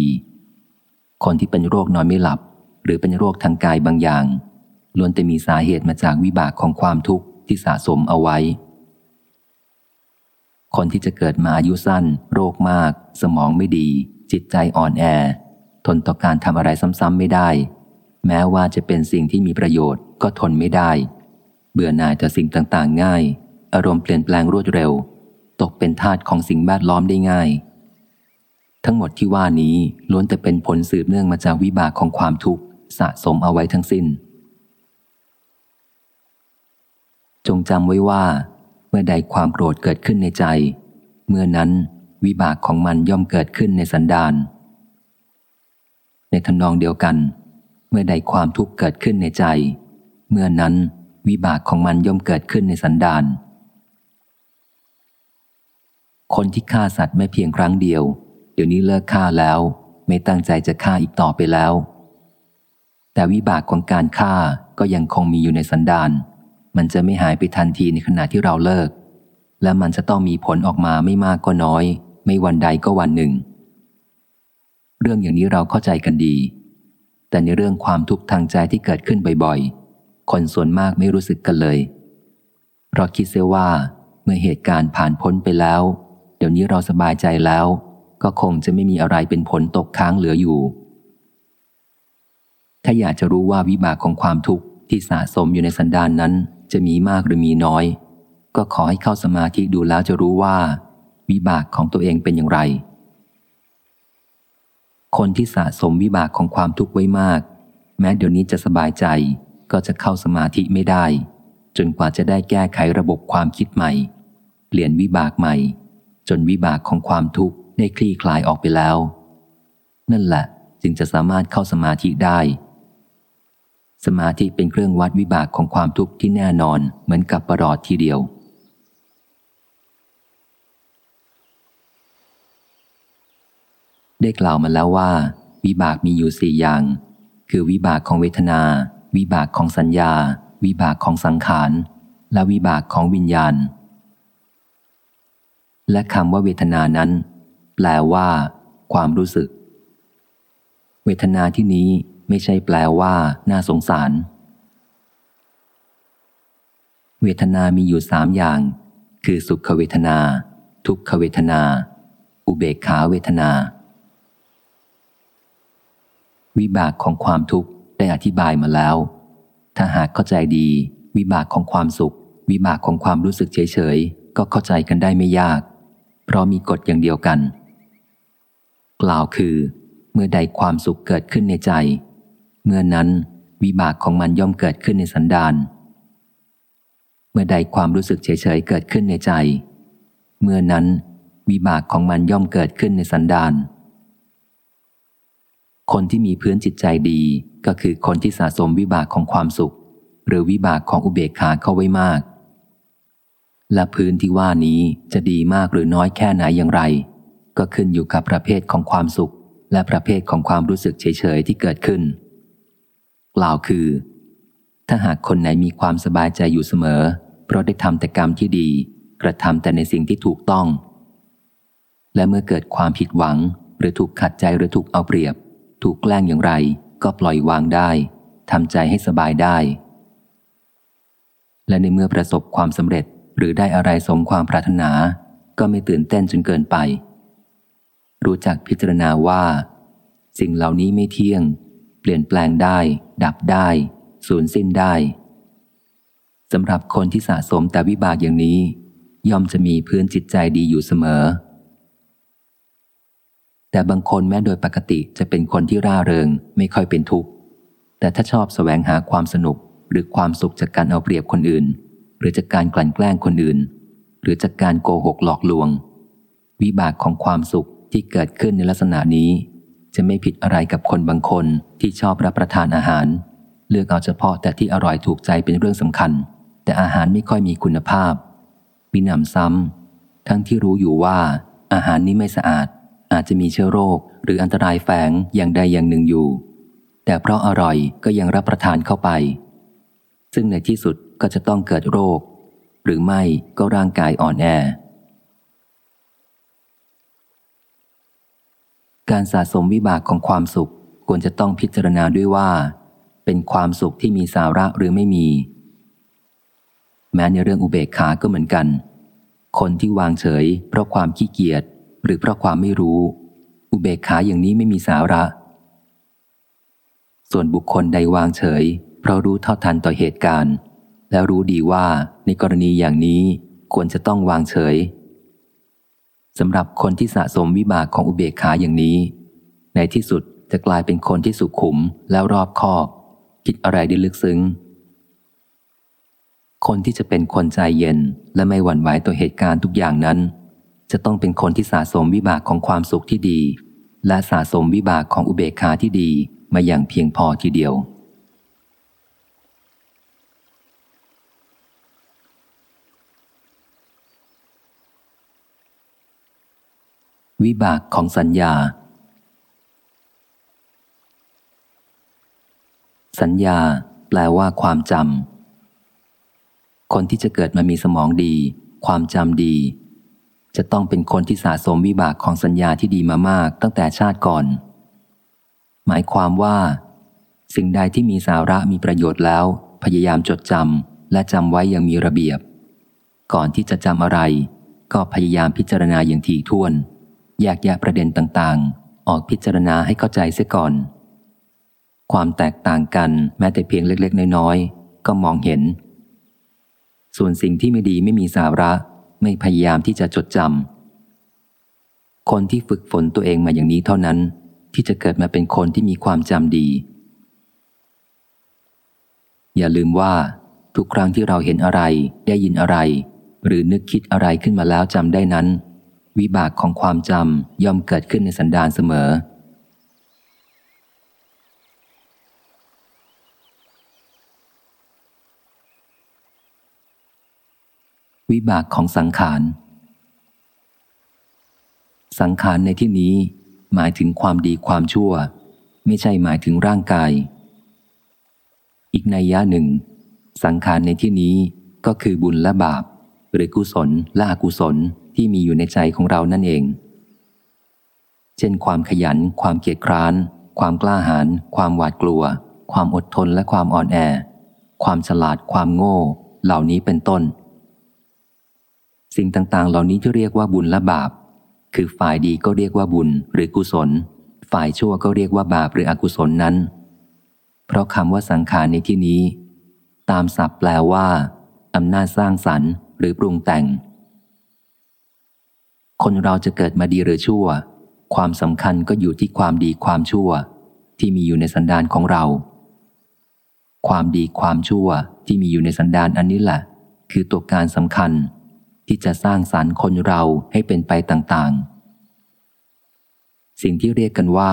คนที่เป็นโรคนอนไม่หลับ หรือเป็นโรคทางกายบางอย่างล้วนแต่มีสาเหตุมาจากวิบากของความทุกข์ที่สะสมเอาไว้ คนที่จะเกิดมาอายุสั้น โรคมาก สมองไม่ดี จิตใจอ่อนแอ ทนต่อการทำอะไรซ้ำๆไม่ได้ แม้ว่าจะเป็นสิ่งที่มีประโยชน์ก็ทนไม่ได้ เบื่อหน่ายต่อสิ่งต่างๆง่าย อารมณ์เปลี่ยนแปลงรวดเร็ว ตกเป็นทาสของสิ่งแวดล้อมได้ง่าย ทั้งหมดที่ว่านี้ล้วนแต่เป็นผลสืบเนื่องมาจากวิบากของความทุกข์สะสมเอาไว้ทั้งสิน้น จงจำไว้ว่า เมื่อใดความโกรธเกิดขึ้นในใจ เมื่อนั้นวิบากของมันย่อมเกิดขึ้นในสันดานในทำนองเดียวกัน เมื่อใดความทุกข์เกิดขึ้นในใจ เมื่อนั้นวิบากของมันย่อมเกิดขึ้นในสันดาน คนที่ฆ่าสัตว์ไม่เพียงครั้งเดียว เดี๋ยวนี้เลิกฆ่าแล้ว ไม่ตั้งใจจะฆ่าอีกต่อไปแล้ว แต่วิบากของการฆ่าก็ยังคงมีอยู่ในสันดานมันจะไม่หายไปทันทีในขณะที่เราเลิก และมันจะต้องมีผลออกมาไม่มากก็น้อย ไม่วันใดก็วันหนึ่ง เรื่องอย่างนี้เราเข้าใจกันดี แต่ในเรื่องความทุกข์ทางใจที่เกิดขึ้นบ่อยๆ คนส่วนมากไม่รู้สึกกันเลย เพราะคิดเสียว่าเมื่อเหตุการณ์ผ่านพ้นไปแล้ว ดี๋ยวนี้เราสบายใจแล้ว ก็คงจะไม่มีอะไรเป็นผลตกค้างเหลืออยู่ ถ้าอยากจะรู้ว่าวิบากของความทุกข์ที่สะสมอยู่ในสันดานนั้น จะมีมากหรือมีน้อย ก็ขอให้เข้าสมาธิดูแล้วจะรู้ว่า วิบากของตัวเองเป็นอย่างไร คนที่สะสมวิบากของความทุกข์ไว้มาก แม้เดี๋ยวนี้จะสบายใจก็จะเข้าสมาธิไม่ได้ จนกว่าจะได้แก้ไขระบบความคิดใหม่ เปลี่ยนวิบากใหม่ จนวิบากของความทุกข์ได้คลี่คลายออกไปแล้ว นั่นแหละจึงจะสามารถเข้าสมาธิได้ สมาธิเป็นเครื่องวัดวิบากของความทุกข์ที่แน่นอนเหมือนกับประหลอดทีเดียว ได้กล่าวมาแล้วว่า วิบากมีอยู่สี่อย่าง คือวิบากของเวทนา วิบากของสัญญา วิบากของสังขาร และวิบากของวิญญาณ และคำว่าเวทนานั้น แปลว่า ความรู้สึก เวทนาที่นี้ไม่ใช่แปลว่า น่าสงสาร เวทนามีอยู่สามอย่าง คือสุขเวทนา ทุกขเวทนา อุเบกขาเวทนา วิบากของความทุกข์ได้อธิบายมาแล้ว ถ้าหากเข้าใจดี วิบากของความสุข วิบากของความรู้สึกเฉยๆก็เข้าใจกันได้ไม่ยาก ราะมีกฎอย่างเดียวกัน กล่าวคือ เมื่อใดความสุขเกิดขึ้นในใจ เมื่อนั้นวิบากของมันย่อมเกิดขึ้นในสันดาน เมื่อใดความรู้สึกเฉยๆเกิดขึ้นในใจ เมื่อนั้นวิบากของมันย่อมเกิดขึ้นในสันดาน คนที่มีพื้นจิตใจดีก็คือคนที่สะสมวิบากของความสุข หรือวิบากของอุเบกขาเข้าไว้มาก และพื้นที่ว่านี้จะดีมากหรือน้อยแค่ไหนอย่างไร ก็ขึ้นอยู่กับประเภทของความสุข และประเภทของความรู้สึกเฉยๆที่เกิดขึ้น กล่าวคือ ถ้าหากคนไหนมีความสบายใจอยู่เสมอ เพราะได้ทำแต่กรรมที่ดี กระทำแต่ในสิ่งที่ถูกต้อง และเมื่อเกิดความผิดหวัง หรือถูกขัดใจหรือถูกเอาเปรียบ ถูกแกล้งอย่างไร ก็ปล่อยวางได้ทำใจให้สบายได้ และในเมื่อประสบความสำเร็จ หรือได้อะไรสมความปรารถนา ก็ไม่ตื่นเต้นจนเกินไป รู้จักพิจารณาว่า สิ่งเหล่านี้ไม่เที่ยง เปลี่ยนแปลงได้ ดับได้ สูญสิ้นได้สำหรับคนที่สะสมแต่วิบากอย่างนี้ ย่อมจะมีพื้นจิตใจดีอยู่เสมอ แต่บางคนแม้โดยปกติจะเป็นคนที่ร่าเริง ไม่ค่อยเป็นทุกข์ แต่ถ้าชอบแสวงหาความสนุกหรือความสุขจากการเอาเปรียบคนอื่น หรือจากการกลั่นแกล้งคนอื่น หรือจากการโกหกหลอกลวง วิบากของความสุขที่เกิดขึ้นในลักษณะนี้ จะไม่ผิดอะไรกับคนบางคนที่ชอบรับประทานอาหาร เลือกเอาเฉพาะแต่ที่อร่อยถูกใจเป็นเรื่องสำคัญ แต่อาหารไม่ค่อยมีคุณภาพมีหนำซ้ำทั้งที่รู้อยู่ว่า อาหารนี้ไม่สะอาด อาจจะมีเชื้อโรค หรืออันตรายแฝงอย่างใดอย่างหนึ่งอยู่ แต่เพราะอร่อยก็ยังรับประทานเข้าไป ซึ่งในที่สุด ก็จะต้องเกิดโรค หรือไม่ก็ร่างกายอ่อนแอ การสะสมวิบากของความสุขควรจะต้องพิจารณาด้วยว่า เป็นความสุขที่มีสาระหรือไม่มี แม้ในเรื่องอุเบกขาก็เหมือนกัน คนที่วางเฉย เพราะความขี้เกียจหรือเพราะความไม่รู้ อุเบกขาอย่างนี้ไม่มีสาระ ส่วนบุคคลใดวางเฉย เพราะรู้เท่าทันต่อเหตุการณ์ และรู้ดีว่าในกรณีอย่างนี้ควรจะต้องวางเฉยสำหรับคนที่สะสมวิบากของอุเบกขาอย่างนี้ ในที่สุดจะกลายเป็นคนที่สุขุมแล้วรอบคอบ คิดอะไรได้ลึกซึ้ง คนที่จะเป็นคนใจเย็นและไม่หวั่นไหวต่อเหตุการณ์ทุกอย่างนั้นจจะต้องเป็นคนที่สะสมวิบากของความสุขที่ดี และสะสมวิบากของอุเบกขาที่ดีมาอย่างเพียงพอทีเดียว วิบากของสัญญา สัญญาแปลว่าความจำ คนที่จะเกิดมามีสมองดี ความจำดี จะต้องเป็นคนที่สะสมวิบากของสัญญาที่ดีมามากตั้งแต่ชาติก่อน หมายความว่า สิ่งใดที่มีสาระมีประโยชน์แล้ว พยายามจดจำและจำไว้อย่างมีระเบียบ ก่อนที่จะจำอะไรก็พยายามพิจารณาอย่างถี่ถ้วน แยกแยะประเด็นต่างๆ ออกพิจารณาให้เข้าใจเสียก่อน ความแตกต่างกันแม้แต่เพียงเล็กๆ น้อยๆ ก็มองเห็น ส่วนสิ่งที่ไม่ดีไม่มีสาระไม่พยายามที่จะจดจำคนที่ฝึกฝนตัวเองมาอย่างนี้เท่านั้น ที่จะเกิดมาเป็นคนที่มีความจำดี อย่าลืมว่าทุกครั้งที่เราเห็นอะไร ได้ยินอะไร หรือนึกคิดอะไรขึ้นมาแล้วจำได้นั้น วิบากของความจำย่อมเกิดขึ้นในสันดานเสมอ วิบากของสังขาร สังขารในที่นี้หมายถึงความดีความชั่ว ไม่ใช่หมายถึงร่างกาย อีกในยะหนึ่ง สังขารในที่นี้ก็คือบุญและบาป หรือกุศลและอกุศลที่มีอยู่ในใจของเรานั่นเอง เช่นความขยัน ความเกียจคร้าน ความกล้าหาญความหวาดกลัว ความอดทนและความอ่อนแอ ความฉลาดความโง่ เหล่านี้เป็นต้น สิ่งต่างๆ เหล่านี้ที่เรียกว่าบุญและบาป คือฝ่ายดีก็เรียกว่าบุญหรือกุศล ฝ่ายชั่วก็เรียกว่าบาปหรืออกุศลนั้น เพราะคำว่าสังขารในที่นี้ ตามศัพท์แปลว่าอำนาจสร้างสรรค์ หรือปรุงแต่ง คนเราจะเกิดมาดีหรือชั่ว ความสำคัญก็อยู่ที่ความดีความชั่ว ที่มีอยู่ในสันดานของเรา ความดีความชั่วที่มีอยู่ในสันดานอันนี้แหละ คือตัวการสำคัญ ที่จะสร้างสารรค์คนเราให้เป็นไปต่างๆ สิ่งที่เรียกกันว่า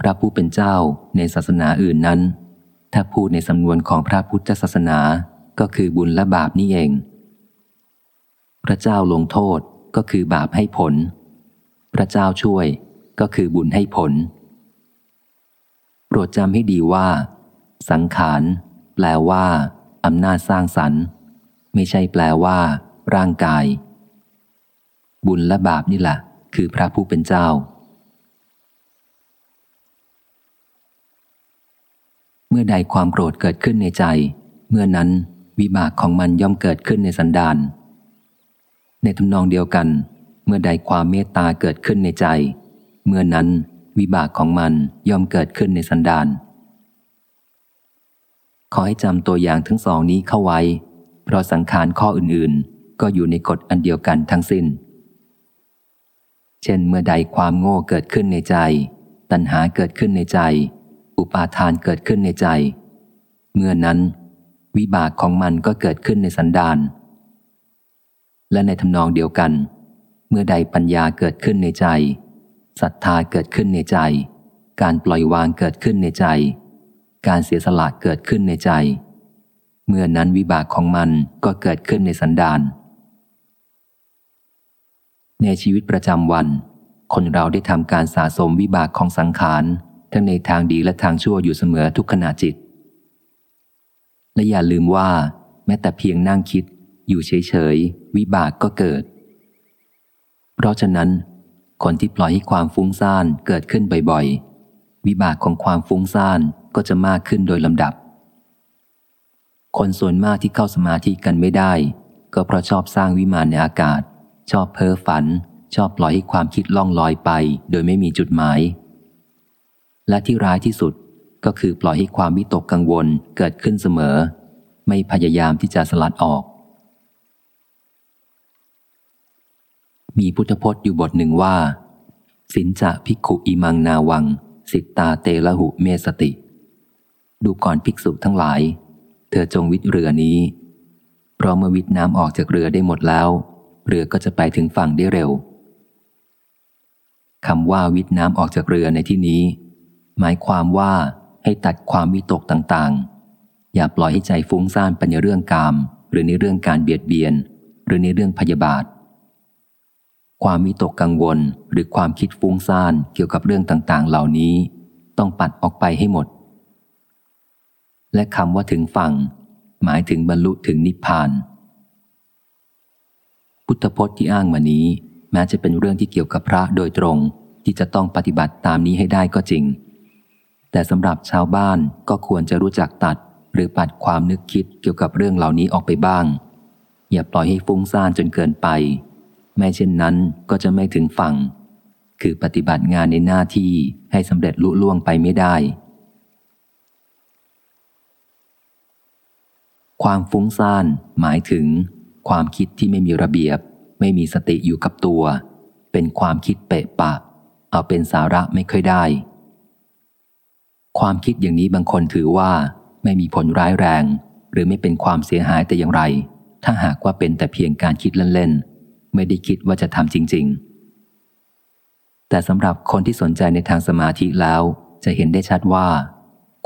พระผู้เป็นเจ้าในศาสนาอื่นนั้น ถ้าพูดในสำนวนของพระพุทธศาสนาก็คือบุญและบาปนี่เอง พระเจ้าลงโทษก็คือบาปให้ผล พระเจ้าช่วยก็คือบุญให้ผล โปรดจำให้ดีว่า สังขารแปลว่าอำนาจสร้างสรรค์ ไม่ใช่แปลว่า ร่างกาย บุญและบาปนี่แหละ คือพระผู้เป็นเจ้า เมื่อใดความโกรธเกิดขึ้นในใจ เมื่อนั้นวิบากของมันย่อมเกิดขึ้นในสันดาน ในทำนองเดียวกัน เมื่อใดความเมตตาเกิดขึ้นในใจ เมื่อนั้นวิบากของมันย่อมเกิดขึ้นในสันดานขอให้จำตัวอย่างทั้งสองนี้เข้าไว้ เพราะสังขารข้ออื่นๆ ก็อยู่ในกฎอันเดียวกันทั้งสิน้น เช่นเมื่อใดความโง่เกิดขึ้นในใจ ตัณหาเกิดขึ้นในใจ อุปาทานเกิดขึ้นในใจ เมื่อนั้น วิบากของมันก็เกิดขึ้นในสันดาน และในทำนองเดียวกัน เมื่อใดปัญญาเกิดขึ้นในใจศรัทธาเกิดขึ้นในใจ การปล่อยวางเกิดขึ้นในใจ การเสียสละเกิดขึ้นในใจ เมื่อนั้นวิบากของมันก็เกิดขึ้นในสันดานในชีวิตประจำวัน คนเราได้ทำการสะสมวิบากของสังขาร ทั้งในทางดีและทางชั่วอยู่เสมอทุกขณะจิต และอย่าลืมว่า แม้แต่เพียงนั่งคิด อยู่เฉยๆ วิบากก็เกิด เพราะฉะนั้น คนที่ปล่อยให้ความฟุ้งซ่านเกิดขึ้นบ่อยๆ วิบากของความฟุ้งซ่านก็จะมากขึ้นโดยลำดับ คนส่วนมากที่เข้าสมาธิกันไม่ได้ ก็เพราะชอบสร้างวิมานในอากาศ ชอบเพ้อฝัน ชอบปล่อยให้ความคิดล่องลอยไป โดยไม่มีจุดหมาย และที่ร้ายที่สุดก็คือปล่อยให้ความวิตกกังวลเกิดขึ้นเสมอ ไม่พยายามที่จะสลัดออก มีพุทธพจน์อยู่บทหนึ่งว่า สินจะภิกขุอิมังนาวัง สิตตาเตละหุเมสติ ดูก่อนภิกษุทั้งหลาย เธอจงวิทเรือนี้ เพราะเมื่อวิทน้ำออกจากเรือได้หมดแล้ว เรือก็จะไปถึงฝั่งได้เร็วคำว่าวิทน้ำออกจากเรือในที่นี้ หมายความว่าให้ตัดความวิตกต่างๆ อย่าปล่อยให้ใจฟุ้งซ่านไปในเรื่องกาม หรือในเรื่องการเบียดเบียน หรือในเรื่องพยาบาท ความวิตกกังวลหรือความคิดฟุ้งซ่านเกี่ยวกับเรื่องต่างๆ เหล่านี้ ต้องปัดออกไปให้หมด และคำว่าถึงฝั่ง หมายถึงบรรลุถึงนิพพาน พุทธพจน์ที่อ้างมานี้ แม้จะเป็นเรื่องที่เกี่ยวกับพระโดยตรง ที่จะต้องปฏิบัติตามนี้ให้ได้ก็จริง แต่สำหรับชาวบ้านก็ควรจะรู้จักตัด หรือปัดความนึกคิดเกี่ยวกับเรื่องเหล่านี้ออกไปบ้าง อย่าปล่อยให้ฟุ้งซ่านจนเกินไป ไม่เช่นนั้นก็จะไม่ถึงฝั่ง คือปฏิบัติงานในหน้าที่ให้สำเร็จลุล่วงไปไม่ได้ ความฟุ้งซ่านหมายถึง ความคิดที่ไม่มีระเบียบ ไม่มีสติอยู่กับตัว เป็นความคิดเปะปะ เอาเป็นสาระไม่ค่อยได้ ความคิดอย่างนี้บางคนถือว่าไม่มีผลร้ายแรง หรือไม่เป็นความเสียหายแต่อย่างไร ถ้าหากว่าเป็นแต่เพียงการคิดเล่นๆ ไม่ได้คิดว่าจะทำจริง ๆ แต่สำหรับคนที่สนใจในทางสมาธิแล้ว จะเห็นได้ชัดว่า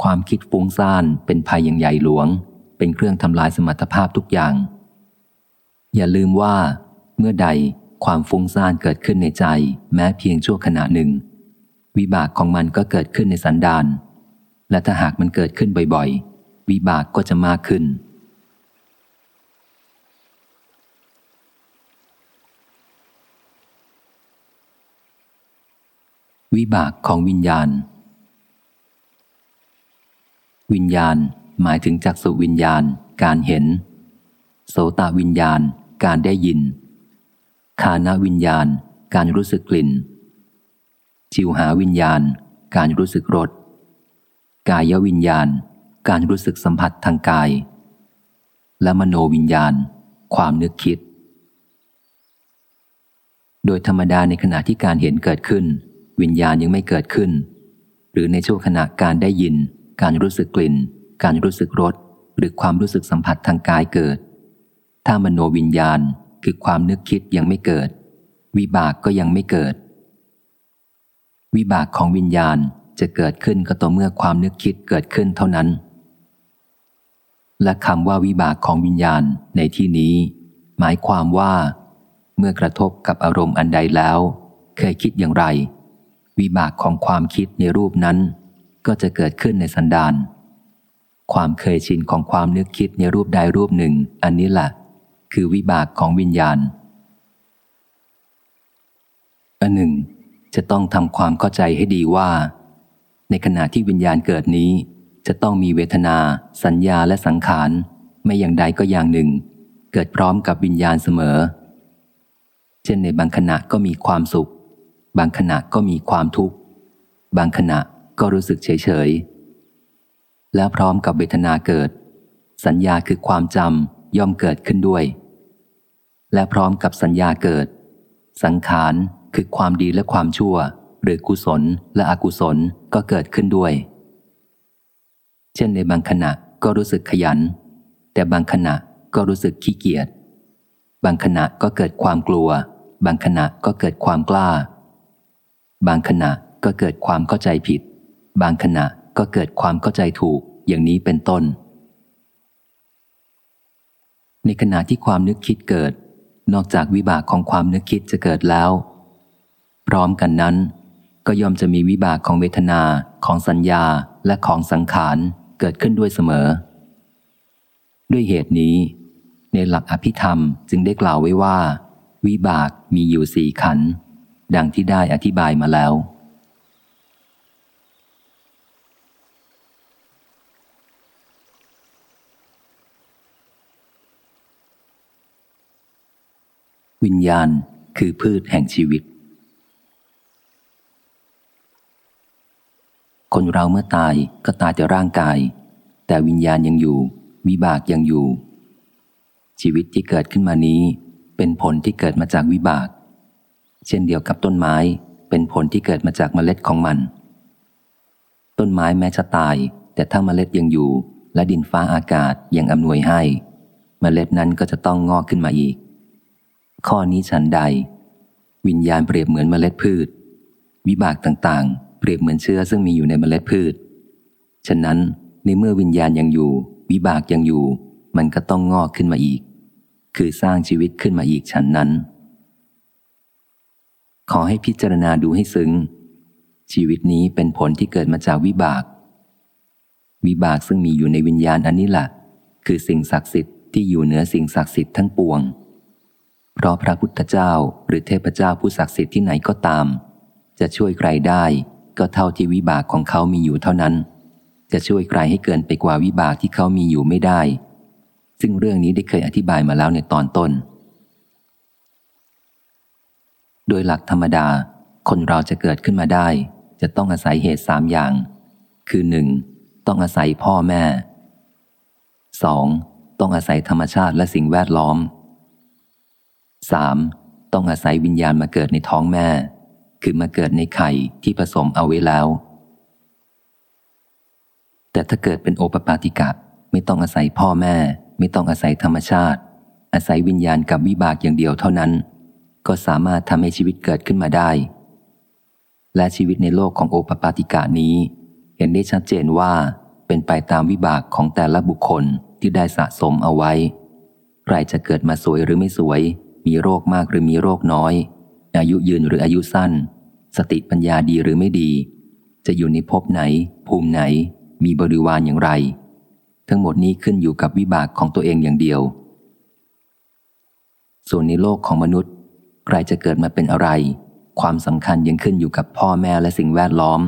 ความคิดฟุ้งซ่านเป็นภัยอย่างใหญ่หลวง เป็นเครื่องทำลายสมรรถภาพทุกอย่าง อย่าลืมว่า เมื่อใดความฟุ้งซ่านเกิดขึ้นในใจ แม้เพียงชั่วขณะหนึ่ง วิบากของมันก็เกิดขึ้นในสันดานและถ้าหากมันเกิดขึ้นบ่อยๆ วิบากก็จะมากขึ้น วิบากของวิญญาณ วิญญาณหมายถึงจักสุวิญญาณ การเห็น โสตวิญญาณ การได้ยิน คานวิญญาณ การรู้สึกกลิ่น จิวหาวิญญาณ การรู้สึกรส กายวิญญาณ การรู้สึกสัมผัสทางกาย และมโนวิญญาณ ความนึกคิด โดยธรรมดาในขณะที่การเห็นเกิดขึ้น วิญญาณยังไม่เกิดขึ้น หรือในช่วงขณะการได้ยิน การรู้สึกกลิ่น การรู้สึกรสหรือความรู้สึกสัมผัสทางกายเกิด ถ้ามโนวิญญาณคือความนึกคิดยังไม่เกิด วิบากก็ยังไม่เกิด วิบากของวิญญาณจะเกิดขึ้นก็ต่อเมื่อความนึกคิดเกิดขึ้นเท่านั้น และคำว่าวิบากของวิญญาณในที่นี้ หมายความว่า เมื่อกระทบกับอารมณ์อันใดแล้ว เคยคิดอย่างไร วิบากของความคิดในรูปนั้น ก็จะเกิดขึ้นในสันดานความเคยชินของความนึกคิดในรูปใดรูปหนึ่ง อันนี้แหละคือวิบากของวิญญาณอันหนึ่ง จะต้องทำความเข้าใจให้ดีว่า ในขณะที่วิญญาณเกิดนี้ จะต้องมีเวทนา สัญญาและสังขาร ไม่อย่างใดก็อย่างหนึ่ง เกิดพร้อมกับวิญญาณเสมอ เช่นในบางขณะก็มีความสุข บางขณะก็มีความทุกข์ บางขณะก็รู้สึกเฉยเฉยแล้วพร้อมกับเวทนาเกิด สัญญาคือความจำย่อมเกิดขึ้นด้วย และพร้อมกับสัญญาเกิด สังขารคือความดีและความชั่ว หรือกุศลและอกุศลก็เกิดขึ้นด้วย เช่นในบางขณะก็รู้สึกขยัน แต่บางขณะก็รู้สึกขี้เกียจบางขณะก็เกิดความกลัว บางขณะก็เกิดความกล้า บางขณะก็เกิดความเข้าใจผิด บางขณะก็เกิดความเข้าใจถูกอย่างนี้เป็นต้น ในขณะที่ความนึกคิดเกิด นอกจากวิบากของความนึกคิดจะเกิดแล้ว พร้อมกันนั้น ก็ย่อมจะมีวิบากของเวทนาของสัญญาและของสังขารเกิดขึ้นด้วยเสมอ ด้วยเหตุนี้ ในหลักอภิธรรมจึงได้กล่าวไว้ว่า วิบากมีอยู่สี่ขันธ์ ดังที่ได้อธิบายมาแล้ว วิญญาณคือพืชแห่งชีวิต คนเราเมื่อตายก็ตายแต่ร่างกาย แต่วิญญาณยังอยู่ วิบากยังอยู่ ชีวิตที่เกิดขึ้นมานี้เป็นผลที่เกิดมาจากวิบาก เช่นเดียวกับต้นไม้เป็นผลที่เกิดมาจากเมล็ดของมัน ต้นไม้แม้จะตาย แต่ถ้าเมล็ดยังอยู่ และดินฟ้าอากาศยังอำนวยให้ เมล็ดนั้นก็จะต้องงอกขึ้นมาอีก ข้อนี้ฉันใด วิญญาณเปรียบเหมือนเมล็ดพืช วิบากต่างๆ เปรียบเหมือนเชื้อซึ่งมีอยู่ในเมล็ดพืช ฉะนั้นในเมื่อวิญญาณยังอยู่ วิบากยังอยู่ มันก็ต้องงอกขึ้นมาอีก คือสร้างชีวิตขึ้นมาอีกฉันนั้น ขอให้พิจารณาดูให้ซึ้ง ชีวิตนี้เป็นผลที่เกิดมาจากวิบาก วิบากซึ่งมีอยู่ในวิญญาณอันนี้แหละคือสิ่งศักดิ์สิทธิ์ที่อยู่เหนือสิ่งศักดิ์สิทธิ์ทั้งปวง เพราะพระพุทธเจ้าหรือเทพเจ้าผู้ศักดิ์สิทธิ์ที่ไหนก็ตาม จะช่วยใครได้ก็เท่าที่วิบากของเขามีอยู่เท่านั้น จะช่วยใครให้เกินไปกว่าวิบากที่เขามีอยู่ไม่ได้ ซึ่งเรื่องนี้ได้เคยอธิบายมาแล้วในตอนต้น โดยหลักธรรมดา คนเราจะเกิดขึ้นมาได้ จะต้องอาศัยเหตุสามอย่าง คือหนึ่งต้องอาศัยพ่อแม่ 2. ต้องอาศัยธรรมชาติและสิ่งแวดล้อม 3. ต้องอาศัยวิญญาณมาเกิดในท้องแม่ คือมาเกิดในไข่ที่ผสมเอาไว้แล้ว แต่ถ้าเกิดเป็นโอปปาติกะไม่ต้องอาศัยพ่อแม่ ไม่ต้องอาศัยธรรมชาติ อาศัยวิญญาณกับวิบากอย่างเดียวเท่านั้น ก็สามารถทำให้ชีวิตเกิดขึ้นมาได้ และชีวิตในโลกของโอปปาติกะนี้ เห็นได้ชัดเจนว่าเป็นไปตามวิบากของแต่ละบุคคลที่ได้สะสมเอาไว้ ใครจะเกิดมาสวยหรือไม่สวย มีโรคมากหรือมีโรคน้อย อายุยืนหรืออายุสั้น สติปัญญาดีหรือไม่ดี จะอยู่ในภพไหน ภูมิไหน มีบริวารอย่างไร ทั้งหมดนี้ขึ้นอยู่กับวิบากของตัวเองอย่างเดียว ส่วนในโลกของมนุษย์ ใครจะเกิดมาเป็นอะไร ความสำคัญยังขึ้นอยู่กับพ่อแม่และสิ่งแวดล้อม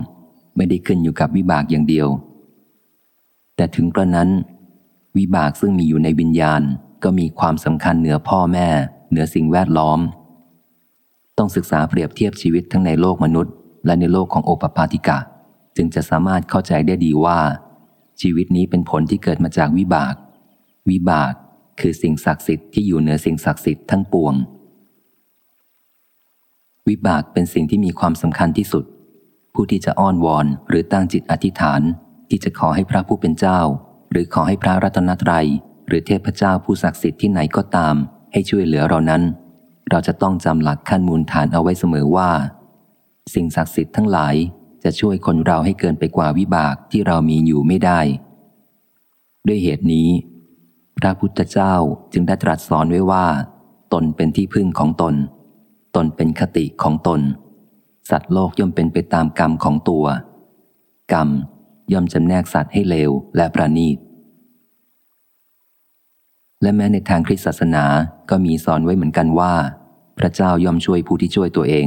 ไม่ได้ขึ้นอยู่กับวิบากอย่างเดียว แต่ถึงกระนั้น วิบากซึ่งมีอยู่ในวิญญาณก็มีความสำคัญเหนือพ่อแม่ เหนือสิ่งแวดล้อม ต้องศึกษาเปรียบเทียบชีวิตทั้งในโลกมนุษย์ และในโลกของโอปปาติกะ จึงจะสามารถเข้าใจได้ดีว่า ชีวิตนี้เป็นผลที่เกิดมาจากวิบาก วิบากคือสิ่งศักดิ์สิทธิ์ที่อยู่เหนือสิ่งศักดิ์สิทธิ์ทั้งปวง วิบากเป็นสิ่งที่มีความสำคัญที่สุด ผู้ที่จะอ้อนวอนหรือตั้งจิตอธิษฐาน ที่จะขอให้พระผู้เป็นเจ้า หรือขอให้พระรัตนตรัย หรือเทพเจ้าผู้ศักดิ์สิทธิ์ที่ไหนก็ตาม ให้ช่วยเหลือเรานั้น เราจะต้องจำหลักขั้นมูลฐานเอาไว้เสมอว่า สิ่งศักดิ์สิทธิ์ทั้งหลายจะช่วยคนเราให้เกินไปกว่าวิบากที่เรามีอยู่ไม่ได้ ด้วยเหตุนี้ พระพุทธเจ้าจึงได้ตรัสสอนไว้ว่า ตนเป็นที่พึ่งของตน ตนเป็นคติของตน สัตว์โลกย่อมเป็นไปตามกรรมของตัว กรรมย่อมจำแนกสัตว์ให้เลวและประณีต และแม้ในทางคริสตศาสนาก็มีสอนไว้เหมือนกันว่า พระเจ้าย่อมช่วยผู้ที่ช่วยตัวเอง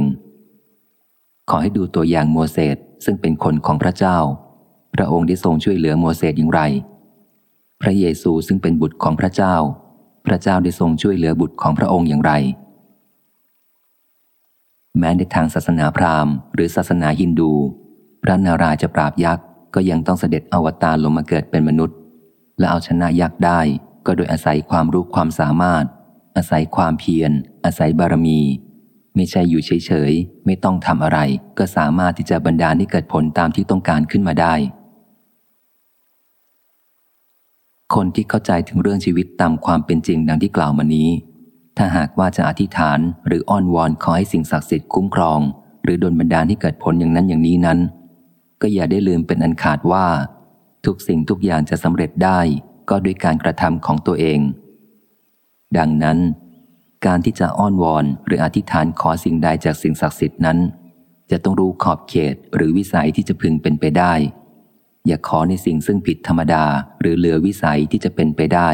ขอให้ดูตัวอย่างโมเสสซึ่งเป็นคนของพระเจ้า พระองค์ได้ทรงช่วยเหลือโมเสสอย่างไร พระเยซูซึ่งเป็นบุตรของพระเจ้า พระเจ้าได้ทรงช่วยเหลือบุตรของพระองค์อย่างไร แม้ในทางศาสนาพราหมณ์ หรือศาสนาฮินดู พระนาราจะปราบยักษ์ก็ยังต้องเสด็จอวตารลงมาเกิดเป็นมนุษย์ และเอาชนะยักษ์ได้ก็โดยอาศัยความรู้ความสามารถ อาศัยความเพียร อาศัยบารมี ไม่ใช่อยู่เฉยๆ ไม่ต้องทำอะไร ก็สามารถที่จะบรรดาให้เกิดผลตามที่ต้องการขึ้นมาได้ คนที่เข้าใจถึงเรื่องชีวิตตามความเป็นจริงดังที่กล่าวมานี้ ถ้าหากว่าจะอธิษฐานหรืออ้อนวอนขอให้สิ่งศักดิ์สิทธิ์คุ้มครอง หรือดลบันดาลให้เกิดผลอย่างนั้นอย่างนี้นั้น ก็อย่าได้ลืมเป็นอันขาดว่า ทุกสิ่งทุกอย่างจะสำเร็จได้ก็ด้วยการกระทำของตัวเอง ดังนั้น การที่จะอ้อนวอนหรืออธิษฐานขอสิ่งใดจากสิ่งศักดิ์สิทธิ์นั้น จะต้องรู้ขอบเขตหรือวิสัยที่จะพึงเป็นไปได้ อย่าขอในสิ่งซึ่งผิดธรรมดา หรือเหลือวิสัยที่จะเป็นไปได้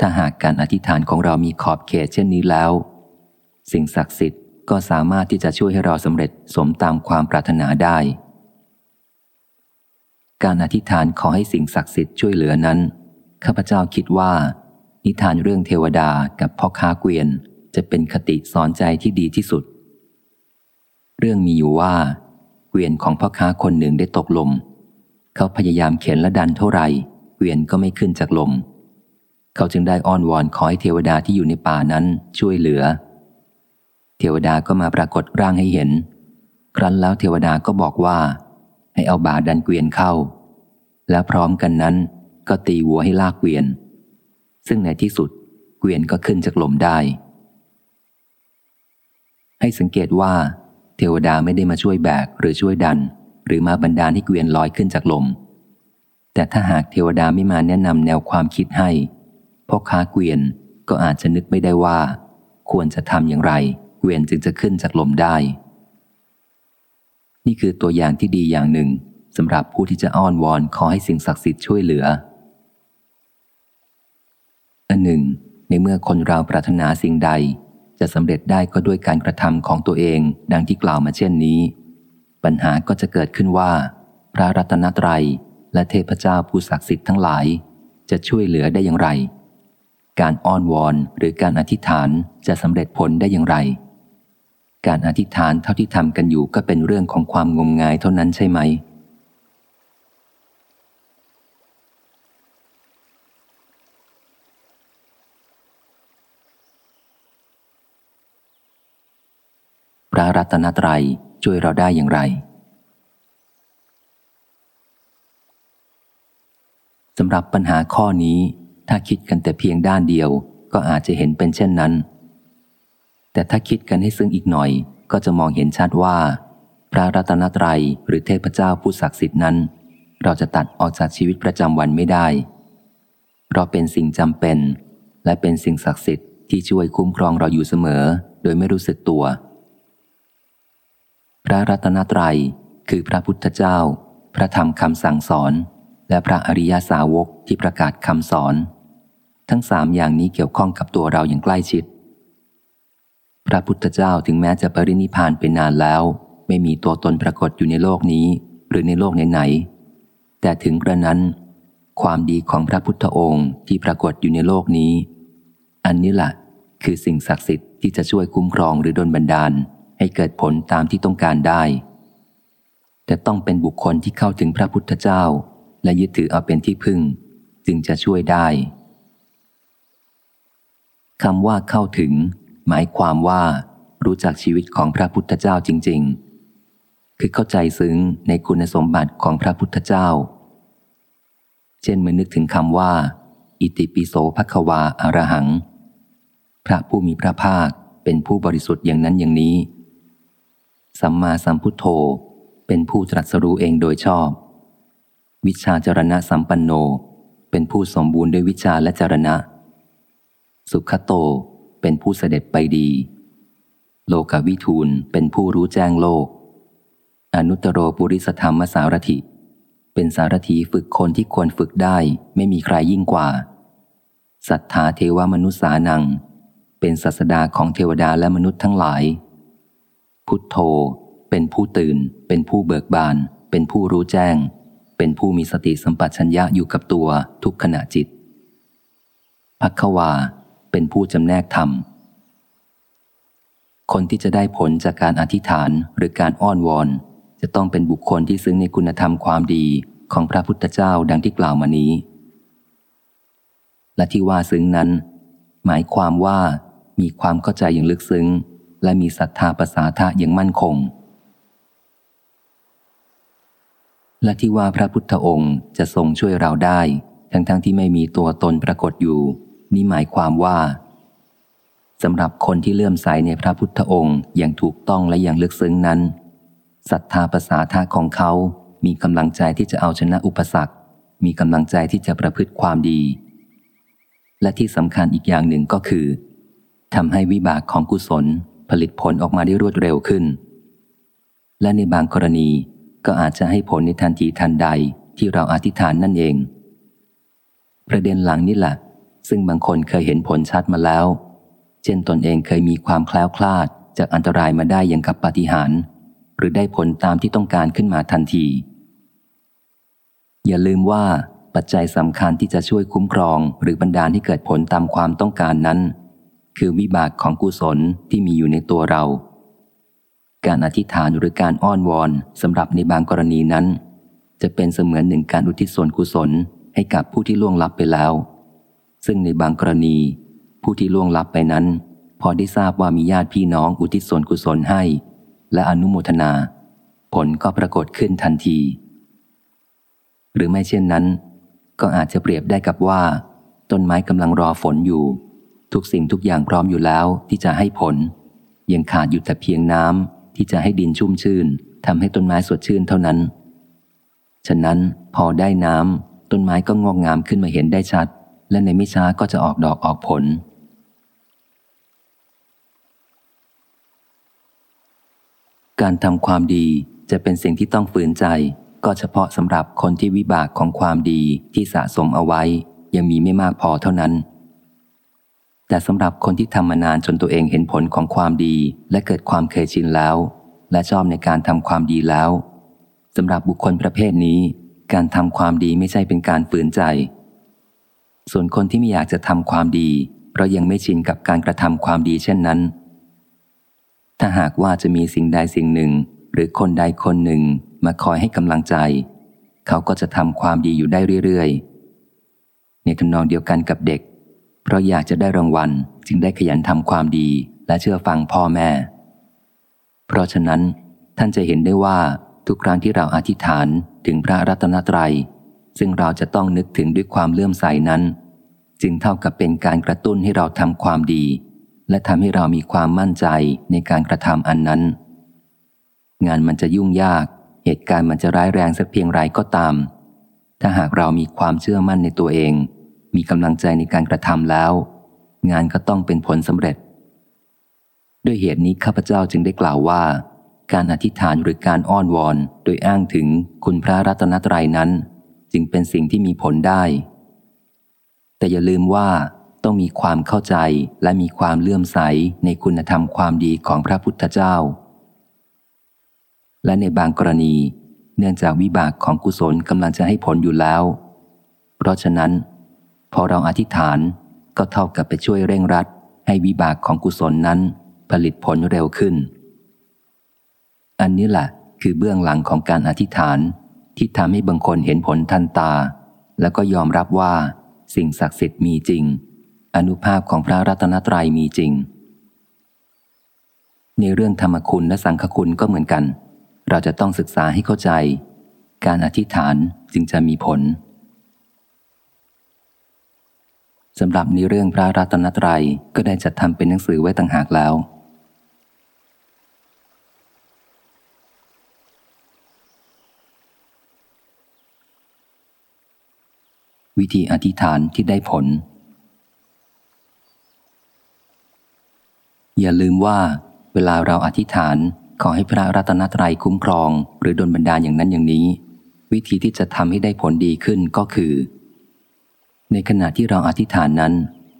ถ้าหากการอธิษฐานของเรามีขอบเขตเช่นนี้แล้ว สิ่งศักดิ์สิทธิ์ก็สามารถที่จะช่วยให้เราสำเร็จสมตามความปรารถนาได้ การอธิษฐานขอให้สิ่งศักดิ์สิทธิ์ช่วยเหลือนั้นข้าพเจ้าคิดว่า นิทานเรื่องเทวดากับพ่อค้าเกวียนจะเป็นคติสอนใจที่ดีที่สุด เรื่องมีอยู่ว่า เกวียนของพ่อค้าคนหนึ่งได้ตกลม เขาพยายามเข็นและดันเท่าไหร่เกวียนก็ไม่ขึ้นจากลม เขาจึงได้อ้อนวอนขอให้เทวดาที่อยู่ในป่านั้นช่วยเหลือ เทวดาก็มาปรากฏร่างให้เห็น ครั้นแล้วเทวดาก็บอกว่า ให้เอาบาดันเกวียนเข้า และพร้อมกันนั้น ก็ตีวัวให้ลากเกวียน ซึ่งในที่สุดเกวียนก็ขึ้นจากหลมได้ ให้สังเกตว่าเเทวดาไม่ได้มาช่วยแบกหรือช่วยดัน หรือมาบันดาลให้เกวียนลอยขึ้นจากลม แต่ถ้าหากเทวดาไม่มาแนะนำแนวความคิดให้ พ่อค้าเกวียนก็อาจจะนึกไม่ได้ว่า ควรจะทำอย่างไร เกวียนจึงจะขึ้นจากลมได้ นี่คือตัวอย่างที่ดีอย่างหนึ่งสำหรับผู้ที่จะอ้อนวอนขอให้สิ่งศักดิ์สิทธิ์ช่วยเหลือ อันหนึ่ง ในเมื่อคนเราปรารถนาสิ่งใด จะสำเร็จได้ก็ด้วยการกระทำของตัวเองดังที่กล่าวมาเช่นนี้ ปัญหาก็จะเกิดขึ้นว่า พระรัตนตรัยและเทพเจ้าผู้ศักดิ์สิทธิ์ทั้งหลาย จะช่วยเหลือได้อย่างไร การอ้อนวอนหรือการอธิษฐานจะสำเร็จผลได้อย่างไร การอธิษฐานเท่าที่ทำกันอยู่ก็เป็นเรื่องของความงมงายเท่านั้นใช่ไหม พระรัตนตรัยช่วยเราได้อย่างไรสำหรับปัญหาข้อนี้ ถ้าคิดกันแต่เพียงด้านเดียว ก็อาจจะเห็นเป็นเช่นนั้น แต่ถ้าคิดกันให้ซึ้งอีกหน่อย ก็จะมองเห็นชัดว่า พระรัตนตรัยหรือเทพเจ้าผู้ศักดิ์สิทธิ์นั้น เราจะตัดออกจากชีวิตประจำวันไม่ได้เราเป็นสิ่งจำเป็น และเป็นสิ่งศักดิ์สิทธิ์ที่ช่วยคุ้มครองเราอยู่เสมอ โดยไม่รู้สึกตัว พระรัตนตรัยคือพระพุทธเจ้า พระธรรมคำสั่งสอน และพระอริยาสาวกที่ประกาศคำสอน ทั้งสามอย่างนี้เกี่ยวข้องกับตัวเราอย่างใกล้ชิด พระพุทธเจ้าถึงแม้จะปรินิพานเป็นานแล้ว ไม่มีตัวตนปรากฏอยู่ในโลกนี้ หรือในโลกไหนๆแต่ถึงกระนั้น ความดีของพระพุทธองค์ที่ปรากฏอยู่ในโลกนี้ อันนี้แหละคือสิ่งศักดิ์สิทธิ์ที่จะช่วยคุ้มครองหรือดลบันดาล ให้เกิดผลตามที่ต้องการได้ แต่ต้องเป็นบุคคลที่เข้าถึงพระพุทธเจ้า และยึดถือเอาเป็นที่พึ่ง จึงจะช่วยได้ คำว่าเข้าถึง หมายความว่ารู้จักชีวิตของพระพุทธเจ้าจริง ๆ คือเข้าใจซึ้งในคุณสมบัติของพระพุทธเจ้า เช่นเมื่อนึกถึงคำว่า อิติปิโสภควาอารหัง พระผู้มีพระภาคเป็นผู้บริสุทธิ์อย่างนั้นอย่างนี้ สัมมาสัมพุทโธเป็นผู้ตรัสรู้เองโดยชอบ วิชาจรณะสัมปันโน เป็นผู้สมบูรณ์ด้วยวิชาและจรณะ สุขโตเป็นผู้เสด็จไปดี โลกวิทูลเป็นผู้รู้แจ้งโลก อนุตโรปุริสธรรมสารถิ เป็นสารถีฝึกคนที่ควรฝึกได้ไม่มีใครยิ่งกว่าศรัทธาเทวมนุษสานัง เป็นศาสดาของเทวดาและมนุษย์ทั้งหลาย พุทโธ เป็นผู้ตื่น เป็นผู้เบิกบาน เป็นผู้รู้แจ้ง เป็นผู้มีสติสัมปชัญญะอยู่กับตัวทุกขณะจิตพักวา เป็นผู้จำแนกธรรม คนที่จะได้ผลจากการอธิษฐานหรือการอ้อนวอน จะต้องเป็นบุคคลที่ซึ้งในคุณธรรมความดีของพระพุทธเจ้าดังที่กล่าวมานี้ และที่ว่าซึ้งนั้น หมายความว่ามีความเข้าใจอย่างลึกซึ้ง และมีศรัทธาประสาทะอย่างมั่นคง และที่ว่าพระพุทธองค์จะทรงช่วยเราได้ ทั้งๆทที่ไม่มีตัวตนปรากฏอยู่ นี่หมายความว่าสำหรับคนที่เลื่อมใสในพระพุทธองค์อย่างถูกต้องและอย่างลึกซึ้งนั้นศรัทธาประสาทะของเขา มีกำลังใจที่จะเอาชนะอุปสรรค มีกำลังใจที่จะประพฤติความดี และที่สำคัญอีกอย่างหนึ่งก็คือทำให้วิบากของกุศลผลิตผลออกมาได้รวดเร็วขึ้น และในบางกรณีก็อาจจะให้ผลในทันทีทันใดที่เราอธิษฐานนั่นเอง ประเด็นหลังนี่แหละ ซึ่งบางคนเคยเห็นผลชัดมาแล้ว เช่นตนเองเคยมีความแคล้วคลาดจากอันตรายมาได้อย่างกับปาฏิหาริย์หรือได้ผลตามที่ต้องการขึ้นมาทันที อย่าลืมว่าปัจจัยสำคัญที่จะช่วยคุ้มครองหรือบันดาลให้เกิดผลตามความต้องการนั้น คือวิบากของกุศลที่มีอยู่ในตัวเรา การอธิษฐานหรือการอ้อนวอนสำหรับในบางกรณีนั้น จะเป็นเสมือนหนึ่งการอุทิศส่วนกุศลให้กับผู้ที่ล่วงลับไปแล้ว ซึ่งในบางกรณี ผู้ที่ล่วงลับไปนั้น พอได้ทราบว่ามีญาติพี่น้องอุทิศส่วนกุศลให้ และอนุโมทนา ผลก็ปรากฏขึ้นทันที หรือไม่เช่นนั้น ก็อาจจะเปรียบได้กับว่า ต้นไม้กำลังรอฝนอยู่ ทุกสิ่งทุกอย่างพร้อมอยู่แล้วที่จะให้ผล ยังขาดอยู่แต่เพียงน้ำที่จะให้ดินชุ่มชื่นทำให้ต้นไม้สดชื่นเท่านั้น ฉะนั้นพอได้น้ำต้นไม้ก็งอกงามขึ้นมาเห็นได้ชัด และในไม่ช้าก็จะออกดอกออกผล การทำความดีจะเป็นสิ่งที่ต้องฝืนใจ ก็เฉพาะสำหรับคนที่วิบากของความดีที่สะสมเอาไว้ ยังมีไม่มากพอเท่านั้น แต่สำหรับคนที่ทำมานานจนตัวเองเห็นผลของความดีและเกิดความเคยชินแล้ว และชอบในการทำความดีแล้วสำหรับบุคคลประเภทนี้ การทำความดีไม่ใช่เป็นการฝืนใจ ส่วนคนที่ไม่อยากจะทำความดี เพราะยังไม่ชินกับการกระทำความดีเช่นนั้น ถ้าหากว่าจะมีสิ่งใดสิ่งหนึ่ง หรือคนใดคนหนึ่งมาคอยให้กำลังใจ เขาก็จะทำความดีอยู่ได้เรื่อยๆ ในทำนองเดียวกันกับเด็ก เพราะอยากจะได้รางวัล จึงได้ขยันทำความดีและเชื่อฟังพ่อแม่ เพราะฉะนั้นท่านจะเห็นได้ว่าทุกครั้งที่เราอธิษฐานถึงพระรัตนตรยัย ซึ่งเราจะต้องนึกถึงด้วยความเลื่อมใสนั้น จึงเท่ากับเป็นการกระตุ้นให้เราทำความดี และทำให้เรามีความมั่นใจในการกระทำอันนั้น งานมันจะยุ่งยาก เหตุการณ์มันจะร้ายแรงสักเพียงไรก็ตาม ถ้าหากเรามีความเชื่อมั่นในตัวเอง มีกำลังใจในการกระทำแล้ว งานก็ต้องเป็นผลสำเร็จ ด้วยเหตุนี้ข้าพเจ้าจึงได้กล่าวว่าการอธิษฐานหรือการอ้อนวอน โดยอ้างถึงคุณพระรัตนตรัยนั้น จึงเป็นสิ่งที่มีผลได้ แต่อย่าลืมว่าต้องมีความเข้าใจและมีความเลื่อมใสในคุณธรรมความดีของพระพุทธเจ้า และในบางกรณี เนื่องจากวิบากของกุศลกำลังจะให้ผลอยู่แล้ว เพราะฉะนั้น พอเราอธิษฐานก็เท่ากับไปช่วยเร่งรัด ให้วิบากของกุศลนั้นผลิตผลเร็วขึ้น อันนี้แหละคือเบื้องหลังของการอธิษฐาน ที่ทำให้บางคนเห็นผลทันตา แล้วก็ยอมรับว่า สิ่งศักดิ์สิทธิ์มีจริง อนุภาพของพระรัตนตรัยมีจริง ในเรื่องธรรมคุณและสังฆคุณก็เหมือนกัน เราจะต้องศึกษาให้เข้าใจ การอธิษฐานจึงจะมีผลสำหรับในเรื่องพระรัตนตรัยก็ได้จัดทำเป็นหนังสือไว้ต่างหากแล้ว วิธีอธิษฐานที่ได้ผล อย่าลืมว่า เวลาเราอธิษฐานขอให้พระรัตนตรัยคุ้มครอง หรือดลบันดาลอย่างนั้นอย่างนี้ วิธีที่จะทำให้ได้ผลดีขึ้นก็คือ ในขณะที่เราอธิษฐานนั้น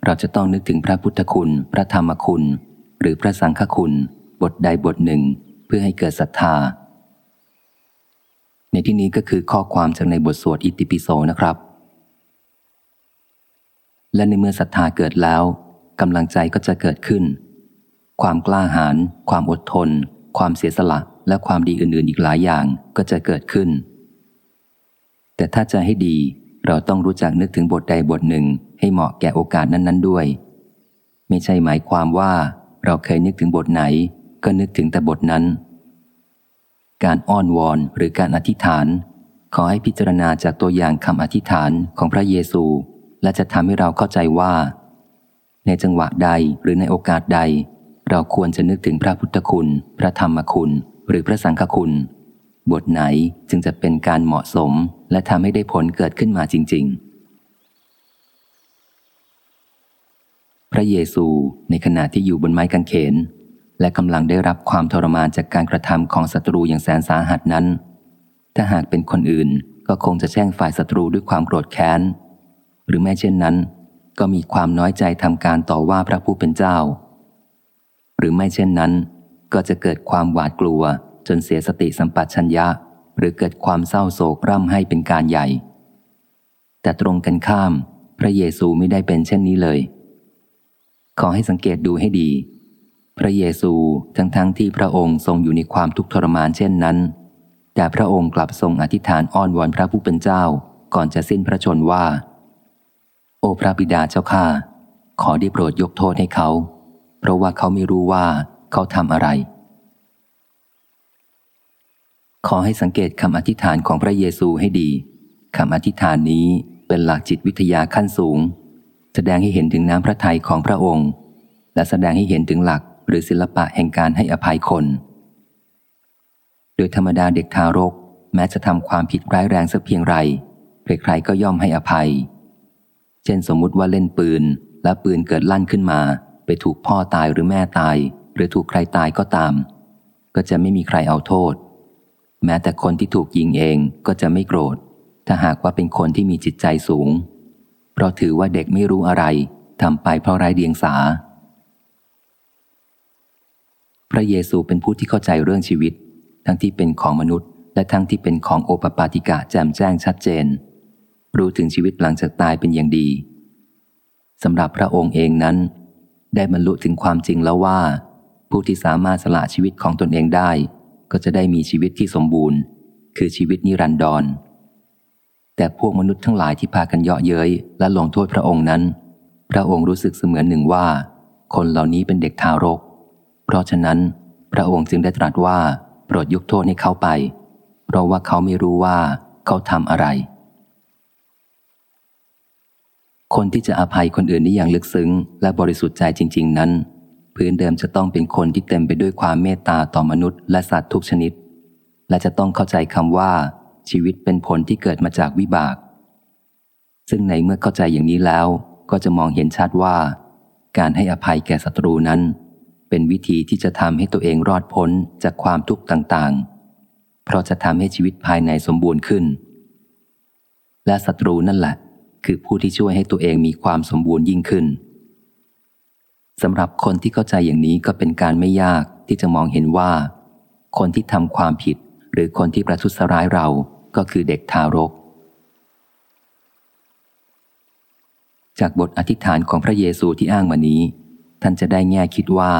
เราจะต้องนึกถึงพระพุทธคุณ พระธรรมคุณ หรือพระสังฆคุณ บทใดบทหนึ่ง เพื่อให้เกิดศรัทธา ในที่นี้ก็คือข้อความจากในบทสวดอิติปิโสนะครับ และในเมื่อศรัทธาเกิดแล้วกำลังใจก็จะเกิดขึ้น ความกล้าหาญความอดทน ความเสียสละและความดีอื่น ๆ อีกหลายอย่างก็จะเกิดขึ้น แต่ถ้าจะให้ดีเราต้องรู้จักนึกถึงบทใดบทหนึ่งให้เหมาะแก่โอกาสนั้น ๆ ด้วย ไม่ใช่หมายความว่าเราเคยนึกถึงบทไหน ก็นึกถึงแต่บทนั้น การอ้อนวอนหรือการอธิษฐาน ขอให้พิจารณาจากตัวอย่างคำอธิษฐานของพระเยซู และจะทำให้เราเข้าใจว่า ในจังหวะใดหรือในโอกาสใด เราควรจะนึกถึงพระพุทธคุณ พระธรรมคุณ หรือพระสังฆคุณ บทไหนจึงจะเป็นการเหมาะสม และทำให้ได้ผลเกิดขึ้นมาจริง ๆพระเยซูในขณะที่อยู่บนไม้กางเขน และกำลังได้รับความทรมานจากการกระทำของศัตรูอย่างแสนสาหัสนั้น ถ้าหากเป็นคนอื่นก็คงจะแช่งฝ่ายศัตรูด้วยความโกรธแค้น หรือแม้เช่นนั้น ก็มีความน้อยใจทำการต่อว่าพระผู้เป็นเจ้า หรือไม่เช่นนั้น ก็จะเกิดความหวาดกลัว จนเสียสติสัมปชัญญะ หรือเกิดความเศร้าโศกร่ำให้เป็นการใหญ่ แต่ตรงกันข้าม พระเยซูไม่ได้เป็นเช่นนี้เลย ขอให้สังเกตดูให้ดี พระเยซูทั้งๆทที่พระองค์ทรงอยู่ในความทุกข์ทรมานเช่นนั้นแต่พระองค์กลับทรงอธิษฐานอ้อนวอนพระผู้เป็นเจ้า ก่อนจะสิ้นพระชนว่า โอพระบิดาเจ้าข้าขอได้โปรดยกโทษให้เขา เพราะว่าเขาไม่รู้ว่าเขาทำอะไร ขอให้สังเกตคำอธิษฐานของพระเยซูให้ดีคำอธิษฐานนี้เป็นหลักจิตวิทยาขั้นสูง แสดงให้เห็นถึงน้ำพระทัยของพระองค์ และแสดงให้เห็นถึงหลักหรือศิลปะแห่งการให้อภัยคน โดยธรรมดาเด็กทารก แม้จะทำความผิดร้ายแรงสักเพียงไรใครๆก็ย่อมให้อภัย ช่นสมมุติว่าเล่นปืน และปืนเกิดลั่นขึ้นมา ไปถูกพ่อตายหรือแม่ตาย หรือถูกใครตายก็ตาม ก็จะไม่มีใครเอาโทษ แม้แต่คนที่ถูกยิงเองก็จะไม่โกรธ ถ้าหากว่าเป็นคนที่มีจิตใจสูง เพราะถือว่าเด็กไม่รู้อะไรทำไปเพราะไร้เดียงสา พระเยซูเป็นผู้ที่เข้าใจเรื่องชีวิต ทั้งที่เป็นของมนุษย์ และทั้งที่เป็นของโอปปาติกะแจ่มแจ้งชัดเจน รู้ถึงชีวิตหลังจากตายเป็นอย่างดีสำหรับพระองค์เองนั้น ได้บรรลุถึงความจริงแล้วว่า ผู้ที่สามารถสละชีวิตของตนเองได้ ก็จะได้มีชีวิตที่สมบูรณ์ คือชีวิตนิรันดร แต่พวกมนุษย์ทั้งหลายที่พากันเยาะเย้ยและลงโทษพระองค์นั้น พระองค์รู้สึกเสมือนหนึ่งว่า คนเหล่านี้เป็นเด็กทารก เพราะฉะนั้น พระองค์จึงได้ตรัสว่าโปรดยกโทษให้เขาไป เพราะว่าเขาไม่รู้ว่าเขาทำอะไร คนที่จะอภัยคนอื่นได้อย่างลึกซึ้ง และบริสุทธิ์ใจจริง ๆ นั้น พื้นเดิมจะต้องเป็นคนที่เต็มไปด้วยความเมตตาต่อมนุษย์และสัตว์ทุกชนิด และจะต้องเข้าใจคำว่า ชีวิตเป็นผลที่เกิดมาจากวิบาก ซึ่งในเมื่อเข้าใจอย่างนี้แล้ว ก็จะมองเห็นชัดว่า การให้อภัยแก่ศัตรูนั้น เป็นวิธีที่จะทำให้ตัวเองรอดพ้นจากความทุกข์ต่างๆ เพราะจะทำให้ชีวิตภายในสมบูรณ์ขึ้น และศัตรูนั่นแหละ คือผู้ที่ช่วยให้ตัวเองมีความสมบูรณ์ยิ่งขึ้นสำหรับคนที่เข้าใจอย่างนี้ก็เป็นการไม่ยากที่จะมองเห็นว่า คนที่ทำความผิดหรือคนที่ประทุษร้ายเราก็คือเด็กทารก จากบทอธิษฐานของพระเยซูที่อ้างมานี้ ท่านจะได้แง่คิดว่า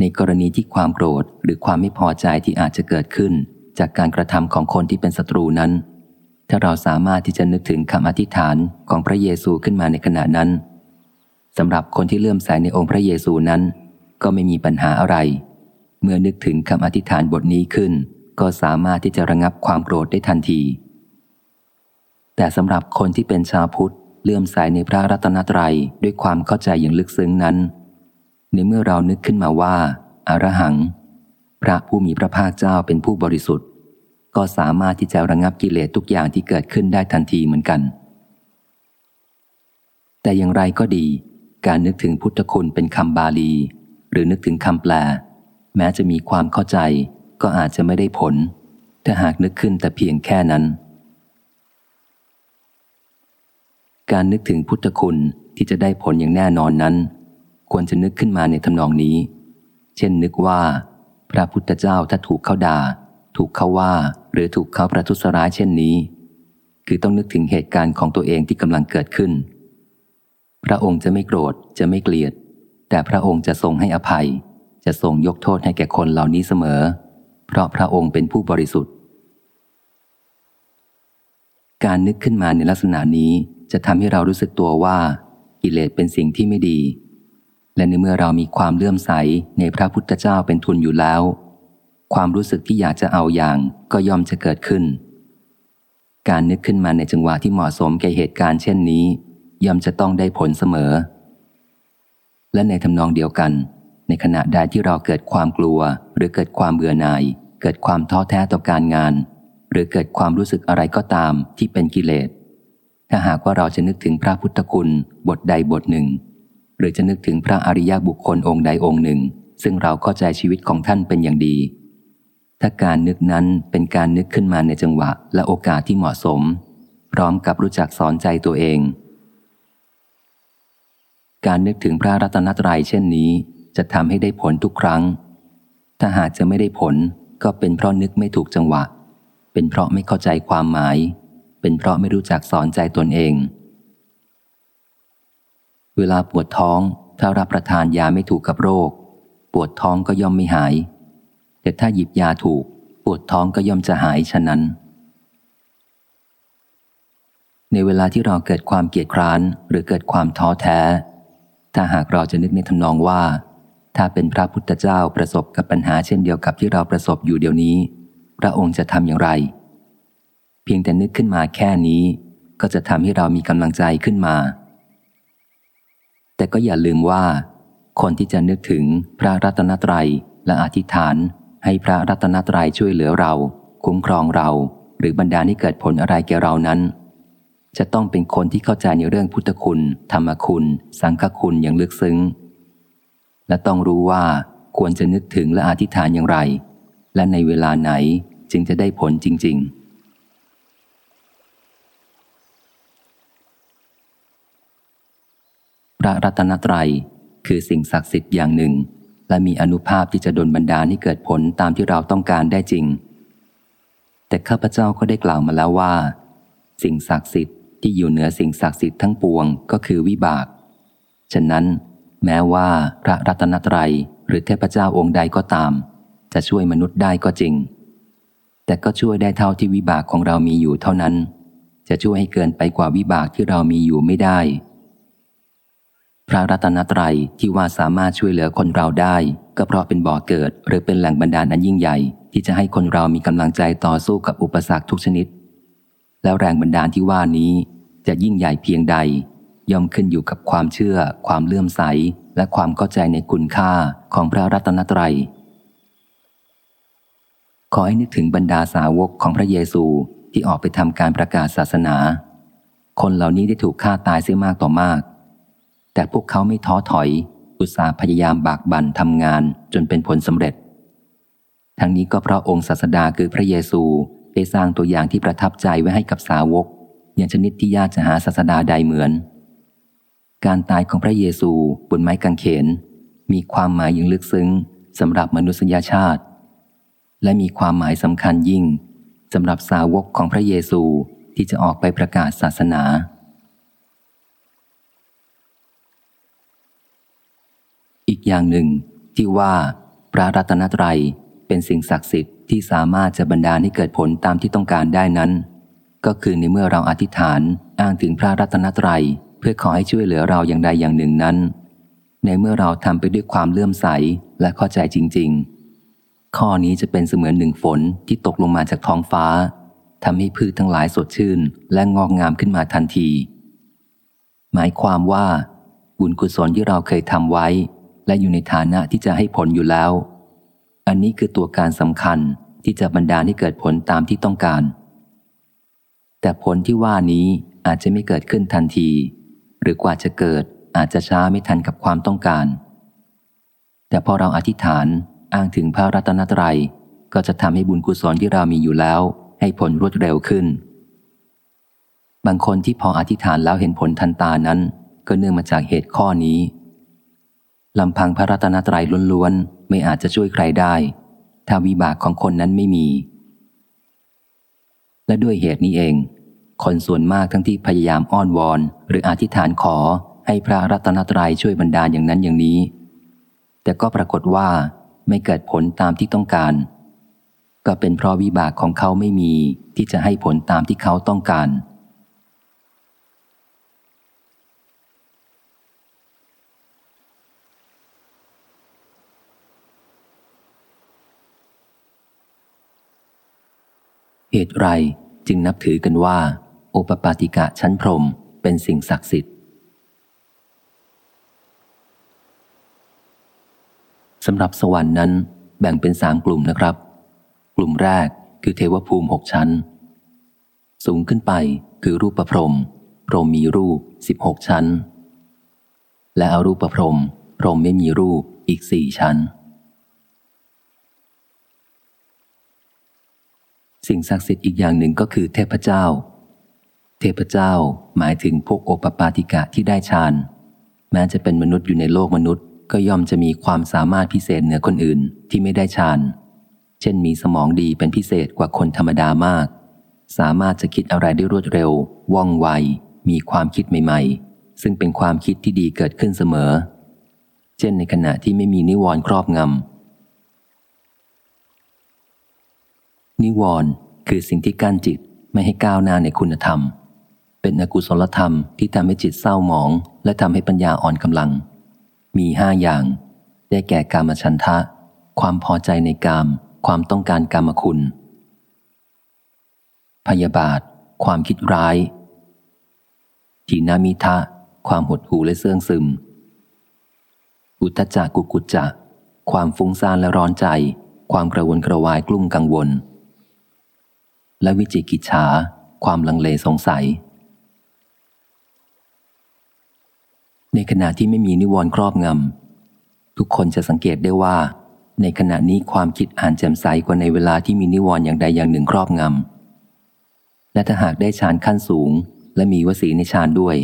ในกรณีที่ความโกรธหรือความไม่พอใจที่อาจจะเกิดขึ้น จากการกระทำของคนที่เป็นศัตรูนั้น ถ้าเราสามารถที่จะนึกถึงคำอธิษฐานของพระเยซูขึ้นมาในขณะนั้นสำหรับคนที่เลื่อมใสในองค์พระเยซูนั้น ก็ไม่มีปัญหาอะไร เมื่อนึกถึงคำอธิษฐานบทนี้ขึ้น ก็สามารถที่จะระงับความโกรธได้ทันที แต่สำหรับคนที่เป็นชาวพุทธเลื่อมใสในพระรัตนตรัยด้วยความเข้าใจอย่างลึกซึ้งนั้น ในเมื่อเรานึกขึ้นมาว่าอารหัง พระผู้มีพระภาคเจ้าเป็นผู้บริสุทธิ์ ก็สามารถที่จะระงับกิเลสทุกอย่างที่เกิดขึ้นได้ทันทีเหมือนกัน แต่อย่างไรก็ดี การนึกถึงพุทธคุณเป็นคำบาลี หรือนึกถึงคำแปล แม้จะมีความเข้าใจ ก็อาจจะไม่ได้ผล ถ้าหากนึกขึ้นแต่เพียงแค่นั้น การนึกถึงพุทธคุณที่จะได้ผลอย่างแน่นอนนั้น ควรจะนึกขึ้นมาในทำนองนี้ เช่นนึกว่า พระพุทธเจ้าถ้าถูกเขาด่า ถูกเขาว่าหรือถูกเขาประทุษร้ายเช่นนี้ คือต้องนึกถึงเหตุการณ์ของตัวเองที่กำลังเกิดขึ้น พระองค์จะไม่โกรธจะไม่เกลียด แต่พระองค์จะทรงให้อภัย จะทรงยกโทษให้แก่คนเหล่านี้เสมอ เพราะพระองค์เป็นผู้บริสุทธิ์ การนึกขึ้นมาในลักษณะนี้จะทำให้เรารู้สึกตัวว่ากิเลสเป็นสิ่งที่ไม่ดี และในเมื่อเรามีความเลื่อมใสในพระพุทธเจ้าเป็นทุนอยู่แล้ว ความรู้สึกที่อยากจะเอาอย่างก็ย่อมจะเกิดขึ้น การนึกขึ้นมาในจังหวะที่เหมาะสมแก่เหตุการณ์เช่นนี้ ย่อมจะต้องได้ผลเสมอ และในทำนองเดียวกัน ในขณะใดที่เราเกิดความกลัว หรือเกิดความเบื่อหน่าย เกิดความท้อแท้ต่อการงาน หรือเกิดความรู้สึกอะไรก็ตามที่เป็นกิเลส ถ้าหากว่าเราจะนึกถึงพระพุทธคุณบทใดบทหนึ่ง หรือจะนึกถึงพระอริยบุคคลองค์ใดองค์หนึ่งซึ่งเราเข้าใจชีวิตของท่านเป็นอย่างดี ถ้าการนึกนั้นเป็นการนึกขึ้นมาในจังหวะและโอกาสที่เหมาะสม พร้อมกับรู้จักสอนใจตัวเอง การนึกถึงพระรัตนตรัยเช่นนี้ จะทำให้ได้ผลทุกครั้ง ถ้าหากจะไม่ได้ผลก็เป็นเพราะนึกไม่ถูกจังหวะ เป็นเพราะไม่เข้าใจความหมาย เป็นเพราะไม่รู้จักสอนใจตนเอง เวลาปวดท้องถ้ารับประทานยาไม่ถูกกับโรค ปวดท้องก็ย่อมไม่หาย แต่ถ้าหยิบยาถูก ปวดท้องก็ย่อมจะหายฉะนั้น ในเวลาที่เราเกิดความเกียดคร้านหรือเกิดความท้อแท้ ถ้าหากเราจะนึกในทำนองว่า ถ้าเป็นพระพุทธเจ้าประสบกับปัญหาเช่นเดียวกับที่เราประสบอยู่เดี๋ยวนี้ พระองค์จะทำอย่างไร เพียงแต่นึกขึ้นมาแค่นี้ ก็จะทำให้เรามีกำลังใจขึ้นมา แต่ก็อย่าลืมว่าคนที่จะนึกถึงพระรัตนตรัยและอธิษฐาน ให้พระรัตนตรัยช่วยเหลือเรา คุ้มครองเรา หรือบรรดาที่เกิดผลอะไรแก่เรานั้น จะต้องเป็นคนที่เข้าใจในเรื่องพุทธคุณ ธรรมคุณ สังฆคุณอย่างลึกซึ้ง และต้องรู้ว่าควรจะนึกถึงและอธิษฐานอย่างไร และในเวลาไหนจึงจะได้ผลจริง ๆพระรัตนตรัยคือสิ่งศักดิ์สิทธิ์อย่างหนึ่ง และมีอนุภาพที่จะดลบันดาลให้เกิดผลตามที่เราต้องการได้จริง แต่ข้าพเจ้าก็ได้กล่าวมาแล้วว่า สิ่งศักดิ์สิทธิ์ที่อยู่เหนือสิ่งศักดิ์สิทธิ์ทั้งปวงก็คือวิบาก ฉะนั้นแม้ว่าพระรัตนตรัยหรือเทพเจ้าองค์ใดก็ตาม จะช่วยมนุษย์ได้ก็จริง แต่ก็ช่วยได้เท่าที่วิบากของเรามีอยู่เท่านั้น จะช่วยให้เกินไปกว่าวิบากที่เรามีอยู่ไม่ได้ พระรัตนตรัยที่ว่าสามารถช่วยเหลือคนเราได้ ก็เพราะเป็นบ่อเกิด หรือเป็นแหล่งบันดาลอันยิ่งใหญ่ ที่จะให้คนเรามีกำลังใจต่อสู้กับอุปสรรคทุกชนิด แล้วแรงบันดาลที่ว่านี้จะยิ่งใหญ่เพียงใด ย่อมขึ้นอยู่กับความเชื่อ ความเลื่อมใส และความเข้าใจในคุณค่าของพระรัตนตรัยขอให้นึกถึงบรรดาสาวกของพระเยซูที่ออกไปทำการประกาศศาสนา คนเหล่านี้ได้ถูกฆ่าตายเสียมากต่อมาก แต่พวกเขาไม่ท้อถอย อุตสาห์พยายามบากบั่นทำงานจนเป็นผลสำเร็จ ทั้งนี้ก็เพราะองค์ศาสดาคือพระเยซูได้สร้างตัวอย่างที่ประทับใจไว้ให้กับสาวก อย่างชนิดที่ยากจะหาศาสดาใดเหมือน การตายของพระเยซูบนไม้กางเขน มีความหมายอย่างลึกซึ้งสำหรับมนุษยชาติ และมีความหมายสำคัญยิ่งสำหรับสาวกของพระเยซูที่จะออกไปประกาศศาสนา อย่างหนึ่ง ที่ว่าพระรัตนตรัยเป็นสิ่งศักดิ์สิทธิ์ที่สามารถจะบรรดาให้เกิดผลตามที่ต้องการได้นั้น ก็คือในเมื่อเราอธิษฐานอ้างถึงพระรัตนตรัยเพื่อขอให้ช่วยเหลือเราอย่างใดอย่างหนึ่งนั้น ในเมื่อเราทำไปด้วยความเลื่อมใสและเข้าใจจริง ๆ ข้อนี้จะเป็นเสมือนหนึ่งฝนที่ตกลงมาจากท้องฟ้าทำให้พืชทั้งหลายสดชื่น และงอกงามขึ้นมาทันที หมายความว่า บุญกุศลที่เราเคยทำไว้ และอยู่ในฐานะที่จะให้ผลอยู่แล้ว อันนี้คือตัวการสำคัญที่จะบรรดาให้เกิดผลตามที่ต้องการ แต่ผลที่ว่านี้อาจจะไม่เกิดขึ้นทันที หรือกว่าจะเกิดอาจจะช้าไม่ทันกับความต้องการ แต่พอเราอธิษฐานอ้างถึงพระรัตนตรัย ก็จะทำให้บุญกุศลที่เรามีอยู่แล้ว ให้ผลรวดเร็วขึ้น บางคนที่พออธิษฐานแล้วเห็นผลทันตานั้น ก็เนื่องมาจากเหตุข้อนี้ ลำพังพระรัตนตรัยล้วนๆ ไม่อาจจะช่วยใครได้ ถ้าวิบากของคนนั้นไม่มี และด้วยเหตุนี้เอง คนส่วนมากทั้งที่พยายามอ้อนวอน หรืออธิษฐานขอให้พระรัตนตรัยช่วยบรรดาลอย่างนั้นอย่างนี้ แต่ก็ปรากฏว่าไม่เกิดผลตามที่ต้องการ ก็เป็นเพราะวิบากของเขาไม่มีที่จะให้ผลตามที่เขาต้องการ เหตุไรจึงนับถือกันว่า โอปปาติกะชั้นพรมเป็นสิ่งศักดิ์สิทธิ์สำหรับสวรรค์นั้นแบ่งเป็นสามกลุ่มนะครับ กลุ่มแรกคือเทวภูมิหกชั้น สูงขึ้นไปคือรูปประพรมพรมมีรูปสิบหกชั้น และอรูปประพรมพรมไม่มีรูปอีกสี่ชั้น สิ่งศักดิ์สิทธิ์อีกอย่างหนึ่งก็คือเทพเจ้า เทพเจ้าหมายถึงพวกโอปปาติกะที่ได้ฌาน แม้จะเป็นมนุษย์อยู่ในโลกมนุษย์ ก็ย่อมจะมีความสามารถพิเศษเหนือคนอื่นที่ไม่ได้ฌาน เช่นมีสมองดีเป็นพิเศษกว่าคนธรรมดามาก สามารถจะคิดอะไรได้รวดเร็ว ว่องไว มีความคิดใหม่ ๆ ซึ่งเป็นความคิดที่ดีเกิดขึ้นเสมอ เช่นในขณะที่ไม่มีนิวรณ์ครอบงำ นิวรณ์คือสิ่งที่กั้นจิตไม่ให้ก้าวหน้าในคุณธรรม เป็นอกุศลธรรมที่ทำให้จิตเศร้าหมอง และทำให้ปัญญาอ่อนกำลัง มีห้าอย่าง ได้แก่กามฉันทะ ความพอใจในกาม ความต้องการกามคุณ พยาบาท ความคิดร้ายทีนามิทะ ความหดหู่และเสื่องซึม อุตจักกุกุจจะ ความฟุ้งซ่านและร้อนใจ ความกระวนกระวายกลุ้มกังวล และวิจิกิจฉาความลังเลสงสัย ในขณะที่ไม่มีนิวรณ์ครอบงำ ทุกคนจะสังเกตได้ว่า ในขณะนี้ความคิดอ่านแจ่มใสกว่าในเวลาที่มีนิวรณ์อย่างใดอย่างหนึ่งครอบงำ และถ้าหากได้ฌานขั้นสูง และมีวสีในฌานด้วย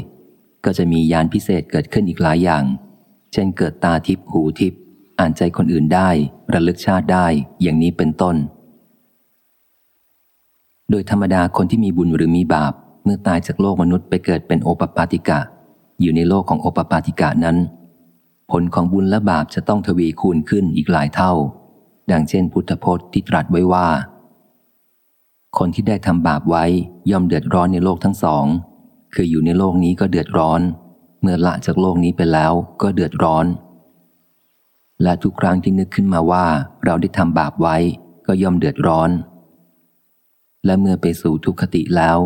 ก็จะมียานพิเศษเกิดขึ้นอีกหลายอย่าง เช่นเกิดตาทิพหูทิพอ่านใจคนอื่นได้ ระลึกชาติได้อย่างนี้เป็นต้น โดยธรรมดาคนที่มีบุญหรือมีบาป เมื่อตายจากโลกมนุษย์ไปเกิดเป็นโอปปาติกะ อยู่ในโลกของโอปปาติกะนั้น ผลของบุญและบาปจะต้องทวีคูณขึ้นอีกหลายเท่า ดังเช่นพุทธพจน์ที่ตรัสไว้ว่า คนที่ได้ทำบาปไว้ย่อมเดือดร้อนในโลกทั้งสอง คืออยู่ในโลกนี้ก็เดือดร้อน เมื่อละจากโลกนี้ไปแล้วก็เดือดร้อน และทุกครั้งที่นึกขึ้นมาว่าเราได้ทำบาปไว้ก็ย่อมเดือดร้อน และเมื่อไปสู่ทุกขติแล้ว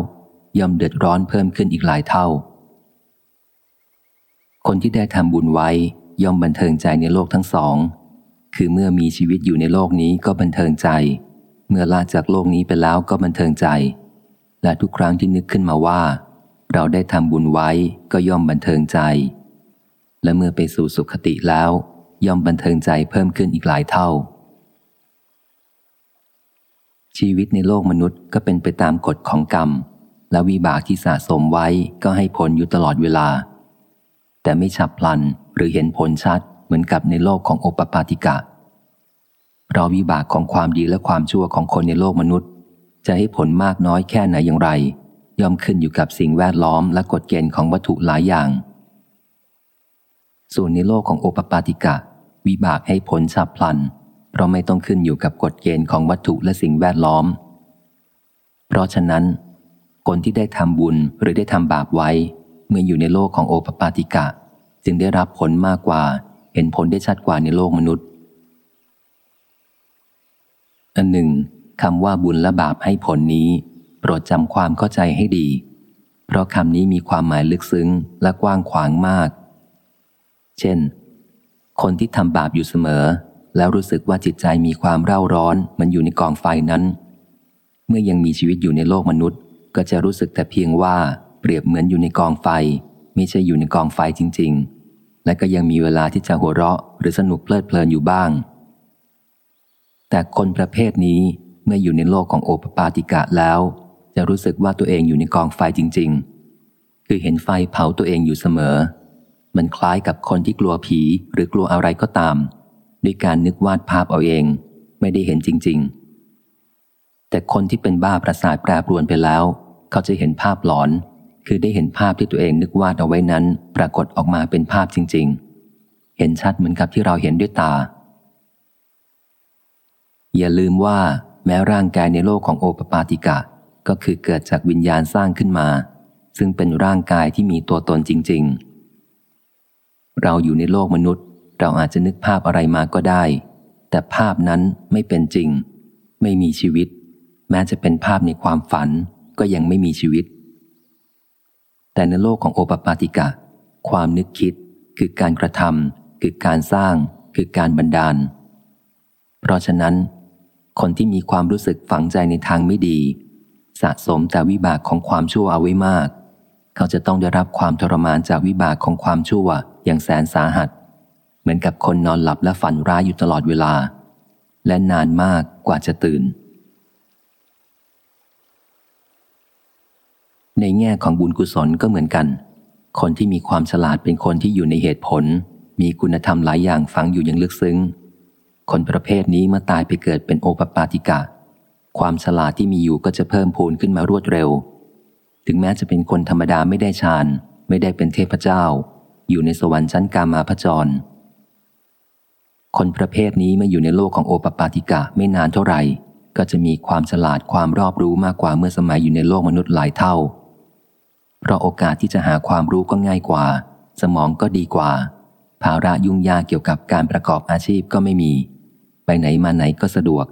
ย่อมเดือดร้อนเพิ่มขึ้นอีกหลายเท่า คนที่ได้ทำบุญไว้ ย่อมบันเทิงใจในโลกทั้งสอง คือเมื่อมีชีวิตอยู่ในโลกนี้ก็บันเทิงใจ เมื่อลาจากโลกนี้ไปแล้วก็บันเทิงใจ และทุกครั้งที่นึกขึ้นมาว่า เราได้ทำบุญไว้ก็ย่อมบันเทิงใจ และเมื่อไปสู่สุขติแล้ว ย่อมบันเทิงใจเพิ่มขึ้นอีกหลายเท่า ชีวิตในโลกมนุษย์ก็เป็นไปตามกฎของกรรม และวิบากที่สะสมไว้ก็ให้ผลอยู่ตลอดเวลา แต่ไม่ฉับพลันหรือเห็นผลชัดเหมือนกับในโลกของโอปปาติกะ เพราะวิบากของความดีและความชั่วของคนในโลกมนุษย์ จะให้ผลมากน้อยแค่ไหนอย่างไร ย่อมขึ้นอยู่กับสิ่งแวดล้อมและกฎเกณฑ์ของวัตถุหลายอย่าง ส่วนในโลกของโอปปาติกะ วิบากให้ผลฉับพลัน เพราะไม่ต้องขึ้นอยู่กับกฎเกณฑ์ของวัตถุและสิ่งแวดล้อม เพราะฉะนั้น คนที่ได้ทำบุญหรือได้ทำบาปไว้ เมื่ออยู่ในโลกของโอปปาติกะ จึงได้รับผลมากกว่า เห็นผลได้ชัดกว่าในโลกมนุษย์อันหนึ่งคำว่าบุญและบาปให้ผลนี้ โปรดจำความเข้าใจให้ดี เพราะคำนี้มีความหมายลึกซึ้งและกว้างขวางมาก เช่น คนที่ทำบาปอยู่เสมอ แล้วรู้สึกว่าจิตใจมีความเร่าร้อนมันอยู่ในกองไฟนั้น เมื่อยังมีชีวิตอยู่ในโลกมนุษย์ ก็จะรู้สึกแต่เพียงว่าเปรียบเหมือนอยู่ในกองไฟ ไม่ใช่อยู่ในกองไฟจริง ๆ และก็ยังมีเวลาที่จะหัวเราะ หรือสนุกเพลิดเพลินอยู่บ้าง แต่คนประเภทนี้เมื่ออยู่ในโลกของโอปปาติกะแล้ว จะรู้สึกว่าตัวเองอยู่ในกองไฟจริง ๆ คือเห็นไฟเผาตัวเองอยู่เสมอ มันคล้ายกับคนที่กลัวผีหรือกลัวอะไรก็ตาม ด้วยการนึกวาดภาพเอาเอง ไม่ได้เห็นจริง ๆ แต่คนที่เป็นบ้าประสาทแปรปรวนไปแล้ว เขาจะเห็นภาพหลอน คือได้เห็นภาพที่ตัวเองนึกวาดเอาไว้นั้น ปรากฏออกมาเป็นภาพจริง ๆ เห็นชัดเหมือนกับที่เราเห็นด้วยตา อย่าลืมว่าแม้ร่างกายในโลกของโอปปาติกะ ก็คือเกิดจากวิญญาณสร้างขึ้นมา ซึ่งเป็นร่างกายที่มีตัวตนจริง ๆ เราอยู่ในโลกมนุษย์ เราอาจจะนึกภาพอะไรมาก็ได้ แต่ภาพนั้นไม่เป็นจริง ไม่มีชีวิต แม้จะเป็นภาพในความฝันก็ยังไม่มีชีวิต แต่ในโลกของโอปปาติกะ ความนึกคิดคือการกระทำคือการสร้าง คือการบันดาล เพราะฉะนั้น คนที่มีความรู้สึกฝังใจในทางไม่ดี สะสมแต่วิบากของความชั่วเอาไว้มาก เขาจะต้องได้รับความทรมานจากวิบากของความชั่วอย่างแสนสาหัสเเหมือนกับคนนอนหลับและฝันร้ายอยู่ตลอดเวลา และนานมากกว่าจะตื่น ในแง่ของบุญกุศลก็เหมือนกัน คนที่มีความฉลาดเป็นคนที่อยู่ในเหตุผล มีคุณธรรมหลายอย่างฝังอยู่อย่างลึกซึ้ง คนประเภทนี้เมื่อตายไปเกิดเป็นโอปปาติกะ ความฉลาดที่มีอยู่ก็จะเพิ่มพูนขึ้นมารวดเร็ว ถึงแม้จะเป็นคนธรรมดาไม่ได้ฌานไม่ได้เป็นเทพเจ้า อยู่ในสวรรค์ชั้นกามาพจร คนประเภทนี้เมื่ออยู่ในโลกของโอปปาติกะไม่นานเท่าไหร่ ก็จะมีความฉลาดความรอบรู้มากกว่าเมื่อสมัยอยู่ในโลกมนุษย์หลายเท่า เพราะโอกาสที่จะหาความรู้ก็ง่ายกว่า สมองก็ดีกว่า ภาระยุ่งยากเกี่ยวกับการประกอบอาชีพก็ไม่มี ไปไหนมาไหนก็สะดวก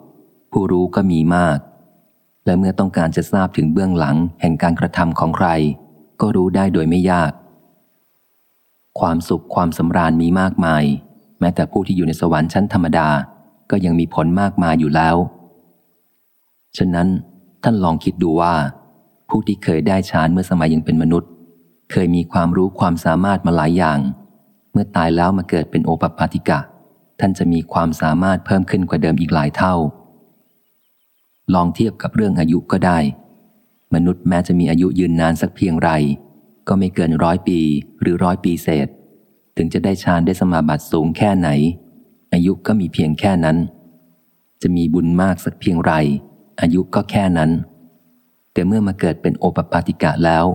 ผู้รู้ก็มีมาก และเมื่อต้องการจะทราบถึงเบื้องหลังแห่งการกระทำของใคร ก็รู้ได้โดยไม่ยาก ความสุขความสำราญมีมากมาย ม้แต่ผู้ที่อยู่ในสวรรค์ชั้นธรรมดาก็ก็ยังมีผลมากมายอยู่แล้ว ฉะนั้นท่านลองคิดดูว่า ผู้ที่เคยได้ฌานเมื่อสมัยยังเป็นมนุษย์ เคยมีความรู้ความสามารถมาหลายอย่าง เมื่อตายแล้วมาเกิดเป็นโอปปาติกะ ท่านจะมีความสามารถเพิ่มขึ้นกว่าเดิมอีกหลายเท่า ลองเทียบกับเรื่องอายุก็ได้ มนุษย์แม้จะมีอายุยืนนานสักเพียงไร ก็ไม่เกินร้อยปีหรือร้อยปีเศษ ถึงจะได้ฌานได้สมาบัติสูงแค่ไหน อายุก็มีเพียงแค่นั้น จะมีบุญมากสักเพียงไร อายุก็แค่นั้น แต่เมื่อมาเกิดเป็นโอปปาติกะแล้ว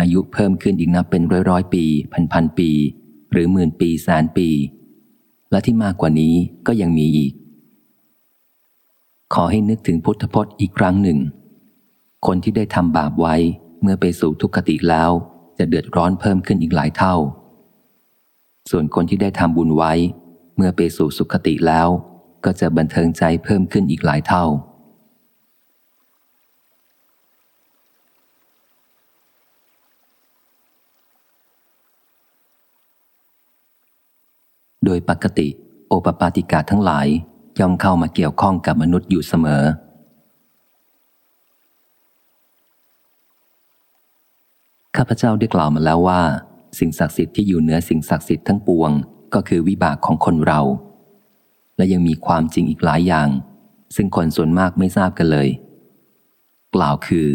อายุเพิ่มขึ้นอีกนับเป็นร้อยร้อยปี พันพันปี หรือหมื่นปีแสนปี และที่มากกว่านี้ก็ยังมีอีก ขอให้นึกถึงพุทธพจน์อีกครั้งหนึ่ง คนที่ได้ทำบาปไว้เมื่อไปสู่ทุกขติแล้วจะเดือดร้อนเพิ่มขึ้นอีกหลายเท่า ส่วนคนที่ได้ทำบุญไว้ เมื่อไปสู่สุขติแล้ว ก็จะบันเทิงใจเพิ่มขึ้นอีกหลายเท่า โดยปกติ โอปปาติกาทั้งหลายย่อมเข้ามาเกี่ยวข้องกับมนุษย์อยู่เสมอข้าพเจ้าได้กล่าวมาแล้วว่า สิ่งศักดิ์สิทธิ์ที่อยู่เหนือสิ่งศักดิ์สิทธิ์ทั้งปวง ก็คือวิบากของคนเรา และยังมีความจริงอีกหลายอย่าง ซึ่งคนส่วนมากไม่ทราบกันเลย กล่าวคือ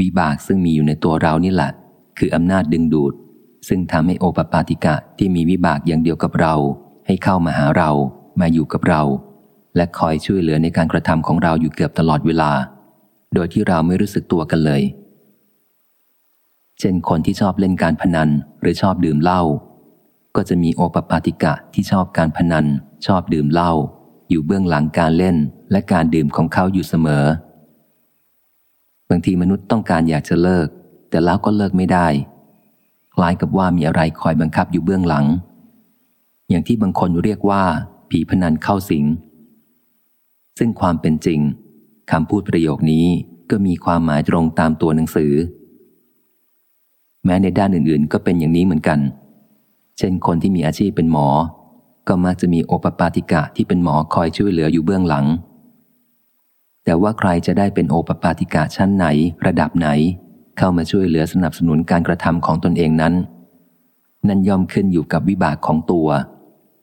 วิบากซึ่งมีอยู่ในตัวเรานี่แหละ คืออำนาจดึงดูด ซึ่งทำให้โอปปาติกะที่มีวิบากอย่างเดียวกับเรา ให้เข้ามาหาเรา มาอยู่กับเรา และคอยช่วยเหลือในการกระทำของเราอยู่เกือบตลอดเวลา โดยที่เราไม่รู้สึกตัวกันเลย เช่นคนที่ชอบเล่นการพนัน หรือชอบดื่มเหล้าก็จะมีโอปปาติกะที่ชอบการพนัน ชอบดื่มเหล้าอยู่เบื้องหลังการเล่นและการดื่มของเขาอยู่เสมอ บางทีมนุษย์ต้องการอยากจะเลิก แต่แล้วก็เลิกไม่ได้ คล้ายกับว่ามีอะไรคอยบังคับอยู่เบื้องหลัง อย่างที่บางคนเรียกว่า ผีพนันเข้าสิง ซึ่งความเป็นจริงคำพูดประโยคนี้ก็มีความหมายตรงตามตัวหนังสือ แม้ในด้านอื่นๆ ก็เป็นอย่างนี้เหมือนกัน เช่นคนที่มีอาชีพเป็นหมอ ก็มักจะมีโอปปาติกะที่เป็นหมอคอยช่วยเหลืออยู่เบื้องหลัง แต่ว่าใครจะได้เป็นโอปปาติกะชั้นไหน ระดับไหน เข้ามาช่วยเหลือสนับสนุนการกระทำของตนเองนั้น นั่นย่อมขึ้นอยู่กับวิบากของตัว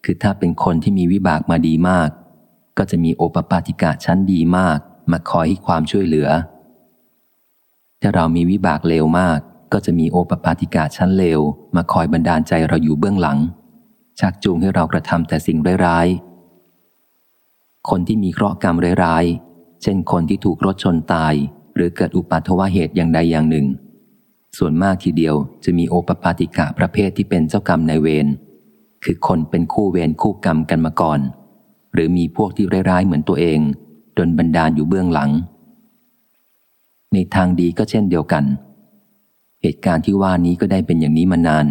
คือถ้าเป็นคนที่มีวิบากมาดีมาก ก็จะมีโอปปาติกะชั้นดีมาก มาคอยให้ความช่วยเหลือ ถ้าเรามีวิบากเลวมาก ก็จะมีโอปปาติกะชั้นเลวมาคอยบันดาลใจเราอยู่เบื้องหลัง ชักจูงให้เรากระทำแต่สิ่งร้ายๆ คนที่มีเคราะห์กรรมร้ายๆ เช่นคนที่ถูกรถชนตาย หรือเกิดอุปัตวะเหตุอย่างใดอย่างหนึ่ง ส่วนมากทีเดียวจะมีโอปปาติกะประเภทที่เป็นเจ้ากรรมนายเวร คือคนเป็นคู่เวรคู่กรรมกันมาก่อน หรือมีพวกที่ร้ายๆเหมือนตัวเองโดนบันดาลอยู่เบื้องหลัง ในทางดีก็เช่นเดียวกันเเหตุการณ์ที่ว่านี้ก็ได้เป็นอย่างนี้มานาน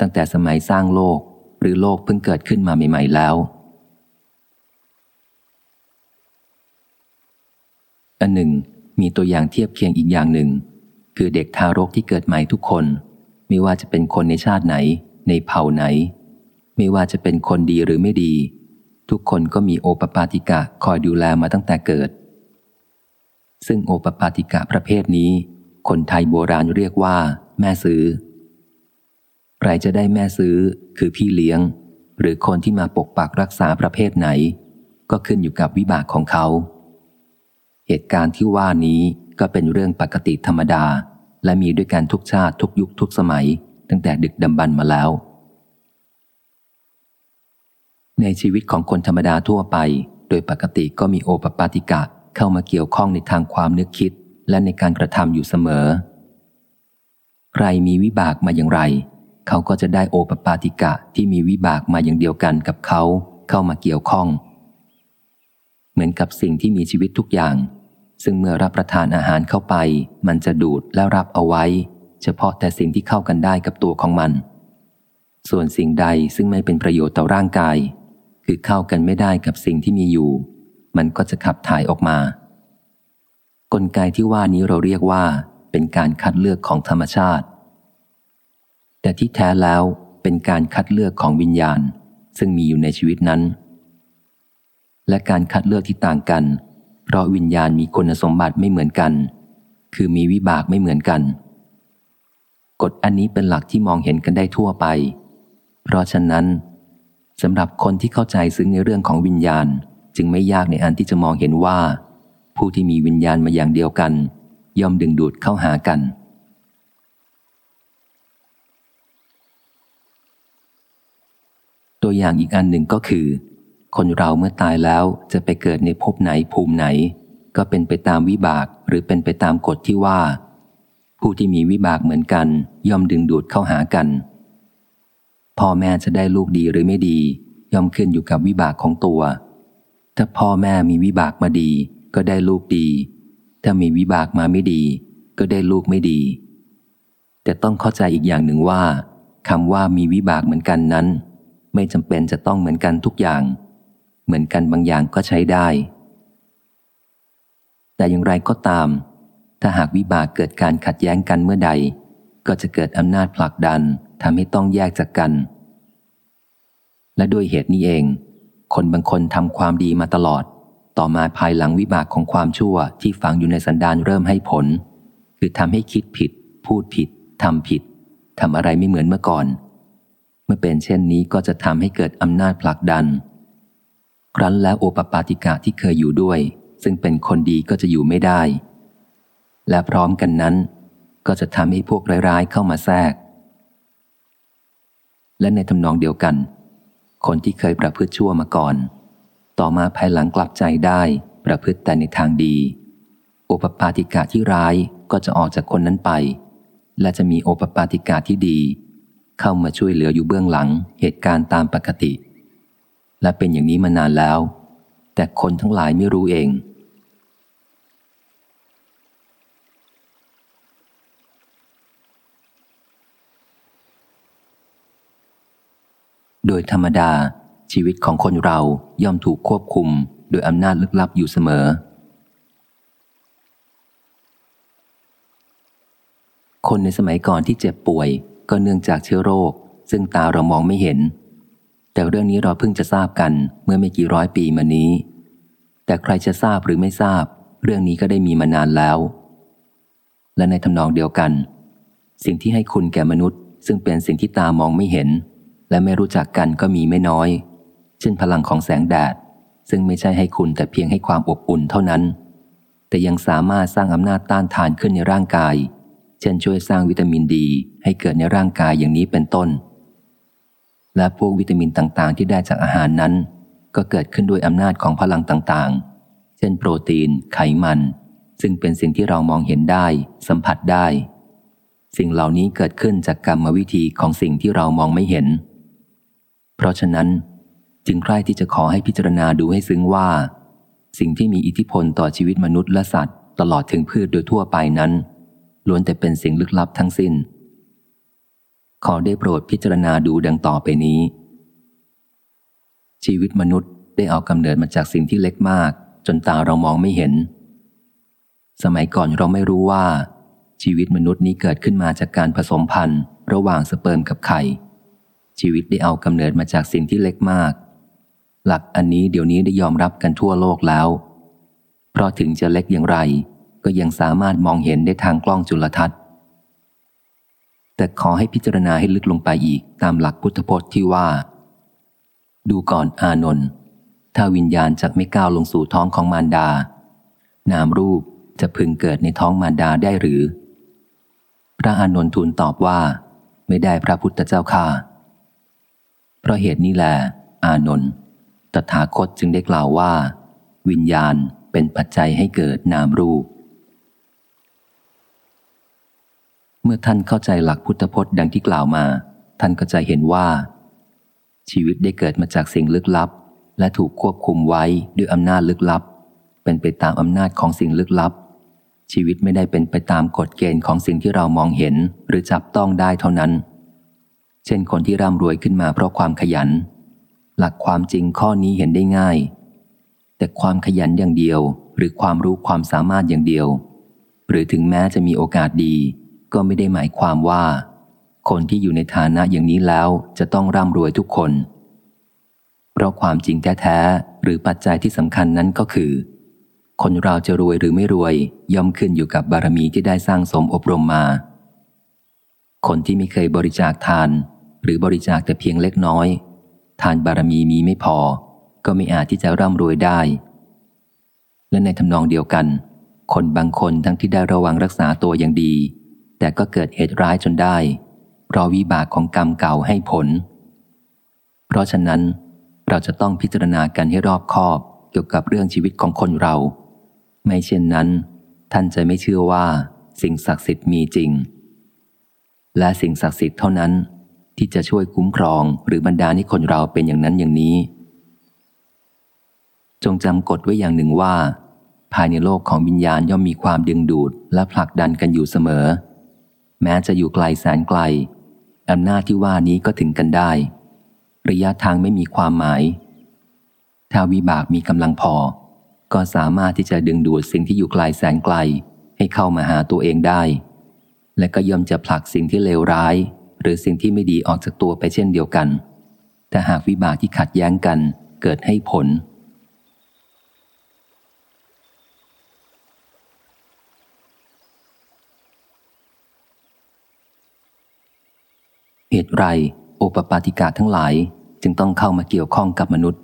ตั้งแต่สมัยสร้างโลกหรือโลกเพิ่งเกิดขึ้นมาใหม่ ๆ แล้ว อันหนึ่ง มีตัวอย่างเทียบเคียงอีกอย่างหนึ่ง คือเด็กทารกที่เกิดใหม่ทุกคน ไม่ว่าจะเป็นคนในชาติไหน ในเผ่าไหน ไม่ว่าจะเป็นคนดีหรือไม่ดี ทุกคนก็มีโอปปาติกะคอยดูแลมาตั้งแต่เกิด ซึ่งโอปปาติกะประเภทนี้ คนไทยโบราณเรียกว่า แม่ซื้อ ใครจะได้แม่ซื้อคือพี่เลี้ยง หรือคนที่มาปกปักรักษาประเภทไหน ก็ขึ้นอยู่กับวิบากของเขา เหตุการณ์ที่ว่านี้ก็เป็นเรื่องปกติธรรมดา และมีด้วยกันทุกชาติทุกยุคทุกสมัย ตั้งแต่ดึกดำบรรมาแล้ว ในชีวิตของคนธรรมดาทั่วไป โดยปกติก็มีโอปปาติกะเข้ามาเกี่ยวข้องในทางความนึกคิด และในการกระทำอยู่เสมอ ใครมีวิบากมาอย่างไร เขาก็จะได้โอปปาติกะที่มีวิบากมาอย่างเดียวกันกับเขาเข้ามาเกี่ยวข้อง เหมือนกับสิ่งที่มีชีวิตทุกอย่าง ซึ่งเมื่อรับประทานอาหารเข้าไป มันจะดูดและรับเอาไว้ เฉพาะแต่สิ่งที่เข้ากันได้กับตัวของมัน ส่วนสิ่งใดซึ่งไม่เป็นประโยชน์ต่อร่างกาย คือเข้ากันไม่ได้กับสิ่งที่มีอยู่ มันก็จะขับถ่ายออกมา กลไกที่ว่านี้เราเรียกว่า เป็นการคัดเลือกของธรรมชาติ แต่ที่แท้แล้วเป็นการคัดเลือกของวิญญาณ ซึ่งมีอยู่ในชีวิตนั้น และการคัดเลือกที่ต่างกัน เพราะวิญญาณมีคุณสมบัติไม่เหมือนกัน คือมีวิบากไม่เหมือนกัน กฎอันนี้เป็นหลักที่มองเห็นกันได้ทั่วไป เพราะฉะนั้นสำหรับคนที่เข้าใจซึ้งในเรื่องของวิญญาณ จึงไม่ยากในอันที่จะมองเห็นว่า ผู้ที่มีวิญญาณมาอย่างเดียวกัน ย่อมดึงดูดเข้าหากัน ตัวอย่างอีกอันหนึ่งก็คือ คนเราเมื่อตายแล้วจะไปเกิดในภพไหนภูมิไหน ก็เป็นไปตามวิบากหรือเป็นไปตามกฎที่ว่า ผู้ที่มีวิบากเหมือนกัน ย่อมดึงดูดเข้าหากันพ่อแม่จะได้ลูกดีหรือไม่ดี ย่อมขึ้นอยู่กับวิบากของตัว ถ้าพ่อแม่มีวิบากมาดี ก็ได้ลูกดี ถ้ามีวิบากมาไม่ดี ก็ได้ลูกไม่ดี แต่ต้องเข้าใจอีกอย่างหนึ่งว่าคำว่ามีวิบากเหมือนกันนั้น ไม่จำเป็นจะต้องเหมือนกันทุกอย่าง เหมือนกันบางอย่างก็ใช้ได้ แต่อย่างไรก็ตาม ถ้าหากวิบากเกิดการขัดแย้งกันเมื่อใด ก็จะเกิดอำนาจผลักดันทำให้ต้องแยกจากกัน และด้วยเหตุนี้เอง คนบางคนทำความดีมาตลอด ต่อมาภายหลังวิบากของความชั่วที่ฝังอยู่ในสันดานเริ่มให้ผล คือทำให้คิดผิด พูดผิดทำผิดทำอะไรไม่เหมือนเมื่อก่อน เมื่อเป็นเช่นนี้ก็จะทำให้เกิดอำนาจผลักดัน ครั้นแล้วโอปปาติกาที่เคยอยู่ด้วย ซึ่งเป็นคนดีก็จะอยู่ไม่ได้ และพร้อมกันนั้น ก็จะทำให้พวกร้ายๆเข้ามาแทรก และในทำนองเดียวกัน คนที่เคยประพฤติชั่วมาก่อน ต่อมาภายหลังกลับใจได้ประพฤติแต่ในทางดี โอปปาติกาที่ร้ายก็จะออกจากคนนั้นไป และจะมีโอปปาติกาที่ดี เข้ามาช่วยเหลืออยู่เบื้องหลังเหตุการณ์ตามปกติ และเป็นอย่างนี้มานานแล้ว แต่คนทั้งหลายไม่รู้เองโดยธรรมดา ชีวิตของคนเราย่อมถูกควบคุมโดยอำนาจลึกลับอยู่เสมอ คนในสมัยก่อนที่เจ็บป่วย ก็เนื่องจากเชื้อโรค ซึ่งตาเรามองไม่เห็น แต่เรื่องนี้เราเพิ่งจะทราบกันเมื่อไม่กี่ร้อยปีมานี้ แต่ใครจะทราบหรือไม่ทราบ เรื่องนี้ก็ได้มีมานานแล้ว และในทำนองเดียวกัน สิ่งที่ให้คุณแก่มนุษย์ ซึ่งเป็นสิ่งที่ตามองไม่เห็นและไม่รู้จักกันก็มีไม่น้อย ช่นพลังของแสงแดด ซึ่งไม่ใช่ให้คุณแต่เพียงให้ความอบอุ่นเท่านั้น แต่ยังสามารถสร้างอำนาจต้านทานขึ้นในร่างกาย เช่นช่วยสร้างวิตามินดี ให้เกิดในร่างกายอย่างนี้เป็นต้น และพวกวิตามินต่างๆ ที่ได้จากอาหารนั้น ก็เกิดขึ้นด้วยอำนาจของพลังต่างๆ เช่น โปรตีน ไขมัน ซึ่งเป็นสิ่งที่เรามองเห็นได้ สัมผัสได้ สิ่งเหล่านี้เกิดขึ้นจากกรรมวิธีของสิ่งที่เรามองไม่เห็น เพราะฉะนั้น จึงใคร่ที่จะขอให้พิจารณาดูให้ซึ้งว่า สิ่งที่มีอิทธิพลต่อชีวิตมนุษย์และสัตว์ ตลอดถึงพืชโดยทั่วไปนั้นล้วนแต่เป็นสิ่งลึกลับทั้งสิน้น ขอได้โปรดพิจารณาดูดังต่อไปนี้ ชีวิตมนุษย์ได้เอากำเนิดมาจากสิ่งที่เล็กมาก จนตาเรามองไม่เห็น สมัยก่อนเราไม่รู้ว่า ชีวิตมนุษย์นี้เกิดขึ้นมาจากการผสมพันธุ์ ระหว่างสเปิร์มกับไข่ ชีวิตได้เอากำเนิดมาจากสิ่งที่เล็กมาก หลักอันนี้เดี๋ยวนี้ได้ยอมรับกันทั่วโลกแล้ว เพราะถึงจะเล็กอย่างไร ก็ยังสามารถมองเห็นได้ทางกล้องจุลทรรศน์ แต่ขอให้พิจารณาให้ลึกลงไปอีกตามหลักพุทธพจน์ที่ว่า ดูก่อนอานนท์ถ้าวิญญาณจะไม่ก้าวลงสู่ท้องของมารดา นามรูปจะพึงเกิดในท้องมารดาได้หรือ พระอานนท์ทูลตอบว่า ไม่ได้พระพุทธเจ้าค่าเพราะเหตุนี้แหละอานนท์ ตถาคตจึงได้กล่าวว่า วิญญาณเป็นปัจจัยให้เกิดนามรูป เมื่อท่านเข้าใจหลักพุทธพจน์ดังที่กล่าวมา ท่านก็จะเห็นว่า ชีวิตได้เกิดมาจากสิ่งลึกลับ และถูกควบคุมไว้ด้วยอำนาจลึกลับ เป็นไปตามอำนาจของสิ่งลึกลับ ชีวิตไม่ได้เป็นไปตามกฎเกณฑ์ของสิ่งที่เรามองเห็นหรือจับต้องได้เท่านั้น เช่นคนที่ร่ำรวยขึ้นมาเพราะความขยัน หลักความจริงข้อนี้เห็นได้ง่าย แต่ความขยันอย่างเดียว หรือความรู้ความสามารถอย่างเดียว หรือถึงแม้จะมีโอกาสดี ก็ไม่ได้หมายความว่า คนที่อยู่ในฐานะอย่างนี้แล้วจะต้องร่ำรวยทุกคน เพราะความจริงแท้ๆหรือปัจจัยที่สำคัญนั้นก็คือ คนเราจะรวยหรือไม่รวยย่อมขึ้นอยู่กับบารมีที่ได้สร้างสมอบรมมา คนที่ไม่เคยบริจาคทาน หรือบริจาคแต่เพียงเล็กน้อย ทานบารมีมีไม่พอ ก็ไม่อาจที่จะร่ำรวยได้ และในทำนองเดียวกัน คนบางคนทั้งที่ได้ระวังรักษาตัวอย่างดี แต่ก็เกิดเหตุร้ายจนได้ เพราะวิบากของกรรมเก่าให้ผล เพราะฉะนั้นเราจะต้องพิจารณากันให้รอบคอบเกี่ยวกับเรื่องชีวิตของคนเรา ไม่เช่นนั้น ท่านจะไม่เชื่อว่าสิ่งศักดิ์สิทธิ์มีจริง และสิ่งศักดิ์สิทธิ์เท่านั้น ที่จะช่วยคุ้มครองหรือบรรดาให้คนเราเป็นอย่างนั้นอย่างนี้ จงจำกฎไว้อย่างหนึ่งว่า ภายในโลกของวิญญาณย่อมมีความดึงดูดและผลักดันกันอยู่เสมอ แม้จะอยู่ไกลแสนไกลอำนาจที่ว่านี้ก็ถึงกันได้ ระยะทางไม่มีความหมาย ถ้าวิบากมีกำลังพอ ก็สามารถที่จะดึงดูดสิ่งที่อยู่ไกลแสนไกลให้เข้ามาหาตัวเองได้ และก็ย่อมจะผลักสิ่งที่เลวร้าย หรือสิ่งที่ไม่ดีออกจากตัวไปเช่นเดียวกัน แต่หากวิบากที่ขัดแย้งกันเกิดให้ผล เหตุไรโอปปาติกาทั้งหลายจึงต้องเข้ามาเกี่ยวข้องกับมนุษย์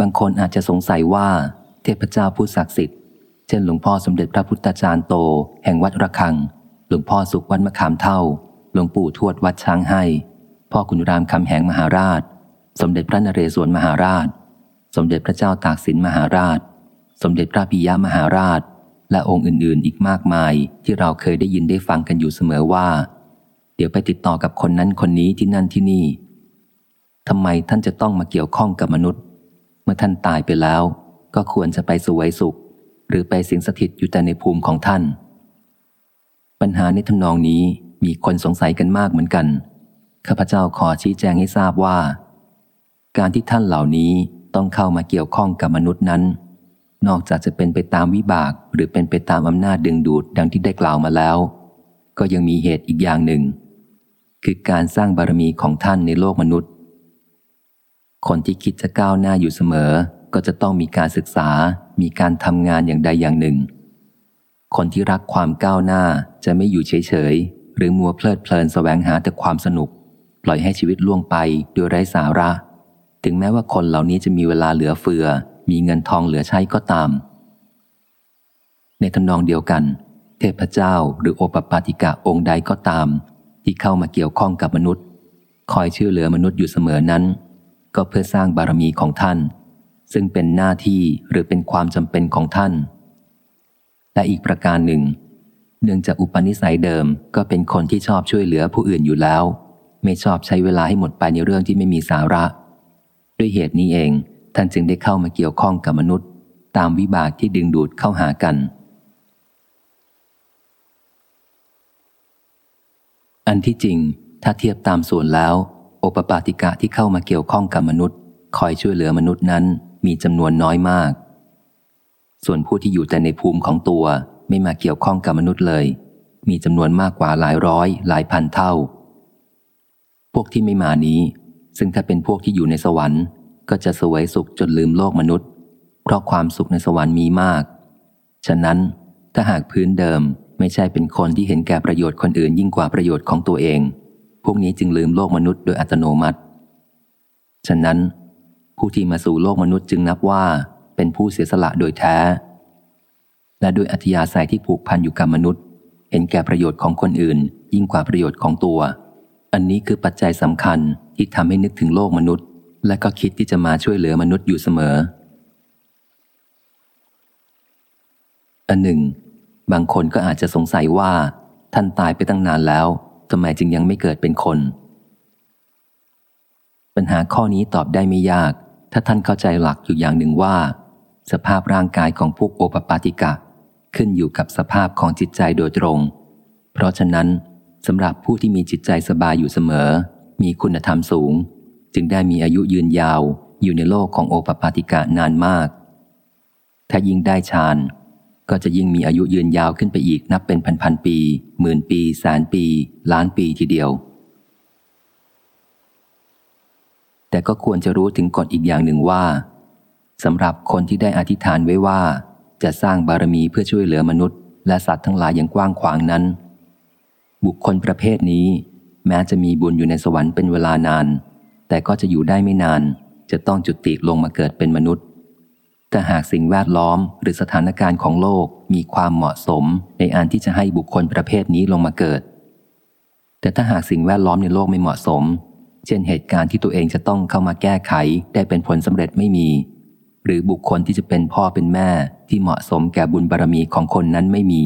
บางคนอาจจะสงสัยว่า เทพเจ้าผู้ศักดิ์สิทธิ์ ช่นหลวงพ่อสมเด็จพระพุทธจารย์โต แห่งวัดระฆัง หลวงพ่อสุขวัดมะขามเท่า หลวงปู่ทวดวัดช้างให้ พ่อคุณรามคำแหงมหาราช สมเด็จพระนเรศวรมหาราช สมเด็จพระเจ้าตากสินมหาราช สมเด็จพระปิยมหาราช และองค์อื่น ๆ อีกมากมายที่เราเคยได้ยินได้ฟังกันอยู่เสมอว่า เดี๋ยวไปติดต่อกับคนนั้นคนนี้ที่นั่นที่นี่ทำไมท่านจะต้องมาเกี่ยวข้องกับมนุษย์ เมื่อท่านตายไปแล้ว ก็ควรจะไปสวยสุข หรือไปสิงสถิตอยู่แต่ในภูมิของท่าน ปัญหาในทำนองนี้มีคนสงสัยกันมากเหมือนกัน ข้าพเจ้าขอชี้แจงให้ทราบว่า การที่ท่านเหล่านี้ต้องเข้ามาเกี่ยวข้องกับมนุษย์นั้น นอกจากจะเป็นไปตามวิบาก หรือเป็นไปตามอำนาจดึงดูดดังที่ได้กล่าวมาแล้ว ก็ยังมีเหตุอีกอย่างหนึ่ง คือการสร้างบารมีของท่านในโลกมนุษย์ คนที่คิดจะก้าวหน้าอยู่เสมอ ก็จะต้องมีการศึกษา มีการทำงานอย่างใดอย่างหนึ่ง คนที่รักความก้าวหน้าจะไม่อยู่เฉยๆ หรือมัวเพลิดเพลินสแสวงหาแต่ความสนุก ปล่อยให้ชีวิตล่วงไปโดยไร้สาระ ถึงแม้ว่าคนเหล่านี้จะมีเวลาเหลือเฟือ มีเงินทองเหลือใช้ก็ตาม ในทำนองเดียวกัน เทพเจ้าหรือโอปปาติกะองค์ใดก็ตาม ที่เข้ามาเกี่ยวข้องกับมนุษย์ คอยช่วยเหลือมนุษย์อยู่เสมอนั้น ก็เพื่อสร้างบารมีของท่าน ซึ่งเป็นหน้าที่หรือเป็นความจำเป็นของท่าน และอีกประการหนึ่ง เนื่องจากอุปนิสัยเดิมก็เป็นคนที่ชอบช่วยเหลือผู้อื่นอยู่แล้ว ไม่ชอบใช้เวลาให้หมดไปในเรื่องที่ไม่มีสาระ ด้วยเหตุนี้เองท่านจึงได้เข้ามาเกี่ยวข้องกับมนุษย์ ตามวิบากที่ดึงดูดเข้าหากัน อันที่จริงถ้าเทียบตามส่วนแล้ว โอปปาติกะที่เข้ามาเกี่ยวข้องกับมนุษย์ คอยช่วยเหลือมนุษย์นั้น มีจำนวนน้อยมาก ส่วนผู้ที่อยู่แต่ในภูมิของตัวไม่มาเกี่ยวข้องกับมนุษย์เลย มีจำนวนมากกว่าหลายร้อย หลายพันเท่า พวกที่ไม่มานี้ ซึ่งถ้าเป็นพวกที่อยู่ในสวรรค์ ก็จะสวยสุขจนลืมโลกมนุษย์ เพราะความสุขในสวรรค์มีมาก ฉะนั้นถ้าหากพื้นเดิมไม่ใช่เป็นคนที่เห็นแก่ประโยชน์คนอื่นยิ่งกว่าประโยชน์ของตัวเอง พวกนี้จึงลืมโลกมนุษย์โดยอัตโนมัติ ฉะนั้น ผู้ที่มาสู่โลกมนุษย์จึงนับว่าเป็นผู้เสียสละโดยแท้ และโดยอัธยาศัยที่ผูกพันอยู่กับมนุษย์ เห็นแก่ประโยชน์ของคนอื่น ยิ่งกว่าประโยชน์ของตัว อันนี้คือปัจจัยสำคัญที่ทำให้นึกถึงโลกมนุษย์ และก็คิดที่จะมาช่วยเหลือมนุษย์อยู่เสมอ อันหนึ่ง บางคนก็อาจจะสงสัยว่า ท่านตายไปตั้งนานแล้วทำไมจึงยังไม่เกิดเป็นคนปัญหาข้อนี้ตอบได้ไม่ยาก ถ้าท่านเข้าใจหลักอยู่อย่างหนึ่งว่า สภาพร่างกายของพวกโอปปาติกะ ขึ้นอยู่กับสภาพของจิตใจโดยตรง เพราะฉะนั้นสำหรับผู้ที่มีจิตใจสบายอยู่เสมอ มีคุณธรรมสูง จึงได้มีอายุยืนยาวอยู่ในโลกของโอปปาติกะนานมาก ถ้ายิ่งได้ฌานก็จะยิ่งมีอายุยืนยาวขึ้นไปอีกนับเป็นพันพันปี หมื่นปีแสนปี ล้านปีทีเดียว แต่ก็ควรจะรู้ถึงกฎอีกอย่างหนึ่งว่าสำหรับคนที่ได้อธิษฐานไว้ว่า จะสร้างบารมีเพื่อช่วยเหลือมนุษย์ และสัตว์ทั้งหลายอย่างกว้างขวางนั้น บุคคลประเภทนี้ แม้จะมีบุญอยู่ในสวรรค์เป็นเวลานาน แต่ก็จะอยู่ได้ไม่นาน จะต้องจุติลงมาเกิดเป็นมนุษย์ แต่หากสิ่งแวดล้อมหรือสถานการณ์ของโลกมีความเหมาะสมในอันที่จะให้บุคคลประเภทนี้ลงมาเกิด แต่ถ้าหากสิ่งแวดล้อมในโลกไม่เหมาะสม เช่นเหตุการณ์ที่ตัวเองจะต้องเข้ามาแก้ไขได้เป็นผลสำเร็จไม่มี หรือบุคคลที่จะเป็นพ่อเป็นแม่ที่เหมาะสมแก่บุญบารรมีของคนนั้นไม่มี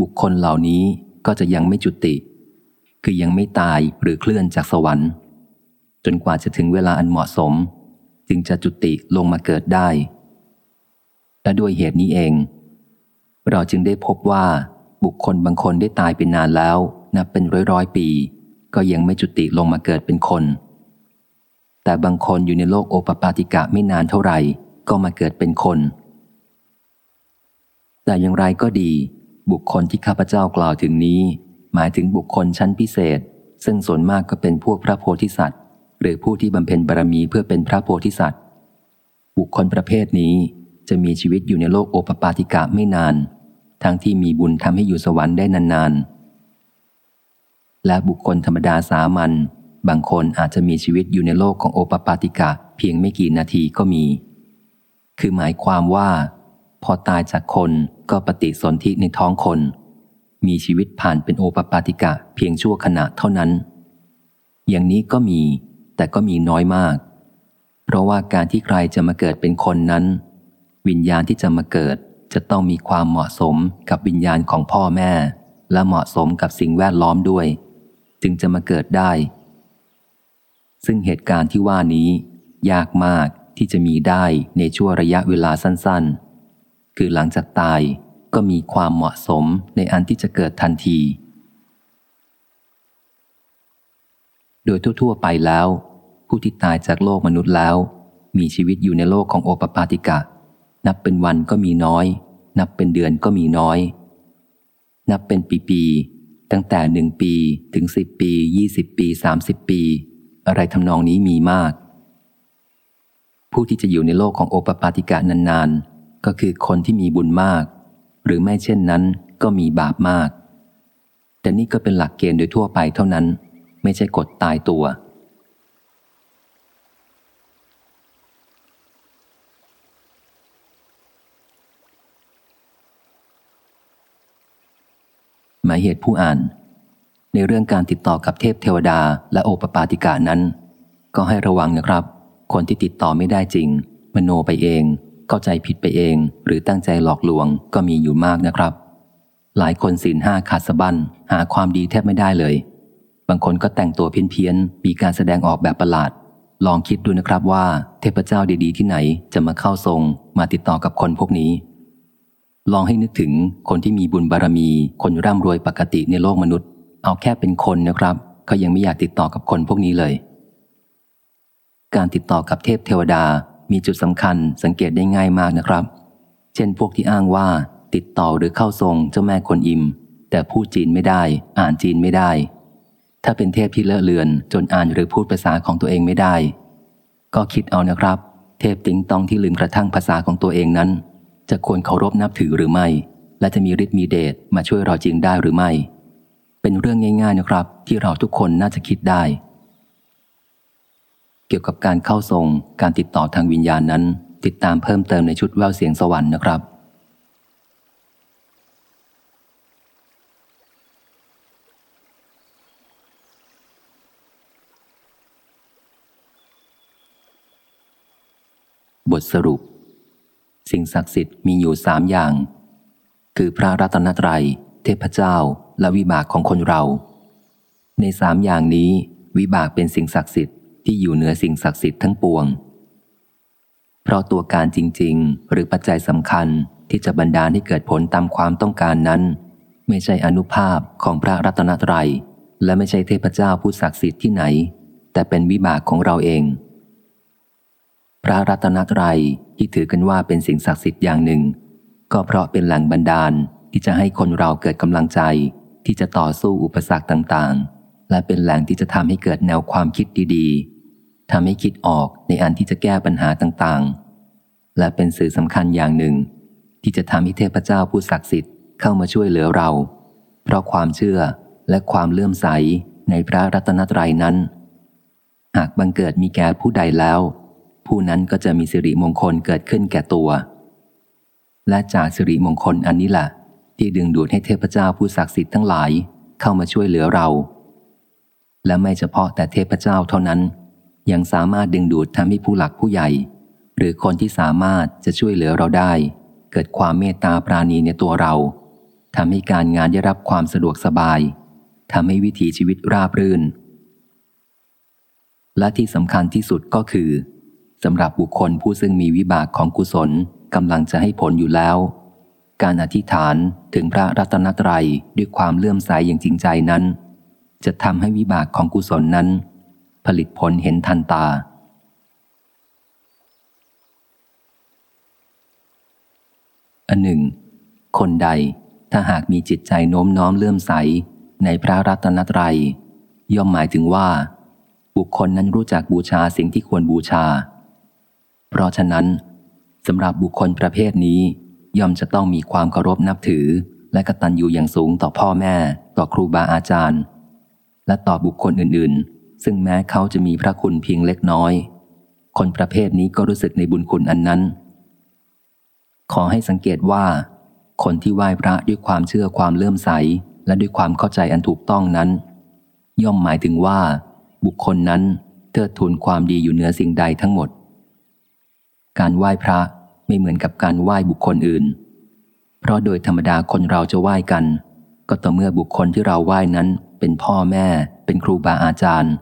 บุคคลเหล่านี้ก็จะยังไม่จุติ คือยังไม่ตายหรือเคลื่อนจากสวรรค์ จนกว่าจะถึงเวลาอันเหมาะสม จึงจะจุติลงมาเกิดได้ และด้วยเหตุนี้เอง เราจึงได้พบว่าบุคคลบางคนได้ตายเป็นนานแล้ว นับเป็นร้อยร้อยปี ก็ยังไม่จุติลงมาเกิดเป็นคน แต่บางคนอยู่ในโลกโอปปาติกะไม่นานเท่าไหร่ ก็มาเกิดเป็นคน แต่อย่างไรก็ดี บุคคลที่ข้าพเจ้ากล่าวถึงนี้ หมายถึงบุคคลชั้นพิเศษ ซึ่งส่วนมากก็เป็นพวกพระโพธิสัตว์ หรือผู้ที่บำเพ็ญบารมีเพื่อเป็นพระโพธิสัตว์ บุคคลประเภทนี้จะมีชีวิตอยู่ในโลกโอปปาติกะไม่นาน ทั้งที่มีบุญทำให้อยู่สวรรค์ได้นานๆ และบุคคลธรรมดาสามัญบางคนอาจจะมีชีวิตอยู่ในโลกของโอปปาติกะเพียงไม่กี่นาทีก็มี คือหมายความว่า พอตายจากคนก็ปฏิสนธิในท้องคน มีชีวิตผ่านเป็นโอปปาติกะเพียงชั่วขณะเท่านั้น อย่างนี้ก็มี แต่ก็มีน้อยมาก เพราะว่าการที่ใครจะมาเกิดเป็นคนนั้น วิญญาณที่จะมาเกิดจะต้องมีความเหมาะสมกับวิญญาณของพ่อแม่ และเหมาะสมกับสิ่งแวดล้อมด้วย จึงจะมาเกิดได้ ซึ่งเหตุการณ์ที่ว่านี้ ยากมากที่จะมีได้ในช่วงระยะเวลาสั้นๆ คือหลังจากตายก็มีความเหมาะสมในอันที่จะเกิดทันที โดยทั่วๆไปแล้ว ผู้ที่ตายจากโลกมนุษย์แล้ว มีชีวิตอยู่ในโลกของโอปปาติกะ นับเป็นวันก็มีน้อย นับเป็นเดือนก็มีน้อย นับเป็นปีๆ ตั้งแต่หนึ่งปีถึงสิบปียี่สิบปีสามสิบปี อะไรทำนองนี้มีมาก ผู้ที่จะอยู่ในโลกของโอปปาติกะนานๆ ก็คือคนที่มีบุญมาก หรือไม่เช่นนั้นก็มีบาปมาก แต่นี่ก็เป็นหลักเกณฑ์โดยทั่วไปเท่านั้น ไม่ใช่กฎตายตัว มายเหตุผู้อ่าน ในเรื่องการติดต่อกับเทพเทวดาและโอปปาติกานั้น ก็ให้ระวังนะครับ คนที่ติดต่อไม่ได้จริง มโนไปเอง เข้าใจผิดไปเอง หรือตั้งใจหลอกลวงก็มีอยู่มากนะครับ หลายคนศีลห้าขาดสะบั้นหาความดีแทบไม่ได้เลย บางคนก็แต่งตัวเพี้ยนๆมีการแสดงออกแบบประหลาด ลองคิดดูนะครับว่าเทพเจ้าดีๆที่ไหนจะมาเข้าทรง มาติดต่อกับคนพวกนี้ ลองให้นึกถึงคนที่มีบุญบารมี คนร่ำรวยปกติในโลกมนุษย์ เอาแค่เป็นคนนะครับเขายังไม่อยากติดต่อกับคนพวกนี้เลย การติดต่อกับเทพเทวดามีจุดสำคัญสังเกตได้ง่ายมากนะครับ เช่นพวกที่อ้างว่าติดต่อหรือเข้าทรงเจ้าแม่คนอิม แต่พูดจีนไม่ได้ อ่านจีนไม่ได้ ถ้าเป็นเทพที่เลอะเลือน จนอ่านหรือพูดภาษาของตัวเองไม่ได้ ก็คิดเอานะครับ เทพติงตองที่ลืมกระทั่งภาษาของตัวเองนั้น จะควรเคารพนับถือหรือไม่ และจะมีฤทธิ์มีเดชมาช่วยเราจริงได้หรือไม่ เป็นเรื่องง่าย ๆนะครับ ที่เราทุกคนน่าจะคิดได้ เกี่ยวกับการเข้าทรงการติดต่อทางวิญญาณนั้น ติดตามเพิ่มเติมในชุดแววเสียงสวรรค์นะครับบทสรุป สิ่งศักดิ์สิทธิ์มีอยู่สามอย่าง คือพระรัตนตรัย เทพเจ้า และวิบากของคนเรา ในสามอย่างนี้วิบากเป็นสิ่งศักดิ์สิทธิ์ที่อยู่เหนือสิ่งศักดิ์สิทธิ์ทั้งปวง เพราะตัวการจริง ๆ หรือปัจจัยสำคัญที่จะบรรดาให้เกิดผลตามความต้องการนั้น ไม่ใช่อนุภาพของพระรัตนตรัย และไม่ใช่เทพเจ้าผู้ศักดิ์สิทธิ์ที่ไหน แต่เป็นวิบากของเราเอง พระรัตนตรัยที่ถือกันว่าเป็นสิ่งศักดิ์สิทธิ์อย่างหนึ่ง ก็เพราะเป็นแหล่งบันดาลที่จะให้คนเราเกิดกำลังใจ ที่จะต่อสู้อุปสรรคต่างๆ และเป็นแหล่งที่จะทำให้เกิดแนวความคิดดีๆทำให้คิดออกในอันที่จะแก้ปัญหาต่างๆ และเป็นสื่อสำคัญอย่างหนึ่ง ที่จะทำให้เทพเจ้าผู้ศักดิ์สิทธิ์เข้ามาช่วยเหลือเรา เพราะความเชื่อและความเลื่อมใสในพระรัตนตรัยนั้น หากบังเกิดมีแก่ผู้ใดแล้ว ผู้นั้นก็จะมีสิริมงคลเกิดขึ้นแก่ตัว และจากสิริมงคลอันนี้แหละที่ดึงดูดให้เทพเจ้าผู้ศักดิ์สิทธิ์ทั้งหลายเข้ามาช่วยเหลือเรา และไม่เฉพาะแต่เทพเจ้าเท่านั้น ยังสามารถดึงดูดทำให้ผู้หลักผู้ใหญ่ หรือคนที่สามารถจะช่วยเหลือเราได้ เกิดความเมตตาปราณีในตัวเราทำให้การงานได้รับความสะดวกสบายทำให้วิถีชีวิตราบรื่น และที่สำคัญที่สุดก็คือ สำหรับบุคคลผู้ซึ่งมีวิบากของกุศลกำลังจะให้ผลอยู่แล้ว การอธิษฐานถึงพระรัตนตรัยด้วยความเลื่อมใสยอย่างจริงใจนั้น จะทำให้วิบากของกุศลนั้น ผลิตผลเห็นทันตา อันหนึ่ง คนใดถ้าหากมีจิตใจโน้มน้อมเลื่อมใสในพระรัตนตรัย ย่อมหมายถึงว่า บุคคลนั้นรู้จักบูชาสิ่งที่ควรบูชา เพราะฉะนั้นสำหรับบุคคลประเภทนี้ ย่อมจะต้องมีความเคารพนับถือ และกตัญญูอย่างสูงต่อพ่อแม่ ต่อครูบาอาจารย์ และต่อบุคคลอื่นๆ ซึ่งแม้เขาจะมีพระคุณเพียงเล็กน้อย คนประเภทนี้ก็รู้สึกในบุญคุณอันนั้น ขอให้สังเกตว่า คนที่ไหว้พระด้วยความเชื่อความเลื่อมใส และด้วยความเข้าใจอันถูกต้องนั้น ย่อมหมายถึงว่า บุคคลนั้นเทิดทูนความดีอยู่เหนือสิ่งใดทั้งหมด การไหว้พระไม่เหมือนกับการไหว้บุคคลอื่น เพราะโดยธรรมดาคนเราจะไหว้กัน ก็ต่อเมื่อบุคคลที่เราไหว้นั้น เป็นพ่อแม่ เป็นครูบาอาจารย์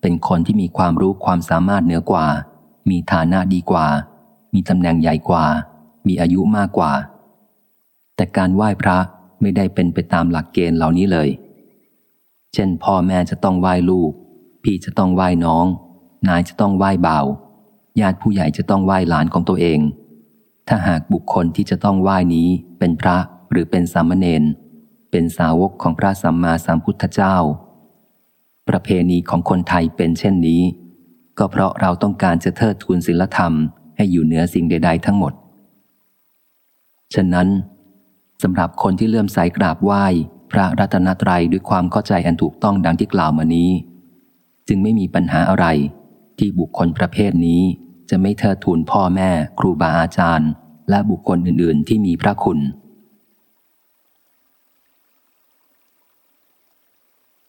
เป็นคนที่มีความรู้ความสามารถเหนือกว่า มีฐานะดีกว่า มีตำแหน่งใหญ่กว่า มีอายุมากกว่า แต่การไหว้พระไม่ได้เป็นไปตามหลักเกณฑ์เหล่านี้เลย เช่น พ่อแม่จะต้องไหว้ลูก พี่จะต้องไหว้น้อง นายจะต้องไหว้บ่าว ญาติผู้ใหญ่จะต้องไหว้หลานของตัวเอง ถ้าหากบุคคลที่จะต้องไหว้นี้เป็นพระหรือเป็นสามเณรเป็นสาวกของพระสัมมาสัมพุทธเจ้า ประเพณีของคนไทยเป็นเช่นนี้ ก็เพราะเราต้องการจะเทิดทูนศีลธรรมให้อยู่เหนือสิ่งใด ๆ ทั้งหมด ฉะนั้นสำหรับคนที่เลื่อมใสกราบไหว้พระรัตนตรัยด้วยความเข้าใจอันถูกต้องดังที่กล่าวมานี้ จึงไม่มีปัญหาอะไรที่บุคคลประเภทนี้ จะไม่เทิดทูนพ่อแม่ ครูบาอาจารย์ และบุคคลอื่น ๆ ที่มีพระคุณ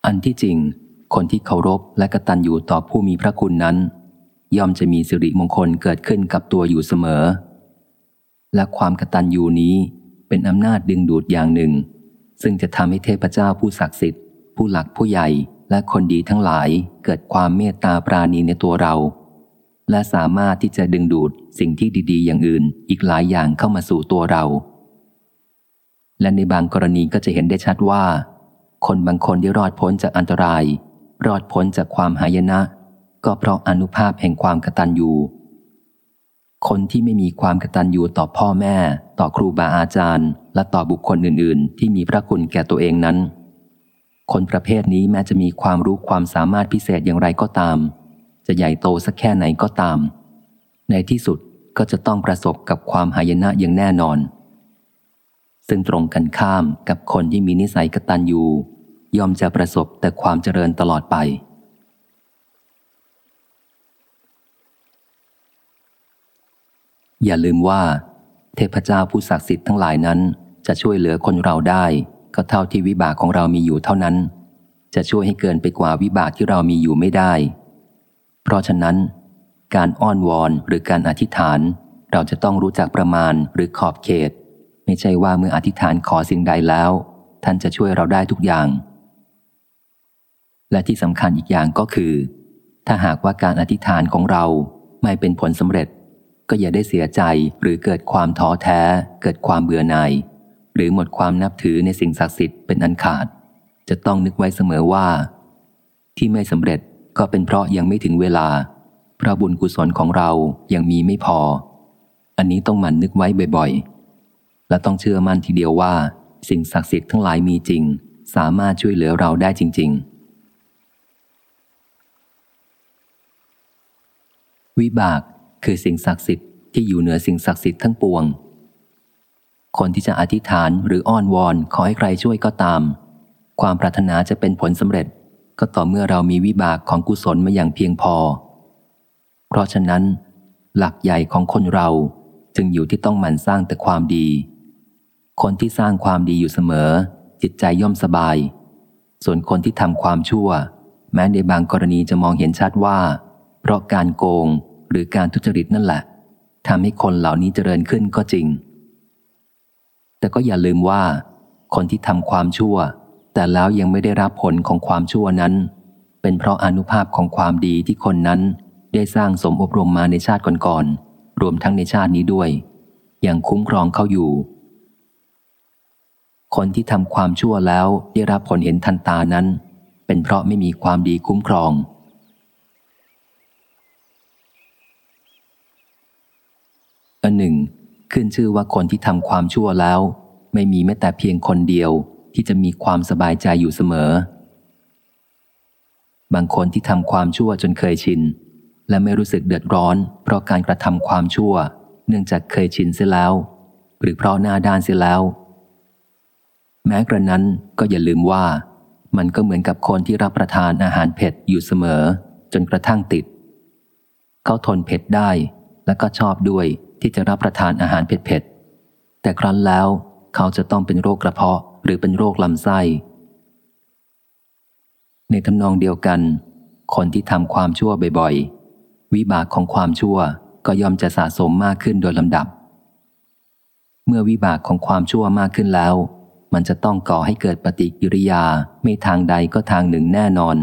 อันที่จริง คนที่เคารพและกตัญญูต่อผู้มีพระคุณนั้น ย่อมจะมีสิริมงคลเกิดขึ้นกับตัวอยู่เสมอ และความกตัญญูนี้เป็นอำนาจดึงดูดอย่างหนึ่ง ซึ่งจะทำให้เทพเจ้าผู้ศักดิ์สิทธิ์ ผู้หลักผู้ใหญ่และคนดีทั้งหลายเกิดความเมตตาปราณีในตัวเรา และสามารถที่จะดึงดูดสิ่งที่ดีๆ อย่างอื่นอีกหลายอย่างเข้ามาสู่ตัวเรา และในบางกรณีก็จะเห็นได้ชัดว่า คนบางคนได้รอดพ้นจากอันตราย รอดพ้นจากความหายนะ ก็เพราะอนุภาพแห่งความกตัญญูคนที่ไม่มีความกตัญญูต่อพ่อแม่ ต่อครูบาอาจารย์ และต่อบุคคลอื่น ๆ ที่มีพระคุณแก่ตัวเองนั้น คนประเภทนี้แม้จะมีความรู้ความสามารถพิเศษอย่างไรก็ตาม จะใหญ่โตสักแค่ไหนก็ตาม ในที่สุดก็จะต้องประสบกับความหายนะอย่างแน่นอน ซึ่งตรงกันข้ามกับคนที่มีนิสัยกตัญญูยอมจะประสบแต่ความเจริญตลอดไป อย่าลืมว่า เทพเจ้าผู้ศักดิ์สิทธิ์ทั้งหลายนั้น จะช่วยเหลือคนเราได้ ก็เท่าที่วิบากของเรามีอยู่เท่านั้น จะช่วยให้เกินไปกว่าวิบากที่เรามีอยู่ไม่ได้ เพราะฉะนั้น การอ้อนวอนหรือการอธิษฐาน เราจะต้องรู้จักประมาณหรือขอบเขต ไม่ใช่ว่าเมื่ออธิษฐานขอสิ่งใดแล้ว ท่านจะช่วยเราได้ทุกอย่าง และที่สำคัญอีกอย่างก็คือ ถ้าหากว่าการอธิษฐานของเราไม่เป็นผลสำเร็จ ก็อย่าได้เสียใจหรือเกิดความท้อแท้ เกิดความเบื่อหน่ายหรือหมดความนับถือในสิ่งศักดิ์สิทธิ์เป็นอันขาด จะต้องนึกไว้เสมอว่า ที่ไม่สำเร็จ ก็เป็นเพราะยังไม่ถึงเวลา พระบุญกุศลของเรายังมีไม่พอ อันนี้ต้องหมั่นนึกไว้บ่อยๆ และต้องเชื่อมั่นทีเดียวว่า สิ่งศักดิ์สิทธิ์ทั้งหลายมีจริง สามารถช่วยเหลือเราได้จริง ๆ วิบากคือสิ่งศักดิ์สิทธิ์ที่อยู่เหนือสิ่งศักดิ์สิทธิ์ทั้งปวง คนที่จะอธิษฐานหรืออ้อนวอนขอให้ใครช่วยก็ตาม ความปรารถนาจะเป็นผลสำเร็จ ก็ต่อเมื่อเรามีวิบากของกุศลมาอย่างเพียงพอ เพราะฉะนั้น หลักใหญ่ของคนเราจึงอยู่ที่ต้องหมั่นสร้างแต่ความดี คนที่สร้างความดีอยู่เสมอ จิตใจย่อมสบาย ส่วนคนที่ทำความชั่ว แม้ในบางกรณีจะมองเห็นชัดว่า เพราะการโกงหรือการทุจริตนั่นแหละทำให้คนเหล่านี้เจริญขึ้นก็จริง แต่ก็อย่าลืมว่า คนที่ทำความชั่ว แต่แล้วยังไม่ได้รับผลของความชั่วนั้น เป็นเพราะอนุภาพของความดีที่คนนั้นได้สร้างสมอบรมมาในชาติก่อนๆรวมทั้งในชาตินี้ด้วย อยังคุ้มครองเขาอยู่ คนที่ทำความชั่วแล้วได้รับผลเห็นทันตานั้น เป็นเพราะไม่มีความดีคุ้มครองอันหนึ่ง ขึ้นชื่อว่าคนที่ทำความชั่วแล้ว ไม่มีแม้แต่เพียงคนเดียว ที่จะมีความสบายใจอยู่เสมอ บางคนที่ทำความชั่วจนเคยชิน และไม่รู้สึกเดือดร้อน เพราะการกระทำความชั่ว เนื่องจากเคยชินเสียแล้ว หรือเพราะหน้าด้านเสียแล้ว แม้กระนั้นก็อย่าลืมว่า มันก็เหมือนกับคนที่รับประทานอาหารเผ็ดอยู่เสมอ จนกระทั่งติด เขาทนเผ็ดได้ และก็ชอบด้วยที่จะรับประทานอาหารเผ็ดๆแต่ครั้นแล้ว เขาจะต้องเป็นโรคกระเพาะ หรือเป็นโรคลำไส้ ในทำนองเดียวกัน คนที่ทำความชั่วบ่อยๆ วิบากของความชั่วก็ย่อมจะสะสมมากขึ้นโดยลำดับ เมื่อวิบากของความชั่วมากขึ้นแล้ว มันจะต้องก่อให้เกิดปฏิกิริยาไม่ทางใดก็ทางหนึ่งแน่นอน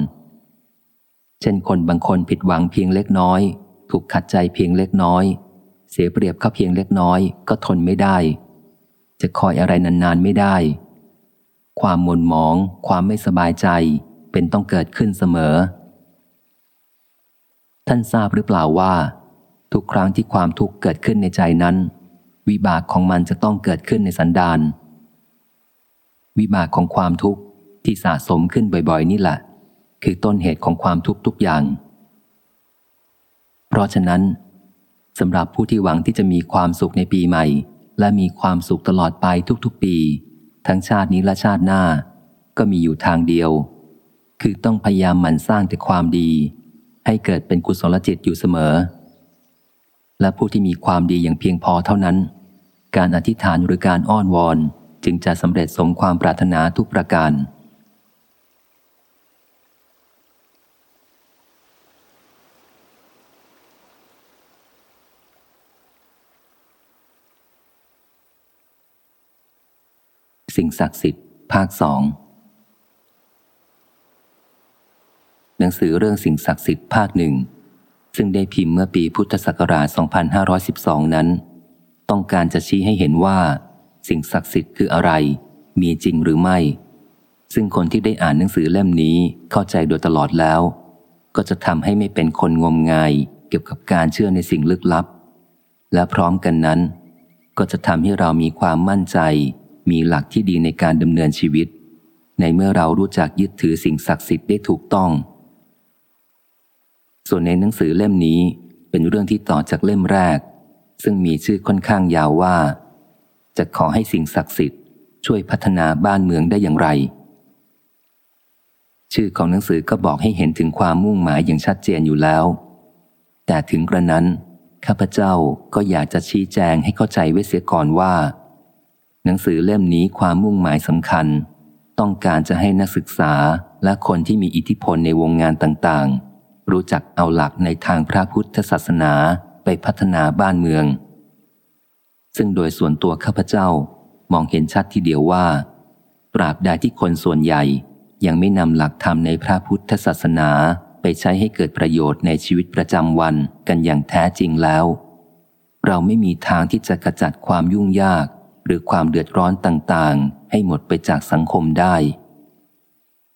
เช่นคนบางคนผิดหวังเพียงเล็กน้อย ถูกขัดใจเพียงเล็กน้อย เสียเปรียบเขาเพียงเล็กน้อย ก็ทนไม่ได้ จะคอยอะไรนานๆไม่ได้ ความหม่นหมอง ความไม่สบายใจ เป็นต้องเกิดขึ้นเสมอ ท่านทราบหรือเปล่าว่า ทุกครั้งที่ความทุกข์เกิดขึ้นในใจนั้น วิบากของมันจะต้องเกิดขึ้นในสันดานวิบากของความทุกข์ที่สะสมขึ้นบ่อยๆ นี่แหละ คือต้นเหตุของความทุกข์ทุกอย่าง เพราะฉะนั้นสำหรับผู้ที่หวังที่จะมีความสุขในปีใหม่ และมีความสุขตลอดไปทุกๆปี ทั้งชาตินี้และชาติหน้า ก็มีอยู่ทางเดียว คือต้องพยายามหมั่นสร้างแต่ความดี ให้เกิดเป็นกุศลจิตอยู่เสมอ และผู้ที่มีความดีอย่างเพียงพอเท่านั้น การอธิษฐานหรือการอ้อนวอนจึงจะสำเร็จสมความปรารถนาทุกประการ สิ่งศักดิ์สิทธิ์ ภาคสองหนังสือเรื่องสิ่งศักดิ์สิทธิ์ภาคหนึ่งซึ่งได้พิมพ์เมื่อปีพุทธศักราช 2512 นั้น ต้องการจะชี้ให้เห็นว่า สิ่งศักดิ์สิทธิ์คืออะไร มีจริงหรือไม่ ซึ่งคนที่ได้อ่านหนังสือเล่มนี้เข้าใจโดยตลอดแล้ว ก็จะทำให้ไม่เป็นคนงมงายเกี่ยวกับการเชื่อในสิ่งลึกลับ และพร้อมกันนั้น ก็จะทำให้เรามีความมั่นใจ มีหลักที่ดีในการดำเนินชีวิต ในเมื่อเรารู้จักยึดถือสิ่งศักดิ์สิทธิ์ได้ถูกต้อง ส่วนในหนังสือเล่มนี้เป็นเรื่องที่ต่อจากเล่มแรก ซึ่งมีชื่อค่อนข้างยาวว่า จะขอให้สิ่งศักดิ์สิทธิ์ช่วยพัฒนาบ้านเมืองได้อย่างไร ชื่อของหนังสือก็บอกให้เห็นถึงความมุ่งหมายอย่างชัดเจนอยู่แล้ว แต่ถึงกระนั้นข้าพเจ้าก็อยากจะชี้แจงให้เข้าใจไว้เสียก่อนว่า หนังสือเล่มนี้ความมุ่งหมายสำคัญ ต้องการจะให้นักศึกษาและคนที่มีอิทธิพลในวงงานต่างๆ รู้จักเอาหลักในทางพระพุทธศาสนาไปพัฒนาบ้านเมือง ซึ่งโดยส่วนตัวข้าพเจ้ามองเห็นชัดทีเดียวว่าตราบใดที่คนส่วนใหญ่ยังไม่นำหลักธรรมในพระพุทธศาสนาไปใช้ให้เกิดประโยชน์ในชีวิตประจำวันกันอย่างแท้จริงแล้ว เราไม่มีทางที่จะกระจัดความยุ่งยาก หรือความเดือดร้อนต่างๆ ให้หมดไปจากสังคมได้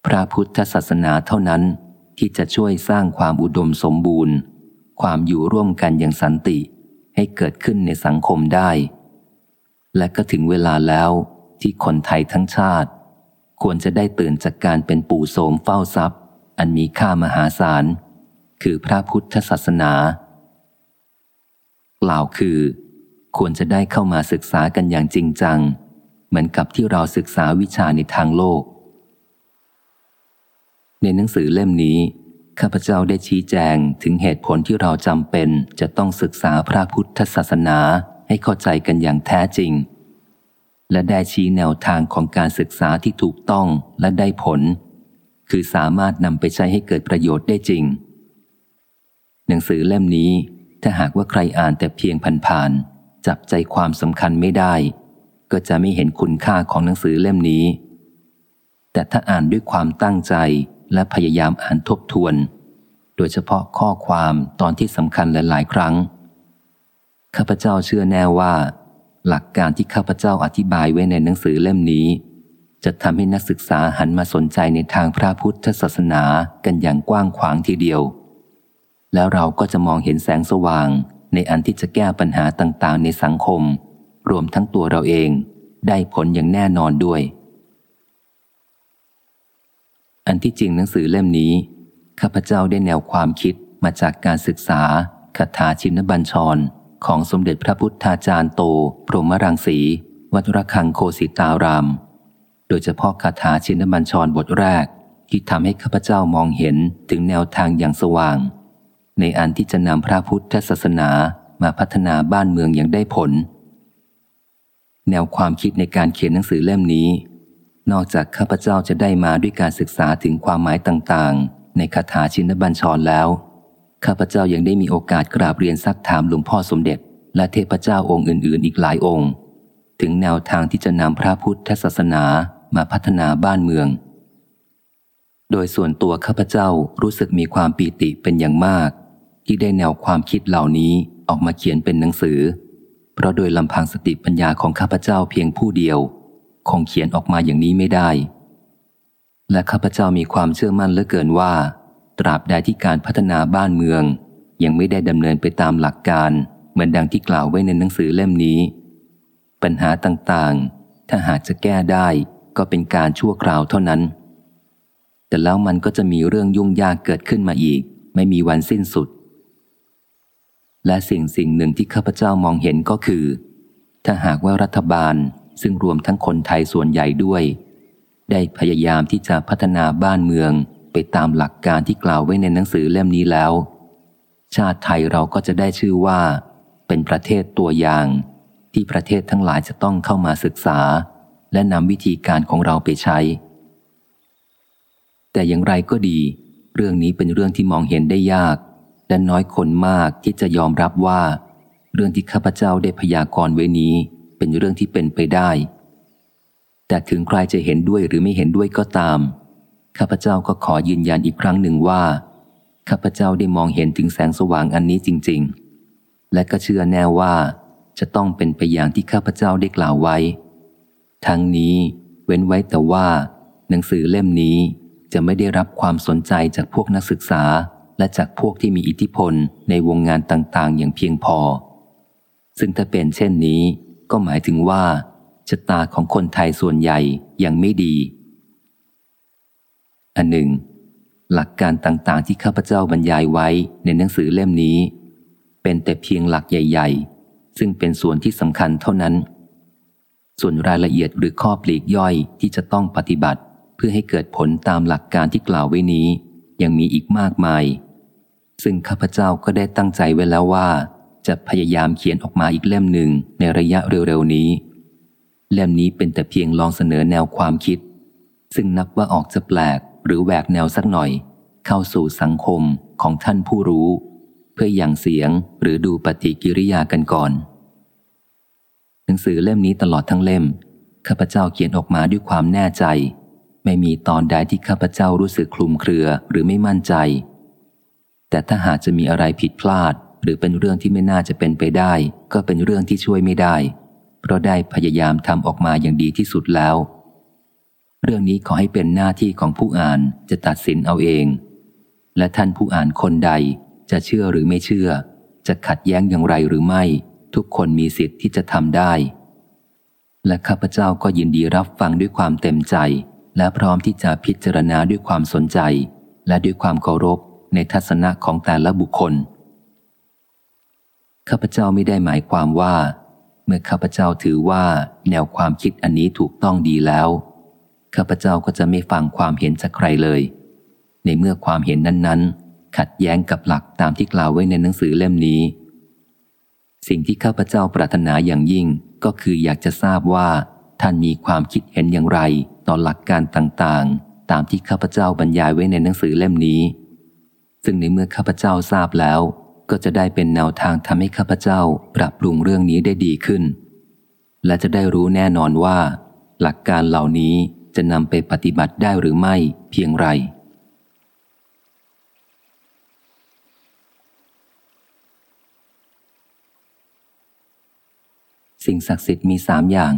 พระพุทธศาสนาเท่านั้นที่จะช่วยสร้างความอุดมสมบูรณ์ ความอยู่ร่วมกันอย่างสันติให้เกิดขึ้นในสังคมได้ และก็ถึงเวลาแล้วที่คนไทยทั้งชาติ ควรจะได้ตื่นจากการเป็นปู่โสมเฝ้าทรัพย์ อันมีค่ามหาศาล คือพระพุทธศาสนา กล่าวคือ ควรจะได้เข้ามาศึกษากันอย่างจริงจัง เหมือนกับที่เราศึกษาวิชาในทางโลก ในหนังสือเล่มนี้ ข้าพเจ้าได้ชี้แจงถึงเหตุผลที่เราจำเป็นจะต้องศึกษาพระพุทธศาสนาให้เข้าใจกันอย่างแท้จริง และได้ชี้แนวทางของการศึกษาที่ถูกต้องและได้ผล คือสามารถนำไปใช้ให้เกิดประโยชน์ได้จริง หนังสือเล่มนี้ถ้าหากว่าใครอ่านแต่เพียงผ่านๆ จับใจความสำคัญไม่ได้ ก็จะไม่เห็นคุณค่าของหนังสือเล่มนี้ แต่ถ้าอ่านด้วยความตั้งใจและพยายามอ่านทบทวน โดยเฉพาะข้อความตอนที่สำคัญหลายๆครั้ง ข้าพเจ้าเชื่อแน่ว่า หลักการที่ข้าพเจ้าอธิบายไว้ในหนังสือเล่มนี้ จะทำให้นักศึกษาหันมาสนใจในทางพระพุทธศาสนากันอย่างกว้างขวางทีเดียว แล้วเราก็จะมองเห็นแสงสว่าง ในอันที่จะแก้ปัญหาต่างๆ ในสังคม รวมทั้งตัวเราเองได้ผลอย่างแน่นอนด้วย อันที่จริงหนังสือเล่มนี้ ข้าพเจ้าได้แนวความคิดมาจากการศึกษาคาถาชินบัญชร ของสมเด็จพระพุทธาจารย์โต พรหมรังสี วัดระฆังโคสิตาราม โดยเฉพาะคาถาชินบัญชรบทแรก ที่ทำให้ข้าพเจ้ามองเห็นถึงแนวทางอย่างสว่าง ในอันที่จะนำพระพุทธศาสนามาพัฒนาบ้านเมืองอย่างได้ผล แนวความคิดในการเขียนหนังสือเล่มนี้ นอกจากข้าพเจ้าจะได้มาด้วยการศึกษาถึงความหมายต่างๆ ในคาถาชินบัญชรแล้ว ข้าพเจ้ายังได้มีโอกาสกราบเรียนซักถามหลวงพ่อสมเด็จ และเทพเจ้าองค์อื่น ๆ อีกหลายองค์ ถึงแนวทางที่จะนำพระพุทธศาสนามาพัฒนาบ้านเมืองโดยส่วนตัวข้าพเจ้ารู้สึกมีความปีติเป็นอย่างมาก ที่ได้แนวความคิดเหล่านี้ออกมาเขียนเป็นหนังสือ เพราะโดยลำพังสติปัญญาของข้าพเจ้าเพียงผู้เดียว คงเขียนออกมาอย่างนี้ไม่ได้ และข้าพเจ้ามีความเชื่อมั่นเหลือเกินว่า ตราบใดที่การพัฒนาบ้านเมือง ยังไม่ได้ดำเนินไปตามหลักการ เหมือนดังที่กล่าวไว้ในหนังสือเล่มนี้ ปัญหาต่างๆ ถ้าหากจะแก้ได้ก็เป็นการชั่วคราวเท่านั้น แต่แล้วมันก็จะมีเรื่องยุ่งยากเกิดขึ้นมาอีก ไม่มีวันสิ้นสุด และสิ่งสิ่งหนึ่งที่ข้าพเจ้ามองเห็นก็คือ ถ้าหากว่ารัฐบาลซึ่งรวมทั้งคนไทยส่วนใหญ่ด้วย ได้พยายามที่จะพัฒนาบ้านเมืองไปตามหลักการที่กล่าวไว้ในหนังสือเล่มนี้แล้ว ชาติไทยเราก็จะได้ชื่อว่า เป็นประเทศตัวอย่าง ที่ประเทศทั้งหลายจะต้องเข้ามาศึกษา และนำวิธีการของเราไปใช้ แต่อย่างไรก็ดี เรื่องนี้เป็นเรื่องที่มองเห็นได้ยาก และน้อยคนมากที่จะยอมรับว่า เรื่องที่ข้าพเจ้าได้พยากรณ์ไว้นี้ เป็นเรื่องที่เป็นไปได้ แต่ถึงใครจะเห็นด้วยหรือไม่เห็นด้วยก็ตาม ข้าพเจ้าก็ขอยืนยันอีกครั้งหนึ่งว่า ข้าพเจ้าได้มองเห็นถึงแสงสว่างอันนี้จริง ๆ และก็เชื่อแน่ว่า จะต้องเป็นไปอย่างที่ข้าพเจ้าได้กล่าวไว้ ทั้งนี้เว้นไว้แต่ว่า หนังสือเล่มนี้จะไม่ได้รับความสนใจจากพวกนักศึกษา และจากพวกที่มีอิทธิพลในวงงานต่างๆ อย่างเพียงพอ ซึ่งถ้าเป็นเช่นนี้ ก็หมายถึงว่าชะตาของคนไทยส่วนใหญ่ยังไม่ดี อันหนึ่ง หลักการต่างๆ ที่ข้าพเจ้าบรรยายไว้ในหนังสือเล่มนี้ เป็นแต่เพียงหลักใหญ่ ๆ ซึ่งเป็นส่วนที่สำคัญเท่านั้น ส่วนรายละเอียดหรือข้อปลีกย่อยที่จะต้องปฏิบัติ เพื่อให้เกิดผลตามหลักการที่กล่าวไว้นี้ ยังมีอีกมากมาย ซึ่งข้าพเจ้าก็ได้ตั้งใจไว้แล้วว่า จะพยายามเขียนออกมาอีกเล่มหนึ่งในระยะเร็วๆนี้ เล่มนี้เป็นแต่เพียงลองเสนอแนวความคิด ซึ่งนับว่าออกจะแปลกหรือแหวกแนวสักหน่อย เข้าสู่สังคมของท่านผู้รู้ เพื่ออย่างเสียงหรือดูปฏิกิริยากันก่อน หนังสือเล่มนี้ตลอดทั้งเล่มข้าพเจ้าเขียนออกมาด้วยความแน่ใจ ไม่มีตอนใดที่ข้าพเจ้ารู้สึกคลุมเครือหรือไม่มั่นใจ แต่ถ้าหากจะมีอะไรผิดพลาด หรือเป็นเรื่องที่ไม่น่าจะเป็นไปได้ ก็เป็นเรื่องที่ช่วยไม่ได้ เพราะได้พยายามทำออกมาอย่างดีที่สุดแล้ว เรื่องนี้ขอให้เป็นหน้าที่ของผู้อ่านจะตัดสินเอาเอง และท่านผู้อ่านคนใดจะเชื่อหรือไม่เชื่อ จะขัดแย้งอย่างไรหรือไม่ ทุกคนมีสิทธิ์ที่จะทำได้ และข้าพเจ้าก็ยินดีรับฟังด้วยความเต็มใจ และพร้อมที่จะพิจารณาด้วยความสนใจ และด้วยความเคารพ ในทัศนะของแต่ละบุคคล ข้าพเจ้าไม่ได้หมายความว่า เมื่อข้าพเจ้าถือว่าแนวความคิดอันนี้ถูกต้องดีแล้ว ข้าพเจ้าก็จะไม่ฟังความเห็นจากใครเลย ในเมื่อความเห็นนั้น ๆ ขัดแย้งกับหลักตามที่กล่าวไว้ในหนังสือเล่มนี้ สิ่งที่ข้าพเจ้าปรารถนาอย่างยิ่งก็คืออยากจะทราบว่าท่านมีความคิดเห็นอย่างไรต่อหลักการต่างๆ ตามที่ข้าพเจ้าบรรยายไว้ในหนังสือเล่มนี้ ซึ่งในเมื่อข้าพเจ้าทราบแล้ว ก็จะได้เป็นแนวทางทำให้ข้าพเจ้าปรับปรุงเรื่องนี้ได้ดีขึ้น และจะได้รู้แน่นอนว่า หลักการเหล่านี้จะนำไปปฏิบัติได้หรือไม่เพียงไร สิ่งศักดิ์สิทธิ์มีสามอย่าง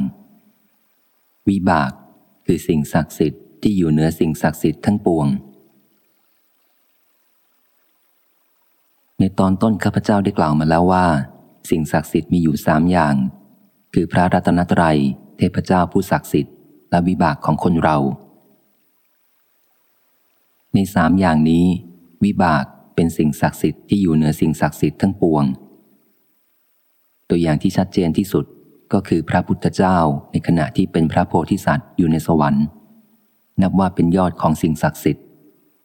วิบาก คือสิ่งศักดิ์สิทธิ์ที่อยู่เหนือสิ่งศักดิ์สิทธิ์ทั้งปวง ในตอนต้นข้าพเจ้าได้กล่าวมาแล้วว่า สิ่งศักดิ์สิทธิ์มีอยู่สามอย่าง คือพระรัตนตรัย เทพเจ้าผู้ศักดิ์สิทธิ์ และวิบากของคนเรา ในสามอย่างนี้ วิบากเป็นสิ่งศักดิ์สิทธิ์ที่อยู่เหนือสิ่งศักดิ์สิทธิ์ทั้งปวง ตัวอย่างที่ชัดเจนที่สุดก็คือพระพุทธเจ้าในขณะที่เป็นพระโพธิสัตว์อยู่ในสวรรค์ นับว่าเป็นยอดของสิ่งศักดิ์สิทธิ์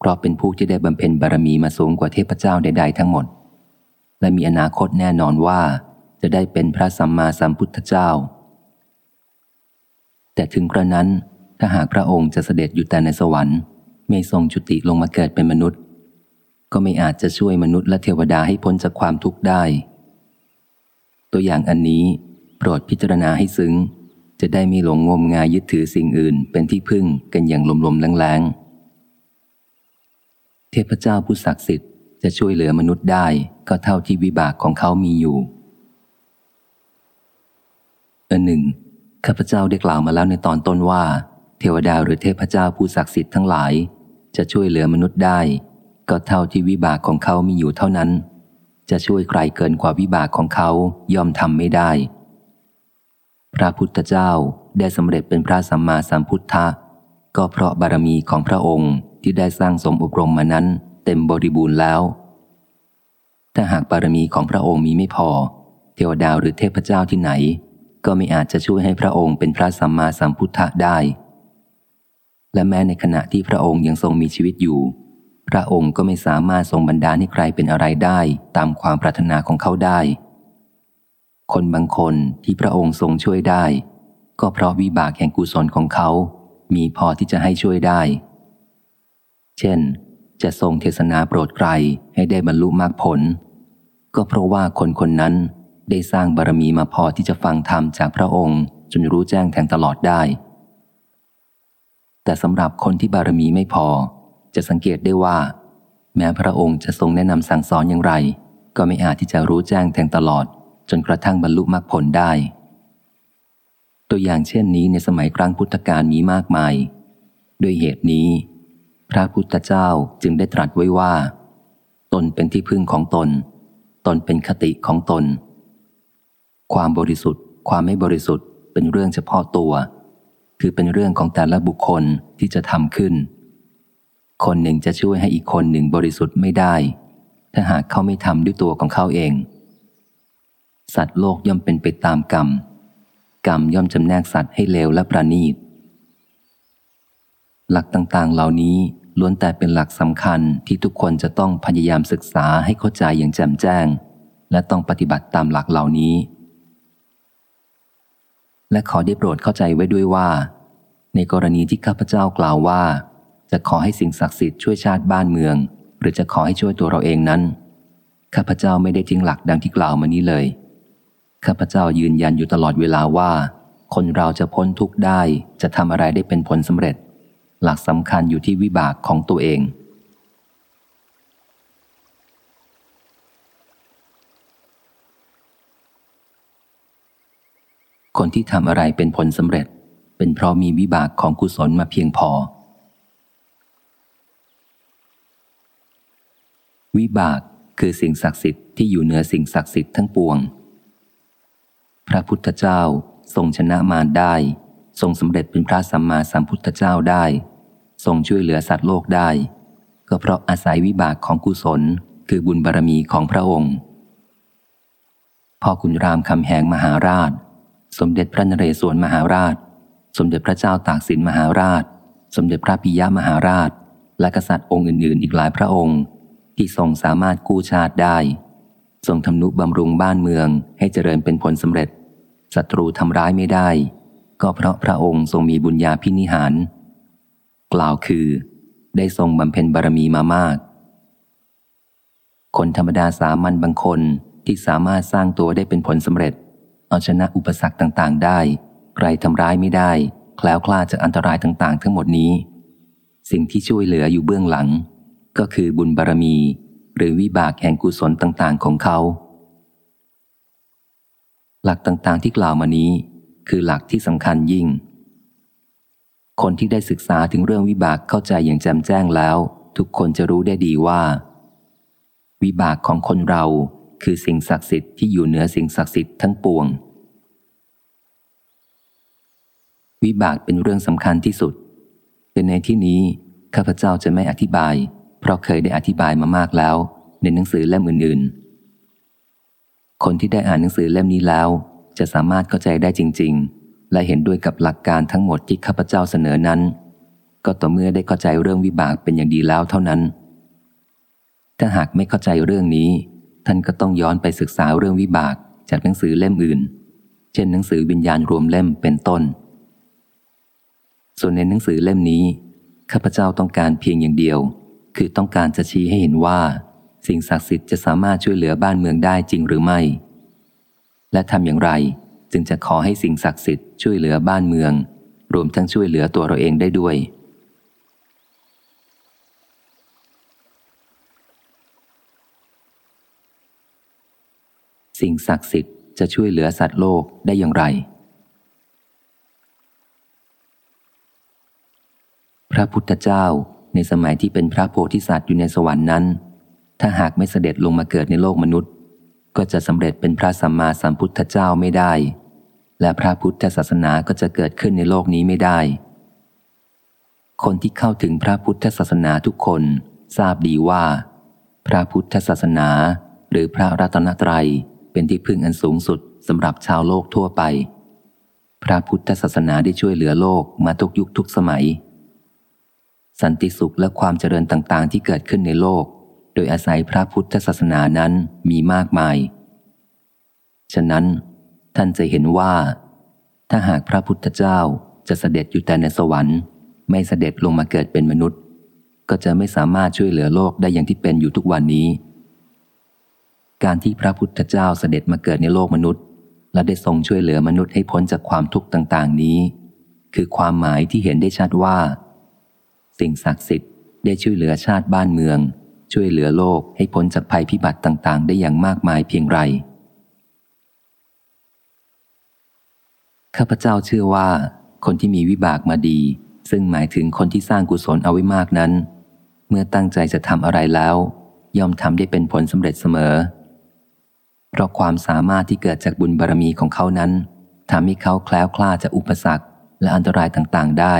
เพราะเป็นผู้ที่ได้บำเพ็ญบารมีมาสูงกว่าเทพเจ้าใด ๆ ทั้งหมด และมีอนาคตแน่นอนว่าจะได้เป็นพระสัมมาสัมพุทธเจ้า แต่ถึงกระนั้นถ้าหากพระองค์จะเสด็จอยู่แต่ในสวรรค์ ไม่ทรงจุติลงมาเกิดเป็นมนุษย์ ก็ไม่อาจจะช่วยมนุษย์และเทวดาให้พ้นจากความทุกข์ได้ ตัวอย่างอันนี้โปรดพิจารณาให้ซึ้ง จะได้มีหลงงมงายยึดถือสิ่งอื่นเป็นที่พึ่งกันอย่างลมๆแรงๆ เทพเจ้าผู้ศักดิ์สิทธิ์จะช่วยเหลือมนุษย์ได้ก็เท่าที่วิบากของเขามีอยู่อันหนึ่งข้าพเจ้าได้กล่าวมาแล้วในตอนต้นว่า เทวดาหรือเทพเจ้าผู้ศักดิ์สิทธิ์ทั้งหลาย จะช่วยเหลือมนุษย์ได้ ก็เท่าที่วิบากของเขามีอยู่เท่านั้น จะช่วยใครเกินกว่าวิบากของเขายอมทำไม่ได้ พระพุทธเจ้าได้สำเร็จเป็นพระสัมมาสัมพุทธะก็เพราะบารมีของพระองค์ ที่ได้สร้างสมอบรมมานั้น เต็มบริบูรณ์แล้ว ถ้าหากบารมีของพระองค์มีไม่พอ เทวดาหรือเทพเจ้าที่ไหน ก็ไม่อาจจะช่วยให้พระองค์เป็นพระสัมมาสัมพุทธะได้ และแม้ในขณะที่พระองค์ยังทรงมีชีวิตอยู่ พระองค์ก็ไม่สามารถทรงบรรดาให้ใครเป็นอะไรได้ตามความปรารถนาของเขาได้ คนบางคนที่พระองค์ทรงช่วยได้ ก็เพราะวิบากแห่งกุศลของเขามีพอที่จะให้ช่วยได้ เช่น จะทรงเทศนาโปรดใครให้ได้บรรลุมรรคผล ก็เพราะว่าคนคนนั้นได้สร้างบารมีมาพอที่จะฟังธรรมจากพระองค์ จนรู้แจ้งแทงตลอดได้ แต่สำหรับคนที่บารมีไม่พอ จะสังเกตได้ว่า แม้พระองค์จะทรงแนะนำสั่งสอนอย่างไร ก็ไม่อาจที่จะรู้แจ้งแทงตลอด จนกระทั่งบรรลุมรรคผลได้ ตัวอย่างเช่นนี้ในสมัยครั้งพุทธกาลมีมากมาย ด้วยเหตุนี้ พระพุทธเจ้าจึงได้ตรัสไว้ว่า ตนเป็นที่พึ่งของตน ตนเป็นคติของตน ความบริสุทธิ์ ความไม่บริสุทธิ์เป็นเรื่องเฉพาะตัว คือเป็นเรื่องของแต่ละบุคคลที่จะทำขึ้น คนหนึ่งจะช่วยให้อีกคนหนึ่งบริสุทธิ์ไม่ได้ ถ้าหากเขาไม่ทำด้วยตัวของเขาเอง สัตว์โลกย่อมเป็นไปตามกรรม กรรมย่อมจำแนกสัตว์ให้เลวและประณีตหลักต่างๆ เหล่านี้ ล้วนแต่เป็นหลักสำคัญที่ทุกคนจะต้องพยายามศึกษาให้เข้าใจอย่างแจ่มแจ้ง และต้องปฏิบัติตามหลักเหล่านี้ และขอได้โปรดเข้าใจไว้ด้วยว่า ในกรณีที่ข้าพเจ้ากล่าวว่า จะขอให้สิ่งศักดิ์สิทธิ์ช่วยชาติบ้านเมือง หรือจะขอให้ช่วยตัวเราเองนั้นข้าพเจ้าไม่ได้ทิ้งหลักดังที่กล่าวมานี้เลยข้าพเจ้ายืนยันอยู่ตลอดเวลาว่า คนเราจะพ้นทุกข์ได้จะทำอะไรได้เป็นผลสำเร็จ หลักสำคัญอยู่ที่วิบากของตัวเอง คนที่ทำอะไรเป็นผลสำเร็จ เป็นเพราะมีวิบากของกุศลมาเพียงพอ วิบากคือสิ่งศักดิ์สิทธิ์ที่อยู่เหนือสิ่งศักดิ์สิทธิ์ทั้งปวง พระพุทธเจ้าทรงชนะมารได้ ทรงสำเร็จเป็นพระสัมมาสัมพุทธเจ้าได้ ทรงช่วยเหลือสัตว์โลกได้ ก็เพราะอาศัยวิบากของกุศล คือบุญบารรมีของพระองค์พ่อขุนรามคำแหงมหาราช สมเด็จพระนเรศวรมหาราช สมเด็จพระเจ้าตากสินมหาราช สมเด็จพระปิยมหาราช และกษัตริย์องค์อื่น ๆ อีกหลายพระองค์ ที่ทรงสามารถกู้ชาติได้ ทรงทำนุบำรุงบ้านเมืองให้เจริญเป็นผลสำเร็จศัตรูทำร้ายไม่ได้ ก็เพราะพระองค์ทรงมีบุญญาพินิหาร กล่าวคือ ได้ทรงบำเพ็ญบารมีมามาก คนธรรมดาสามัญบางคนที่สามารถสร้างตัวได้เป็นผลสำเร็จ เอาชนะอุปสรรคต่างๆ ได้ ใครทำร้ายไม่ได้ แคล้วคลาดจากอันตรายต่างๆ ทั้งหมดนี้ สิ่งที่ช่วยเหลืออยู่เบื้องหลัง ก็คือบุญบารรมี หรือวิบากแห่งกุศลต่างๆ ของเขา หลักต่างๆที่กล่าวมานี้ คือหลักที่สำคัญยิ่ง คนที่ได้ศึกษาถึงเรื่องวิบากเข้าใจอย่างแจ่มแจ้งแล้ว ทุกคนจะรู้ได้ดีว่า วิบากของคนเราคือสิ่งศักดิ์สิทธิ์ที่อยู่เหนือสิ่งศักดิ์สิทธิ์ทั้งปวง วิบากเป็นเรื่องสำคัญที่สุด แต่ในที่นี้ข้าพเจ้าจะไม่อธิบาย เพราะเคยได้อธิบายมามากแล้ว ในหนังสือเล่มอื่น ๆ คนที่ได้อ่านหนังสือเล่มนี้แล้ว จะสามารถเข้าใจได้จริง ๆ และเห็นด้วยกับหลักการทั้งหมดที่ข้าพเจ้าเสนอนั้น ก็ต่อเมื่อได้เข้าใจเรื่องวิบากเป็นอย่างดีแล้วเท่านั้น ถ้าหากไม่เข้าใจเรื่องนี้ ท่านก็ต้องย้อนไปศึกษาเรื่องวิบากจากหนังสือเล่มอื่น เช่นหนังสือวิญญาณรวมเล่มเป็นต้น ส่วนในหนังสือเล่มนี้ข้าพเจ้าต้องการเพียงอย่างเดียว คือต้องการจะชี้ให้เห็นว่า สิ่งศักดิ์สิทธิ์จะสามารถช่วยเหลือบ้านเมืองได้จริงหรือไม่ และทำอย่างไร จึงจะขอให้สิ่งศักดิ์สิทธิ์ช่วยเหลือบ้านเมือง รวมทั้งช่วยเหลือตัวเราเองได้ด้วย สิ่งศักดิ์สิทธิ์จะช่วยเหลือสัตว์โลกได้อย่างไร พระพุทธเจ้าในสมัยที่เป็นพระโพธิสัตว์อยู่ในสวรรค์นั้น ถ้าหากไม่เสด็จลงมาเกิดในโลกมนุษย์ ก็จะสำเร็จเป็นพระสัมมาสัมพุทธเจ้าไม่ได้ และพระพุทธศาสนาก็จะเกิดขึ้นในโลกนี้ไม่ได้ คนที่เข้าถึงพระพุทธศาสนาทุกคนทราบดีว่า พระพุทธศาสนา หรือพระรัตนตรัยเป็นที่พึ่งอันสูงสุดสำหรับชาวโลกทั่วไป พระพุทธศาสนาได้ช่วยเหลือโลกมาทุกยุคทุกสมัย สันติสุขและความเจริญต่างๆ ที่เกิดขึ้นในโลก โดยอาศัยพระพุทธศาสนานั้นมีมากมาย ฉะนั้น ท่านจะเห็นว่า ถ้าหากพระพุทธเจ้าจะเสด็จอยู่แต่ในสวรรค์ ไม่เสด็จลงมาเกิดเป็นมนุษย์ ก็จะไม่สามารถช่วยเหลือโลกได้อย่างที่เป็นอยู่ทุกวันนี้ การที่พระพุทธเจ้าเสด็จมาเกิดในโลกมนุษย์ และได้ทรงช่วยเหลือมนุษย์ให้พ้นจากความทุกข์ต่าง ๆ นี้ คือความหมายที่เห็นได้ชัดว่า สิ่งศักดิ์สิทธิ์ได้ช่วยเหลือชาติบ้านเมือง ช่วยเหลือโลกให้พ้นจากภัยพิบัติต่าง ๆ ได้อย่างมากมายเพียงไร ข้าพเจ้าเชื่อว่า คนที่มีวิบากมาดี ซึ่งหมายถึงคนที่สร้างกุศลเอาไว้มากนั้น เมื่อตั้งใจจะทำอะไรแล้ว ย่อมทำได้เป็นผลสำเร็จเสมอ เพราะความสามารถที่เกิดจากบุญบารรมีของเขานั้นทำให้เขาแคล้วคลาดจากอุปสรรคและอันตรายต่างๆได้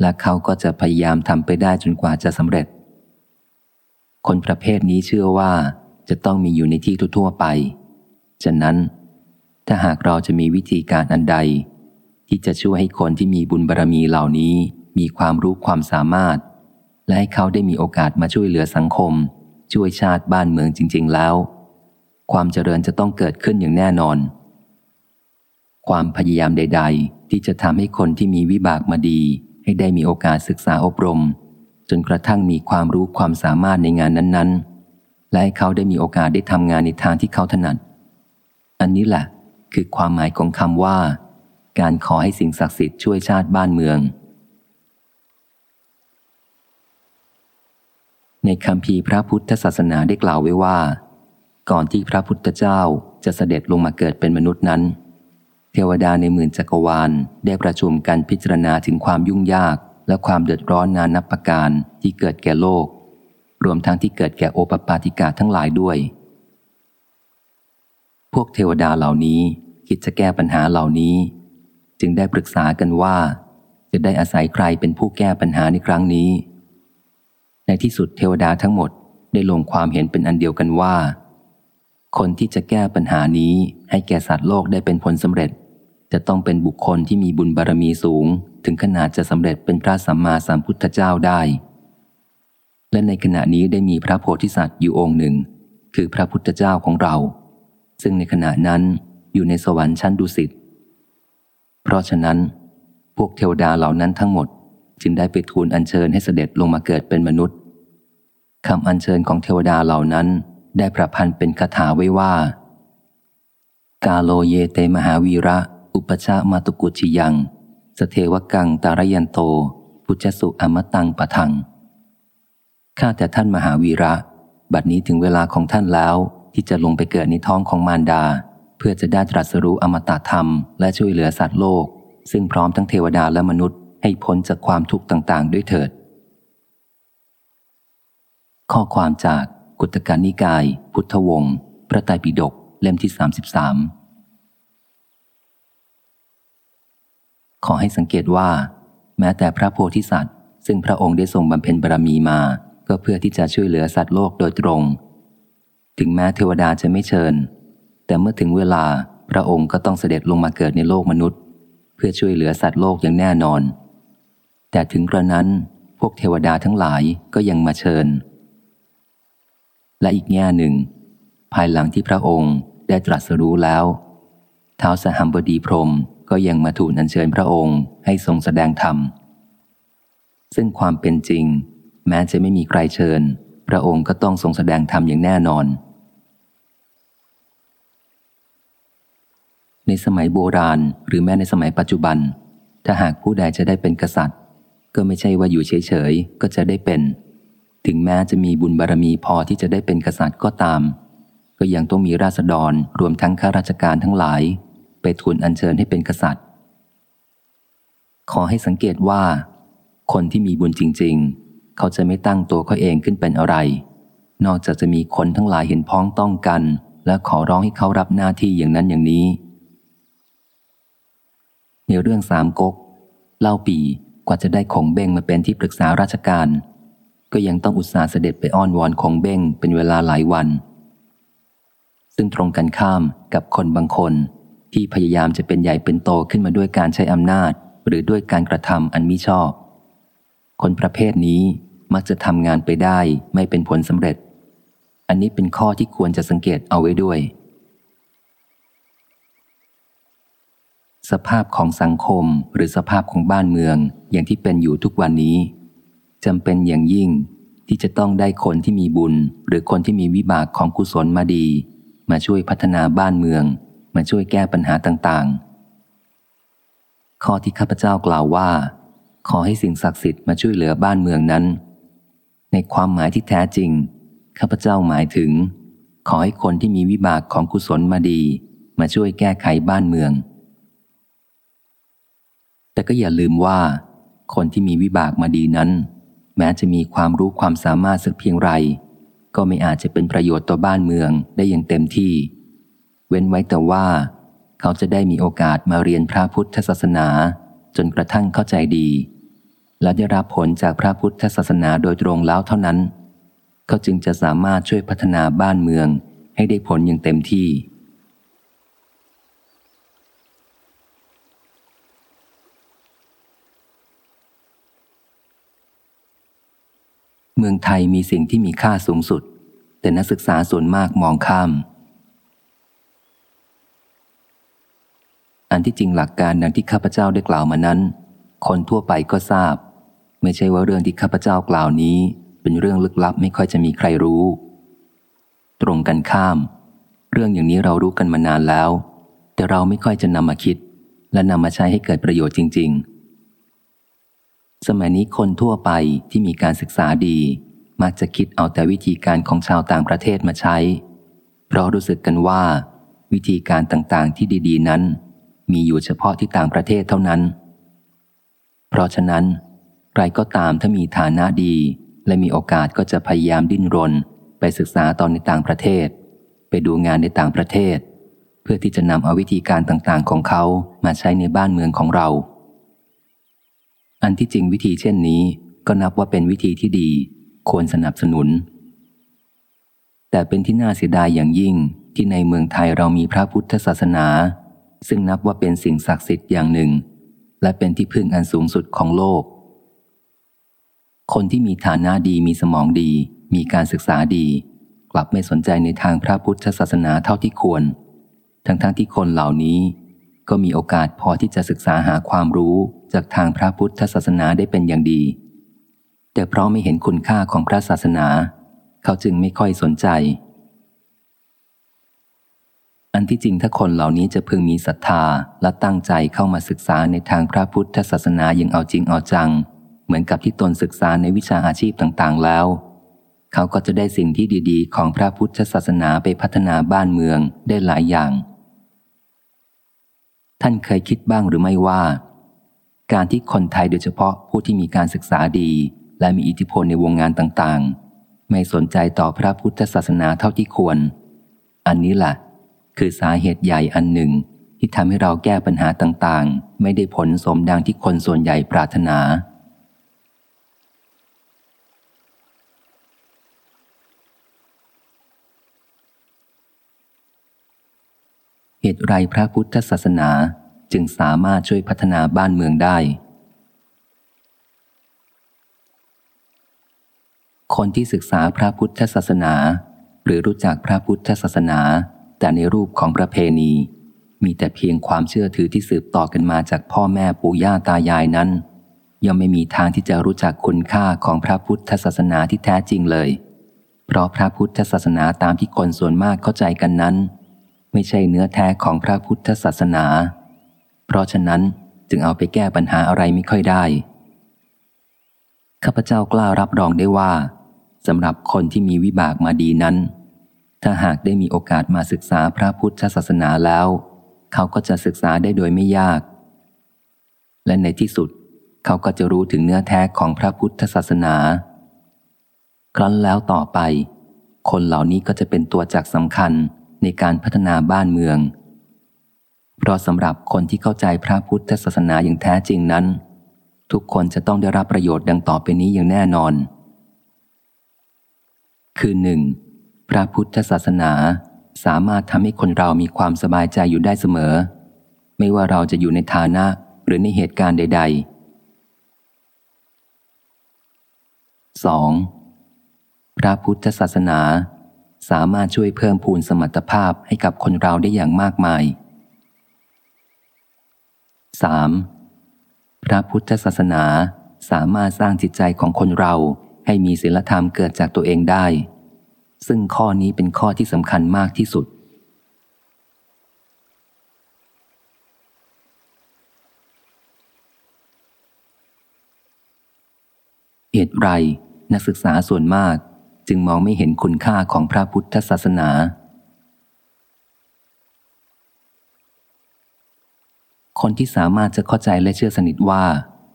และเขาก็จะพยายามทำไปได้จนกว่าจะสำเร็จ คนประเภทนี้เชื่อว่าจะต้องมีอยู่ในที่ทั่วๆไป ฉะนั้น ถ้าหากเราจะมีวิธีการอันใด ที่จะช่วยให้คนที่มีบุญบารรมีเหล่านี้มีความรู้ความสามารถ และให้เขาได้มีโอกาสมาช่วยเหลือสังคม ช่วยชาติบ้านเมืองจริง ๆ แล้ว ความเจริญจะต้องเกิดขึ้นอย่างแน่นอน ความพยายามใด ๆ ที่จะทำให้คนที่มีวิบากมาดี ให้ได้มีโอกาสศึกษาอบรม จนกระทั่งมีความรู้ความสามารถในงานนั้น ๆ และให้เขาได้มีโอกาสได้ทำงานในทางที่เขาถนัด อันนี้แหละ คือความหมายของคำว่า การขอให้สิ่งศักดิ์สิทธิ์ช่วยชาติบ้านเมือง ในคำพีพระพุทธศาสนาได้กล่าวไว้ว่า ก่อนที่พระพุทธเจ้าจะเสด็จลงมาเกิดเป็นมนุษย์นั้น เทวดาในหมื่นจักรวาลได้ประชุมกันพิจารณาถึงความยุ่งยาก และความเดือดร้อนนานับประการที่เกิดแก่โลก รวมทั้งที่เกิดแก่โอปปาติกาทั้งหลายด้วย พวกเทวดาเหล่านี้คิดจะแก้ปัญหาเหล่านี้ จึงได้ปรึกษากันว่า จะได้อาศัยใครเป็นผู้แก้ปัญหาในครั้งนี้ ในที่สุดเทวดาทั้งหมดได้ลงความเห็นเป็นอันเดียวกันว่า คนที่จะแก้ปัญหานี้ให้แก่สัตว์โลกได้เป็นผลสำเร็จ จะต้องเป็นบุคคลที่มีบุญบารมีสูง ถึงขนาดจะสำเร็จเป็นพระสัมมาสัมพุทธเจ้าได้ และในขณะนี้ได้มีพระโพธิสัตว์อยู่องค์หนึ่ง คือพระพุทธเจ้าของเรา ซึ่งในขณะนั้นอยู่ในสวรรค์ชั้นดุสิต เพราะฉะนั้น พวกเทวดาเหล่านั้นทั้งหมด จึงได้ไปทูลอัญเชิญให้เสด็จลงมาเกิดเป็นมนุษย์คำอัญเชิญของเทวดาเหล่านั้นได้ประพันธ์เป็นคาถาไว้ว่า กาโลเยเตมหาวีระ อุปชามาตุกุชิยัง สเทวกังตารยันโต พุจสุอมตังปะทังข้าแต่ท่านมหาวีระ บัดนี้ถึงเวลาของท่านแล้ว ที่จะลงไปเกิดในท้องของมารดา เพื่อจะได้ตรัสรู้อมตะธรรมและช่วยเหลือสัตว์โลก ซึ่งพร้อมทั้งเทวดาและมนุษย์ให้พ้นจากความทุกข์ต่าง ๆ ด้วยเถิด ข้อความจากกุตการนิกาย พุทธวงศ์พระไตรปิฎกเล่มที่ 33 ขอให้สังเกตว่า แม้แต่พระโพธิสัตว์ ซึ่งพระองค์ได้ทรงบำเพ็ญบารมีมา ก็เพื่อที่จะช่วยเหลือสัตว์โลกโดยตรง ถึงแม้เทวดาจะไม่เชิญ แต่เมื่อถึงเวลาพระองค์ก็ต้องเสด็จลงมาเกิดในโลกมนุษย์ เพื่อช่วยเหลือสัตว์โลกอย่างแน่นอน แต่ถึงกระนั้นพวกเทวดาทั้งหลายก็ยังมาเชิญ และอีกแง่หนึ่ง ภายหลังที่พระองค์ได้ตรัสรู้แล้วท้าวสหัมบดีพรมก็ยังมาทูลอัญเชิญพระองค์ให้ทรงแสดงธรรม ซึ่งความเป็นจริง แม้จะไม่มีใครเชิญ พระองค์ก็ต้องทรงแสดงธรรมอย่างแน่นอน ในสมัยโบราณ หรือแม้ในสมัยปัจจุบัน ถ้าหากผู้ใดจะได้เป็นกษัตริย์ ก็ไม่ใช่ว่าอยู่เฉยๆก็จะได้เป็น ถึงแม้จะมีบุญบารรมีพอที่จะได้เป็นกษัตริย์ก็ตาม ก็ยังต้องมีราษฎรรวมทั้งข้าราชการทั้งหลาย ไปทูลอัญเชิญให้เป็นกษัตริย์ ขอให้สังเกตว่า คนที่มีบุญจริง ๆ เขาจะไม่ตั้งตัวเขาเองขึ้นเป็นอะไร นอกจากจะมีคนทั้งหลายเห็นพ้องต้องกัน และขอร้องให้เขารับหน้าที่อย่างนั้นอย่างนี้ ในเรื่องสามก๊กเล่าปีกว่าจะได้ของเบ้งมาเป็นที่ปรึกษาราชการ ก็ยังต้องอุตส่าห์เสด็จไปอ้อนวอนของเบ้งเป็นเวลาหลายวัน ซึ่งตรงกันข้ามกับคนบางคนที่พยายามจะเป็นใหญ่เป็นโตขึ้นมาด้วยการใช้อำนาจ หรือด้วยการกระทำอันมิชอบ คนประเภทนี้มักจะทำงานไปได้ไม่เป็นผลสำเร็จ อันนี้เป็นข้อที่ควรจะสังเกตเอาไว้ด้วย สภาพของสังคมหรือสภาพของบ้านเมืองอย่างที่เป็นอยู่ทุกวันนี้จำเป็นอย่างยิ่งที่จะต้องได้คนที่มีบุญ หรือคนที่มีวิบากของกุศลมาดี มาช่วยพัฒนาบ้านเมือง มาช่วยแก้ปัญหาต่างๆ ข้อที่ข้าพเจ้ากล่าวว่า ขอให้สิ่งศักดิ์สิทธิ์มาช่วยเหลือบ้านเมืองนั้น ในความหมายที่แท้จริงข้าพเจ้าหมายถึง ขอให้คนที่มีวิบากของกุศลมาดี มาช่วยแก้ไขบ้านเมือง แต่ก็อย่าลืมว่า คนที่มีวิบากมาดีนั้น แม้จะมีความรู้ความสามารถสักเพียงไร ก็ไม่อาจจะเป็นประโยชน์ต่อบ้านเมืองได้อย่างเต็มที่ เว้นไว้แต่ว่า เขาจะได้มีโอกาสมาเรียนพระพุทธศาสนา จนกระทั่งเข้าใจดี และได้รับผลจากพระพุทธศาสนาโดยตรงแล้วเท่านั้น เขาจึงจะสามารถช่วยพัฒนาบ้านเมืองให้ได้ผลอย่างเต็มที่ เมืองไทยมีสิ่งที่มีค่าสูงสุด แต่นักศึกษาส่วนมากมองข้าม อันที่จริงหลักการดังที่ข้าพเจ้าได้กล่าวมานั้น คนทั่วไปก็ทราบ ไม่ใช่ว่าเรื่องที่ข้าพเจ้ากล่าวนี้ เป็นเรื่องลึกลับไม่ค่อยจะมีใครรู้ ตรงกันข้าม เรื่องอย่างนี้เรารู้กันมานานแล้ว แต่เราไม่ค่อยจะนำมาคิด และนำมาใช้ให้เกิดประโยชน์จริง ๆ สมัยนี้คนทั่วไปที่มีการศึกษาดี มักจะคิดเอาแต่วิธีการของชาวต่างประเทศมาใช้ เพราะรู้สึกกันว่า วิธีการต่างๆที่ดี ๆ นั้น มีอยู่เฉพาะที่ต่างประเทศเท่านั้น เพราะฉะนั้น ใครก็ตามถ้ามีฐานะดี และมีโอกาสก็จะพยายามดิ้นรน ไปศึกษาตอนในต่างประเทศ ไปดูงานในต่างประเทศ เพื่อที่จะนำเอาวิธีการต่างๆของเขามาใช้ในบ้านเมืองของเรา อันที่จริงวิธีเช่นนี้ก็นับว่าเป็นวิธีที่ดี ควรสนับสนุน แต่เป็นที่น่าเสียดายอย่างยิ่งที่ในเมืองไทยเรามีพระพุทธศาสนา ซึ่งนับว่าเป็นสิ่งศักดิ์สิทธิ์อย่างหนึ่ง และเป็นที่พึ่งอันสูงสุดของโลก คนที่มีฐานะดีมีสมองดี มีการศึกษาดี กลับไม่สนใจในทางพระพุทธศาสนาเท่าที่ควร ทั้งๆทที่คนเหล่านี้ ก็มีโอกาสพอที่จะศึกษาหาความรู้ จากทางพระพุทธศาสนาได้เป็นอย่างดี แต่เพราะไม่เห็นคุณค่าของพระศาสนา เขาจึงไม่ค่อยสนใจ อันที่จริงถ้าคนเหล่านี้จะพึงมีศรัทธาและตั้งใจเข้ามาศึกษาในทางพระพุทธศาสนาอย่างเอาจริงเอาจัง เหมือนกับที่ตนศึกษาในวิชาอาชีพต่างๆแล้ว เขาก็จะได้สิ่งที่ดีๆ ของพระพุทธศาสนาไปพัฒนาบ้านเมืองได้หลายอย่างท่านเคยคิดบ้างหรือไม่ว่า การที่คนไทยโดยเฉพาะผู้ที่มีการศึกษาดี และมีอิทธิพลในวงงานต่างๆ ไม่สนใจต่อพระพุทธศาสนาเท่าที่ควร อันนี้แหละคือสาเหตุใหญ่อันหนึ่ง ที่ทำให้เราแก้ปัญหาต่างๆ ไม่ได้ผลสมดังที่คนส่วนใหญ่ปรารถนาเหตุไรพระพุทธศาสนา จึงสามารถช่วยพัฒนาบ้านเมืองได้ คนที่ศึกษาพระพุทธศาสนา หรือรู้จักพระพุทธศาสนา แต่ในรูปของประเพณี มีแต่เพียงความเชื่อถือที่สืบต่อกันมาจากพ่อแม่ปู่ย่าตายายนั้น ย่อมไม่มีทางที่จะรู้จักคุณค่าของพระพุทธศาสนาที่แท้จริงเลย เพราะพระพุทธศาสนาตามที่คนส่วนมากเข้าใจกันนั้น ไม่ใช่เนื้อแท้ของพระพุทธศาสนา เพราะฉะนั้นจึงเอาไปแก้ปัญหาอะไรไม่ค่อยได้ ข้าพเจ้ากล้ารับรองได้ว่าสำหรับคนที่มีวิบากมาดีนั้น ถ้าหากได้มีโอกาสมาศึกษาพระพุทธศาสนาแล้ว เขาก็จะศึกษาได้โดยไม่ยาก และในที่สุดเขาก็จะรู้ถึงเนื้อแท้ของพระพุทธศาสนา ครั้นแล้วต่อไป คนเหล่านี้ก็จะเป็นตัวจักสำคัญในการพัฒนาบ้านเมือง เพราะสำหรับคนที่เข้าใจพระพุทธศาสนาอย่างแท้จริงนั้น ทุกคนจะต้องได้รับประโยชน์ดังต่อไปนี้อย่างแน่นอน คือหนึ่งพระพุทธศาสนาสามารถทำให้คนเรามีความสบายใจอยู่ได้เสมอ ไม่ว่าเราจะอยู่ในฐานะหรือในเหตุการณ์ใด ๆ 2. พระพุทธศาสนา สามารถช่วยเพิ่มพูนสมรรถภาพให้กับคนเราได้อย่างมากมาย 3. พระพุทธศาสนาสามารถสร้างจิตใจของคนเราให้มีศีลธรรมเกิดจากตัวเองได้ ซึ่งข้อนี้เป็นข้อที่สำคัญมากที่สุด เหตุไรนักศึกษาส่วนมากจึงมองไม่เห็นคุณค่าของพระพุทธศาสนา คนที่สามารถจะเข้าใจและเชื่อสนิทว่า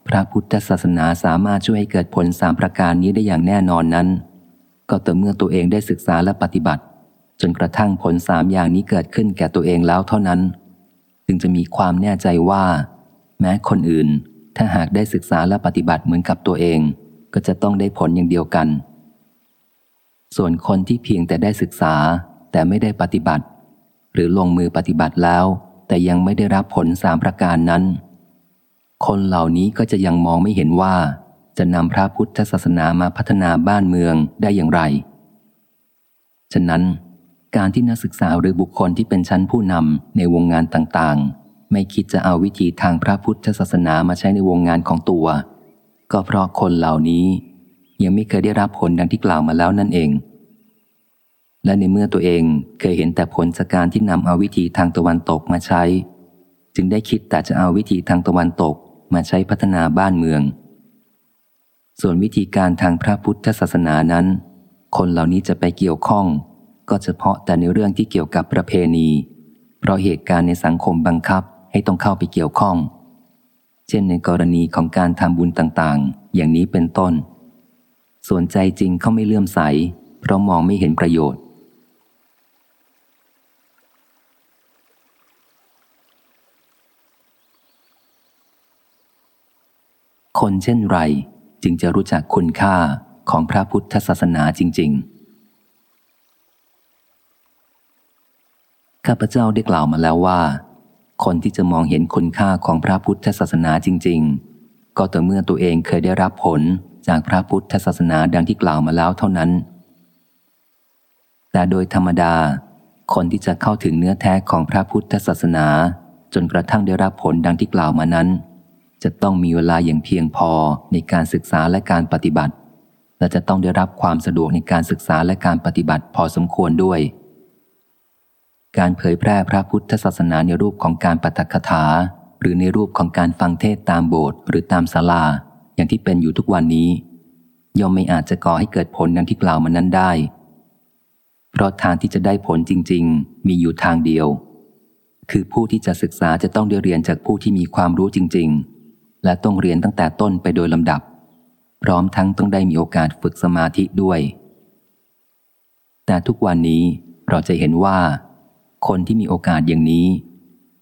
พระพุทธศาสนาสามารถช่วยให้เกิดผลสามประการนี้ได้อย่างแน่นอนนั้น ก็ต่อเมื่อตัวเองได้ศึกษาและปฏิบัติ จนกระทั่งผลสามอย่างนี้เกิดขึ้นแก่ตัวเองแล้วเท่านั้น จึงจะมีความแน่ใจว่า แม้คนอื่น ถ้าหากได้ศึกษาและปฏิบัติเหมือนกับตัวเอง ก็จะต้องได้ผลอย่างเดียวกัน ส่วนคนที่เพียงแต่ได้ศึกษาแต่ไม่ได้ปฏิบัติ หรือลงมือปฏิบัติแล้ว แต่ยังไม่ได้รับผลสามประการนั้น คนเหล่านี้ก็จะยังมองไม่เห็นว่า จะนำพระพุทธศาสนามาพัฒนาบ้านเมืองได้อย่างไร ฉะนั้นการที่นักศึกษาหรือบุคคลที่เป็นชั้นผู้นำในวงงานต่างๆ ไม่คิดจะเอาวิธีทางพระพุทธศาสนามาใช้ในวงงานของตัว ก็เพราะคนเหล่านี้ ยังไม่เคยได้รับผลดังที่กล่าวมาแล้วนั่นเอง และในเมื่อตัวเองเคยเห็นแต่ผลจากการที่นำเอาวิธีทางตะวันตกมาใช้ จึงได้คิดแต่จะเอาวิธีทางตะวันตกมาใช้พัฒนาบ้านเมือง ส่วนวิธีการทางพระพุทธศาสนานั้น คนเหล่านี้จะไปเกี่ยวข้อง ก็เฉพาะแต่ในเรื่องที่เกี่ยวกับประเพณี เพราะเหตุการณ์ในสังคมบังคับให้ต้องเข้าไปเกี่ยวข้อง เช่นในกรณีของการทำบุญต่างๆ อย่างนี้เป็นต้น ส่วนใจจริงเขาไม่เลื่อมใส เพราะมองไม่เห็นประโยชน์ คนเช่นไรจึงจะรู้จักคุณค่าของพระพุทธศาสนาจริง ๆ ข้าพเจ้าได้กล่าวมาแล้วว่า คนที่จะมองเห็นคุณค่าของพระพุทธศาสนาจริง ๆ ก็ต่อเมื่อตัวเองเคยได้รับผลจากพระพุทธศาสนาดังที่กล่าวมาแล้วเท่านั้น แต่โดยธรรมดา คนที่จะเข้าถึงเนื้อแท้ของพระพุทธศาสนา จนกระทั่งได้รับผลดังที่กล่าวมานั้น จะต้องมีเวลาอย่างเพียงพอในการศึกษาและการปฏิบัติ และจะต้องได้รับความสะดวกในการศึกษาและการปฏิบัติพอสมควรด้วย การเผยแพร่พระพุทธศาสนาในรูปของการปฐกถา หรือในรูปของการฟังเทศตามโบสถ์หรือตามศาลา อย่างที่เป็นอยู่ทุกวันนี้ ย่อมไม่อาจจะก่อให้เกิดผลดังที่กล่าวมานั้นได้ เพราะทางที่จะได้ผลจริง ๆ มีอยู่ทางเดียว คือผู้ที่จะศึกษาจะต้องได้เรียนจากผู้ที่มีความรู้จริง ๆ และต้องเรียนตั้งแต่ต้นไปโดยลำดับ พร้อมทั้งต้องได้มีโอกาสฝึกสมาธิด้วย แต่ทุกวันนี้เราจะเห็นว่า คนที่มีโอกาสอย่างนี้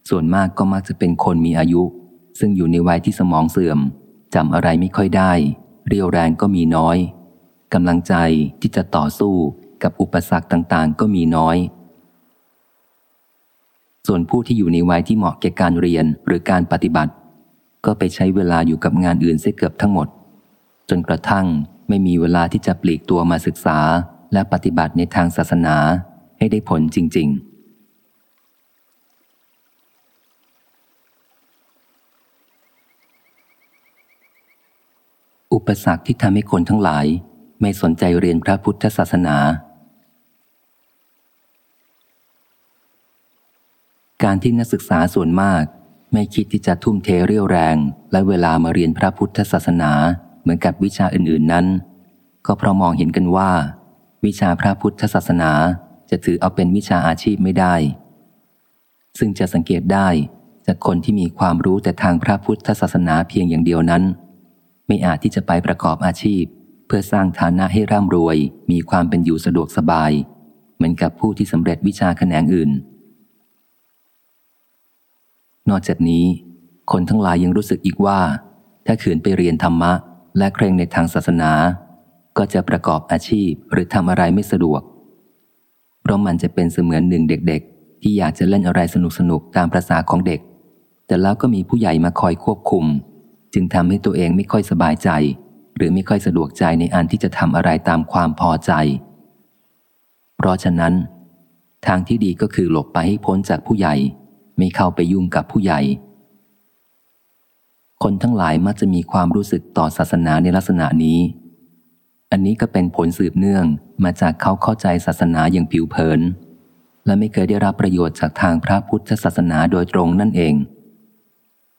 ส่วนมากก็มักจะเป็นคนมีอายุ ซึ่งอยู่ในวัยที่สมองเสื่อมจำอะไรไม่ค่อยได้ เรียวแรงก็มีน้อยกำลังใจที่จะต่อสู้กับอุปสรรคต่างๆ ก็มีน้อย ส่วนผู้ที่อยู่ในวัยที่เหมาะแก่การเรียนหรือการปฏิบัติ ก็ไปใช้เวลาอยู่กับงานอื่นเสียเกือบทั้งหมด จนกระทั่งไม่มีเวลาที่จะปลีกตัวมาศึกษาและปฏิบัติในทางศาสนาให้ได้ผลจริง ๆอุปสรรคที่ทำให้คนทั้งหลาย ไม่สนใจเรียนพระพุทธศาสนา การที่นักศึกษาส่วนมาก ไม่คิดที่จะทุ่มเทเรี่ยวแรง และเวลามาเรียนพระพุทธศาสนาเหมือนกับวิชาอื่น ๆนั้น ก็เพราะมองเห็นกันว่า วิชาพระพุทธศาสนาจะถือเอาเป็นวิชาอาชีพไม่ได้ ซึ่งจะสังเกตได้จากคนที่มีความรู้แต่ทางพระพุทธศาสนาเพียงอย่างเดียวนั้น ไม่อาจที่จะไปประกอบอาชีพ เพื่อสร้างฐานะให้ร่ำรวย มีความเป็นอยู่สะดวกสบาย เหมือนกับผู้ที่สำเร็จวิชาแขนงอื่น นอกจากนี้ คนทั้งหลายยังรู้สึกอีกว่า ถ้าขืนไปเรียนธรรมะ และเคร่งในทางศาสนา ก็จะประกอบอาชีพหรือทำอะไรไม่สะดวก เพราะมันจะเป็นเสมือนหนึ่งเด็ก ๆ ที่อยากจะเล่นอะไรสนุกๆตามประษาของเด็ก แต่แล้วก็มีผู้ใหญ่มาคอยควบคุม จึงทำให้ตัวเองไม่ค่อยสบายใจ หรือไม่ค่อยสะดวกใจในอันที่จะทำอะไรตามความพอใจ เพราะฉะนั้น ทางที่ดีก็คือหลบไปให้พ้นจากผู้ใหญ่ ไม่เข้าไปยุ่งกับผู้ใหญ่ คนทั้งหลายมักจะมีความรู้สึกต่อศาสนาในลักษณะนี้ อันนี้ก็เป็นผลสืบเนื่องมาจากเขาเข้าใจศาสนาอย่างผิวเผิน และไม่เคยได้รับประโยชน์จากทางพระพุทธศาสนาโดยตรงนั่นเอง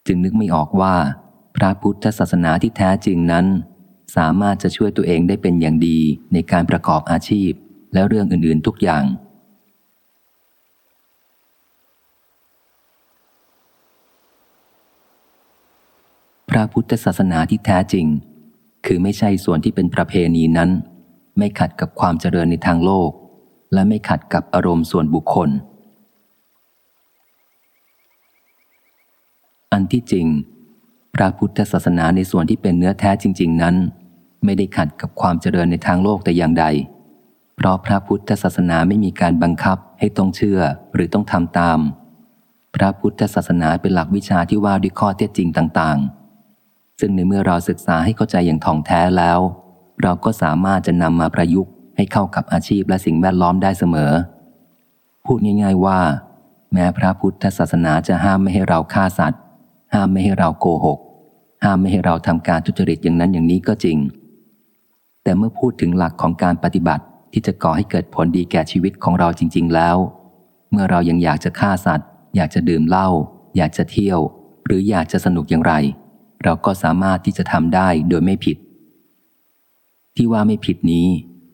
จึงนึกไม่ออกว่า พระพุทธศาสนาที่แท้จริงนั้น สามารถจะช่วยตัวเองได้เป็นอย่างดีในการประกอบอาชีพและเรื่องอื่นๆทุกอย่าง พระพุทธศาสนาที่แท้จริง คือไม่ใช่ส่วนที่เป็นประเพณีนั้น ไม่ขัดกับความเจริญในทางโลก และไม่ขัดกับอารมณ์ส่วนบุคคล อันที่จริง พระพุทธศาสนาในส่วนที่เป็นเนื้อแท้จริง ๆ นั้น ไม่ได้ขัดกับความเจริญในทางโลกแต่อย่างใด เพราะพระพุทธศาสนาไม่มีการบังคับให้ต้องเชื่อหรือต้องทำตาม พระพุทธศาสนาเป็นหลักวิชาที่ว่าด้วยข้อเท็จจริงต่าง ๆ ซึ่งในเมื่อเราศึกษาให้เข้าใจอย่างท่องแท้แล้ว เราก็สามารถจะนำมาประยุกต์ให้เข้ากับอาชีพและสิ่งแวดล้อมได้เสมอ พูดง่าย ๆว่า แม้พระพุทธศาสนาจะห้ามไม่ให้เราฆ่าสัตว์ ห้ามไม่ให้เราโกหก ห้ามไม่ให้เราทำการทุจริตอย่างนั้นอย่างนี้ก็จริง แต่เมื่อพูดถึงหลักของการปฏิบัติที่จะก่อให้เกิดผลดีแก่ชีวิตของเราจริง ๆ แล้ว เมื่อเรายังอยากจะฆ่าสัตว์ อยากจะดื่มเหล้าอยากจะเที่ยว หรืออยากจะสนุกอย่างไร เราก็สามารถที่จะทำได้โดยไม่ผิด ที่ว่าไม่ผิดนี้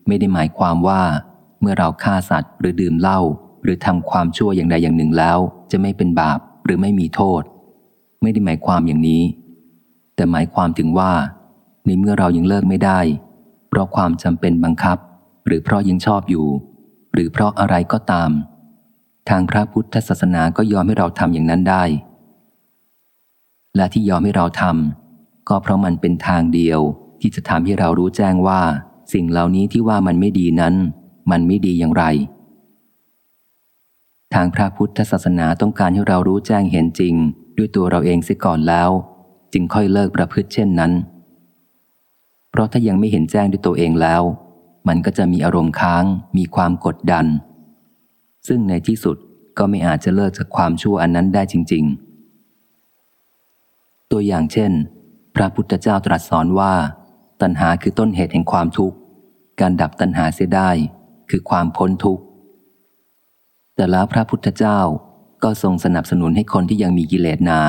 ไม่ได้หมายความว่า เมื่อเราฆ่าสัตว์หรือดื่มเหล้าหรือทำความชั่วอย่างใดอย่างหนึ่งแล้ว จะไม่เป็นบาปหรือไม่มีโทษ ไม่ได้หมายความอย่างนี้ แต่หมายความถึงว่า ในเมื่อเรายังเลิกไม่ได้ เพราะความจำเป็นบังคับ หรือเพราะยังชอบอยู่ หรือเพราะอะไรก็ตาม ทางพระพุทธศาสนาก็ยอมให้เราทำอย่างนั้นได้ และที่ยอมให้เราทำก็เพราะมันเป็นทางเดียวที่จะทำให้เรารู้แจ้งว่า สิ่งเหล่านี้ที่ว่ามันไม่ดีนั้น มันไม่ดีอย่างไร ทางพระพุทธศาสนาต้องการให้เรารู้แจ้งเห็นจริง ด้วยตัวเราเองเสียก่อนแล้ว จึงค่อยเลิกประพฤติเช่นนั้น เพราะถ้ายังไม่เห็นแจ้งด้วยตัวเองแล้ว มันก็จะมีอารมณ์ค้างมีความกดดัน ซึ่งในที่สุดก็ไม่อาจจะเลิกจากความชั่วอันนั้นได้จริง ๆ ตัวอย่างเช่น พระพุทธเจ้าตรัสสอนว่า ตัณหาคือต้นเหตุแห่งความทุกข์ การดับตัณหาเสียได้คือความพ้นทุกข์ แต่แล้วพระพุทธเจ้าก็ทรงสนับสนุนให้คนที่ยังมีกิเลสหนา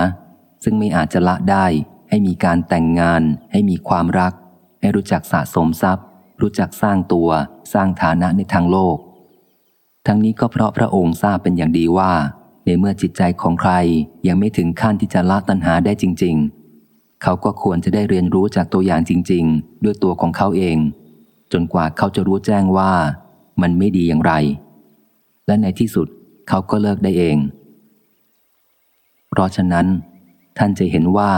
ซึ่งไม่อาจจะละได้ให้มีการแต่งงาน ให้มีความรัก ให้รู้จักสะสมทรัพย์ รู้จักสร้างตัวสร้างฐานะในทางโลก ทั้งนี้ก็เพราะพระองค์ทราบเป็นอย่างดีว่า ในเมื่อจิตใจของใครยังไม่ถึงขั้นที่จะละตัณหาได้จริง ๆ เขาก็ควรจะได้เรียนรู้จากตัวอย่างจริง ๆ ด้วยตัวของเขาเอง จนกว่าเขาจะรู้แจ้งว่ามันไม่ดีอย่างไร และในที่สุดเขาก็เลิกได้เอง เพราะฉะนั้น ท่านจะเห็นว่า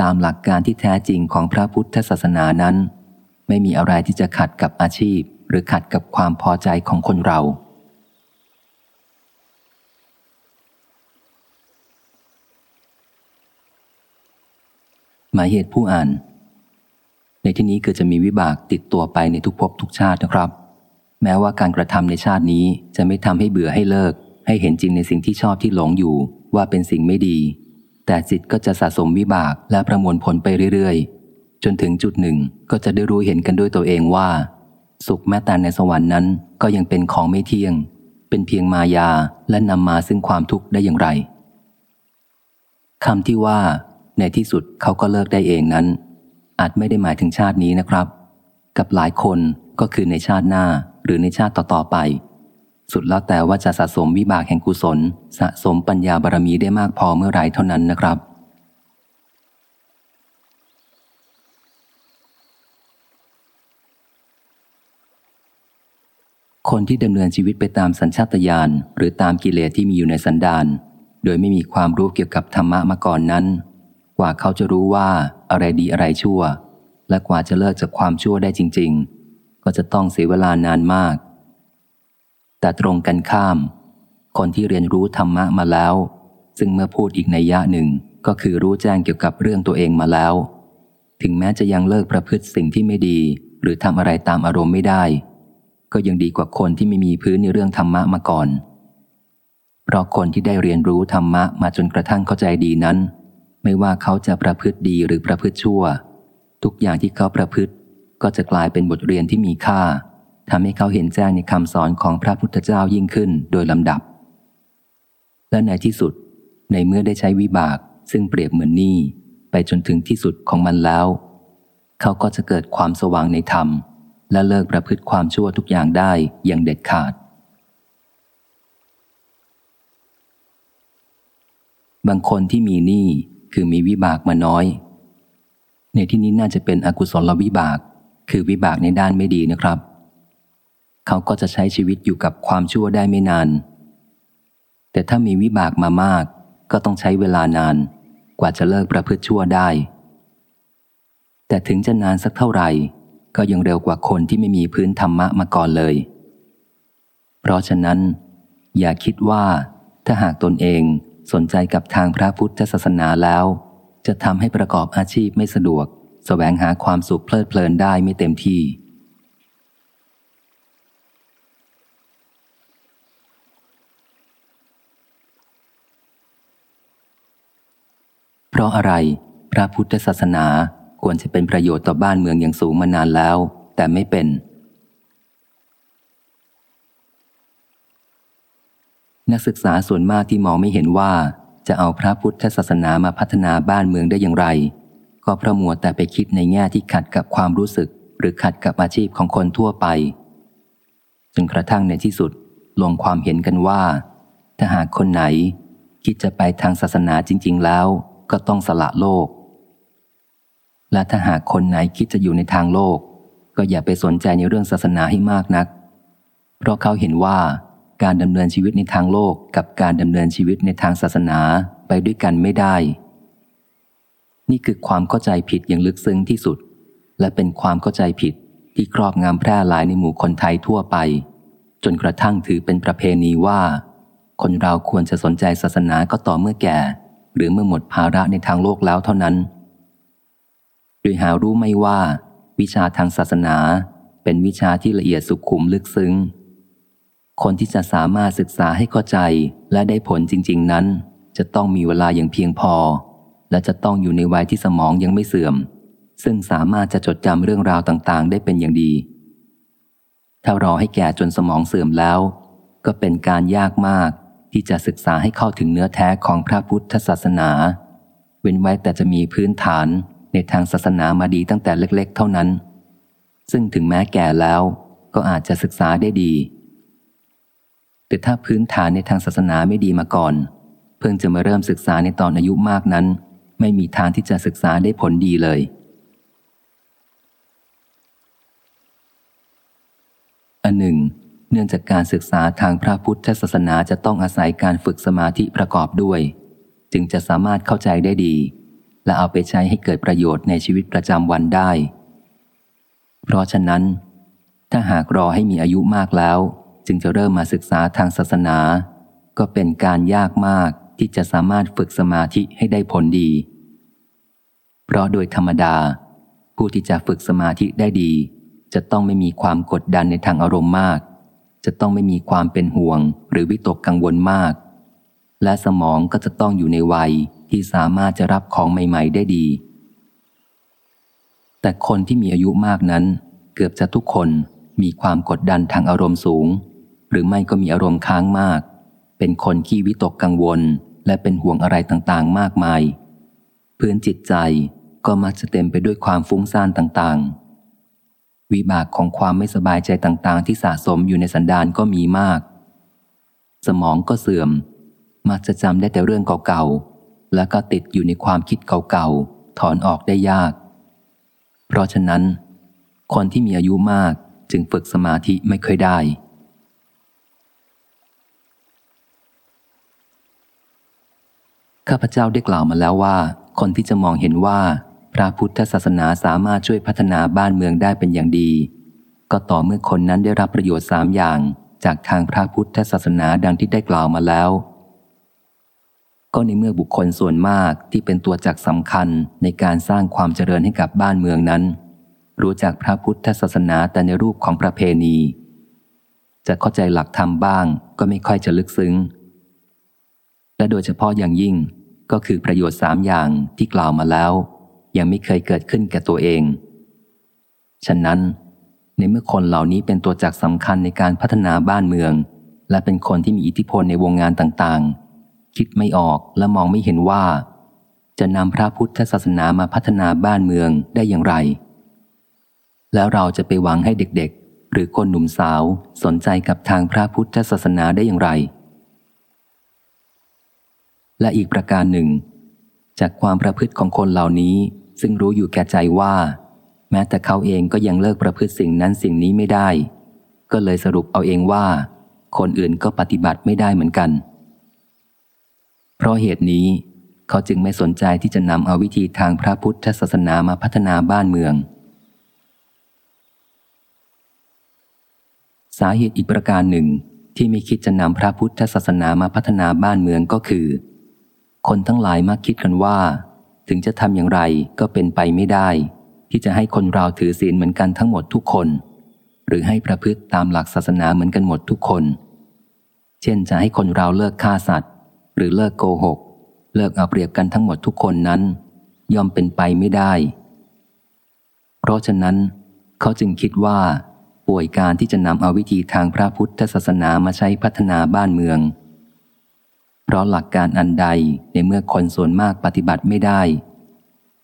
ตามหลักการที่แท้จริงของพระพุทธศาสนานั้น ไม่มีอะไรที่จะขัดกับอาชีพ หรือขัดกับความพอใจของคนเรา หมายเหตุผู้อ่าน ในที่นี้คือจะมีวิบากติดตัวไปในทุกภพทุกชาตินะครับ แม้ว่าการกระทำในชาตินี้จะไม่ทำให้เบื่อให้เลิก ให้เห็นจริงในสิ่งที่ชอบที่หลงอยู่ว่าเป็นสิ่งไม่ดี แต่จิตก็จะสะสมวิบากและประมวลผลไปเรื่อยๆ จนถึงจุดหนึ่งก็จะได้รู้เห็นกันด้วยตัวเองว่า สุขแม้แต่ในสวรรค์นั้นก็ยังเป็นของไม่เที่ยง เป็นเพียงมายาและนำมาซึ่งความทุกข์ได้อย่างไรคำที่ว่า ในที่สุดเขาก็เลิกได้เองนั้น อาจไม่ได้หมายถึงชาตินี้นะครับ กับหลายคนก็คือในชาติหน้าหรือในชาติต่อๆไป สุดแล้วแต่ว่าจะสะสมวิบากแห่งกุศล สะสมปัญญาบารมีได้มากพอเมื่อไรเท่านั้นนะครับคนที่ดำเนินชีวิตไปตามสัญชาตญาณหรือตามกิเลสที่มีอยู่ในสันดานโดยไม่มีความรู้เกี่ยวกับธรรมะมาก่อนนั้น กว่าเขาจะรู้ว่าอะไรดีอะไรชั่ว และกว่าจะเลิกจากความชั่วได้จริง ๆ ก็จะต้องเสียเวลานานมาก แต่ตรงกันข้าม คนที่เรียนรู้ธรรมะมาแล้ว ซึ่งเมื่อพูดอีกในยะหนึ่งก็คือรู้แจ้งเกี่ยวกับเรื่องตัวเองมาแล้ว ถึงแม้จะยังเลิกประพฤติสิ่งที่ไม่ดี หรือทำอะไรตามอารมณ์ไม่ได้ ก็ยังดีกว่าคนที่ไม่มีพื้นในเรื่องธรรมะมาก่อน เพราะคนที่ได้เรียนรู้ธรรมะมาจนกระทั่งเข้าใจดีนั้น ไม่ว่าเขาจะประพฤติดีหรือประพฤติชั่ว ทุกอย่างที่เขาประพฤติ ก็จะกลายเป็นบทเรียนที่มีค่าทำให้เขาเห็นแจ้งในคำสอนของพระพุทธเจ้ายิ่งขึ้นโดยลำดับ และในที่สุด ในเมื่อได้ใช้วิบากซึ่งเปรียบเหมือนหนี้ไปจนถึงที่สุดของมันแล้ว เขาก็จะเกิดความสว่างในธรรม และเลิกประพฤติความชั่วทุกอย่างได้อย่างเด็ดขาด บางคนที่มีหนี้ คือมีวิบากมาน้อย ในที่นี้น่าจะเป็นอกุศลวิบาก คือวิบากในด้านไม่ดีนะครับ เขาก็จะใช้ชีวิตอยู่กับความชั่วได้ไม่นาน แต่ถ้ามีวิบากมามาก ก็ต้องใช้เวลานาน กว่าจะเลิกประพฤติชั่วได้ แต่ถึงจะนานสักเท่าไหร่ ก็ยังเร็วกว่าคนที่ไม่มีพื้นธรรมะมาก่อนเลย เพราะฉะนั้น อย่าคิดว่าถ้าหากตนเอง สนใจกับทางพระพุทธศาสนาแล้ว จะทำให้ประกอบอาชีพไม่สะดวกสแสวงหาความสุขเพลิดเพลินได้ไม่เต็มที่ เพราะอะไร พระพุทธศาสนาควรจะเป็นประโยชน์ต่อบ้านเมืองอย่างสูงมานานแล้ว แต่ไม่เป็น นักศึกษาส่วนมากที่มองไม่เห็นว่า จะเอาพระพุทธศาสนามาพัฒนาบ้านเมืองได้อย่างไร ก็เพราะมัวแต่ไปคิดในแง่ที่ขัดกับความรู้สึก หรือขัดกับอาชีพของคนทั่วไปจนกระทั่งในที่สุดลงความเห็นกันว่า ถ้าหากคนไหน คิดจะไปทางศาสนาจริง ๆ แล้ว ก็ต้องสละโลก และถ้าหากคนไหนคิดจะอยู่ในทางโลก ก็อย่าไปสนใจในเรื่องศาสนาให้มากนัก เพราะเขาเห็นว่า การดำเนินชีวิตในทางโลกกับการดำเนินชีวิตในทางศาสนาไปด้วยกันไม่ได้ นี่คือความเข้าใจผิดอย่างลึกซึ้งที่สุด และเป็นความเข้าใจผิดที่ครอบงำแพร่หลายในหมู่คนไทยทั่วไป จนกระทั่งถือเป็นประเพณีว่า คนเราควรจะสนใจศาสนาก็ต่อเมื่อแก่ หรือเมื่อหมดภาระในทางโลกแล้วเท่านั้น โดยหารู้ไม่ว่า วิชาทางศาสนาเป็นวิชาที่ละเอียดสุขุมลึกซึ้ง คนที่จะสามารถศึกษาให้เข้าใจและได้ผลจริง ๆ นั้น จะต้องมีเวลาอย่างเพียงพอ และจะต้องอยู่ในวัยที่สมองยังไม่เสื่อม ซึ่งสามารถจะจดจำเรื่องราวต่างๆ ได้เป็นอย่างดี ถ้ารอให้แก่จนสมองเสื่อมแล้ว ก็เป็นการยากมากที่จะศึกษาให้เข้าถึงเนื้อแท้ของพระพุทธศาสนา เว้นไว้แต่จะมีพื้นฐานในทางศาสนามาดีตั้งแต่เล็ก ๆ เท่านั้น ซึ่งถึงแม้แก่แล้วก็อาจจะศึกษาได้ดี แต่ถ้าพื้นฐานในทางศาสนาไม่ดีมาก่อน เพิ่งจะมาเริ่มศึกษาในตอนอายุมากนั้น ไม่มีทางที่จะศึกษาได้ผลดีเลย อันหนึ่ง เนื่องจากการศึกษาทางพระพุทธศาสนาจะต้องอาศัยการฝึกสมาธิประกอบด้วย จึงจะสามารถเข้าใจได้ดี และเอาไปใช้ให้เกิดประโยชน์ในชีวิตประจำวันได้ เพราะฉะนั้น ถ้าหากรอให้มีอายุมากแล้ว จึงจะเริ่มมาศึกษาทางศาสนา ก็เป็นการยากมากที่จะสามารถฝึกสมาธิให้ได้ผลดี เพราะโดยธรรมดา ผู้ที่จะฝึกสมาธิได้ดี จะต้องไม่มีความกดดันในทางอารมณ์มาก จะต้องไม่มีความเป็นห่วงหรือวิตกกังวลมาก และสมองก็จะต้องอยู่ในวัยที่สามารถจะรับของใหม่ ๆ ได้ดี แต่คนที่มีอายุมากนั้น เกือบจะทุกคนมีความกดดันทางอารมณ์สูง หรือไม่ก็มีอารมณ์ค้างมาก เป็นคนขี้วิตกกังวล และเป็นห่วงอะไรต่างๆ มากมาย พื้นจิตใจก็มักจะเต็มไปด้วยความฟุ้งซ่านต่างๆ วิบากของความไม่สบายใจต่างๆ ที่สะสมอยู่ในสันดานก็มีมาก สมองก็เสื่อม มักจะจำได้แต่เรื่องเก่าๆ แล้วก็ติดอยู่ในความคิดเก่าๆ ถอนออกได้ยาก เพราะฉะนั้น คนที่มีอายุมากจึงฝึกสมาธิไม่เคยได้ ข้าพเจ้าได้กล่าวมาแล้วว่า คนที่จะมองเห็นว่า พระพุทธศาสนาสามารถช่วยพัฒนาบ้านเมืองได้เป็นอย่างดี ก็ต่อเมื่อคนนั้นได้รับประโยชน์สามอย่าง จากทางพระพุทธศาสนาดังที่ได้กล่าวมาแล้ว ก็ในเมื่อบุคคลส่วนมากที่เป็นตัวจักสำคัญในการสร้างความเจริญให้กับบ้านเมืองนั้น รู้จักพระพุทธศาสนาแต่ในรูปของประเพณี จะเข้าใจหลักธรรมบ้างก็ไม่ค่อยจะลึกซึ้ง และโดยเฉพาะอย่างยิ่งก็คือประโยชน์สามอย่างที่กล่าวมาแล้ว ยังไม่เคยเกิดขึ้นแก่ตัวเอง ฉะนั้น ในเมื่อคนเหล่านี้เป็นตัวจักสำคัญในการพัฒนาบ้านเมือง และเป็นคนที่มีอิทธิพลในวงงานต่างๆ คิดไม่ออกและมองไม่เห็นว่า จะนำพระพุทธศาสนามาพัฒนาบ้านเมืองได้อย่างไร แล้วเราจะไปหวังให้เด็กๆ หรือคนหนุ่มสาวสนใจกับทางพระพุทธศาสนาได้อย่างไร และอีกประการหนึ่ง จากความประพฤติของคนเหล่านี้ ซึ่งรู้อยู่แก่ใจว่า แม้แต่เขาเองก็ยังเลิกประพฤติสิ่งนั้นสิ่งนี้ไม่ได้ ก็เลยสรุปเอาเองว่า คนอื่นก็ปฏิบัติไม่ได้เหมือนกัน เพราะเหตุนี้เขาจึงไม่สนใจที่จะนำเอาวิธีทางพระพุทธศาสนามาพัฒนาบ้านเมือง สาเหตุอีกประการหนึ่งที่ไม่คิดจะนำพระพุทธศาสนามาพัฒนาบ้านเมืองก็คือ คนทั้งหลายมักคิดกันว่า ถึงจะทำอย่างไรก็เป็นไปไม่ได้ ที่จะให้คนเราถือศีลเหมือนกันทั้งหมดทุกคน หรือให้ประพฤติตามหลักศาสนาเหมือนกันหมดทุกคน เช่นจะให้คนเราเลิกฆ่าสัตว์ หรือเลิกโกหก เลิกเอาเปรียบกันทั้งหมดทุกคนนั้น ย่อมเป็นไปไม่ได้ เพราะฉะนั้น เขาจึงคิดว่าป่วยการที่จะนำเอาวิธีทางพระพุทธศาสนามาใช้พัฒนาบ้านเมือง ราะหลักการอันใดในเมื่อคนส่วนมากปฏิบัติไม่ได้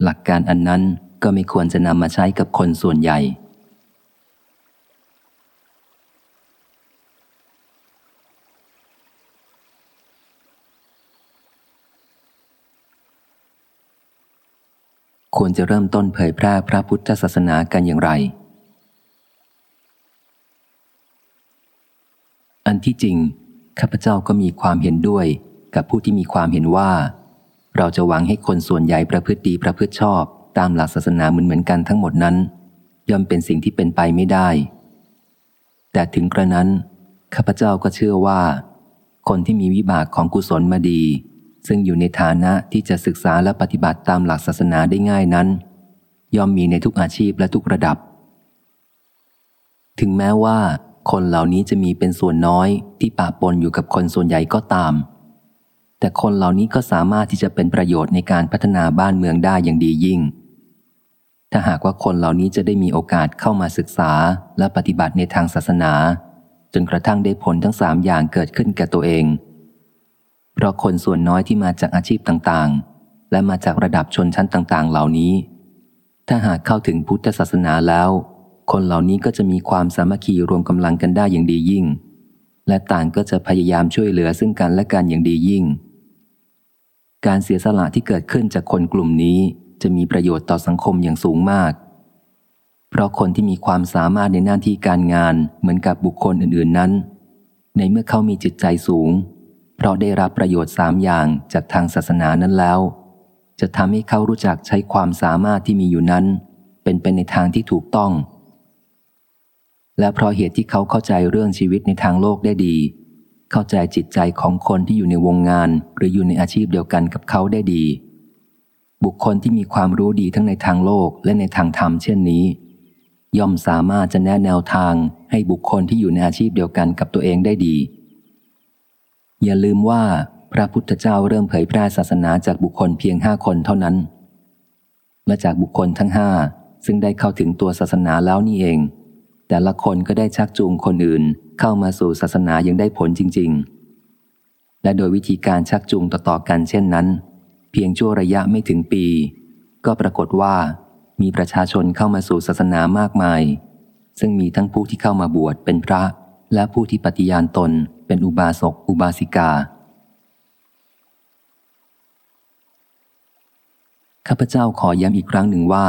หลักการอันนั้นก็ไม่ควรจะนำมาใช้กับคนส่วนใหญ่ ควรจะเริ่มต้นเผยแพร่พระพุทธศาสนากันอย่างไร อันที่จริง ข้าพเจ้าก็มีความเห็นด้วย กับผู้ที่มีความเห็นว่า เราจะหวังให้คนส่วนใหญ่ประพฤติดีประพฤติชอบ ตามหลักศาสนาเหมือนเหมือนกันทั้งหมดนั้น ย่อมเป็นสิ่งที่เป็นไปไม่ได้ แต่ถึงกระนั้นข้าพเจ้าก็เชื่อว่า คนที่มีวิบากของกุศลมาดี ซึ่งอยู่ในฐานะที่จะศึกษาและปฏิบัติตามหลักศาสนาได้ง่ายนั้น ย่อมมีในทุกอาชีพและทุกระดับ ถึงแม้ว่าคนเหล่านี้จะมีเป็นส่วนน้อยที่ปะปนอยู่กับคนส่วนใหญ่ก็ตาม แต่คนเหล่านี้ก็สามารถที่จะเป็นประโยชน์ในการพัฒนาบ้านเมืองได้อย่างดียิ่ง ถ้าหากว่าคนเหล่านี้จะได้มีโอกาสเข้ามาศึกษาและปฏิบัติในทางศาสนา จนกระทั่งได้ผลทั้งสามอย่างเกิดขึ้นแก่ตัวเอง เพราะคนส่วนน้อยที่มาจากอาชีพต่างๆ และมาจากระดับชนชั้นต่างๆ เหล่านี้ ถ้าหากเข้าถึงพุทธศาสนาแล้ว คนเหล่านี้ก็จะมีความสามัคคีรวมกำลังกันได้อย่างดียิ่ง และต่างก็จะพยายามช่วยเหลือซึ่งกันและกันอย่างดียิ่ง การเสียสละที่เกิดขึ้นจากคนกลุ่มนี้จะมีประโยชน์ต่อสังคมอย่างสูงมาก เพราะคนที่มีความสามารถในหน้าที่การงานเหมือนกับบุคคลอื่น ๆนั้น ในเมื่อเขามีจิตใจสูง เพราะได้รับประโยชน์สามอย่างจากทางศาสนานั้นแล้ว จะทำให้เขารู้จักใช้ความสามารถที่มีอยู่นั้น เป็นไปในทางที่ถูกต้อง และเพราะเหตุที่เขาเข้าใจเรื่องชีวิตในทางโลกได้ดี เข้าใจจิตใจของคนที่อยู่ในวงงาน หรืออยู่ในอาชีพเดียวกันกับเขาได้ดี บุคคลที่มีความรู้ดีทั้งในทางโลกและในทางธรรมเช่นนี้ ย่อมสามารถจะแนะแนวทางให้บุคคลที่อยู่ในอาชีพเดียวกันกับตัวเองได้ดี อย่าลืมว่าพระพุทธเจ้าเริ่มเผยแพร่ศาสนาจากบุคคลเพียงห้าคนเท่านั้น และจากบุคคลทั้งห้าซึ่งได้เข้าถึงตัวศาสนาแล้วนี่เอง แต่ละคนก็ได้ชักจูงคนอื่น เข้ามาสู่ศาสนายังได้ผลจริง ๆ และโดยวิธีการชักจูงต่อๆกันเช่นนั้น เพียงชั่วระยะไม่ถึงปี ก็ปรากฏว่ามีประชาชนเข้ามาสู่ศาสนามากมาย ซึ่งมีทั้งผู้ที่เข้ามาบวชเป็นพระ และผู้ที่ปฏิญาณตนเป็นอุบาสกอุบาสิกาข้าพเจ้าขอย้ำอีกครั้งหนึ่งว่า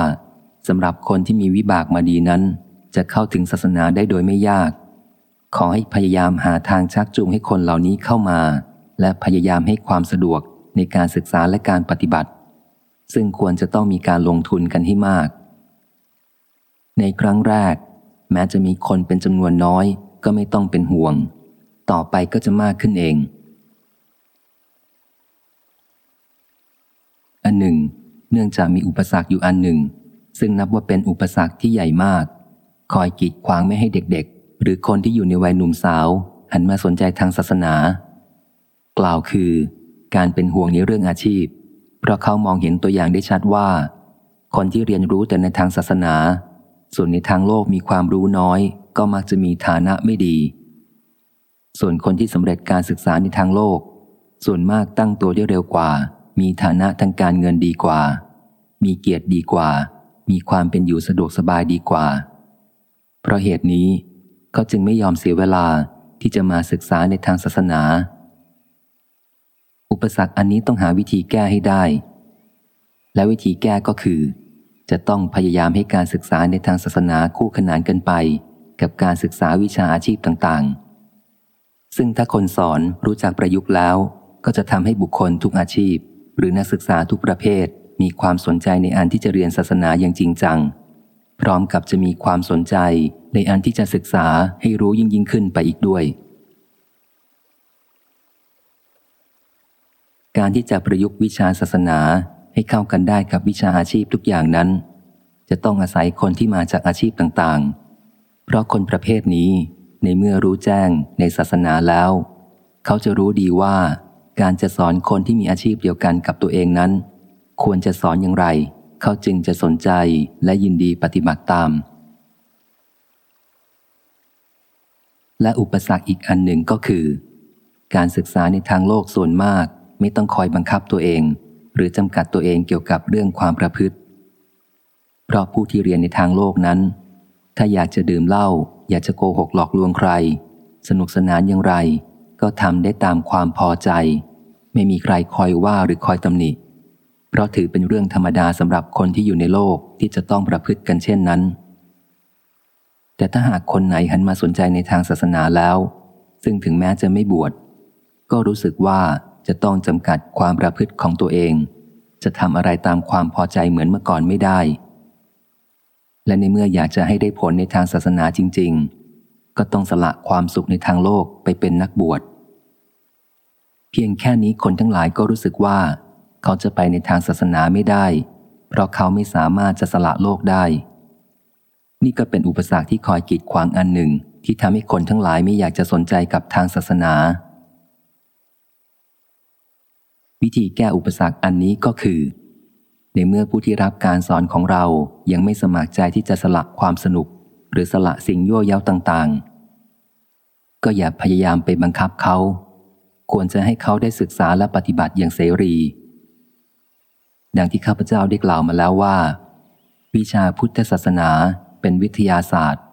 สำหรับคนที่มีวิบากมาดีนั้น จะเข้าถึงศาสนาได้โดยไม่ยาก ขอให้พยายามหาทางชักจูงให้คนเหล่านี้เข้ามา และพยายามให้ความสะดวกในการศึกษาและการปฏิบัติ ซึ่งควรจะต้องมีการลงทุนกันให้มาก ในครั้งแรก แม้จะมีคนเป็นจำนวนน้อยก็ไม่ต้องเป็นห่วง ต่อไปก็จะมากขึ้นเอง อันหนึ่ง เนื่องจากมีอุปสรรคอยู่อันหนึ่ง ซึ่งนับว่าเป็นอุปสรรคที่ใหญ่มาก คอยกีดขวางไม่ให้เด็กๆ หรือคนที่อยู่ในวัยหนุ่มสาว หันมาสนใจทางศาสนา กล่าวคือ การเป็นห่วงในเรื่องอาชีพ เพราะเขามองเห็นตัวอย่างได้ชัดว่า คนที่เรียนรู้แต่ในทางศาสนา ส่วนในทางโลกมีความรู้น้อย ก็มักจะมีฐานะไม่ดี ส่วนคนที่สำเร็จการศึกษาในทางโลก ส่วนมากตั้งตัวได้เร็วกว่า มีฐานะทางการเงินดีกว่า มีเกียรติดีกว่า มีความเป็นอยู่สะดวกสบายดีกว่า เพราะเหตุนี้ เขาจึงไม่ยอมเสียเวลาที่จะมาศึกษาในทางศาสนา อุปสรรคอันนี้ต้องหาวิธีแก้ให้ได้ และวิธีแก้ก็คือ จะต้องพยายามให้การศึกษาในทางศาสนาคู่ขนานกันไป กับการศึกษาวิชาอาชีพต่างๆ ซึ่งถ้าคนสอนรู้จักประยุกต์แล้ว ก็จะทำให้บุคคลทุกอาชีพ หรือนักศึกษาทุกประเภท มีความสนใจในอันที่จะเรียนศาสนาอย่างจริงจัง พร้อมกับจะมีความสนใจในอันที่จะศึกษาให้รู้ยิ่งยิ่งขึ้นไปอีกด้วย การที่จะประยุกต์วิชาศาสนาให้เข้ากันได้กับวิชาอาชีพทุกอย่างนั้น จะต้องอาศัยคนที่มาจากอาชีพต่างๆ เพราะคนประเภทนี้ในเมื่อรู้แจ้งในศาสนาแล้ว เขาจะรู้ดีว่า การจะสอนคนที่มีอาชีพเดียวกันกับตัวเองนั้น ควรจะสอนอย่างไร เขาจึงจะสนใจและยินดีปฏิบัติตาม และอุปสรรคอีกอันหนึ่งก็คือ การศึกษาในทางโลกส่วนมาก ไม่ต้องคอยบังคับตัวเอง หรือจำกัดตัวเองเกี่ยวกับเรื่องความประพฤติ เพราะผู้ที่เรียนในทางโลกนั้น ถ้าอยากจะดื่มเหล้าอยากจะโกหกหลอกลวงใคร สนุกสนานอย่างไร ก็ทำได้ตามความพอใจ ไม่มีใครคอยว่าหรือคอยตำหนิ เพราะถือเป็นเรื่องธรรมดาสำหรับคนที่อยู่ในโลกที่จะต้องประพฤติกันเช่นนั้น แต่ถ้าหากคนไหนหันมาสนใจในทางศาสนาแล้ว ซึ่งถึงแม้จะไม่บวช ก็รู้สึกว่าจะต้องจำกัดความประพฤติของตัวเอง จะทำอะไรตามความพอใจเหมือนเมื่อก่อนไม่ได้ และในเมื่ออยากจะให้ได้ผลในทางศาสนาจริง ๆ ก็ต้องสละความสุขในทางโลกไปเป็นนักบวชเพียงแค่นี้คนทั้งหลายก็รู้สึกว่า เขาจะไปในทางศาสนาไม่ได้ เพราะเขาไม่สามารถจะสละโลกได้ นี่ก็เป็นอุปสรรคที่คอยกีดขวางอันหนึ่งที่ทำให้คนทั้งหลายไม่อยากจะสนใจกับทางศาสนา วิธีแก้อุปสรรคอันนี้ก็คือ ในเมื่อผู้ที่รับการสอนของเรายังไม่สมัครใจที่จะสละความสนุก หรือสละสิ่งยั่วเย้าต่างๆ ก็อย่าพยายามไปบังคับเขา ควรจะให้เขาได้ศึกษาและปฏิบัติอย่างเสรี ดังที่ข้าพเจ้าได้กล่าวมาแล้วว่า วิชาพุทธศาสนาเป็นวิทยาศาสตร์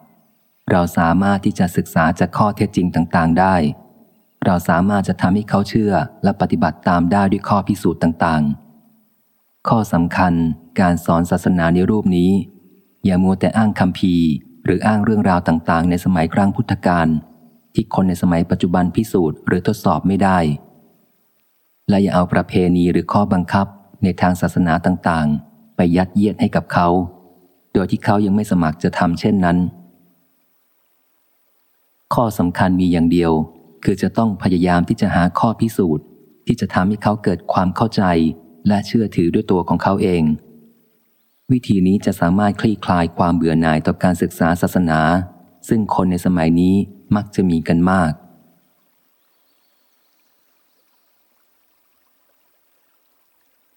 เราสามารถที่จะศึกษาจากข้อเท็จจริงต่างๆ ได้ เราสามารถจะทำให้เขาเชื่อและปฏิบัติตามได้ด้วยข้อพิสูจน์ต่างๆ ข้อสำคัญการสอนศาสนาในรูปนี้ อย่ามัวแต่อ้างคำพีหรืออ้างเรื่องราวต่างๆ ในสมัยครั้งพุทธกาลที่คนในสมัยปัจจุบันพิสูจน์หรือทดสอบไม่ได้ และอย่าเอาประเพณีหรือข้อบังคับ ในทางศาสนาต่างๆ ไปยัดเยียดให้กับเขา โดยที่เขายังไม่สมัครจะทำเช่นนั้น ข้อสำคัญมีอย่างเดียว คือจะต้องพยายามที่จะหาข้อพิสูจน์ ที่จะทำให้เขาเกิดความเข้าใจ และเชื่อถือด้วยตัวของเขาเอง วิธีนี้จะสามารถคลี่คลายความเบื่อหน่ายต่อการศึกษาศาสนา ซึ่งคนในสมัยนี้มักจะมีกันมาก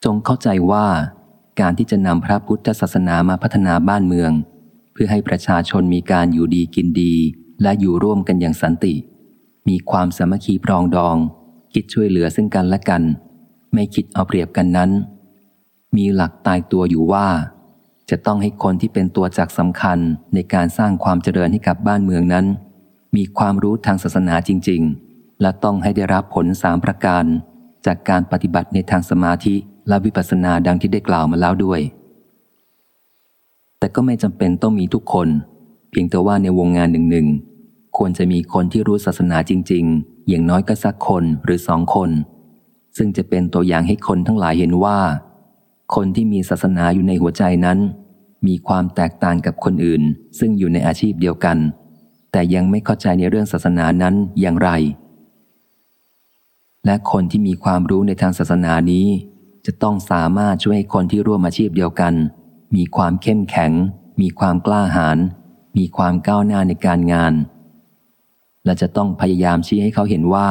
จงเข้าใจว่าการที่จะนำพระพุทธศาสนามาพัฒนาบ้านเมือง เพื่อให้ประชาชนมีการอยู่ดีกินดี และอยู่ร่วมกันอย่างสันติ มีความสามัคคีปรองดอง คิดช่วยเหลือซึ่งกันและกัน ไม่คิดเอาเปรียบกันนั้น มีหลักตายตัวอยู่ว่า จะต้องให้คนที่เป็นตัวจักสำคัญในการสร้างความเจริญให้กับบ้านเมืองนั้น มีความรู้ทางศาสนาจริง ๆ และต้องให้ได้รับผลสามประการ จากการปฏิบัติในทางสมาธิ และวิปัสสนาดังที่ได้กล่าวมาแล้วด้วย แต่ก็ไม่จำเป็นต้องมีทุกคน เพียงแต่ว่าในวงงานหนึ่งๆควรจะมีคนที่รู้ศาสนาจริง ๆ อย่างน้อยก็สักคนหรือสองคน ซึ่งจะเป็นตัวอย่างให้คนทั้งหลายเห็นว่า คนที่มีศาสนาอยู่ในหัวใจนั้น มีความแตกต่างกับคนอื่น ซึ่งอยู่ในอาชีพเดียวกัน แต่ยังไม่เข้าใจในเรื่องศาสนานั้นอย่างไร และคนที่มีความรู้ในทางศาสนานี้ จะต้องสามารถช่วยให้คนที่ร่วมอาชีพเดียวกัน มีความเข้มแข็ง มีความกล้าหาญมีความก้าวหน้าในการงาน และจะต้องพยายามชี้ให้เขาเห็นว่า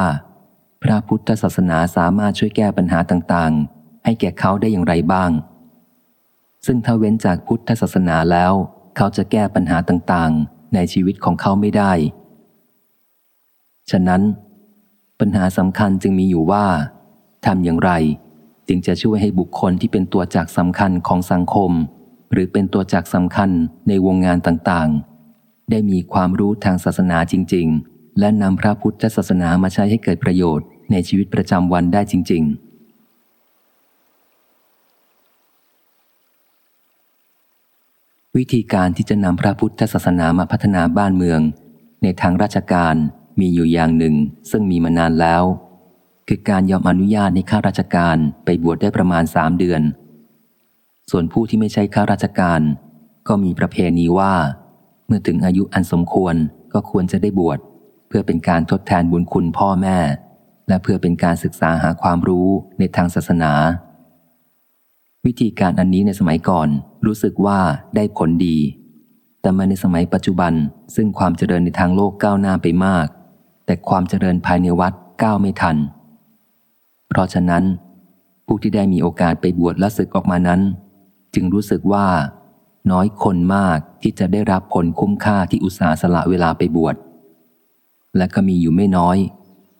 พระพุทธศาสนาสามารถช่วยแก้ปัญหาต่างๆ ให้แก่เขาได้อย่างไรบ้าง ซึ่งถ้าเว้นจากพุทธศาสนาแล้ว เขาจะแก้ปัญหาต่างๆ ในชีวิตของเขาไม่ได้ ฉะนั้น ปัญหาสำคัญจึงมีอยู่ว่าทำอย่างไร จึงจะช่วยให้บุคคลที่เป็นตัวจักสำคัญของสังคม หรือเป็นตัวจักสำคัญในวงงานต่างๆ ได้มีความรู้ทางศาสนาจริง ๆ และนำพระพุทธศาสนามาใช้ให้เกิดประโยชน์ในชีวิตประจำวันได้จริง ๆวิธีการที่จะนำพระพุทธศาสนามาพัฒนาบ้านเมือง ในทางราชการมีอยู่อย่างหนึ่ง ซึ่งมีมานานแล้ว คือการยอมอนุญาตในข้าราชการไปบวชได้ประมาณสามเดือน ส่วนผู้ที่ไม่ใช่ข้าราชการ ก็มีประเพณีว่า เมื่อถึงอายุอันสมควรก็ควรจะได้บวช เพื่อเป็นการทดแทนบุญคุณพ่อแม่ และเพื่อเป็นการศึกษาหาความรู้ในทางศาสนา วิธีการอันนี้ในสมัยก่อนรู้สึกว่าได้ผลดี แต่มาในสมัยปัจจุบันซึ่งความเจริญในทางโลกก้าวหน้าไปมาก แต่ความเจริญภายในวัดก้าวไม่ทัน เพราะฉะนั้น ผู้ที่ได้มีโอกาสไปบวชและศึกออกมานั้น จึงรู้สึกว่า น้อยคนมากที่จะได้รับผลคุ้มค่าที่อุตสาห์สละเวลาไปบวช และก็มีอยู่ไม่น้อย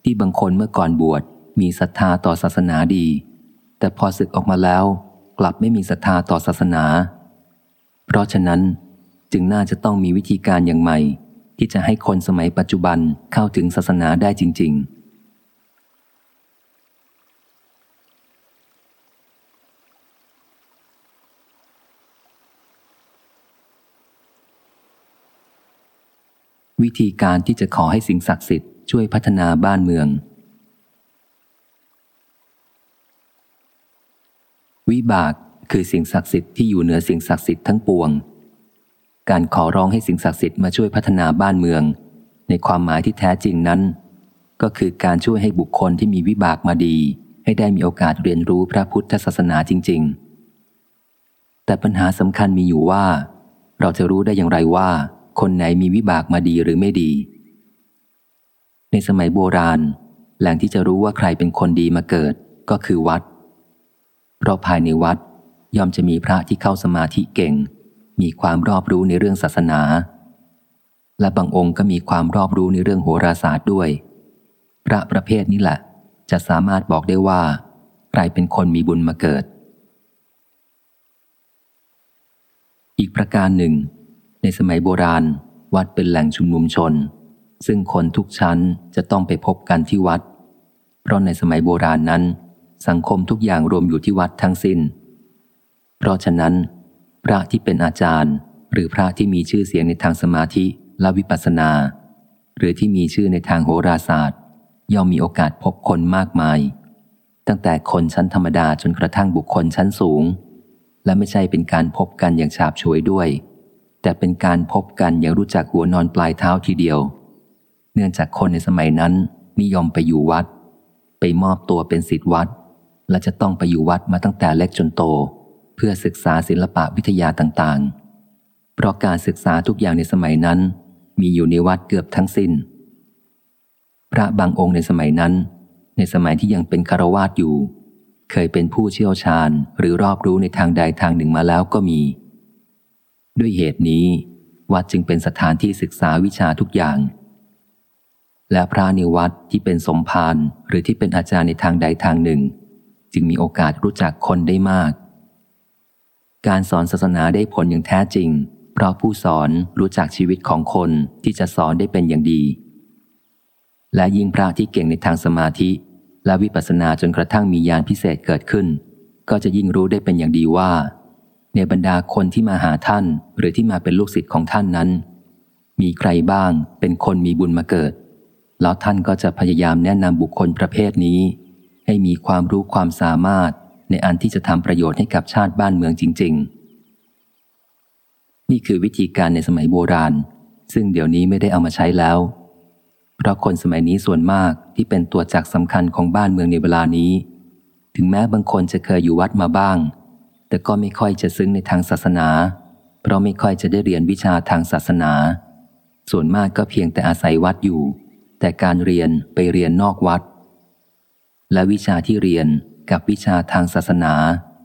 ที่บางคนเมื่อก่อนบวชมีศรัทธาต่อศาสนาดี แต่พอศึกออกมาแล้ว กลับไม่มีศรัทธาต่อศาสนา เพราะฉะนั้นจึงน่าจะต้องมีวิธีการอย่างใหม่ ที่จะให้คนสมัยปัจจุบันเข้าถึงศาสนาได้จริง ๆ วิธีการที่จะขอให้สิ่งศักดิ์สิทธิ์ช่วยพัฒนาบ้านเมือง วิบากคือสิ่งศักดิ์สิทธิ์ที่อยู่เหนือสิ่งศักดิ์สิทธิ์ทั้งปวง การขอร้องให้สิ่งศักดิ์สิทธิ์มาช่วยพัฒนาบ้านเมือง ในความหมายที่แท้จริงนั้น ก็คือการช่วยให้บุคคลที่มีวิบากมาดี ให้ได้มีโอกาสเรียนรู้พระพุทธศาสนาจริง ๆ แต่ปัญหาสำคัญมีอยู่ว่า เราจะรู้ได้อย่างไรว่า คนไหนมีวิบากมาดีหรือไม่ดี ในสมัยโบราณ แหล่งที่จะรู้ว่าใครเป็นคนดีมาเกิดก็คือวัด เพราะภายในวัดย่อมจะมีพระที่เข้าสมาธิเก่ง มีความรอบรู้ในเรื่องศาสนา และบางองค์ก็มีความรอบรู้ในเรื่องโหราศาสตร์ด้วย พระประเภทนี้แหละ จะสามารถบอกได้ว่า ใครเป็นคนมีบุญมาเกิด อีกประการหนึ่ง ในสมัยโบราณ วัดเป็นแหล่งชุมนุมชน ซึ่งคนทุกชั้นจะต้องไปพบกันที่วัด เพราะในสมัยโบราณนั้น สังคมทุกอย่างรวมอยู่ที่วัดทั้งสิน้น เพราะฉะนั้น พระที่เป็นอาจารย์ หรือพระที่มีชื่อเสียงในทางสมาธิและวิปัสสนา หรือที่มีชื่อในทางโหราศาสตร์ ย่อมมีโอกาสพบคนมากมาย ตั้งแต่คนชั้นธรรมดาจนกระทั่งบุคคลชั้นสูง และไม่ใช่เป็นการพบกันอย่างฉาบฉวยด้วย แต่เป็นการพบกันอย่างรู้จักหัวนอนปลายเท้าทีเดียว เนื่องจากคนในสมัยนั้นนิยมไปอยู่วัด ไปมอบตัวเป็นศิษย์วัด และจะต้องไปอยู่วัดมาตั้งแต่เล็กจนโต เพื่อศึกษาศิลปะวิทยาต่างๆ เพราะการศึกษาทุกอย่างในสมัยนั้น มีอยู่ในวัดเกือบทั้งสิน้น พระบางองค์ในสมัยนั้น ในสมัยที่ยังเป็นคารวาสอยู่ เคยเป็นผู้เชี่ยวชาญหรือรอบรู้ในทางใดทางหนึ่งมาแล้วก็มี ด้วยเหตุนี้ วัดจึงเป็นสถานที่ศึกษาวิชาทุกอย่าง และพระในวัดที่เป็นสมภารหรือที่เป็นอาจารย์ในทางใดทางหนึ่ง จึงมีโอกาสรู้จักคนได้มาก การสอนศาสนาได้ผลอย่างแท้จริง เพราะผู้สอนรู้จักชีวิตของคนที่จะสอนได้เป็นอย่างดี และยิ่งพระที่เก่งในทางสมาธิ และวิปัสสนาจนกระทั่งมีญาณพิเศษเกิดขึ้น ก็จะยิ่งรู้ได้เป็นอย่างดีว่า ในบรรดาคนที่มาหาท่านหรือที่มาเป็นลูกศิษย์ของท่านนั้น มีใครบ้างเป็นคนมีบุญมาเกิด แล้วท่านก็จะพยายามแนะนำบุคคลประเภทนี้ ให้มีความรู้ความสามารถในอันที่จะทำประโยชน์ให้กับชาติบ้านเมืองจริง ๆ นี่คือวิธีการในสมัยโบราณ ซึ่งเดี๋ยวนี้ไม่ได้เอามาใช้แล้ว เพราะคนสมัยนี้ส่วนมากที่เป็นตัวจักสำคัญของบ้านเมืองในเวลานี้ ถึงแม้บางคนจะเคยอยู่วัดมาบ้าง แต่ก็ไม่ค่อยจะซึ้งในทางศาสนา เพราะไม่ค่อยจะได้เรียนวิชาทางศาสนา ส่วนมากก็เพียงแต่อาศัยวัดอยู่ แต่การเรียนไปเรียนนอกวัด และวิชาที่เรียนกับวิชาทางศาสนา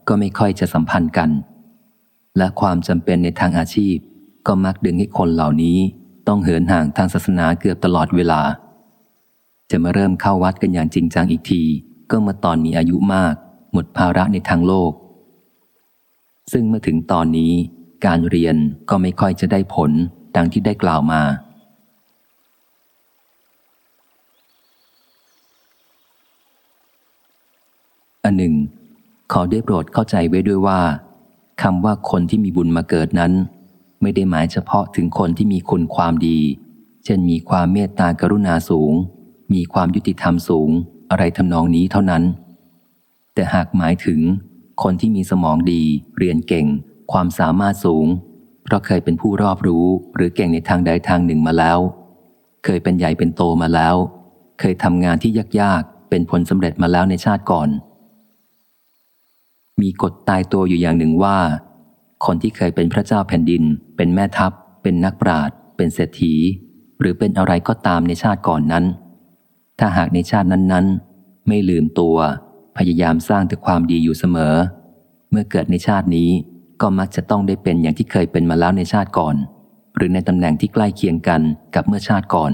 ก็ไม่ค่อยจะสัมพันธ์กัน และความจำเป็นในทางอาชีพ ก็มักดึงให้คนเหล่านี้ต้องเหินห่างทางศาสนาเกือบตลอดเวลา จะมาเริ่มเข้าวัดกันอย่างจริงจังอีกที ก็มื่อตอนมีอายุมาก หมดภาระในทางโลก ซึ่งเมื่อถึงตอนนี้การเรียนก็ไม่ค่อยจะได้ผลดังที่ได้กล่าวมา อันหนึ่ง ขอได้โปรดเข้าใจไว้ด้วยว่าคำว่าคนที่มีบุญมาเกิดนั้น ไม่ได้หมายเฉพาะถึงคนที่มีคุณความดี เช่นมีความเมตตากรุณาสูง มีความยุติธรรมสูง อะไรทำนองนี้เท่านั้น แต่หากหมายถึง คนที่มีสมองดี เรียนเก่ง ความสามารถสูง เพราะเคยเป็นผู้รอบรู้ หรือเก่งในทางใดทางหนึ่งมาแล้ว เคยเป็นใหญ่เป็นโตมาแล้ว เคยทำงานที่ยากๆ เป็นผลสำเร็จมาแล้วในชาติก่อน มีกฎตายตัวอยู่อย่างหนึ่งว่า คนที่เคยเป็นพระเจ้าแผ่นดิน เป็นแม่ทัพ เป็นนักปราชญ์เป็นเศรษฐี หรือเป็นอะไรก็ตามในชาติก่อนนั้น ถ้าหากในชาตินั้นๆ ไม่ลืมตัว พยายามสร้างแต่ความดีอยู่เสมอ เมื่อเกิดในชาตินี้ก็มักจะต้องได้เป็นอย่างที่เคยเป็นมาแล้วในชาติก่อน หรือในตำแหน่งที่ใกล้เคียงกันกับเมื่อชาติก่อน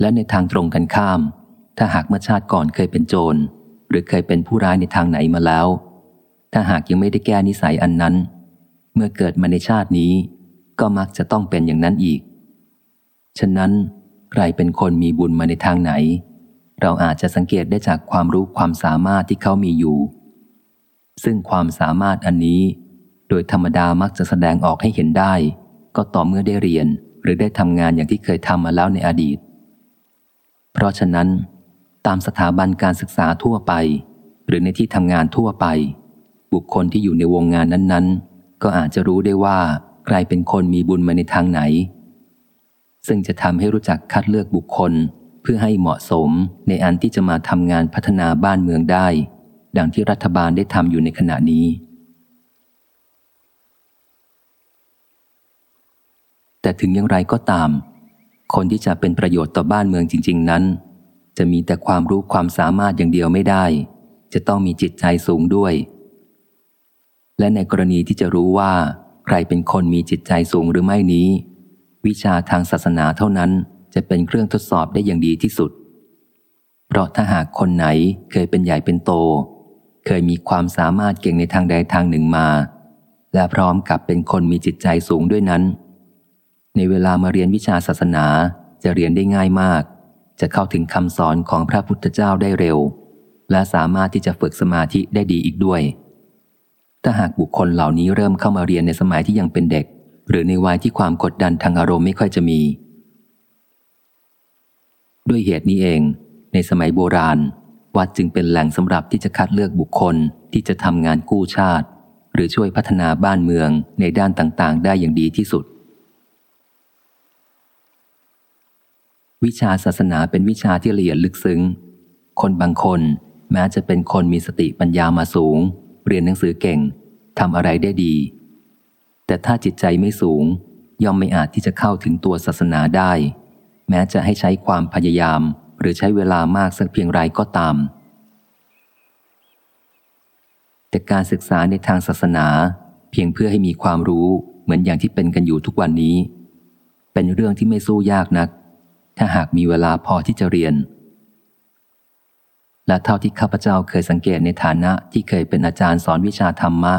และในทางตรงกันข้าม ถ้าหากเมื่อชาติก่อนเคยเป็นโจร หรือเคยเป็นผู้ร้ายในทางไหนมาแล้ว ถ้าหากยังไม่ได้แก้นิสัยอันนั้น เมื่อเกิดมาในชาตินี้ ก็มักจะต้องเป็นอย่างนั้นอีก ฉะนั้นใครเป็นคนมีบุญมาในทางไหน เราอาจจะสังเกตได้จากความรู้ความสามารถที่เขามีอยู่ ซึ่งความสามารถอันนี้ โดยธรรมดามักจะแสดงออกให้เห็นได้ ก็ต่อเมื่อได้เรียนหรือได้ทำงานอย่างที่เคยทำมาแล้วในอดีต เพราะฉะนั้น ตามสถาบันการศึกษาทั่วไป หรือในที่ทำงานทั่วไป บุคคลที่อยู่ในวงงานนั้นๆ ก็อาจจะรู้ได้ว่าใครเป็นคนมีบุญมาในทางไหน ซึ่งจะทำให้รู้จักคัดเลือกบุคคล พื่อให้เหมาะสมในอันที่จะมาทำงานพัฒนาบ้านเมืองได้ ดังที่รัฐบาลได้ทำอยู่ในขณะนี้ แต่ถึงอย่างไรก็ตาม คนที่จะเป็นประโยชน์ต่อบ้านเมืองจริง ๆ นั้น จะมีแต่ความรู้ความสามารถอย่างเดียวไม่ได้ จะต้องมีจิตใจสูงด้วย และในกรณีที่จะรู้ว่าใครเป็นคนมีจิตใจสูงหรือไม่นี้ วิชาทางศาสนาเท่านั้น จะเป็นเครื่องทดสอบได้อย่างดีที่สุด เพราะถ้าหากคนไหนเคยเป็นใหญ่เป็นโต เคยมีความสามารถเก่งในทางใดทางหนึ่งมา และพร้อมกับเป็นคนมีจิตใจสูงด้วยนั้น ในเวลามาเรียนวิชาศาสนาจะเรียนได้ง่ายมาก จะเข้าถึงคำสอนของพระพุทธเจ้าได้เร็ว และสามารถที่จะฝึกสมาธิได้ดีอีกด้วย ถ้าหากบุคคลเหล่านี้เริ่มเข้ามาเรียนในสมัยที่ยังเป็นเด็ก หรือในวัยที่ความกดดันทางอารมณ์ไม่ค่อยจะมี ด้วยเหตุนี้เอง ในสมัยโบราณ วัดจึงเป็นแหล่งสำหรับที่จะคัดเลือกบุคคลที่จะทำงานกู้ชาติ หรือช่วยพัฒนาบ้านเมืองในด้านต่างๆ ได้อย่างดีที่สุด วิชาศาสนาเป็นวิชาที่ละเอียดลึกซึ้ง คนบางคน แม้จะเป็นคนมีสติปัญญามาสูง เรียนหนังสือเก่งทำอะไรได้ดี แต่ถ้าจิตใจไม่สูง ย่อมไม่อาจที่จะเข้าถึงตัวศาสนาได้ แม้จะให้ใช้ความพยายาม หรือใช้เวลามากสักเพียงไรก็ตาม แต่การศึกษาในทางศาสนา เพียงเพื่อให้มีความรู้เหมือนอย่างที่เป็นกันอยู่ทุกวันนี้ เป็นเรื่องที่ไม่สู้ยากนัก ถ้าหากมีเวลาพอที่จะเรียน และเท่าที่ข้าพเจ้าเคยสังเกตในฐานะที่เคยเป็นอาจารย์สอนวิชาธรรมะ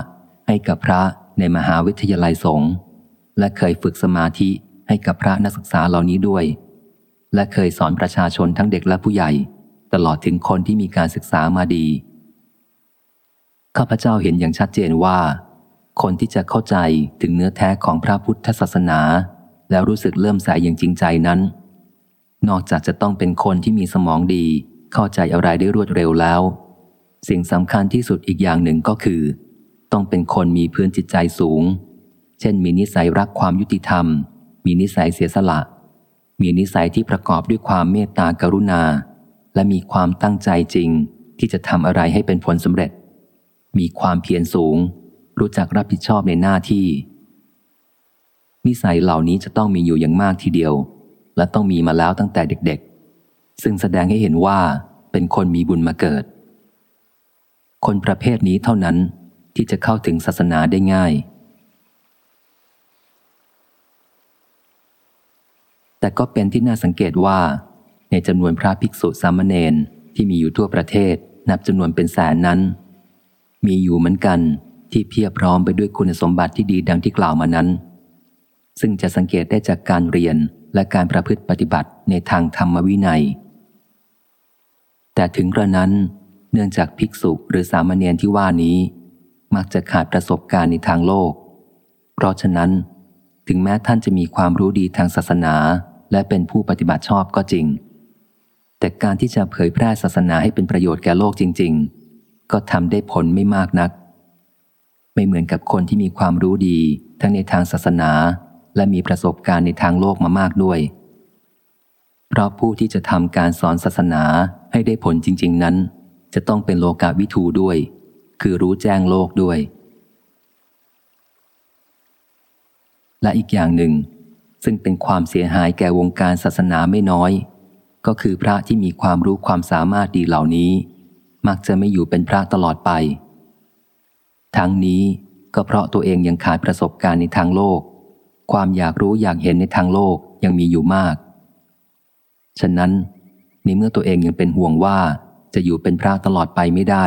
ให้กับพระในมหาวิทยาลัยสงฆ์และเคยฝึกสมาธิให้กับพระนักศึกษาเหล่านี้ด้วย และเคยสอนประชาชนทั้งเด็กและผู้ใหญ่ ตลอดถึงคนที่มีการศึกษามาดี ข้าพเจ้าเห็นอย่างชัดเจนว่า คนที่จะเข้าใจถึงเนื้อแท้ของพระพุทธศาสนา แล้วรู้สึกเริ่มใสยอย่างจริงใจนั้น นอกจากจะต้องเป็นคนที่มีสมองดี เข้าใจอะไรได้รวดเร็วแล้ว สิ่งสำคัญที่สุดอีกอย่างหนึ่งก็คือ ต้องเป็นคนมีพื้นจิตใจสูง เช่น มีนิสัยรักความยุติธรรม มีนิสัยเสียสละ มีนิสัยที่ประกอบด้วยความเมตตากรุณา และมีความตั้งใจจริง ที่จะทำอะไรให้เป็นผลสำเร็จ มีความเพียรสูง รู้จักรับผิดชอบในหน้าที่ นิสัยเหล่านี้จะต้องมีอยู่อย่างมากทีเดียว และต้องมีมาแล้วตั้งแต่เด็กๆ ซึ่งแสดงให้เห็นว่าเป็นคนมีบุญมาเกิด คนประเภทนี้เท่านั้นที่จะเข้าถึงศาสนาได้ง่าย แต่ก็เป็นที่น่าสังเกตว่า ในจำนวนพระภิกษุสามเณรที่มีอยู่ทั่วประเทศนับจำนวนเป็นแสนนั้น มีอยู่เหมือนกันที่เพียบพร้อมไปด้วยคุณสมบัติที่ดีดังที่กล่าวมานั้น ซึ่งจะสังเกตได้จากการเรียนและการประพฤติปฏิบัติในทางธรรมวินัย แต่ถึงกระนั้นเนื่องจากภิกษุหรือสามเณรที่ว่านี้ มักจะขาดประสบการณ์ในทางโลก เพราะฉะนั้น ถึงแม้ท่านจะมีความรู้ดีทางศาสนา และเป็นผู้ปฏิบัติชอบก็จริง แต่การที่จะเผยแพร่ศาสนาให้เป็นประโยชน์แก่โลกจริง ๆ ก็ทำได้ผลไม่มากนัก ไม่เหมือนกับคนที่มีความรู้ดีทั้งในทางศาสนา และมีประสบการณ์ในทางโลกมามากด้วย เพราะผู้ที่จะทำการสอนศาสนาให้ได้ผลจริง ๆ นั้น จะต้องเป็นโลกาวิทูด้วย คือรู้แจ้งโลกด้วยและอีกอย่างหนึ่ง ซึ่งเป็นความเสียหายแก่วงการศาสนาไม่น้อย ก็คือพระที่มีความรู้ความสามารถดีเหล่านี้ มักจะไม่อยู่เป็นพระตลอดไป ทั้งนี้ก็เพราะตัวเองยังขาดประสบการณ์ในทางโลก ความอยากรู้อยากเห็นในทางโลกยังมีอยู่มาก ฉะนั้นในเมื่อตัวเองยังเป็นห่วงว่าจะอยู่เป็นพระตลอดไปไม่ได้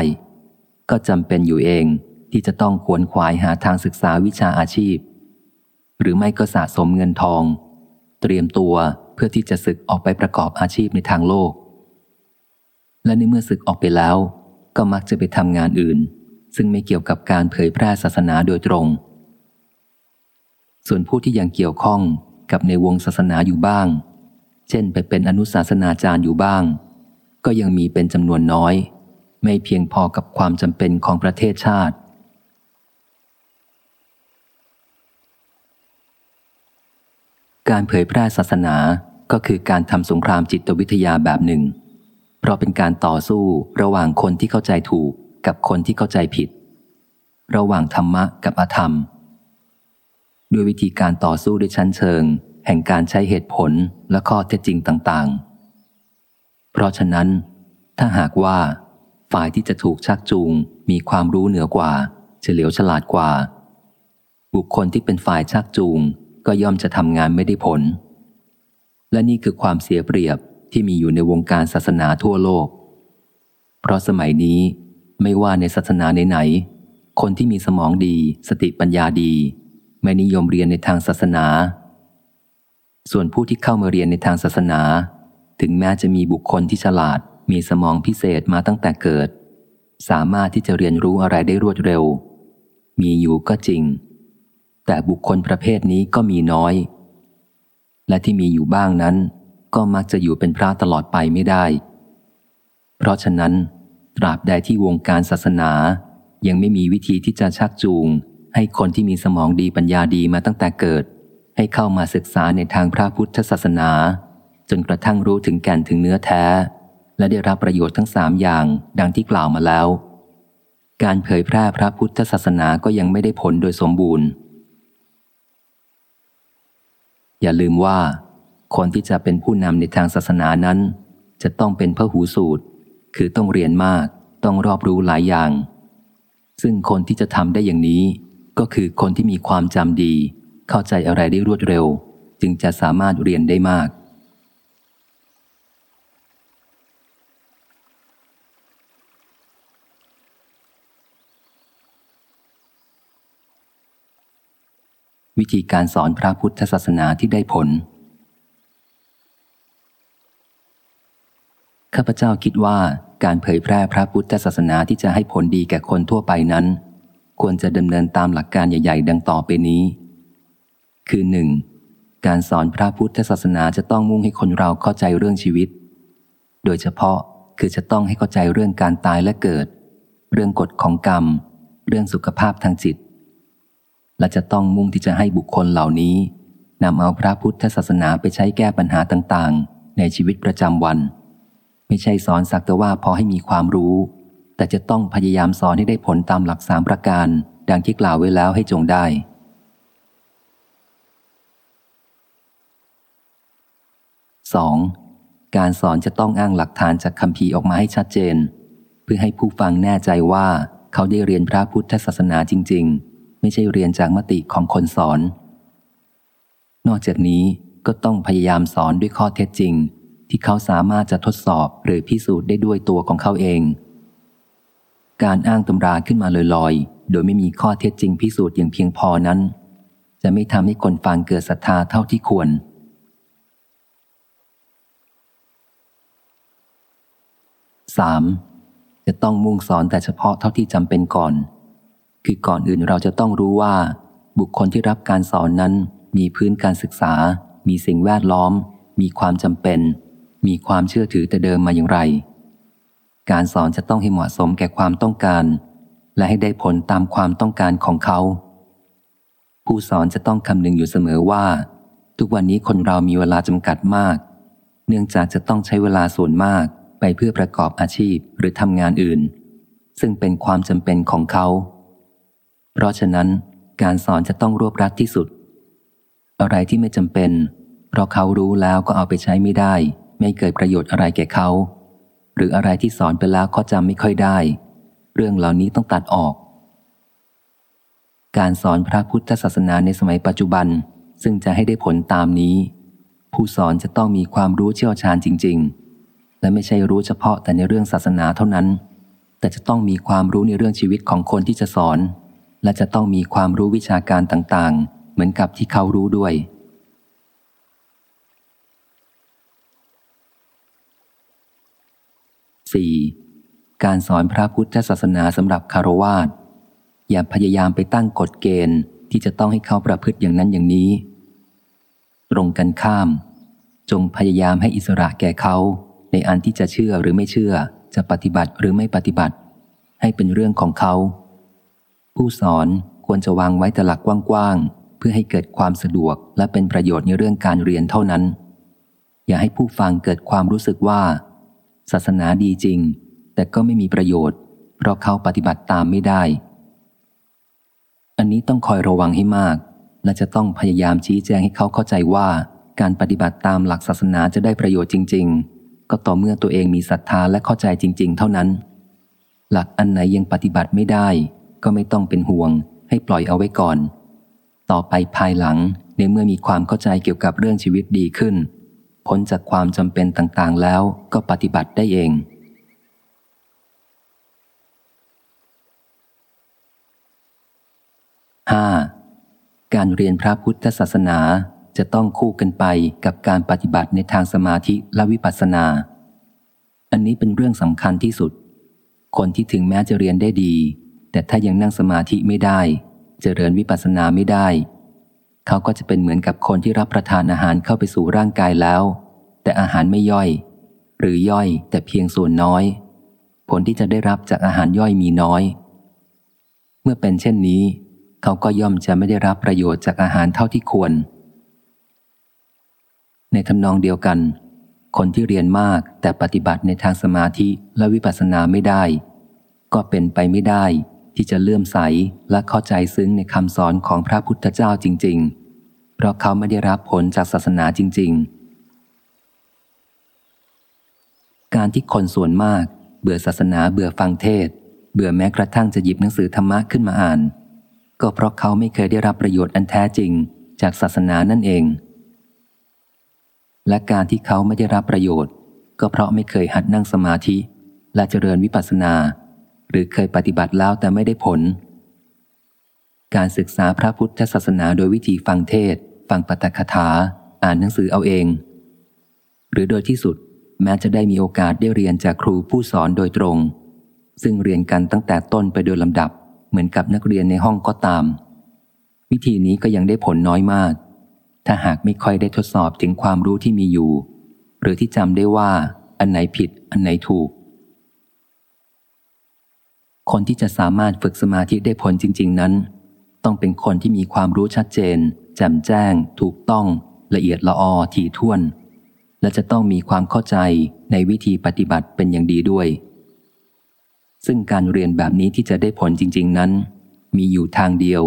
ก็จำเป็นอยู่เองที่จะต้องขวนขวายหาทางศึกษาวิชาอาชีพ หรือไม่ก็สะสมเงินทอง เตรียมตัวเพื่อที่จะศึกออกไปประกอบอาชีพในทางโลก และในเมื่อศึกออกไปแล้ว ก็มักจะไปทำงานอื่น ซึ่งไม่เกี่ยวกับการเผยแพร่ศาสนาโดยตรง ส่วนผู้ที่ยังเกี่ยวข้องกับในวงศาสนาอยู่บ้าง เช่นไปเป็นอนุศาสนาจารย์อยู่บ้าง ก็ยังมีเป็นจำนวนน้อย ไม่เพียงพอกับความจำเป็นของประเทศชาติ การเผยแพร่ศาสนาก็คือการทำสงครามจิตวิทยาแบบหนึ่ง เพราะเป็นการต่อสู้ระหว่างคนที่เข้าใจถูกกับคนที่เข้าใจผิด ระหว่างธรรมะกับอธรรม ด้วยวิธีการต่อสู้ด้วยชั้นเชิง แห่งการใช้เหตุผลและข้อเท็จจริงต่างๆ เพราะฉะนั้น ถ้าหากว่าฝ่ายที่จะถูกชักจูงมีความรู้เหนือกว่า เฉลียวฉลาดกว่า บุคคลที่เป็นฝ่ายชักจูง ก็ย่อมจะทำงานไม่ได้ผล และนี่คือความเสียเปรียบที่มีอยู่ในวงการศาสนาทั่วโลก เพราะสมัยนี้ไม่ว่าในศาสนาไหนๆคนที่มีสมองดี สติปัญญาดี ไม่นิยมเรียนในทางศาสนา ส่วนผู้ที่เข้ามาเรียนในทางศาสนา ถึงแม้จะมีบุคคลที่ฉลาด มีสมองพิเศษมาตั้งแต่เกิด สามารถที่จะเรียนรู้อะไรได้รวดเร็ว มีอยู่ก็จริง แต่บุคคลประเภทนี้ก็มีน้อย และที่มีอยู่บ้างนั้น ก็มักจะอยู่เป็นพระตลอดไปไม่ได้ เพราะฉะนั้น ตราบใดที่วงการศาสนา ยังไม่มีวิธีที่จะชักจูง ให้คนที่มีสมองดีปัญญาดีมาตั้งแต่เกิด ให้เข้ามาศึกษาในทางพระพุทธศาสนา จนกระทั่งรู้ถึงแก่นถึงเนื้อแท้ และได้รับประโยชน์ทั้งสามอย่างดังที่กล่าวมาแล้ว การเผยแพร่พระพุทธศาสนาก็ยังไม่ได้ผลโดยสมบูรณ์ อย่าลืมว่า คนที่จะเป็นผู้นำในทางศาสนานั้น จะต้องเป็นพระหูสูตร คือต้องเรียนมาก ต้องรอบรู้หลายอย่าง ซึ่งคนที่จะทำได้อย่างนี้ ก็คือคนที่มีความจำดี เข้าใจอะไรได้รวดเร็ว จึงจะสามารถเรียนได้มาก วิธีการสอนพระพุทธศาสนาที่ได้ผล ข้าพเจ้าคิดว่าการเผยแพร่พระพุทธศาสนาที่จะให้ผลดีแก่คนทั่วไปนั้น ควรจะดำเนินตามหลักการใหญ่ ๆ ดังต่อไปนี้ คือหนึ่งการสอนพระพุทธศาสนาจะต้องมุ่งให้คนเราเข้าใจเรื่องชีวิต โดยเฉพาะคือจะต้องให้เข้าใจเรื่องการตายและเกิด เรื่องกฎของกรรม เรื่องสุขภาพทางจิต และจะต้องมุ่งที่จะให้บุคคลเหล่านี้นำเอาพระพุทธศาสนาไปใช้แก้ปัญหาต่างๆ ในชีวิตประจำวัน ไม่ใช่สอนสักแต่ว่าพอให้มีความรู้ แต่จะต้องพยายามสอนให้ได้ผลตามหลักสามประการ ดังที่กล่าวไว้แล้วให้จงได้ 2. การสอนจะต้องอ้างหลักฐานจากคำพีออกมาให้ชัดเจน เพื่อให้ผู้ฟังแน่ใจว่าเขาได้เรียนพระพุทธศาสนาจริง ๆ ไม่ใช่เรียนจากมติของคนสอน นอกจากนี้ก็ต้องพยายามสอนด้วยข้อเท็จจริง ที่เขาสามารถจะทดสอบหรือพิสูจน์ได้ด้วยตัวของเขาเอง การอ้างตำราขึ้นมาลอยๆ โดยไม่มีข้อเท็จจริงพิสูจน์อย่างเพียงพอนั้น จะไม่ทำให้คนฟังเกิดศรัทธาเท่าที่ควร 3. จะต้องมุ่งสอนแต่เฉพาะเท่าที่จำเป็นก่อน คือก่อนอื่นเราจะต้องรู้ว่า บุคคลที่รับการสอนนั้น มีพื้นการศึกษา มีสิ่งแวดล้อม มีความจำเป็น มีความเชื่อถือแต่เดิมมาอย่างไร การสอนจะต้องให้เหมาะสมแก่ความต้องการ และให้ได้ผลตามความต้องการของเขา ผู้สอนจะต้องคำนึงอยู่เสมอว่า ทุกวันนี้คนเรามีเวลาจำกัดมาก เนื่องจากจะต้องใช้เวลาส่วนมากไปเพื่อประกอบอาชีพหรือทำงานอื่น ซึ่งเป็นความจำเป็นของเขา เพราะฉะนั้นการสอนจะต้องรวบรัดที่สุด อะไรที่ไม่จำเป็น เพราะเขารู้แล้วก็เอาไปใช้ไม่ได้ ไม่เกิดประโยชน์อะไรแก่เขา หรืออะไรที่สอนไปแล้วเขาจำไม่ค่อยได้ เรื่องเหล่านี้ต้องตัดออก การสอนพระพุทธศาสนาในสมัยปัจจุบัน ซึ่งจะให้ได้ผลตามนี้ ผู้สอนจะต้องมีความรู้เชี่ยวชาญจริง ๆ และไม่ใช่รู้เฉพาะแต่ในเรื่องศาสนาเท่านั้น แต่จะต้องมีความรู้ในเรื่องชีวิตของคนที่จะสอน และจะต้องมีความรู้วิชาการต่างๆ เหมือนกับที่เขารู้ด้วย 4. การสอนพระพุทธศาสนาสำหรับคารวาสอย่าพยายามไปตั้งกฎเกณฑ์ที่จะต้องให้เขาประพฤติอย่างนั้นอย่างนี้ ตรงกันข้าม จงพยายามให้อิสระแก่เขา ในอันที่จะเชื่อหรือไม่เชื่อ จะปฏิบัติหรือไม่ปฏิบัติ ให้เป็นเรื่องของเขา ผู้สอนควรจะวางไว้แต่หลักกว้างๆ เพื่อให้เกิดความสะดวกและเป็นประโยชน์ในเรื่องการเรียนเท่านั้น อย่าให้ผู้ฟังเกิดความรู้สึกว่า ศาสนาดีจริง แต่ก็ไม่มีประโยชน์ เพราะเขาปฏิบัติตามไม่ได้ อันนี้ต้องคอยระวังให้มาก และจะต้องพยายามชี้แจงให้เขาเข้าใจว่า การปฏิบัติตามหลักศาสนาจะได้ประโยชน์จริง ๆ ก็ต่อเมื่อตัวเองมีศรัทธาและเข้าใจจริง ๆ เท่านั้น หลักอันไหนยังปฏิบัติไม่ได้ ก็ไม่ต้องเป็นห่วง ให้ปล่อยเอาไว้ก่อน ต่อไปภายหลังในเมื่อมีความเข้าใจเกี่ยวกับเรื่องชีวิตดีขึ้น พ้นจากความจำเป็นต่างๆแล้วก็ปฏิบัติได้เอง 5. การเรียนพระพุทธศาสนาจะต้องคู่กันไปกับการปฏิบัติในทางสมาธิและวิปัสสนา อันนี้เป็นเรื่องสำคัญที่สุด คนที่ถึงแม้จะเรียนได้ดี แต่ถ้ายังนั่งสมาธิไม่ได้ เจริญวิปัสสนาไม่ได้ เขาก็จะเป็นเหมือนกับคนที่รับประทานอาหารเข้าไปสู่ร่างกายแล้ว แต่อาหารไม่ย่อย หรือย่อยแต่เพียงส่วนน้อย ผลที่จะได้รับจากอาหารย่อยมีน้อย เมื่อเป็นเช่นนี้ เขาก็ย่อมจะไม่ได้รับประโยชน์จากอาหารเท่าที่ควร ในทำนองเดียวกัน คนที่เรียนมากแต่ปฏิบัติในทางสมาธิและวิปัสสนาไม่ได้ ก็เป็นไปไม่ได้ ที่จะเลื่อมใสและเข้าใจซึ้งในคำสอนของพระพุทธเจ้าจริง ๆ เพราะเขาไม่ได้รับผลจากศาสนาจริง ๆ การที่คนส่วนมาก เบื่อศาสนาเบื่อฟังเทศ เบื่อแม้กระทั่งจะหยิบหนังสือธรรมะขึ้นมาอ่าน ก็เพราะเขาไม่เคยได้รับประโยชน์อันแท้จริงจากศาสนานั่นเอง และการที่เขาไม่ได้รับประโยชน์ ก็เพราะไม่เคยหัดนั่งสมาธิ และเจริญวิปัสสนา หรือเคยปฏิบัติแล้วแต่ไม่ได้ผล การศึกษาพระพุทธศาสนาโดยวิธีฟังเทศ ฟังปตคถา อ่านหนังสือเอาเอง หรือโดยที่สุดแม้จะได้มีโอกาสได้เรียนจากครูผู้สอนโดยตรง ซึ่งเรียนกันตั้งแต่ต้นไปโดยลำดับ เหมือนกับนักเรียนในห้องก็ตาม วิธีนี้ก็ยังได้ผลน้อยมาก ถ้าหากไม่ค่อยได้ทดสอบถึงความรู้ที่มีอยู่ หรือที่จำได้ว่าอันไหนผิดอันไหนถูก คนที่จะสามารถฝึกสมาธิได้ผลจริง ๆ นั้น ต้องเป็นคนที่มีความรู้ชัดเจน แจ่มแจ้ง ถูกต้อง ละเอียดละออถี่ถ้วน และจะต้องมีความเข้าใจในวิธีปฏิบัติเป็นอย่างดีด้วย ซึ่งการเรียนแบบนี้ที่จะได้ผลจริง ๆ นั้น มีอยู่ทางเดียว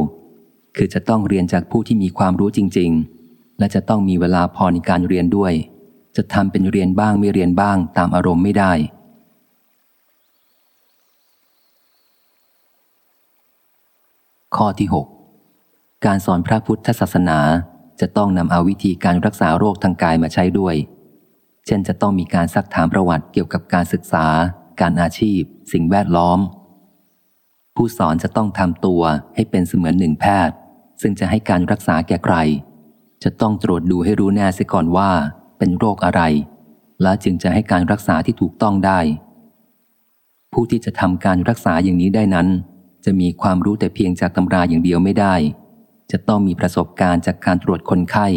คือจะต้องเรียนจากผู้ที่มีความรู้จริง ๆ และจะต้องมีเวลาพอในการเรียนด้วย จะทำเป็นเรียนบ้างไม่เรียนบ้างตามอารมณ์ไม่ได้ ข้อที่ 6 การสอนพระพุทธศาสนาจะต้องนำเอาวิธีการรักษาโรคทางกายมาใช้ด้วย เช่นจะต้องมีการซักถามประวัติเกี่ยวกับการศึกษา การอาชีพ สิ่งแวดล้อม ผู้สอนจะต้องทำตัวให้เป็นเสมือนหนึ่งแพทย์ ซึ่งจะให้การรักษาแก่ใคร จะต้องตรวจดูให้รู้แน่เสียก่อนว่า เป็นโรคอะไร และจึงจะให้การรักษาที่ถูกต้องได้ ผู้ที่จะทำการรักษาอย่างนี้ได้นั้น จะมีความรู้แต่เพียงจากตำราอย่างเดียวไม่ได้ จะต้องมีประสบการณ์จากการตรวจคนไข้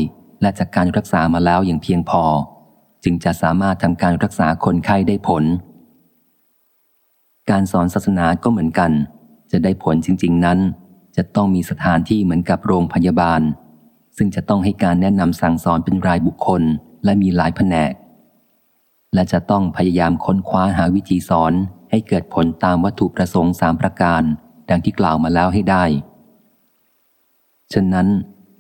และจากการรักษามาแล้วอย่างเพียงพอ จึงจะสามารถทำการรักษาคนไข้ได้ผล การสอนศาสนาก็เหมือนกัน จะได้ผลจริง ๆ นั้น จะต้องมีสถานที่เหมือนกับโรงพยาบาล ซึ่งจะต้องให้การแนะนำสั่งสอนเป็นรายบุคคล และมีหลายแผนก และจะต้องพยายามค้นคว้าหาวิธีสอนให้เกิดผลตามวัตถุประสงค์สามประการ ดังที่กล่าวมาแล้วให้ได้ ฉะนั้น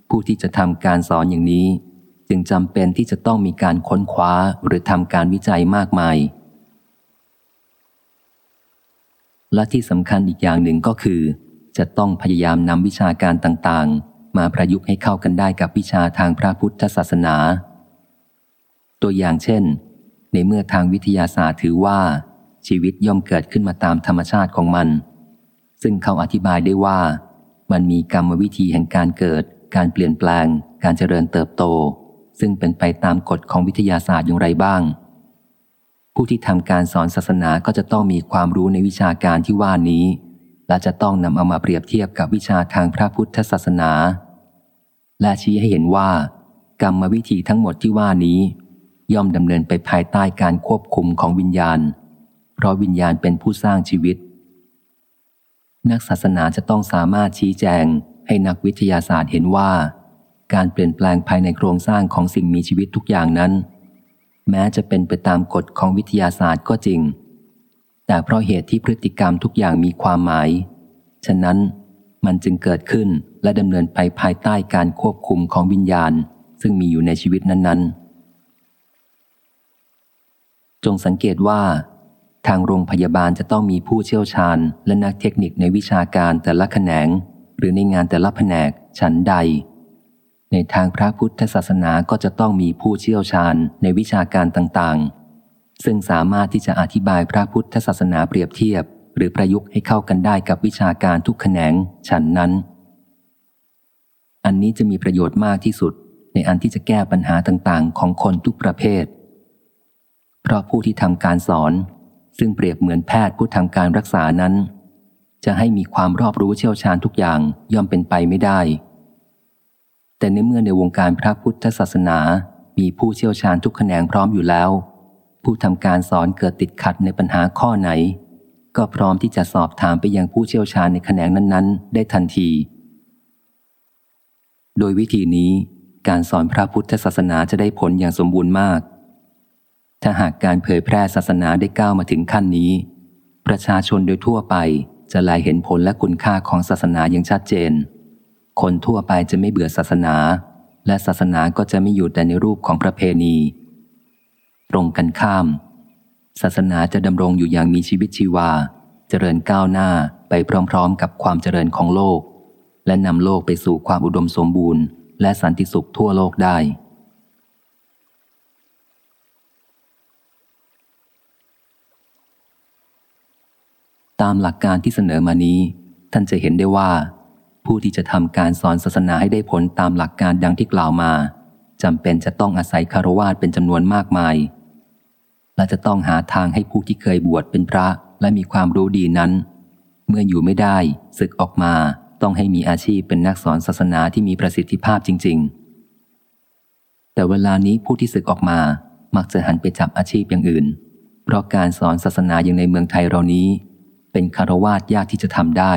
ผู้ที่จะทำการสอนอย่างนี้ จึงจำเป็นที่จะต้องมีการค้นคว้าหรือทำการวิจัยมากมาย และที่สำคัญอีกอย่างหนึ่งก็คือ จะต้องพยายามนำวิชาการต่างๆ มาประยุกต์ให้เข้ากันได้กับวิชาทางพระพุทธศาสนา ตัวอย่างเช่น ในเมื่อทางวิทยาศาสตร์ถือว่าชีวิตย่อมเกิดขึ้นมาตามธรรมชาติของมัน ซึ่งเขาอธิบายได้ว่า มันมีกรรมวิธีแห่งการเกิด การเปลี่ยนแปลง การเจริญเติบโต ซึ่งเป็นไปตามกฎของวิทยาศาสตร์อย่างไรบ้าง ผู้ที่ทำการสอนศาสนาก็จะต้องมีความรู้ในวิชาการที่ว่านี้ และจะต้องนำเอามาเปรียบเทียบกับวิชาทางพระพุทธศาสนา และชี้ให้เห็นว่า กรรมวิธีทั้งหมดที่ว่านี้ ย่อมดำเนินไปภายใต้การควบคุมของวิญญาณ เพราะวิญญาณเป็นผู้สร้างชีวิต นักศาสนาจะต้องสามารถชี้แจง ให้นักวิทยาศาสตร์เห็นว่า การเปลี่ยนแปลงภายในโครงสร้างของสิ่งมีชีวิตทุกอย่างนั้น แม้จะเป็นไปตามกฎของวิทยาศาสตร์ก็จริง แต่เพราะเหตุที่พฤติกรรมทุกอย่างมีความหมาย ฉะนั้นมันจึงเกิดขึ้นและดำเนินไปภายใต้การควบคุมของวิญญาณ ซึ่งมีอยู่ในชีวิตนั้น ๆ จงสังเกตว่า ทางโรงพยาบาลจะต้องมีผู้เชี่ยวชาญ และนักเทคนิคในวิชาการแต่ละแขนง หรือในงานแต่ละแผนกฉันใด ในทางพระพุทธศาสนาก็จะต้องมีผู้เชี่ยวชาญในวิชาการต่างๆ ซึ่งสามารถที่จะอธิบายพระพุทธศาสนาเปรียบเทียบ หรือประยุกต์ให้เข้ากันได้กับวิชาการทุกแขนงฉันนั้น อันนี้จะมีประโยชน์มากที่สุด ในอันที่จะแก้ปัญหาต่างๆ ของคนทุกประเภท เพราะผู้ที่ทำการสอน ซึ่งเปรียบเหมือนแพทย์ผู้ทำการรักษานั้น จะให้มีความรอบรู้เชี่ยวชาญทุกอย่างย่อมเป็นไปไม่ได้ แต่ในเมื่อในวงการพระพุทธศาสนา มีผู้เชี่ยวชาญทุกแขนงพร้อมอยู่แล้ว ผู้ทำการสอนเกิดติดขัดในปัญหาข้อไหน ก็พร้อมที่จะสอบถามไปยังผู้เชี่ยวชาญในแขนงนั้น ๆ ได้ทันที โดยวิธีนี้การสอนพระพุทธศาสนาจะได้ผลอย่างสมบูรณ์มาก ถ้าหากการเผยแพร่ศาสนาได้ก้าวมาถึงขั้นนี้ ประชาชนโดยทั่วไปจะลายเห็นผลและคุณค่าของศาสนาอย่างชัดเจน คนทั่วไปจะไม่เบื่อศาสนา และศาสนาก็จะไม่อยู่แต่ในรูปของประเพณี ตรงกันข้าม ศาสนาจะดำรงอยู่อย่างมีชีวิตชีวา เจริญก้าวหน้าไปพร้อมๆ กับความเจริญของโลก และนำโลกไปสู่ความอุดมสมบูรณ์ และสันติสุขทั่วโลกได้ ตามหลักการที่เสนอมานี้ ท่านจะเห็นได้ว่า ผู้ที่จะทำการสอนศาสนาให้ได้ผลตามหลักการดังที่กล่าวมาจำเป็นจะต้องอาศัยคารวาสเป็นจำนวนมากมาย และจะต้องหาทางให้ผู้ที่เคยบวชเป็นพระและมีความรู้ดีนั้น เมื่ออยู่ไม่ได้ศึกออกมาต้องให้มีอาชีพเป็นนักสอนศาสนาที่มีประสิทธิภาพจริง ๆ แต่เวลานี้ผู้ที่ศึกออกมามักจะหันไปจับอาชีพอย่างอื่น เพราะการสอนศาสนาอย่างในเมืองไทยเรานี้ เป็นคารวาสยากที่จะทำได้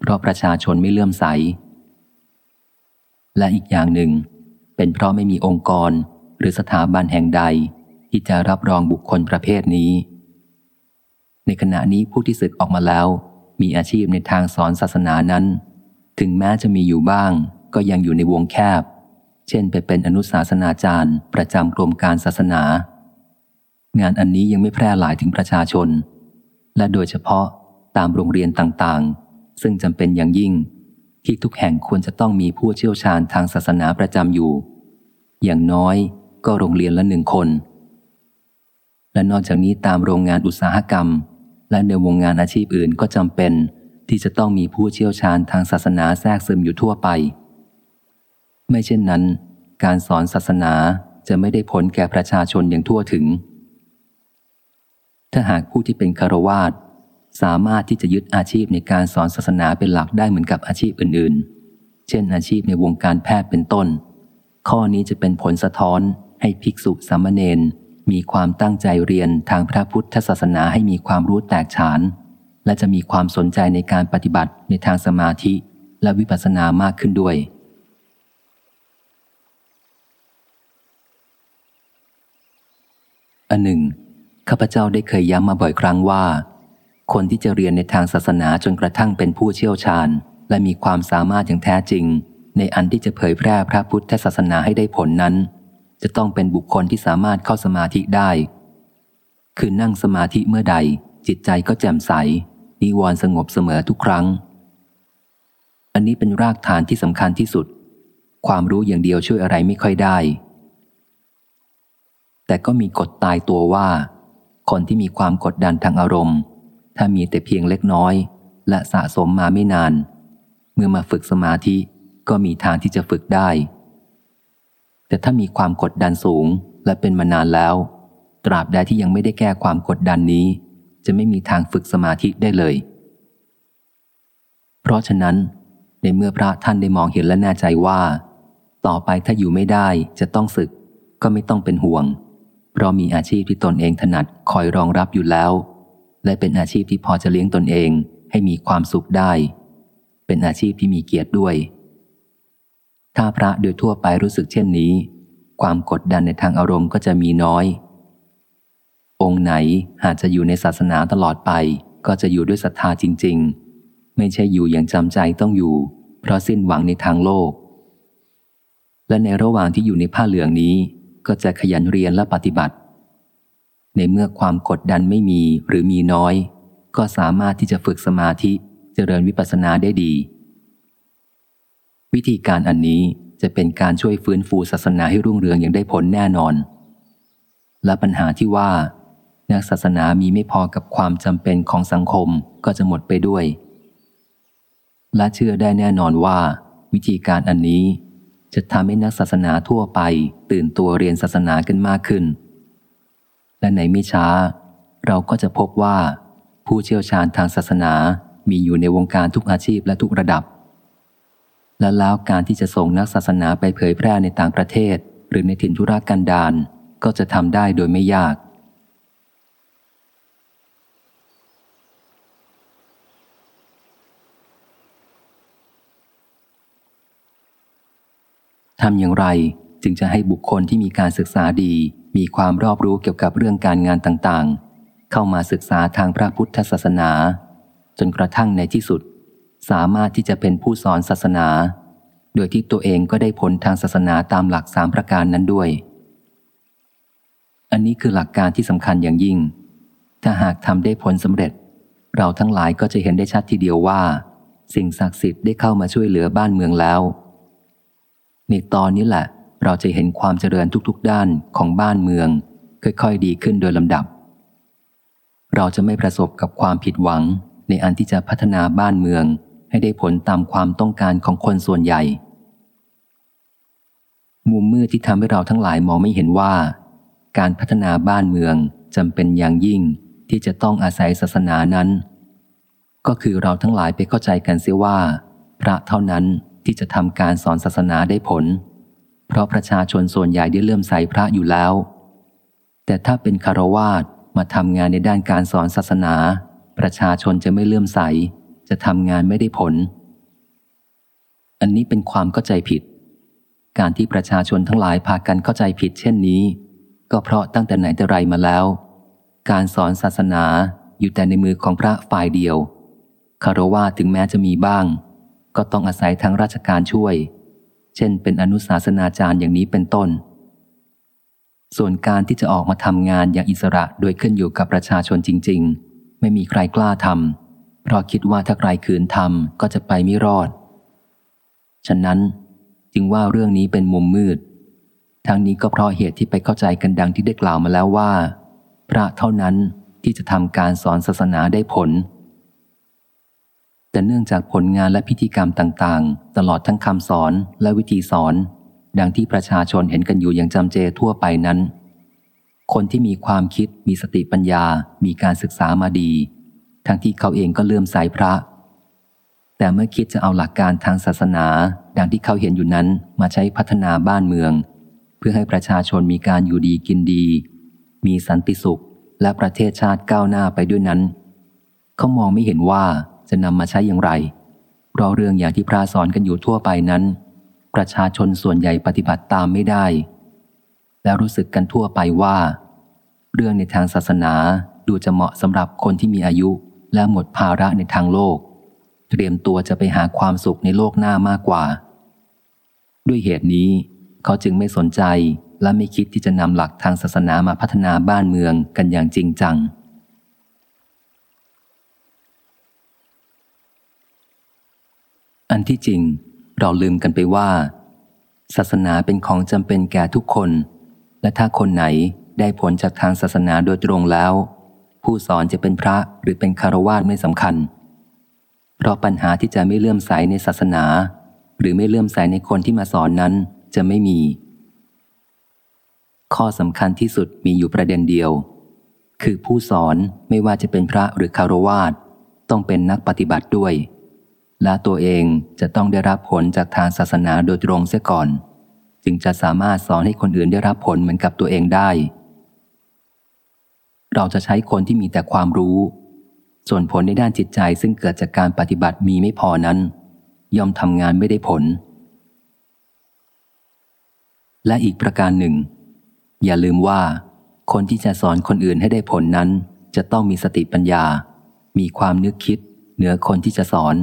เพราะประชาชนไม่เลื่อมใส และอีกอย่างหนึ่ง เป็นเพราะไม่มีองค์กรหรือสถาบันแห่งใด ที่จะรับรองบุคคลประเภทนี้ ในขณะนี้ผู้ที่ศึกออกมาแล้ว มีอาชีพในทางสอนศาสนานั้น ถึงแม้จะมีอยู่บ้าง ก็ยังอยู่ในวงแคบ เช่นไปเป็นอนุศาสนาจารย์ ประจำกรมการศาสนา งานอันนี้ยังไม่แพร่หลายถึงประชาชนและโดยเฉพาะ ตามโรงเรียนต่างๆ ซึ่งจำเป็นอย่างยิ่ง ที่ทุกแห่งควรจะต้องมีผู้เชี่ยวชาญทางศาสนาประจำอยู่ อย่างน้อยก็โรงเรียนละหนึ่งคน และนอกจากนี้ตามโรงงานอุตสาหกรรม และในวงงานอาชีพอื่นก็จำเป็น ที่จะต้องมีผู้เชี่ยวชาญทางศาสนาแทรกซึมอยู่ทั่วไป ไม่เช่นนั้น การสอนศาสนาจะไม่ได้ผลแก่ประชาชนอย่างทั่วถึงถ้าหากผู้ที่เป็นคารวาส สามารถที่จะยึดอาชีพในการสอนศาสนาเป็นหลักได้เหมือนกับอาชีพอื่นๆ เช่นอาชีพในวงการแพทย์เป็นต้น ข้อนี้จะเป็นผลสะท้อนให้ภิกษุสามเณรมีความตั้งใจเรียนทางพระพุทธศาสนาให้มีความรู้แตกฉาน และจะมีความสนใจในการปฏิบัติในทางสมาธิและวิปัสสนามากขึ้นด้วย อันหนึ่งข้าพเจ้าได้เคยย้ำมาบ่อยครั้งว่า คนที่จะเรียนในทางศาสนาจนกระทั่งเป็นผู้เชี่ยวชาญ และมีความสามารถอย่างแท้จริง ในอันที่จะเผยแพร่พระพุทธศาสนาให้ได้ผลนั้น จะต้องเป็นบุคคลที่สามารถเข้าสมาธิได้ คือนั่งสมาธิเมื่อใด จิตใจก็แจ่มใส นิวรณ์สงบเสมอทุกครั้ง อันนี้เป็นรากฐานที่สำคัญที่สุด ความรู้อย่างเดียวช่วยอะไรไม่ค่อยได้ แต่ก็มีกฎตายตัวว่า คนที่มีความกดดันทางอารมณ์ ถ้ามีแต่เพียงเล็กน้อย และสะสมมาไม่นาน เมื่อมาฝึกสมาธิก็มีทางที่จะฝึกได้ แต่ถ้ามีความกดดันสูงและเป็นมานานแล้ว ตราบใดที่ยังไม่ได้แก้ความกดดันนี้ จะไม่มีทางฝึกสมาธิได้เลย เพราะฉะนั้น ในเมื่อพระท่านได้มองเห็นและแน่ใจว่า ต่อไปถ้าอยู่ไม่ได้จะต้องศึก ก็ไม่ต้องเป็นห่วง เพราะมีอาชีพที่ตนเองถนัดคอยรองรับอยู่แล้ว และเป็นอาชีพที่พอจะเลี้ยงตนเองให้มีความสุขได้ เป็นอาชีพที่มีเกียรติด้วย ถ้าพระโดยทั่วไปรู้สึกเช่นนี้ ความกดดันในทางอารมณ์ก็จะมีน้อย องค์ไหนหากจะอยู่ในศาสนาตลอดไปก็จะอยู่ด้วยศรัทธาจริง ๆ ไม่ใช่อยู่อย่างจำใจต้องอยู่ เพราะสิ้นหวังในทางโลก และในระหว่างที่อยู่ในผ้าเหลืองนี้ ก็จะขยันเรียนและปฏิบัติ ในเมื่อความกดดันไม่มีหรือมีน้อย ก็สามารถที่จะฝึกสมาธิเจริญวิปัสสนาได้ดี วิธีการอันนี้จะเป็นการช่วยฟื้นฟูศาสนาให้รุ่งเรืองอย่างได้ผลแน่นอน และปัญหาที่ว่า นักศาสนามีไม่พอกับความจำเป็นของสังคมก็จะหมดไปด้วย และเชื่อได้แน่นอนว่า วิธีการอันนี้จะทำให้นักศาสนาทั่วไป ตื่นตัวเรียนศาสนากันมากขึ้น และในไม่ช้า เราก็จะพบว่า ผู้เชี่ยวชาญทางศาสนามีอยู่ในวงการทุกอาชีพและทุกระดับ และแล้วการที่จะส่งนักศาสนาไปเผยแพร่ในต่างประเทศ หรือในถิ่นธุรกันดารก็จะทำได้โดยไม่ยาก ทำอย่างไรจึงจะให้บุคคลที่มีการศึกษาดี มีความรอบรู้เกี่ยวกับเรื่องการงานต่างๆ เข้ามาศึกษาทางพระพุทธศาสนา จนกระทั่งในที่สุด สามารถที่จะเป็นผู้สอนศาสนา โดยที่ตัวเองก็ได้ผลทางศาสนาตามหลักสามประการนั้นด้วย อันนี้คือหลักการที่สำคัญอย่างยิ่ง ถ้าหากทำได้ผลสำเร็จ เราทั้งหลายก็จะเห็นได้ชัดทีเดียวว่า สิ่งศักดิ์สิทธิ์ได้เข้ามาช่วยเหลือบ้านเมืองแล้วในตอนนี้แหละ เราจะเห็นความเจริญทุกๆด้านของบ้านเมือง ค่อยๆ ดีขึ้นโดยลำดับ เราจะไม่ประสบกับความผิดหวัง ในอันที่จะพัฒนาบ้านเมือง ให้ได้ผลตามความต้องการของคนส่วนใหญ่ มุมมืดที่ทำให้เราทั้งหลายมองไม่เห็นว่า การพัฒนาบ้านเมืองจำเป็นอย่างยิ่งที่จะต้องอาศัยศาสนานั้น ก็คือเราทั้งหลายไปเข้าใจกันเสียว่า พระเท่านั้นที่จะทำการสอนศาสนาได้ผล เพราะประชาชนส่วนใหญ่ได้เลื่อมใสพระอยู่แล้ว แต่ถ้าเป็นคารวาสมาทำงานในด้านการสอนศาสนา ประชาชนจะไม่เลื่อมใส จะทำงานไม่ได้ผล อันนี้เป็นความเข้าใจผิด การที่ประชาชนทั้งหลายพากันเข้าใจผิด เช่นนี้ ก็เพราะตั้งแต่ไหนแต่ไรมาแล้ว การสอนศาสนาอยู่แต่ในมือของพระฝ่ายเดียวคารวะถึงแม้จะมีบ้าง ก็ต้องอาศัยทางราชการช่วย เช่นเป็นอนุศาสนาจารย์อย่างนี้เป็นต้น ส่วนการที่จะออกมาทำงานอย่างอิสระโดยขึ้นอยู่กับประชาชนจริง ๆ ไม่มีใครกล้าทำเพราะคิดว่าถ้าใครขืนทำก็จะไปไม่รอด ฉะนั้นจึงว่าเรื่องนี้เป็นมุมมืด ทั้งนี้ก็เพราะเหตุที่ไปเข้าใจกันดังที่ได้กล่าวมาแล้วว่า พระเท่านั้นที่จะทำการสอนศาสนาได้ผล แต่เนื่องจากผลงานและพิธีกรรมต่างๆ ตลอดทั้งคำสอนและวิธีสอน ดังที่ประชาชนเห็นกันอยู่อย่างจำเจทั่วไปนั้น คนที่มีความคิดมีสติปัญญา มีการศึกษามาดี ทั้งที่เขาเองก็เลื่อมใสพระ แต่เมื่อคิดจะเอาหลักการทางศาสนา ดังที่เขาเห็นอยู่นั้นมาใช้พัฒนาบ้านเมือง เพื่อให้ประชาชนมีการอยู่ดีกินดี มีสันติสุขและประเทศชาติก้าวหน้าไปด้วยนั้น เขามองไม่เห็นว่า จะนำมาใช้อย่างไร เพราะเรื่องอย่างที่พระสอนกันอยู่ทั่วไปนั้น ประชาชนส่วนใหญ่ปฏิบัติตามไม่ได้ แล้วรู้สึกกันทั่วไปว่า เรื่องในทางศาสนาดูจะเหมาะสำหรับคนที่มีอายุและหมดภาระในทางโลก เตรียมตัวจะไปหาความสุขในโลกหน้ามากกว่า ด้วยเหตุนี้ เขาจึงไม่สนใจและไม่คิดที่จะนำหลักทางศาสนามาพัฒนาบ้านเมืองกันอย่างจริงจัง อันที่จริง เราลืมกันไปว่า ศาสนาเป็นของจำเป็นแก่ทุกคน และถ้าคนไหนได้ผลจากทางศาสนาโดยตรงแล้ว ผู้สอนจะเป็นพระหรือเป็นคารวาสไม่สำคัญ เพราะปัญหาที่จะไม่เลื่อมใสในศาสนา หรือไม่เลื่อมใสในคนที่มาสอนนั้นจะไม่มี ข้อสำคัญที่สุดมีอยู่ประเด็นเดียว คือผู้สอนไม่ว่าจะเป็นพระหรือคารวาสต้องเป็นนักปฏิบัติด้วย และตัวเองจะต้องได้รับผลจากทางศาสนาโดยตรงเสียก่อน จึงจะสามารถสอนให้คนอื่นได้รับผลเหมือนกับตัวเองได้ เราจะใช้คนที่มีแต่ความรู้ ส่วนผลในด้านจิตใจซึ่งเกิดจากการปฏิบัติมีไม่พอนั้น ย่อมทำงานไม่ได้ผล และอีกประการหนึ่ง อย่าลืมว่า คนที่จะสอนคนอื่นให้ได้ผลนั้น จะต้องมีสติปัญญา มีความนึกคิด เหนือคนที่จะสอน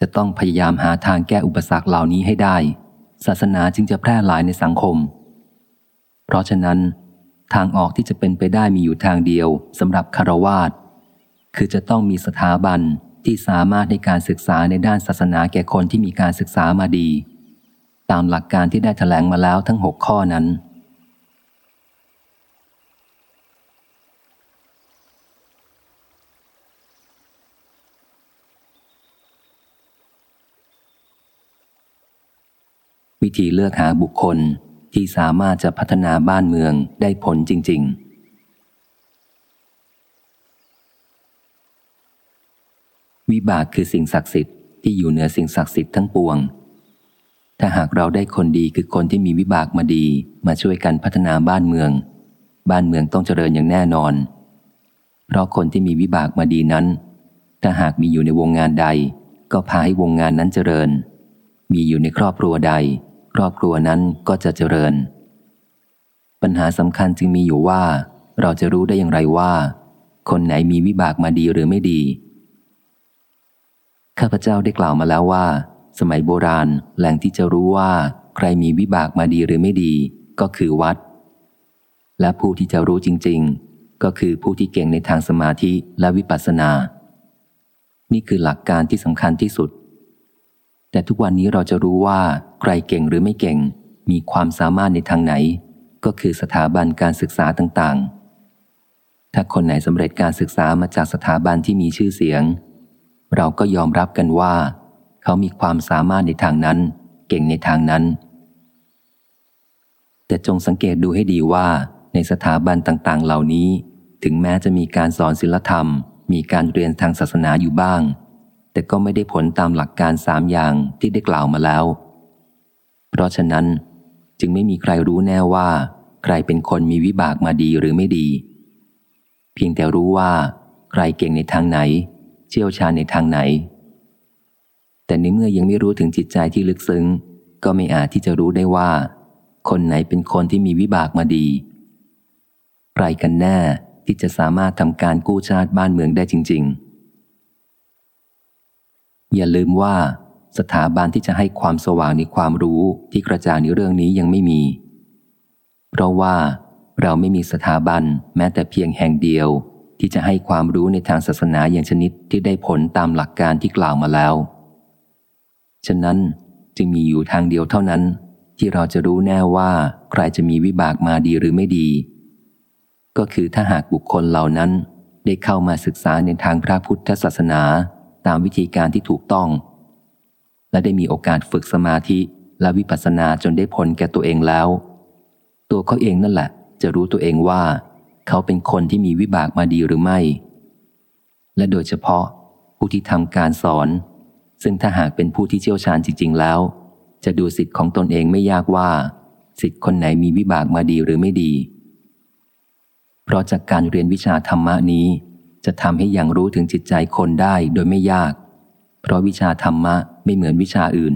จะต้องพยายามหาทางแก้อุปสรรคเหล่านี้ให้ได้ ศาสนาจึงจะแพร่หลายในสังคม เพราะฉะนั้น ทางออกที่จะเป็นไปได้มีอยู่ทางเดียวสำหรับคารวาสคือจะต้องมีสถาบันที่สามารถในการศึกษาในด้านศาสนาแก่คนที่มีการศึกษามาดี ตามหลักการที่ได้ถแถลงมาแล้วทั้งหกข้อนั้น วิธีเลือกหาบุคคลที่สามารถจะพัฒนาบ้านเมืองได้ผลจริง ๆวิบากคือสิ่งศักดิ์สิทธิ์ที่อยู่เหนือสิ่งศักดิ์สิทธิ์ทั้งปวง ถ้าหากเราได้คนดีคือคนที่มีวิบากมาดีมาช่วยกันพัฒนาบ้านเมือง บ้านเมืองต้องเจริญอย่างแน่นอน เพราะคนที่มีวิบากมาดีนั้น ถ้าหากมีอยู่ในวงงานใด ก็พาให้วงงานนั้นเจริญ มีอยู่ในครอบครัวใด รอบครัวนั้นก็จะเจริญ ปัญหาสำคัญจึงมีอยู่ว่า เราจะรู้ได้อย่างไรว่า คนไหนมีวิบากมาดีหรือไม่ดี ข้าพเจ้าได้กล่าวมาแล้วว่า สมัยโบราณแหล่งที่จะรู้ว่า ใครมีวิบากมาดีหรือไม่ดี ก็คือวัด และผู้ที่จะรู้จริง ๆ ก็คือผู้ที่เก่งในทางสมาธิและวิปัสสนา นี่คือหลักการที่สำคัญที่สุดแต่ทุกวันนี้เราจะรู้ว่า ใครเก่งหรือไม่เก่ง มีความสามารถในทางไหน ก็คือสถาบันการศึกษาต่างๆ ถ้าคนไหนสำเร็จการศึกษามาจากสถาบันที่มีชื่อเสียง เราก็ยอมรับกันว่า เขามีความสามารถในทางนั้น เก่งในทางนั้น แต่จงสังเกตดูให้ดีว่าในสถาบันต่างๆ เหล่านี้ ถึงแม้จะมีการสอนศิลธรรม มีการเรียนทางศาสนาอยู่บ้าง แต่ก็ไม่ได้ผลตามหลักการสามอย่างที่ได้กล่าวมาแล้ว เพราะฉะนั้นจึงไม่มีใครรู้แน่ว่า ใครเป็นคนมีวิบากมาดีหรือไม่ดี เพียงแต่รู้ว่า ใครเก่งในทางไหน เชี่ยวชาญในทางไหน แต่ในเมื่อยังไม่รู้ถึงจิตใจที่ลึกซึ้ง ก็ไม่อาจที่จะรู้ได้ว่า คนไหนเป็นคนที่มีวิบากมาดี ใครกันแน่ที่จะสามารถทำการกู้ชาติบ้านเมืองได้จริง ๆ อย่าลืมว่า สถาบันที่จะให้ความสว่างในความรู้ที่กระจ่างในเรื่องนี้ยังไม่มี เพราะว่าเราไม่มีสถาบันแม้แต่เพียงแห่งเดียว ที่จะให้ความรู้ในทางศาสนาอย่างชนิดที่ได้ผลตามหลักการที่กล่าวมาแล้ว ฉะนั้นจึงมีอยู่ทางเดียวเท่านั้น ที่เราจะรู้แน่ว่าใครจะมีวิบากมาดีหรือไม่ดี ก็คือถ้าหากบุคคลเหล่านั้นได้เข้ามาศึกษาในทางพระพุทธศาสนา ตามวิธีการที่ถูกต้อง และได้มีโอกาสฝึกสมาธิและวิปัสสนาจนได้ผลแก่ตัวเองแล้ว ตัวเขาเองนั่นแหละ จะรู้ตัวเองว่า เขาเป็นคนที่มีวิบากมาดีหรือไม่ และโดยเฉพาะผู้ที่ทำการสอน ซึ่งถ้าหากเป็นผู้ที่เชี่ยวชาญจริง ๆ แล้ว จะดูสิทธิ์ของตนเองไม่ยากว่าสิทธิ์คนไหนมีวิบากมาดีหรือไม่ดี เพราะจากการเรียนวิชาธรรมะนี้ จะทำให้อยังรู้ถึงจิตใจคนได้โดยไม่ยาก เพราะวิชาธรรมะไม่เหมือนวิชาอื่น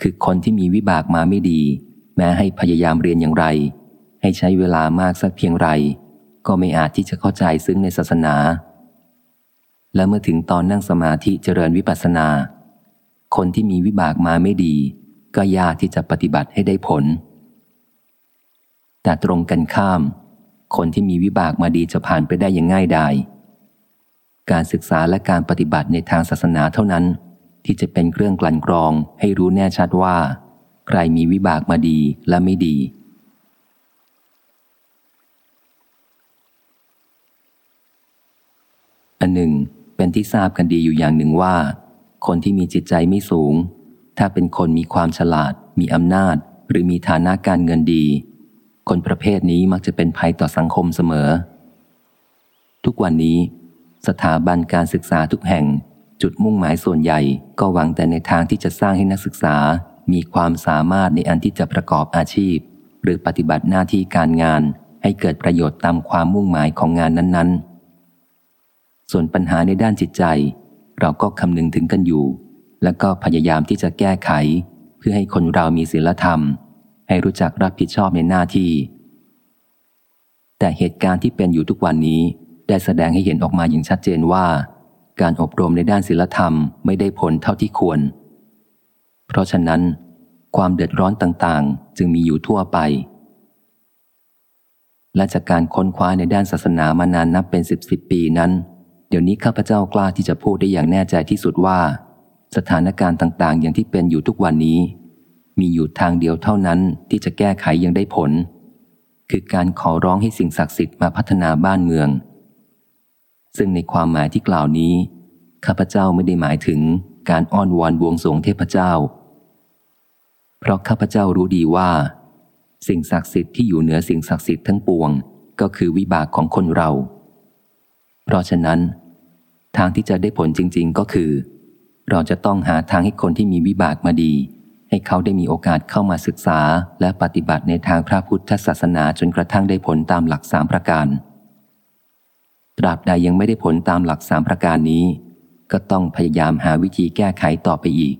คือคนที่มีวิบากมาไม่ดี แม้ให้พยายามเรียนอย่างไร ให้ใช้เวลามากสักเพียงไร ก็ไม่อาจที่จะเข้าใจซึ้งในศาสนา และเมื่อถึงตอนนั่งสมาธิเจริญวิปัสสนา คนที่มีวิบากมาไม่ดี ก็ยากที่จะปฏิบัติให้ได้ผล แต่ตรงกันข้าม คนที่มีวิบากมาดีจะผ่านไปได้อย่างง่ายดาย การศึกษาและการปฏิบัติในทางศาสนาเท่านั้น ที่จะเป็นเครื่องกลั่นกรองให้รู้แน่ชัดว่า ใครมีวิบากมาดีและไม่ดี อันหนึ่ง เป็นที่ทราบกันดีอยู่อย่างหนึ่งว่า คนที่มีจิตใจไม่สูง ถ้าเป็นคนมีความฉลาด มีอำนาจ หรือมีฐานะการเงินดี คนประเภทนี้มักจะเป็นภัยต่อสังคมเสมอ ทุกวันนี้ สถาบันการศึกษาทุกแห่ง จุดมุ่งหมายส่วนใหญ่ ก็หวังแต่ในทางที่จะสร้างให้นักศึกษา มีความสามารถในอันที่จะประกอบอาชีพ หรือปฏิบัติหน้าที่การงาน ให้เกิดประโยชน์ตามความมุ่งหมายของงานนั้น ๆ ส่วนปัญหาในด้านจิตใจ เราก็คำนึงถึงกันอยู่ แล้วก็พยายามที่จะแก้ไข เพื่อให้คนเรามีศีลธรรม ให้รู้จักรับผิดชอบในหน้าที่ แต่เหตุการณ์ที่เป็นอยู่ทุกวันนี้ ได้แสดงให้เห็นออกมาอย่างชัดเจนว่า การอบรมในด้านศิลธรรมไม่ได้ผลเท่าที่ควร เพราะฉะนั้น ความเดือดร้อนต่างๆ จึงมีอยู่ทั่วไป และจากการค้นคว้าในด้านศาสนามานานนับเป็นสิบสิบปีนั้น เดี๋ยวนี้ข้าพเจ้ากล้าที่จะพูดได้อย่างแน่ใจที่สุดว่า สถานการณ์ต่างๆ อย่างที่เป็นอยู่ทุกวันนี้ มีอยู่ทางเดียวเท่านั้นที่จะแก้ไขยังได้ผล คือการขอร้องให้สิ่งศักดิ์สิทธิ์มาพัฒนาบ้านเมือง ซึ่งในความหมายที่กล่าวนี้ ข้าพเจ้าไม่ได้หมายถึงการอ้อนวอนบวงสวงเทพเจ้า เพราะข้าพเจ้ารู้ดีว่า สิ่งศักดิ์สิทธิ์ที่อยู่เหนือสิ่งศักดิ์สิทธิ์ทั้งปวง ก็คือวิบากของคนเรา เพราะฉะนั้น ทางที่จะได้ผลจริง ๆ ก็คือ เราจะต้องหาทางให้คนที่มีวิบากมาดี ให้เขาได้มีโอกาสเข้ามาศึกษา และปฏิบัติในทางพระพุทธศาสนาจนกระทั่งได้ผลตามหลักสามประการ ตราบใดยังไม่ได้ผลตามหลักสามประการนี้ ก็ต้องพยายามหาวิธีแก้ไขต่อไปอีก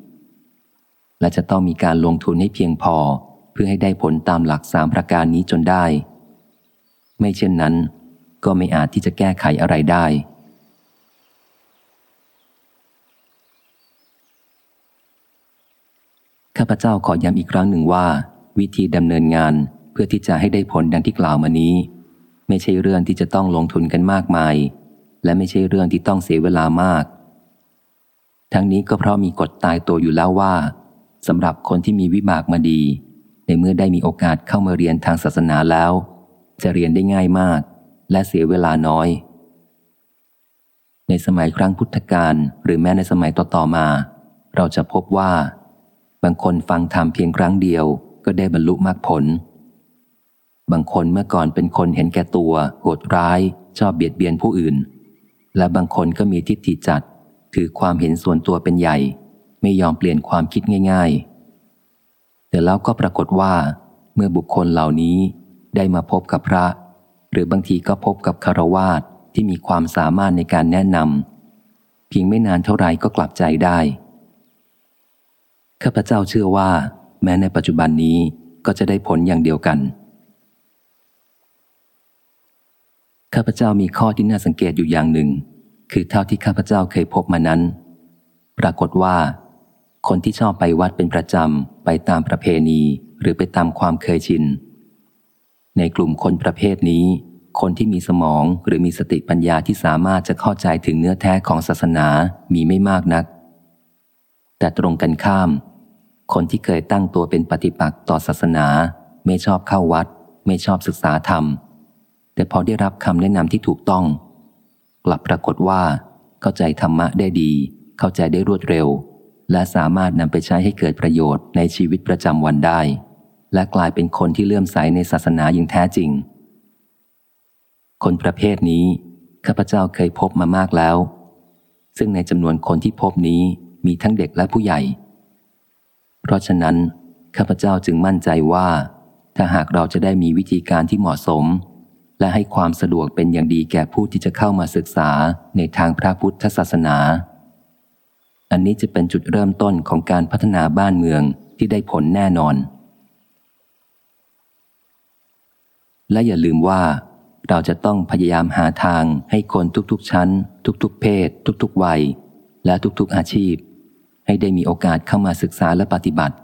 และจะต้องมีการลงทุนให้เพียงพอ เพื่อให้ได้ผลตามหลักสามประการนี้จนได้ ไม่เช่นนั้น ก็ไม่อาจที่จะแก้ไขอะไรได้ข้าพเจ้าขอย้ำอีกครั้งหนึ่งว่า วิธีดำเนินงานเพื่อที่จะให้ได้ผลดังที่กล่าวมานี้ ไม่ใช่เรื่องที่จะต้องลงทุนกันมากมาย และไม่ใช่เรื่องที่ต้องเสียเวลามาก ทั้งนี้ก็เพราะมีกฎตายตัวอยู่แล้วว่าสำหรับคนที่มีวิบากมาดี ในเมื่อได้มีโอกาสเข้ามาเรียนทางศาสนาแล้ว จะเรียนได้ง่ายมาก และเสียเวลาน้อย ในสมัยครั้งพุทธกาลหรือแม้ในสมัยต่อๆมา เราจะพบว่า บางคนฟังธรรมเพียงครั้งเดียวก็ได้บรรลุมรรคผล บางคนเมื่อก่อนเป็นคนเห็นแก่ตัว โหดร้าย ชอบเบียดเบียนผู้อื่น และบางคนก็มีทิฏฐิจัด ถือความเห็นส่วนตัวเป็นใหญ่ ไม่ยอมเปลี่ยนความคิดง่าย ๆ แต่แล้วก็ปรากฏว่า เมื่อบุคคลเหล่านี้ได้มาพบกับพระ หรือบางทีก็พบกับคารวาสที่มีความสามารถในการแนะนำเพียงไม่นานเท่าไรก็กลับใจได้ข้าพเจ้าเชื่อว่า แม้ในปัจจุบันนี้ก็จะได้ผลอย่างเดียวกัน ข้าพเจ้ามีข้อที่น่าสังเกตอยู่อย่างหนึ่ง คือเท่าที่ข้าพเจ้าเคยพบมานั้น ปรากฏว่า คนที่ชอบไปวัดเป็นประจำไปตามประเพณีหรือไปตามความเคยชิน ในกลุ่มคนประเภทนี้ คนที่มีสมองหรือมีสติปัญญาที่สามารถจะเข้าใจถึงเนื้อแท้ของศาสนามีไม่มากนัก แต่ตรงกันข้าม คนที่เคยตั้งตัวเป็นปฏิปักษ์ต่อศาสนา ไม่ชอบเข้าวัด ไม่ชอบศึกษาธรรม แต่พอได้รับคำแนะนำที่ถูกต้อง กลับปรากฏว่า เข้าใจธรรมะได้ดี เข้าใจได้รวดเร็ว และสามารถนำไปใช้ให้เกิดประโยชน์ในชีวิตประจำวันได้ และกลายเป็นคนที่เลื่อมใสในศาสนาอย่างแท้จริง คนประเภทนี้ข้าพเจ้าเคยพบมามากแล้ว ซึ่งในจำนวนคนที่พบนี้มีทั้งเด็กและผู้ใหญ่ เพราะฉะนั้นข้าพเจ้าจึงมั่นใจว่า ถ้าหากเราจะได้มีวิธีการที่เหมาะสม และให้ความสะดวกเป็นอย่างดีแก่ผู้ที่จะเข้ามาศึกษาในทางพระพุทธศาสนา อันนี้จะเป็นจุดเริ่มต้นของการพัฒนาบ้านเมืองที่ได้ผลแน่นอน และอย่าลืมว่า เราจะต้องพยายามหาทางให้คนทุกๆชั้น ทุกๆ เพศ ทุกๆ วัย และทุกๆอาชีพ ให้ได้มีโอกาสเข้ามาศึกษาและปฏิบัติ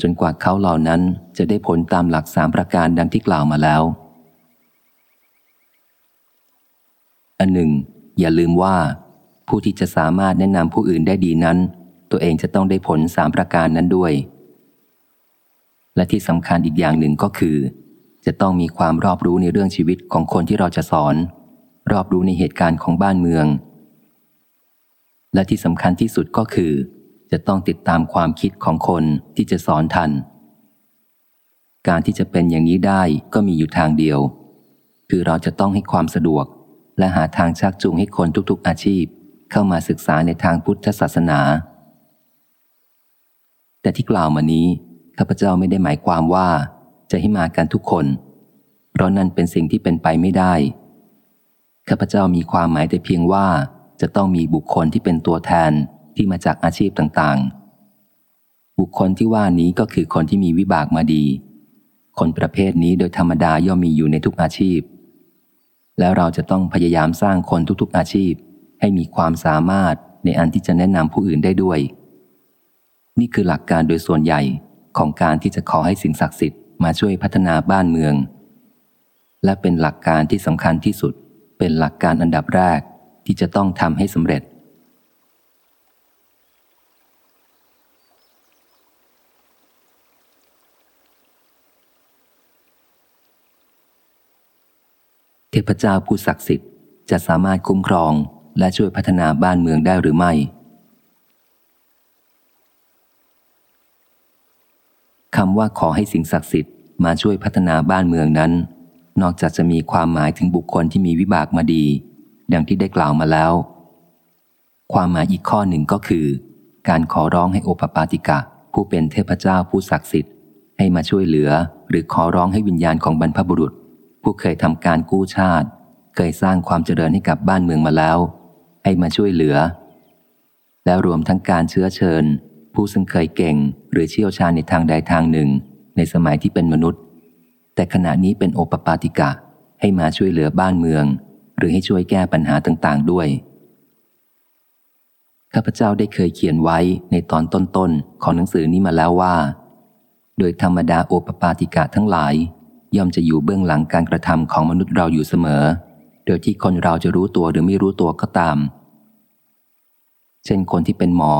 จนกว่าเขาเหล่านั้นจะได้ผลตามหลักสามประการดังที่กล่าวมาแล้ว อันหนึ่ง อย่าลืมว่า ผู้ที่จะสามารถแนะนำผู้อื่นได้ดีนั้น ตัวเองจะต้องได้ผลสามประการนั้นด้วย และที่สำคัญอีกอย่างหนึ่งก็คือ จะต้องมีความรอบรู้ในเรื่องชีวิตของคนที่เราจะสอน รอบรู้ในเหตุการณ์ของบ้านเมือง และที่สำคัญที่สุดก็คือ จะต้องติดตามความคิดของคนที่จะสอนทัน การที่จะเป็นอย่างนี้ได้ก็มีอยู่ทางเดียว คือเราจะต้องให้ความสะดวก และหาทางชักจูงให้คนทุกๆอาชีพ เข้ามาศึกษาในทางพุทธศาสนา แต่ที่กล่าวมานี้ข้าพเจ้าไม่ได้หมายความว่าจะให้มากันทุกคน เพราะนั่นเป็นสิ่งที่เป็นไปไม่ได้ ข้าพเจ้ามีความหมายแต่เพียงว่าจะต้องมีบุคคลที่เป็นตัวแทนที่มาจากอาชีพต่างๆ บุคคลที่ว่านี้ก็คือคนที่มีวิบากมาดี คนประเภทนี้โดยธรรมดาย่อมมีอยู่ในทุกอาชีพ แล้วเราจะต้องพยายามสร้างคนทุกๆอาชีพ ให้มีความสามารถในอันที่จะแนะนำผู้อื่นได้ด้วย นี่คือหลักการโดยส่วนใหญ่ของการที่จะขอให้สิ่งศักดิ์สิทธิ์มาช่วยพัฒนาบ้านเมือง และเป็นหลักการที่สำคัญที่สุด เป็นหลักการอันดับแรกที่จะต้องทำให้สำเร็จ เทพเจ้าผู้ศักดิ์สิทธิ์จะสามารถคุ้มครองและช่วยพัฒนาบ้านเมืองได้หรือไม่ คำว่าขอให้สิ่งศักดิ์สิทธิ์มาช่วยพัฒนาบ้านเมืองนั้น นอกจากจะมีความหมายถึงบุคคลที่มีวิบากมาดี ดังที่ได้กล่าวมาแล้ว ความหมายอีกข้อหนึ่งก็คือ การขอร้องให้โอปปาติกะ ผู้เป็นเทพเจ้าผู้ศักดิ์สิทธิ์ให้มาช่วยเหลือ หรือขอร้องให้วิญญาณของบรรพบุรุษ ผู้เคยทำการกู้ชาติ เคยสร้างความเจริญให้กับบ้านเมืองมาแล้ว ให้มาช่วยเหลือ แล้วรวมทั้งการเชื้อเชิญ ผู้ซึ่งเคยเก่งหรือเชี่ยวชาญในทางใดทางหนึ่ง ในสมัยที่เป็นมนุษย์ แต่ขณะนี้เป็นโอปปาติกะให้มาช่วยเหลือบ้านเมือง หรือให้ช่วยแก้ปัญหาต่างๆด้วยข้าพเจ้าได้เคยเขียนไว้ในตอนต้นๆของหนังสือนี้มาแล้วว่า โดยธรรมดาโอปปาติกะทั้งหลาย ย่อมจะอยู่เบื้องหลังการกระทำของมนุษย์เราอยู่เสมอ โดยที่คนเราจะรู้ตัวหรือไม่รู้ตัวก็ตาม เช่นคนที่เป็นหมอ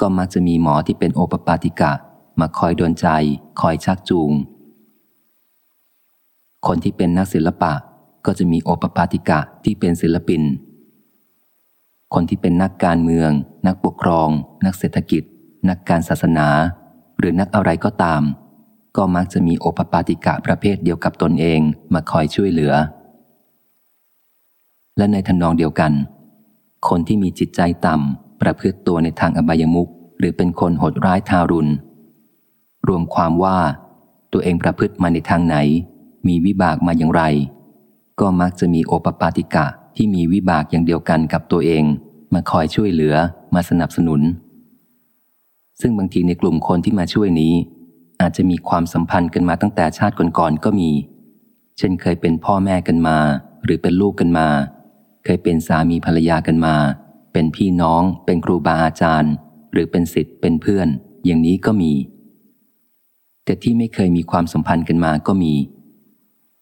ก็มักจะมีหมอที่เป็นโอปปาติกะ มาคอยดนใจ คอยชักจูง คนที่เป็นนักศิลปะก็จะมีโอปปาติกะที่เป็นศิลปิน คนที่เป็นนักการเมือง นักปกครอง นักเศรษฐกิจ นักการศาสนา หรือนักอะไรก็ตาม ก็มักจะมีโอปปาติกะประเภทเดียวกับตนเองมาคอยช่วยเหลือ และในทนองเดียวกัน คนที่มีจิตใจต่ำ ประพฤติตัวในทางอบายมุขหรือเป็นคนโหดร้ายทารุณ รวมความว่า ตัวเองประพฤติมาในทางไหน มีวิบากมาอย่างไร ก็มักจะมีโอปปาติกะที่มีวิบากอย่างเดียวกันกับตัวเอง มาคอยช่วยเหลือมาสนับสนุน ซึ่งบางทีในกลุ่มคนที่มาช่วยนี้ อาจจะมีความสัมพันธ์กันมาตั้งแต่ชาติก่อนๆก็มี เช่นเคยเป็นพ่อแม่กันมา หรือเป็นลูกกันมา เคยเป็นสามีภรรยากันมา เป็นพี่น้อง เป็นครูบาอาจารย์ หรือเป็นศิษย์เป็นเพื่อน อย่างนี้ก็มี แต่ที่ไม่เคยมีความสัมพันธ์กันมาก็มี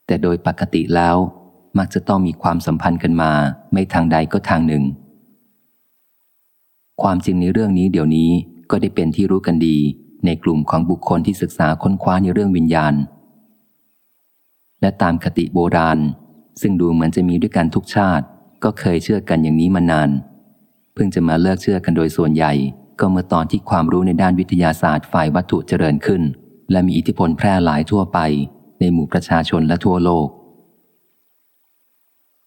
แต่โดยปกติแล้ว มักจะต้องมีความสัมพันธ์กันมา ไม่ทางใดก็ทางหนึ่ง ความจริงในเรื่องนี้เดี๋ยวนี้ก็ได้เป็นที่รู้กันดี ในกลุ่มของบุคคลที่ศึกษาค้นคว้าในเรื่องวิญญาณ และตามคติโบราณ ซึ่งดูเหมือนจะมีด้วยกันทุกชาติ ก็เคยเชื่อกันอย่างนี้มานาน เพิ่งจะมาเลิกเชื่อกันโดยส่วนใหญ่ ก็เมื่อตอนที่ความรู้ในด้านวิทยาศาสตร์ฝ่ายวัตถุเจริญขึ้น และมีอิทธิพลแพร่หลายทั่วไป ในหมู่ประชาชนและทั่วโลก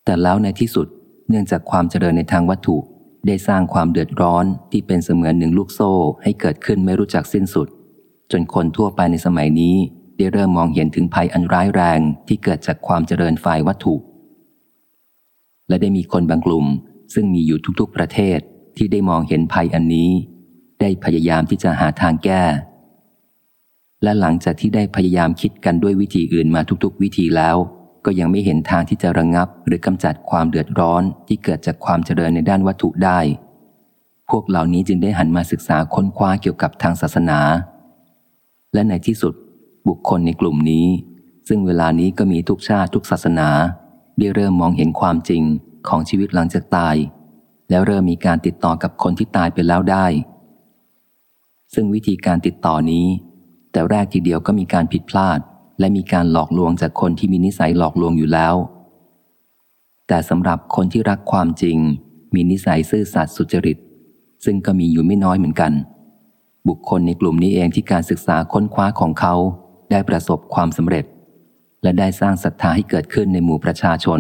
แต่แล้วในที่สุดเนื่องจากความเจริญในทางวัตถุ ได้สร้างความเดือดร้อนที่เป็นเสมือนหนึ่งลูกโซ่ให้เกิดขึ้นไม่รู้จักสิ้นสุด จนคนทั่วไปในสมัยนี้ได้เริ่มมองเห็นถึงภัยอันร้ายแรงที่เกิดจากความเจริญฝ่ายวัตถุ และได้มีคนบางกลุ่ม ซึ่งมีอยู่ทุกๆประเทศที่ได้มองเห็นภัยอันนี้ ได้พยายามที่จะหาทางแก้ และหลังจากที่ได้พยายามคิดกันด้วยวิธีอื่นมาทุกๆ วิธีแล้ว ก็ยังไม่เห็นทางที่จะระงงับหรือกำจัดความเดือดร้อนที่เกิดจากความเจริญในด้านวัตถุได้ พวกเหล่านี้จึงได้หันมาศึกษาค้นคว้าเกี่ยวกับทางศาสนา และในที่สุดบุคคลในกลุ่มนี้ ซึ่งเวลานี้ก็มีทุกชาติทุกศาสนาได้เริ่มมองเห็นความจริงของชีวิตหลังจากตาย แล้วเริ่มมีการติดต่อกับคนที่ตายไปแล้วได้ ซึ่งวิธีการติดต่อนี้ แต่แรกทีเดียวก็มีการผิดพลาด และมีการหลอกลวงจากคนที่มีนิสัยหลอกลวงอยู่แล้ว แต่สำหรับคนที่รักความจริง มีนิสัยซื่อสัตย์สุจริต ซึ่งก็มีอยู่ไม่น้อยเหมือนกัน บุคคลในกลุ่มนี้เองที่การศึกษาค้นคว้าของเขาได้ประสบความสำเร็จ และได้สร้างศรัทธาให้เกิดขึ้นในหมู่ประชาชน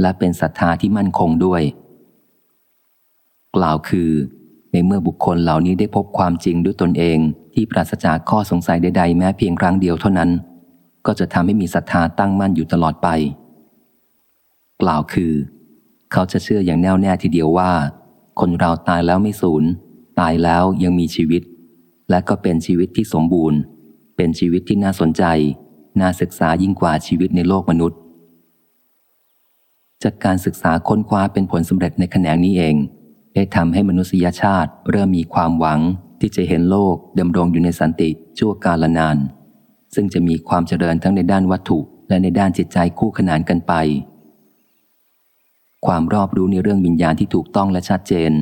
และเป็นศรัทธาที่มั่นคงด้วย กล่าวคือ ในเมื่อบุคคลเหล่านี้ได้พบความจริงด้วยตนเองที่ปราศจากข้อสงสัยใดๆ แม้เพียงครั้งเดียวเท่านั้น ก็จะทำให้มีศรัทธาตั้งมั่นอยู่ตลอดไป กล่าวคือ เขาจะเชื่ออย่างแน่วแน่ทีเดียวว่า คนเราตายแล้วไม่สูญ ตายแล้วยังมีชีวิต และก็เป็นชีวิตที่สมบูรณ์ เป็นชีวิตที่น่าสนใจ น่าศึกษายิ่งกว่าชีวิตในโลกมนุษย์ จากการศึกษาค้นคว้าเป็นผลสำเร็จในแขนงนี้เอง ได้ทำให้มนุษยชาติเริ่มมีความหวังที่จะเห็นโลกดำรงอยู่ในสันติชั่วกาลนาน ซึ่งจะมีความเจริญทั้งในด้านวัตถุและในด้านจิตใจคู่ขนานกันไป ความรอบรู้ในเรื่องวิญญาณที่ถูกต้องและชัดเจน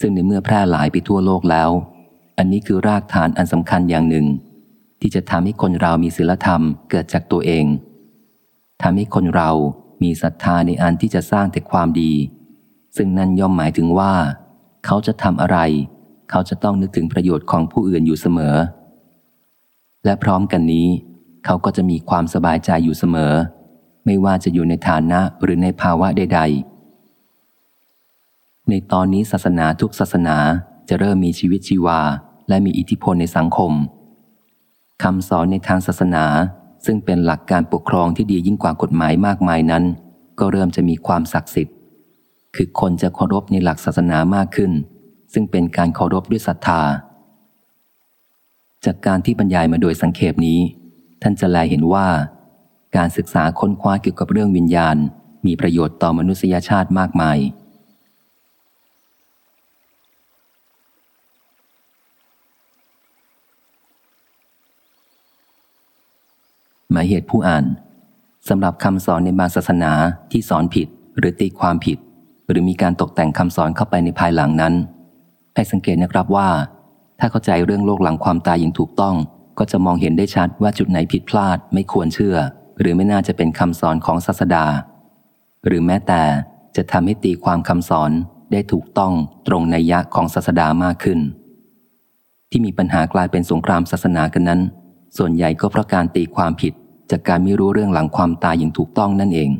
ซึ่งในเมื่อแพร่หลายไปทั่วโลกแล้ว อันนี้คือรากฐานอันสำคัญอย่างหนึ่ง ที่จะทำให้คนเรามีศีลธรรมเกิดจากตัวเองทำให้คนเรามีศรัทธาในอันที่จะสร้างแต่ความดี ซึ่งนั่นย่อมหมายถึงว่า เขาจะทำอะไร เขาจะต้องนึกถึงประโยชน์ของผู้อื่นอยู่เสมอ และพร้อมกันนี้ เขาก็จะมีความสบายใจอยู่เสมอ ไม่ว่าจะอยู่ในฐานะหรือในภาวะใด ๆ ในตอนนี้ศาสนาทุกศาสนาจะเริ่มมีชีวิตชีวา และมีอิทธิพลในสังคมคำสอนในทางศาสนา ซึ่งเป็นหลักการปกครองที่ดียิ่งกว่ากฎหมายมากมายนั้น ก็เริ่มจะมีความศักดิ์สิทธิ์ คือคนจะเคารพในหลักศาสนามากขึ้น ซึ่งเป็นการเคารพด้วยศรัทธา จากการที่บรรยายมาโดยสังเขปนี้ ท่านจะแลเห็นว่า การศึกษาค้นคว้าเกี่ยวกับเรื่องวิญญาณ มีประโยชน์ต่อมนุษยชาติมากมาย หมายเหตุผู้อ่านสำหรับคำสอนในบางศาสนาที่สอนผิดหรือตีความผิด หรือมีการตกแต่งคำสอนเข้าไปในภายหลังนั้น ให้สังเกตนะครับว่า ถ้าเข้าใจเรื่องโลกหลังความตายอย่างถูกต้อง ก็จะมองเห็นได้ชัดว่าจุดไหนผิดพลาดไม่ควรเชื่อ หรือไม่น่าจะเป็นคำสอนของศาสดา หรือแม้แต่จะทำให้ตีความคำสอนได้ถูกต้องตรงในยะของศาสดามากขึ้น ที่มีปัญหากลายเป็นสงครามศาสนากันนั้น ส่วนใหญ่ก็เพราะการตีความผิด จากการไม่รู้เรื่องหลังความตายอย่างถูกต้องนั่นเอง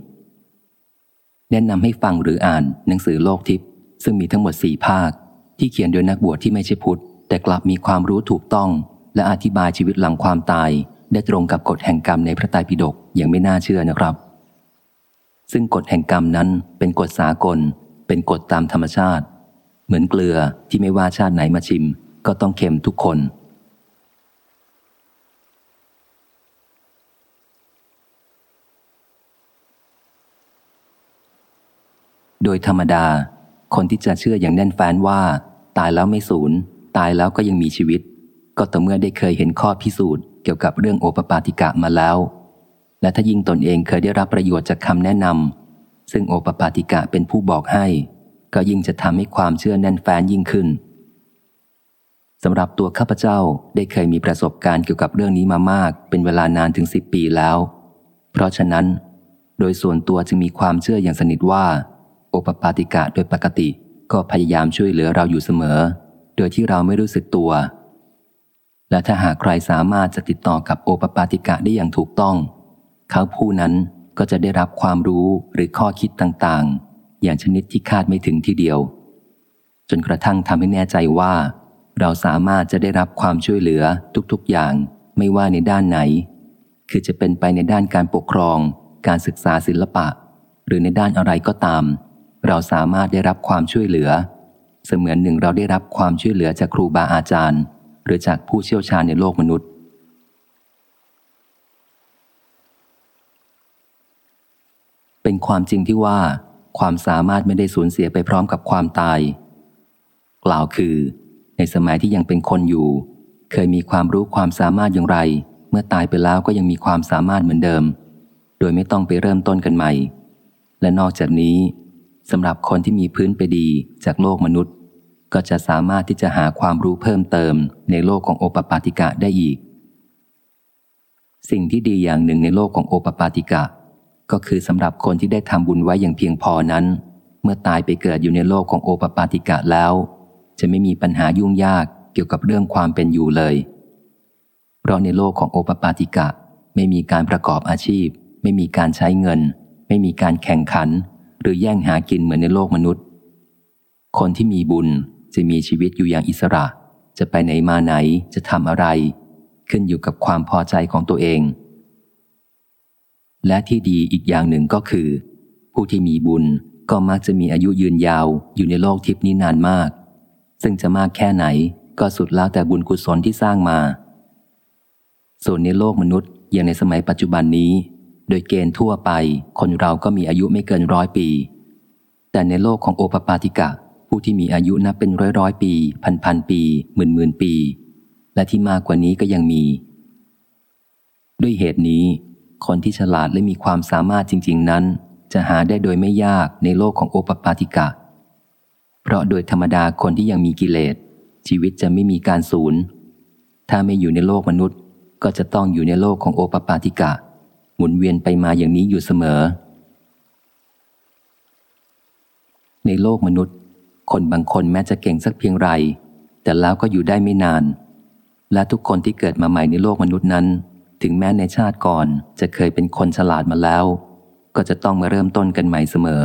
แนะนำให้ฟังหรืออ่านหนังสือโลกทิพย์ซึ่งมีทั้งหมดสี่ภาค ที่เขียนโดยนักบวชที่ไม่ใช่พุทธ แต่กลับมีความรู้ถูกต้อง และอธิบายชีวิตหลังความตาย ได้ตรงกับกฎแห่งกรรมในพระไตรปิฎกอย่างไม่น่าเชื่อนะครับ ซึ่งกฎแห่งกรรมนั้นเป็นกฎสากล เป็นกฎตามธรรมชาติ เหมือนเกลือที่ไม่ว่าชาติไหนมาชิม ก็ต้องเค็มทุกคนโดยธรรมดา คนที่จะเชื่ออย่างแน่นแฟ้นว่า ตายแล้วไม่สูญ ตายแล้วก็ยังมีชีวิต ก็ต่อเมื่อได้เคยเห็นข้อพิสูจน์เกี่ยวกับเรื่องโอปปาติกะมาแล้ว และถ้ายิ่งตนเองเคยได้รับประโยชน์จากคำแนะนำซึ่งโอปปาติกะเป็นผู้บอกให้ ก็ยิ่งจะทำให้ความเชื่อแน่นแฟ้นยิ่งขึ้นสำหรับตัวข้าพเจ้าได้เคยมีประสบการณ์เกี่ยวกับเรื่องนี้มามาก เป็นเวลานานถึงสิบปีแล้ว เพราะฉะนั้น โดยส่วนตัวจึงมีความเชื่ออย่างสนิทว่า โอปปาติกะโดยปกติก็พยายามช่วยเหลือเราอยู่เสมอ โดยที่เราไม่รู้สึกตัว และถ้าหากใครสามารถจะติดต่อกับโอปปาติกะได้อย่างถูกต้อง เขาผู้นั้นก็จะได้รับความรู้หรือข้อคิดต่างๆ อย่างชนิดที่คาดไม่ถึงทีเดียว จนกระทั่งทำให้แน่ใจว่า เราสามารถจะได้รับความช่วยเหลือทุกๆอย่างไม่ว่าในด้านไหน คือจะเป็นไปในด้านการปกครอง การศึกษาศิลปะ หรือในด้านอะไรก็ตาม เราสามารถได้รับความช่วยเหลือ เสมือนหนึ่งเราได้รับความช่วยเหลือจากครูบาอาจารย์ หรือจากผู้เชี่ยวชาญในโลกมนุษย์ เป็นความจริงที่ว่า ความสามารถไม่ได้สูญเสียไปพร้อมกับความตาย กล่าวคือ ในสมัยที่ยังเป็นคนอยู่ เคยมีความรู้ความสามารถอย่างไร เมื่อตายไปแล้วก็ยังมีความสามารถเหมือนเดิม โดยไม่ต้องไปเริ่มต้นกันใหม่ และนอกจากนี้ สำหรับคนที่มีพื้นไปดีจากโลกมนุษย์ ก็จะสามารถที่จะหาความรู้เพิ่มเติมในโลกของโอปปาติกะได้อีก สิ่งที่ดีอย่างหนึ่งในโลกของโอปปาติกะ ก็คือสำหรับคนที่ได้ทำบุญไว้อย่างเพียงพอนั้น เมื่อตายไปเกิดอยู่ในโลกของโอปปาติกะแล้ว จะไม่มีปัญหายุ่งยากเกี่ยวกับเรื่องความเป็นอยู่เลย เพราะในโลกของโอปปาติกะ ไม่มีการประกอบอาชีพ ไม่มีการใช้เงิน ไม่มีการแข่งขัน หรือแย่งหากินเหมือนในโลกมนุษย์ คนที่มีบุญจะมีชีวิตอยู่อย่างอิสระ จะไปไหนมาไหนจะทำอะไร ขึ้นอยู่กับความพอใจของตัวเอง และที่ดีอีกอย่างหนึ่งก็คือ ผู้ที่มีบุญก็มักจะมีอายุยืนยาวอยู่ในโลกทิพนี้นานมาก ซึ่งจะมากแค่ไหนก็สุดแล้วแต่บุญกุศลที่สร้างมา ส่วนในโลกมนุษย์อย่างในสมัยปัจจุบันนี้ โดยเกณฑ์ทั่วไป คนเราก็มีอายุไม่เกินร้อยปี แต่ในโลกของโอปปาติกะ ผู้ที่มีอายุนับเป็นร้อยร้อยปี พันพันปี หมื่นหมื่นปี และที่มากกว่านี้ก็ยังมี ด้วยเหตุนี้ คนที่ฉลาดและมีความสามารถจริง ๆ นั้น จะหาได้โดยไม่ยากในโลกของโอปปาติกะ เพราะโดยธรรมดาคนที่ยังมีกิเลส ชีวิตจะไม่มีการสูญถ้าไม่อยู่ในโลกมนุษย์ ก็จะต้องอยู่ในโลกของโอปปาติกะ มุนเวียนไปมาอย่างนี้อยู่เสมอ ในโลกมนุษย์ คนบางคนแม้จะเก่งสักเพียงไร แต่แล้วก็อยู่ได้ไม่นาน และทุกคนที่เกิดมาใหม่ในโลกมนุษย์นั้น ถึงแม้ในชาติก่อนจะเคยเป็นคนฉลาดมาแล้ว ก็จะต้องมาเริ่มต้นกันใหม่เสมอ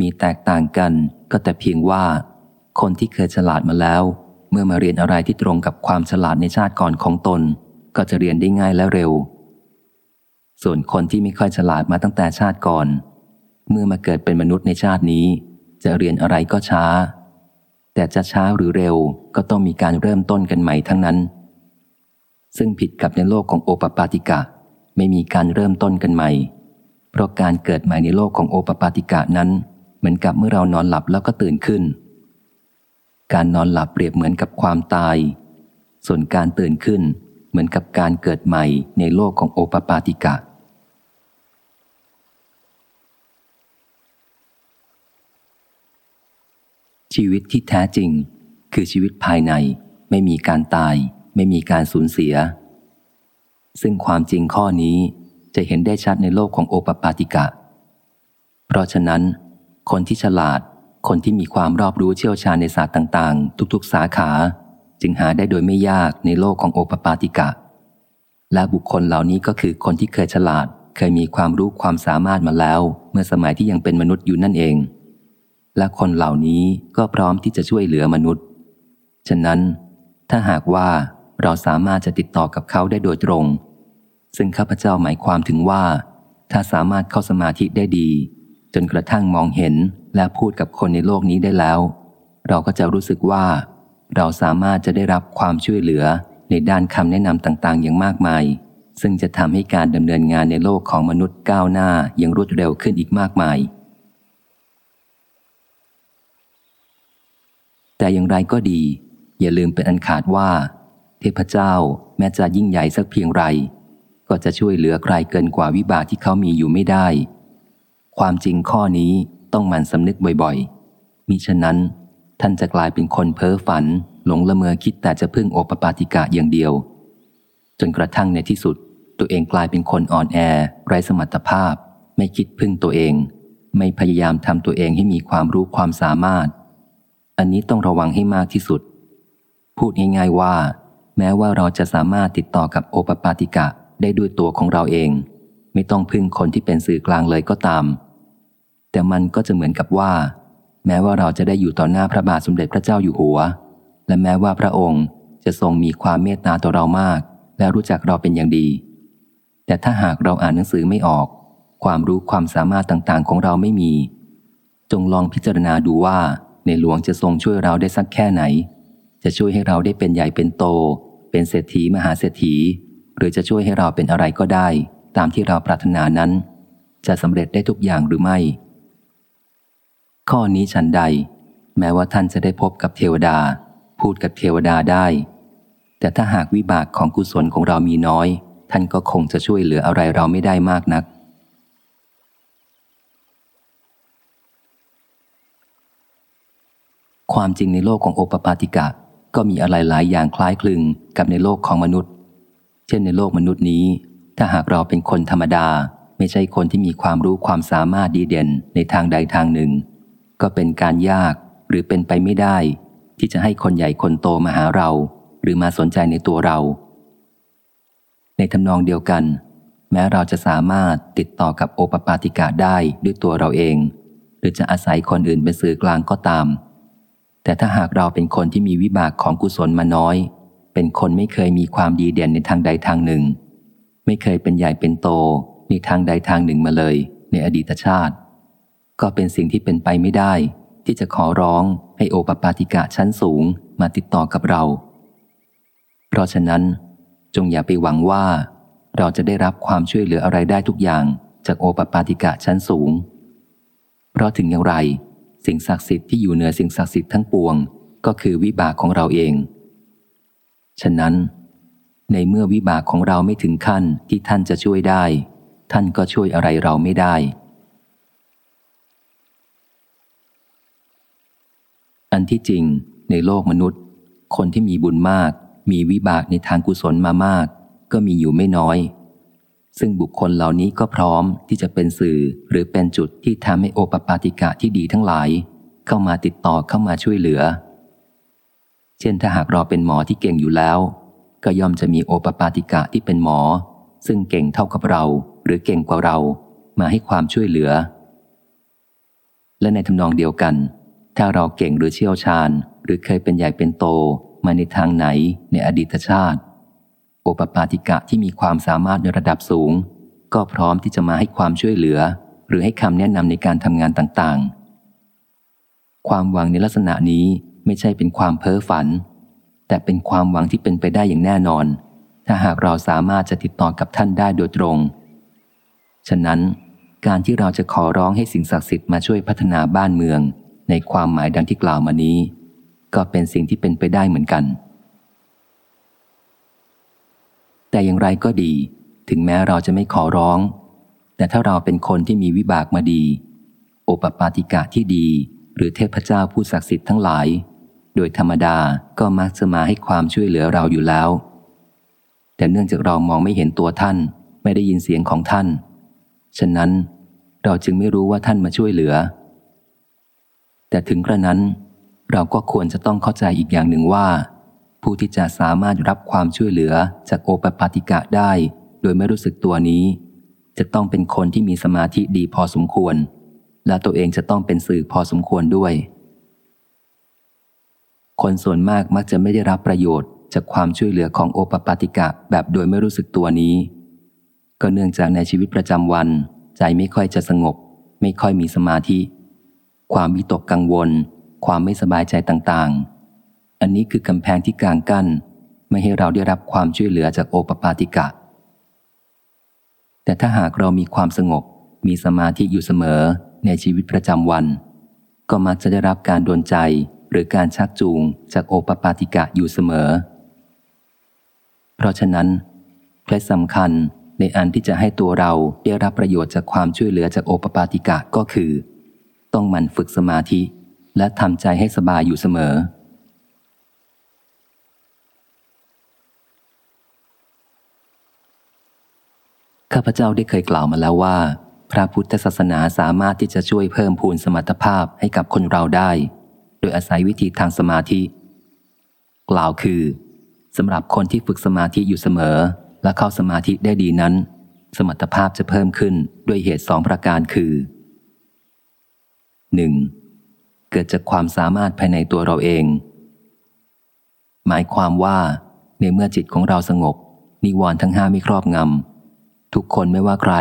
มีแตกต่างกันก็แต่เพียงว่า คนที่เคยฉลาดมาแล้ว เมื่อมาเรียนอะไรที่ตรงกับความฉลาดในชาติก่อนของตน ก็จะเรียนได้ง่ายและเร็ว ส่วนคนที่ไม่ค่อยฉลาดมาตั้งแต่ชาติก่อน เมื่อมาเกิดเป็นมนุษย์ในชาตินี้ จะเรียนอะไรก็ช้า แต่จะช้าหรือเร็วก็ต้องมีการเริ่มต้นกันใหม่ทั้งนั้น ซึ่งผิดกับในโลกของโอปปาติกะ ไม่มีการเริ่มต้นกันใหม่ เพราะการเกิดใหม่ในโลกของโอปปาติกะนั้น เหมือนกับเมื่อเรานอนหลับแล้วก็ตื่นขึ้น การนอนหลับเปรียบเหมือนกับความตาย ส่วนการตื่นขึ้นเหมือนกับการเกิดใหม่ในโลกของโอปปาติกะ ชีวิตที่แท้จริง คือชีวิตภายใน ไม่มีการตาย ไม่มีการสูญเสีย ซึ่งความจริงข้อนี้จะเห็นได้ชัดในโลกของโอปปาติกะ เพราะฉะนั้น คนที่ฉลาด คนที่มีความรอบรู้เชี่ยวชาญในศาสตร์ต่างๆ ทุกๆ สาขา จึงหาได้โดยไม่ยากในโลกของโอปปาติกะ และบุคคลเหล่านี้ก็คือคนที่เคยฉลาด เคยมีความรู้ความสามารถมาแล้ว เมื่อสมัยที่ยังเป็นมนุษย์อยู่นั่นเอง และคนเหล่านี้ก็พร้อมที่จะช่วยเหลือมนุษย์ ฉะนั้น ถ้าหากว่าเราสามารถจะติดต่อกับเขาได้โดยตรง ซึ่งข้าพเจ้าหมายความถึงว่า ถ้าสามารถเข้าสมาธิได้ดี จนกระทั่งมองเห็นและพูดกับคนในโลกนี้ได้แล้ว เราก็จะรู้สึกว่า เราสามารถจะได้รับความช่วยเหลือในด้านคำแนะนำต่างๆ อย่างมากมาย ซึ่งจะทำให้การดำเนินงานในโลกของมนุษย์ก้าวหน้าอย่างรวดเร็วขึ้นอีกมากมาย แต่อย่างไรก็ดี อย่าลืมเป็นอันขาดว่า เทพเจ้าแม้จะยิ่งใหญ่สักเพียงไร ก็จะช่วยเหลือใครเกินกว่าวิบากที่เขามีอยู่ไม่ได้ ความจริงข้อนี้ต้องหมั่นสำนึกบ่อยๆ มิฉะนั้น ท่านจะกลายเป็นคนเพ้อฝัน หลงละเมอคิดแต่จะพึ่งโอปปาติกะอย่างเดียว จนกระทั่งในที่สุด ตัวเองกลายเป็นคนอ่อนแอ ไร้สมรรถภาพ ไม่คิดพึ่งตัวเอง ไม่พยายามทำตัวเองให้มีความรู้ความสามารถ อันนี้ต้องระวังให้มากที่สุด พูดง่ายๆว่า แม้ว่าเราจะสามารถติดต่อกับโอปปาติกะได้ด้วยตัวของเราเอง ไม่ต้องพึ่งคนที่เป็นสื่อกลางเลยก็ตาม แต่มันก็จะเหมือนกับว่า แม้ว่าเราจะได้อยู่ต่อหน้าพระบาทสมเด็จพระเจ้าอยู่หัว และแม้ว่าพระองค์จะทรงมีความเมตตาต่อเรามาก และรู้จักเราเป็นอย่างดี แต่ถ้าหากเราอ่านหนังสือไม่ออก ความรู้ความสามารถต่างๆ ของเราไม่มี จงลองพิจารณาดูว่า ในหลวงจะทรงช่วยเราได้สักแค่ไหน จะช่วยให้เราได้เป็นใหญ่เป็นโต เป็นเศรษฐีมหาเศรษฐี หรือจะช่วยให้เราเป็นอะไรก็ได้ ตามที่เราปรารถนานั้น จะสำเร็จได้ทุกอย่างหรือไม่ ข้อนี้ฉันใด แม้ว่าท่านจะได้พบกับเทวดา พูดกับเทวดาได้ แต่ถ้าหากวิบากของกุศลของเรามีน้อย ท่านก็คงจะช่วยเหลืออะไรเราไม่ได้มากนัก ความจริงในโลกของโอปปาติกะ ก็มีอะไรหลายอย่างคล้ายคลึงกับในโลกของมนุษย์ เช่นในโลกมนุษย์นี้ ถ้าหากเราเป็นคนธรรมดา ไม่ใช่คนที่มีความรู้ความสามารถดีเด่นในทางใดทางหนึ่ง ก็เป็นการยากหรือเป็นไปไม่ได้ ที่จะให้คนใหญ่คนโตมาหาเรา หรือมาสนใจในตัวเรา ในทำนองเดียวกัน แม้เราจะสามารถติดต่อกับโอปปาติกะได้ด้วยตัวเราเอง หรือจะอาศัยคนอื่นเป็นสื่อกลางก็ตาม แต่ถ้าหากเราเป็นคนที่มีวิบากของกุศลมาน้อย เป็นคนไม่เคยมีความดีเด่นในทางใดทางหนึ่ง ไม่เคยเป็นใหญ่เป็นโตในทางใดทางหนึ่งมาเลย ในอดีตชาติ ก็เป็นสิ่งที่เป็นไปไม่ได้ ที่จะขอร้องให้โอปปาติกะชั้นสูงมาติดต่อกับเรา เพราะฉะนั้นจงอย่าไปหวังว่า เราจะได้รับความช่วยเหลืออะไรได้ทุกอย่าง จากโอปปาติกะชั้นสูง เพราะถึงอย่างไร สิ่งศักดิ์สิทธิ์ที่อยู่เหนือสิ่งศักดิ์สิทธิ์ทั้งปวง ก็คือวิบากของเราเอง ฉะนั้น ในเมื่อวิบากของเราไม่ถึงขั้นที่ท่านจะช่วยได้ ท่านก็ช่วยอะไรเราไม่ได้ อันที่จริง ในโลกมนุษย์ คนที่มีบุญมาก มีวิบากในทางกุศลมามาก ก็มีอยู่ไม่น้อย ซึ่งบุคคลเหล่านี้ก็พร้อมที่จะเป็นสื่อหรือเป็นจุดที่ทำให้โอปปาติกะที่ดีทั้งหลาย เข้ามาติดต่อเข้ามาช่วยเหลือ เช่นถ้าหากเราเป็นหมอที่เก่งอยู่แล้ว ก็ย่อมจะมีโอปปาติกะที่เป็นหมอ ซึ่งเก่งเท่ากับเรา หรือเก่งกว่าเรามาให้ความช่วยเหลือ และในทำนองเดียวกัน ถ้าเราเก่งหรือเชี่ยวชาญ หรือเคยเป็นใหญ่เป็นโตมาในทางไหนในอดีตชาติ โอปปาติกะที่มีความสามารถในระดับสูง ก็พร้อมที่จะมาให้ความช่วยเหลือ หรือให้คำแนะนำในการทำงานต่างๆ ความหวังในลักษณะนี้ไม่ใช่เป็นความเพ้อฝัน แต่เป็นความหวังที่เป็นไปได้อย่างแน่นอน ถ้าหากเราสามารถจะติดต่อกับท่านได้โดยตรง ฉะนั้น การที่เราจะขอร้องให้สิ่งศักดิ์สิทธิ์มาช่วยพัฒนาบ้านเมือง ในความหมายดังที่กล่าวมานี้ ก็เป็นสิ่งที่เป็นไปได้เหมือนกัน แต่อย่างไรก็ดี ถึงแม้เราจะไม่ขอร้อง แต่ถ้าเราเป็นคนที่มีวิบากมาดี โอปปาติกะที่ดี หรือเทพเจ้าผู้ศักดิ์สิทธิ์ทั้งหลาย โดยธรรมดาก็มักจะมาให้ความช่วยเหลือเราอยู่แล้ว แต่เนื่องจากเรามองไม่เห็นตัวท่าน ไม่ได้ยินเสียงของท่าน ฉะนั้นเราจึงไม่รู้ว่าท่านมาช่วยเหลือ แต่ถึงกระนั้น เราก็ควรจะต้องเข้าใจอีกอย่างหนึ่งว่า ผู้ที่จะสามารถรับความช่วยเหลือจากโอปปาติกะได้ โดยไม่รู้สึกตัวนี้ จะต้องเป็นคนที่มีสมาธิดีพอสมควร และตัวเองจะต้องเป็นสื่อพอสมควรด้วย คนส่วนมากมักจะไม่ได้รับประโยชน์จากความช่วยเหลือของโอปปาติกะแบบโดยไม่รู้สึกตัวนี้ ก็เนื่องจากในชีวิตประจำวัน ใจไม่ค่อยจะสงบ ไม่ค่อยมีสมาธิ ความวิตกกังวล ความไม่สบายใจต่างๆ อันนี้คือกำแพงที่กลางกั้นไม่ให้เราได้รับความช่วยเหลือจากโอปปาติกะ แต่ถ้าหากเรามีความสงบ มีสมาธิอยู่เสมอในชีวิตประจำวัน ก็มักจะได้รับการดนใจหรือการชักจูงจากโอปปาติกะอยู่เสมอ เพราะฉะนั้นเคล็ดสำคัญในอันที่จะให้ตัวเราได้รับประโยชน์จากความช่วยเหลือจากโอปปาติกะก็คือ ต้องมันฝึกสมาธิ และทำใจให้สบายอยู่เสมอ ข้าพเจ้าได้เคยกล่าวมาแล้วว่า พระพุทธศาสนาสามารถที่จะช่วยเพิ่มพูนสมรรถภาพให้กับคนเราได้ โดยอาศัยวิธีทางสมาธิ กล่าวคือสำหรับคนที่ฝึกสมาธิอยู่เสมอ และเข้าสมาธิได้ดีนั้น สมรรถภาพจะเพิ่มขึ้นด้วยเหตุสองประการคือ 1. เกิดจากความสามารถภายในตัวเราเอง หมายความว่า ในเมื่อจิตของเราสงบนิวรณ์ทั้งห้าไม่ครอบงำ ทุกคนไม่ว่าใคร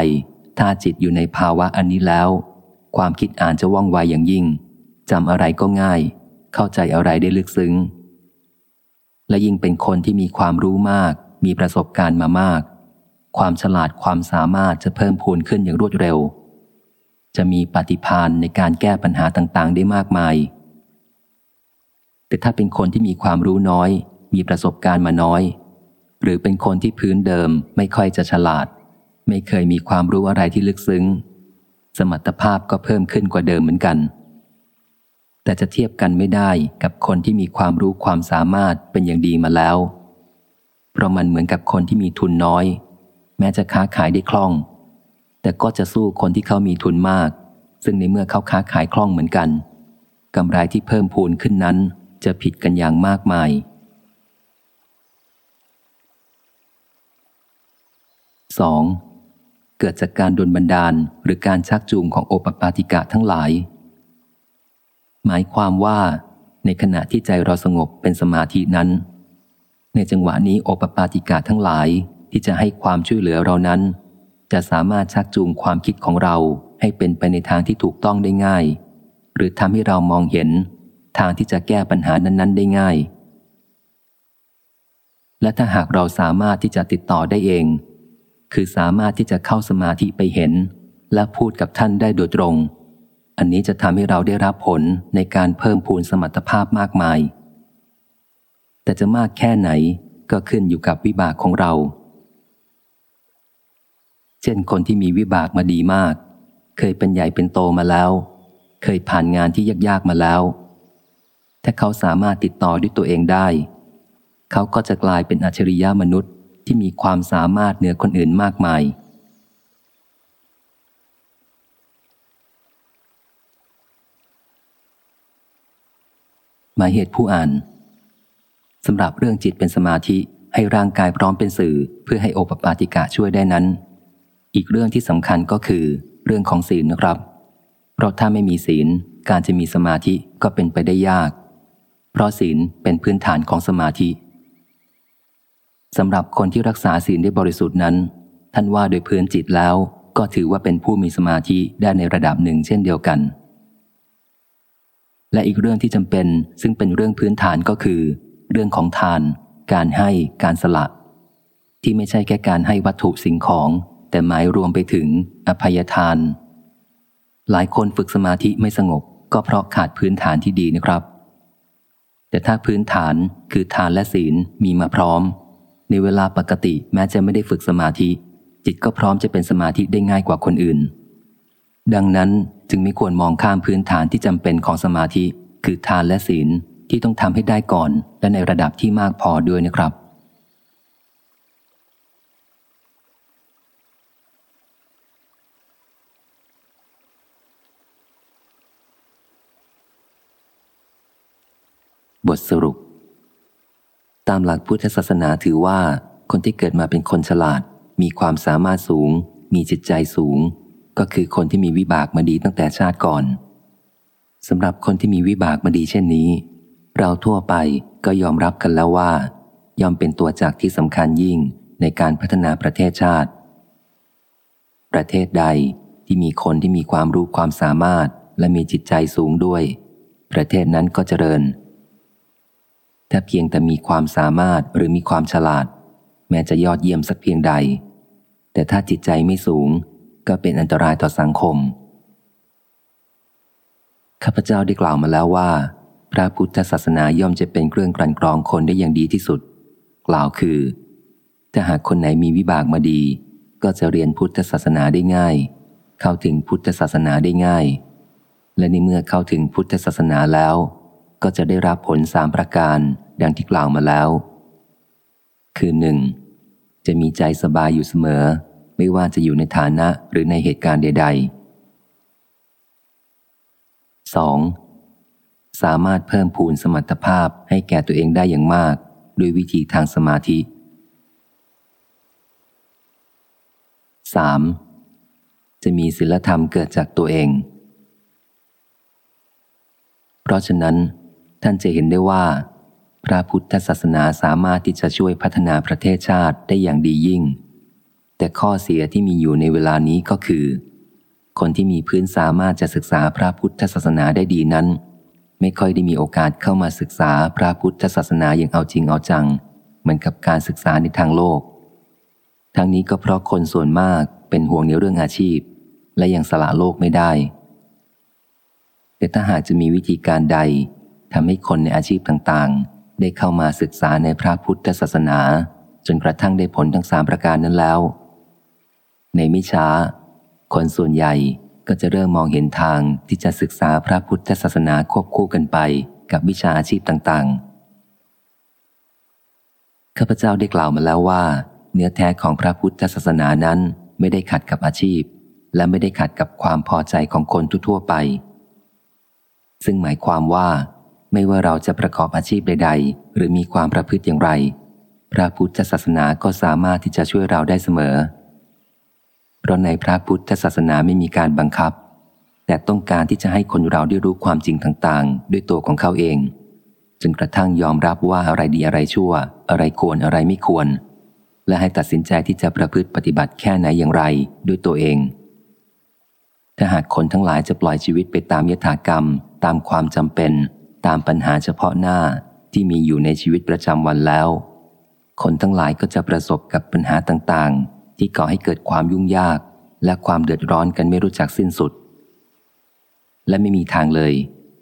ถ้าจิตอยู่ในภาวะอันนี้แล้ว ความคิดอ่านจะว่องไวอย่างยิ่งจำอะไรก็ง่าย เข้าใจอะไรได้ลึกซึ้ง และยิ่งเป็นคนที่มีความรู้มาก มีประสบการณ์มามาก ความฉลาดความสามารถจะเพิ่มพูนขึ้นอย่างรวดเร็ว จะมีปฏิพานในการแก้ปัญหาต่างๆ ได้มากมาย แต่ถ้าเป็นคนที่มีความรู้น้อย มีประสบการณ์มาน้อย หรือเป็นคนที่พื้นเดิมไม่ค่อยจะฉลาด ไม่เคยมีความรู้อะไรที่ลึกซึ้ง สมรรถภาพก็เพิ่มขึ้นกว่าเดิมเหมือนกัน แต่จะเทียบกันไม่ได้กับคนที่มีความรู้ความสามารถเป็นอย่างดีมาแล้ว เพราะมันเหมือนกับคนที่มีทุนน้อย แม้จะค้าขายได้คล่อง แต่ก็จะสู้คนที่เขามีทุนมาก ซึ่งในเมื่อเขาค้าขายคล่องเหมือนกันกำไรที่เพิ่มพูนขึ้นนั้นจะผิดกันอย่างมากมาย 2. เกิดจากการดลบันดาลหรือการชักจูงของโอปปาติกะทั้งหลาย หมายความว่า ในขณะที่ใจเราสงบเป็นสมาธินั้น ในจังหวะนี้โอปปาติกะทั้งหลายที่จะให้ความช่วยเหลือเรานั้น จะสามารถชักจูงความคิดของเราให้เป็นไปในทางที่ถูกต้องได้ง่าย หรือทำให้เรามองเห็น ทางที่จะแก้ปัญหานั้น ๆ ได้ง่าย และถ้าหากเราสามารถที่จะติดต่อได้เอง คือสามารถที่จะเข้าสมาธิไปเห็น และพูดกับท่านได้โดยตรง อันนี้จะทำให้เราได้รับผลในการเพิ่มพูนสมรรถภาพมากมาย แต่จะมากแค่ไหนก็ขึ้นอยู่กับวิบากของเรา เช่นคนที่มีวิบากมาดีมาก เคยเป็นใหญ่เป็นโตมาแล้ว เคยผ่านงานที่ยากๆมาแล้ว ถ้าเขาสามารถติดต่อด้วยตัวเองได้ เขาก็จะกลายเป็นอัจฉริยะมนุษย์ ที่มีความสามารถเหนือคนอื่นมากมาย หมายเหตุผู้อ่านสำหรับเรื่องจิตเป็นสมาธิให้ร่างกายพร้อมเป็นสื่อ เพื่อให้โอปปาติกะช่วยได้นั้น อีกเรื่องที่สำคัญก็คือ เรื่องของศีลนะครับ เพราะถ้าไม่มีศีลการจะมีสมาธิก็เป็นไปได้ยาก เพราะศีลเป็นพื้นฐานของสมาธิ สำหรับคนที่รักษาศีลได้บริสุทธิ์นั้น ท่านว่าโดยพื้นจิตแล้ว ก็ถือว่าเป็นผู้มีสมาธิได้ในระดับหนึ่งเช่นเดียวกัน และอีกเรื่องที่จำเป็นซึ่งเป็นเรื่องพื้นฐานก็คือ เรื่องของทาน การให้การสละ ที่ไม่ใช่แค่การให้วัตถุสิ่งของ แต่หมายรวมไปถึงอภัยทาน หลายคนฝึกสมาธิไม่สงบ ก็เพราะขาดพื้นฐานที่ดีนะครับ แต่ถ้าพื้นฐานคือทานและศีลมีมาพร้อม ในเวลาปกติแม้จะไม่ได้ฝึกสมาธิ จิตก็พร้อมจะเป็นสมาธิได้ง่ายกว่าคนอื่น ดังนั้นจึงไม่ควรมองข้ามพื้นฐานที่จำเป็นของสมาธิ คือทานและศีลที่ต้องทำให้ได้ก่อน และในระดับที่มากพอด้วยนะครับ บทสรุปามหลักพุทธศาสนาถือว่า คนที่เกิดมาเป็นคนฉลาด มีความสามารถสูง มีจิตใจสูง ก็คือคนที่มีวิบากมาดีตั้งแต่ชาติก่อนสำหรับคนที่มีวิบากมาดีเช่นนี้ เราทั่วไปก็ยอมรับกันแล้วว่ายอมเป็นตัวจากที่สำคัญยิ่งในการพัฒนาประเทศชาติ ประเทศใดที่มีคนที่มีความรู้ความสามารถและมีจิตใจสูงด้วย ประเทศนั้นก็เจริญ ถ้าเพียงแต่มีความสามารถหรือมีความฉลาด แม้จะยอดเยี่ยมสักเพียงใด แต่ถ้าจิตใจไม่สูงก็เป็นอันตรายต่อสังคม ข้าพเจ้าได้กล่าวมาแล้วว่า พระพุทธศาสนาย่อมจะเป็นเครื่องกลั่นกรองคนได้อย่างดีที่สุด กล่าวคือ ถ้าหากคนไหนมีวิบากมาดี ก็จะเรียนพุทธศาสนาได้ง่าย เข้าถึงพุทธศาสนาได้ง่าย และในเมื่อเข้าถึงพุทธศาสนาแล้ว ก็จะได้รับผลสามประการดังที่กล่าวมาแล้ว คือหนึ่งจะมีใจสบายอยู่เสมอ ไม่ว่าจะอยู่ในฐานะหรือในเหตุการณ์ใด ๆ 2. สามารถเพิ่มพูนสมรรถภาพให้แก่ตัวเองได้อย่างมาก ด้วยวิธีทางสมาธิ 3. จะมีศีลธรรมเกิดจากตัวเอง เพราะฉะนั้น ท่านจะเห็นได้ว่า พระพุทธศาสนาสามารถที่จะช่วยพัฒนาประเทศชาติได้อย่างดียิ่ง แต่ข้อเสียที่มีอยู่ในเวลานี้ก็คือ คนที่มีพื้นสามารถจะศึกษาพระพุทธศาสนาได้ดีนั้น ไม่ค่อยได้มีโอกาสเข้ามาศึกษาพระพุทธศาสนาอย่างเอาจริงเอาจัง เหมือนกับการศึกษาในทางโลก ทั้งนี้ก็เพราะคนส่วนมากเป็นห่วงในเรื่องอาชีพ และยังสละโลกไม่ได้แต่ถ้าหากจะมีวิธีการใด ทำให้คนในอาชีพต่างๆ ได้เข้ามาศึกษาในพระพุทธศาสนา จนกระทั่งได้ผลทั้งสามประการนั้นแล้ว ในมิช้า คนส่วนใหญ่ก็จะเริ่มมองเห็นทางที่จะศึกษาพระพุทธศาสนาควบคู่กันไปกับวิชาอาชีพต่างๆ ข้าพเจ้าได้กล่าวมาแล้วว่า เนื้อแท้ของพระพุทธศาสนานั้นไม่ได้ขัดกับอาชีพ และไม่ได้ขัดกับความพอใจของคนทั่วไป ซึ่งหมายความว่า ไม่ว่าเราจะประกอบอาชีพใดๆ หรือมีความประพฤติอย่างไร พระพุทธศาสนาก็สามารถที่จะช่วยเราได้เสมอ เพราะในพระพุทธศาสนาไม่มีการบังคับ แต่ต้องการที่จะให้คนเราได้รู้ความจริงต่างๆ ด้วยตัวของเขาเอง จนกระทั่งยอมรับว่าอะไรดีอะไรชั่ว อะไรควรอะไรไม่ควร และให้ตัดสินใจที่จะประพฤติปฏิบัติแค่ไหนอย่างไรด้วยตัวเองถ้าหากคนทั้งหลายจะปล่อยชีวิตไปตามยถากรรม ตามความจำเป็น ตามปัญหาเฉพาะหน้าที่มีอยู่ในชีวิตประจำวันแล้ว คนทั้งหลายก็จะประสบกับปัญหาต่างๆ ที่ก่อให้เกิดความยุ่งยาก และความเดือดร้อนกันไม่รู้จักสิ้นสุด และไม่มีทางเลย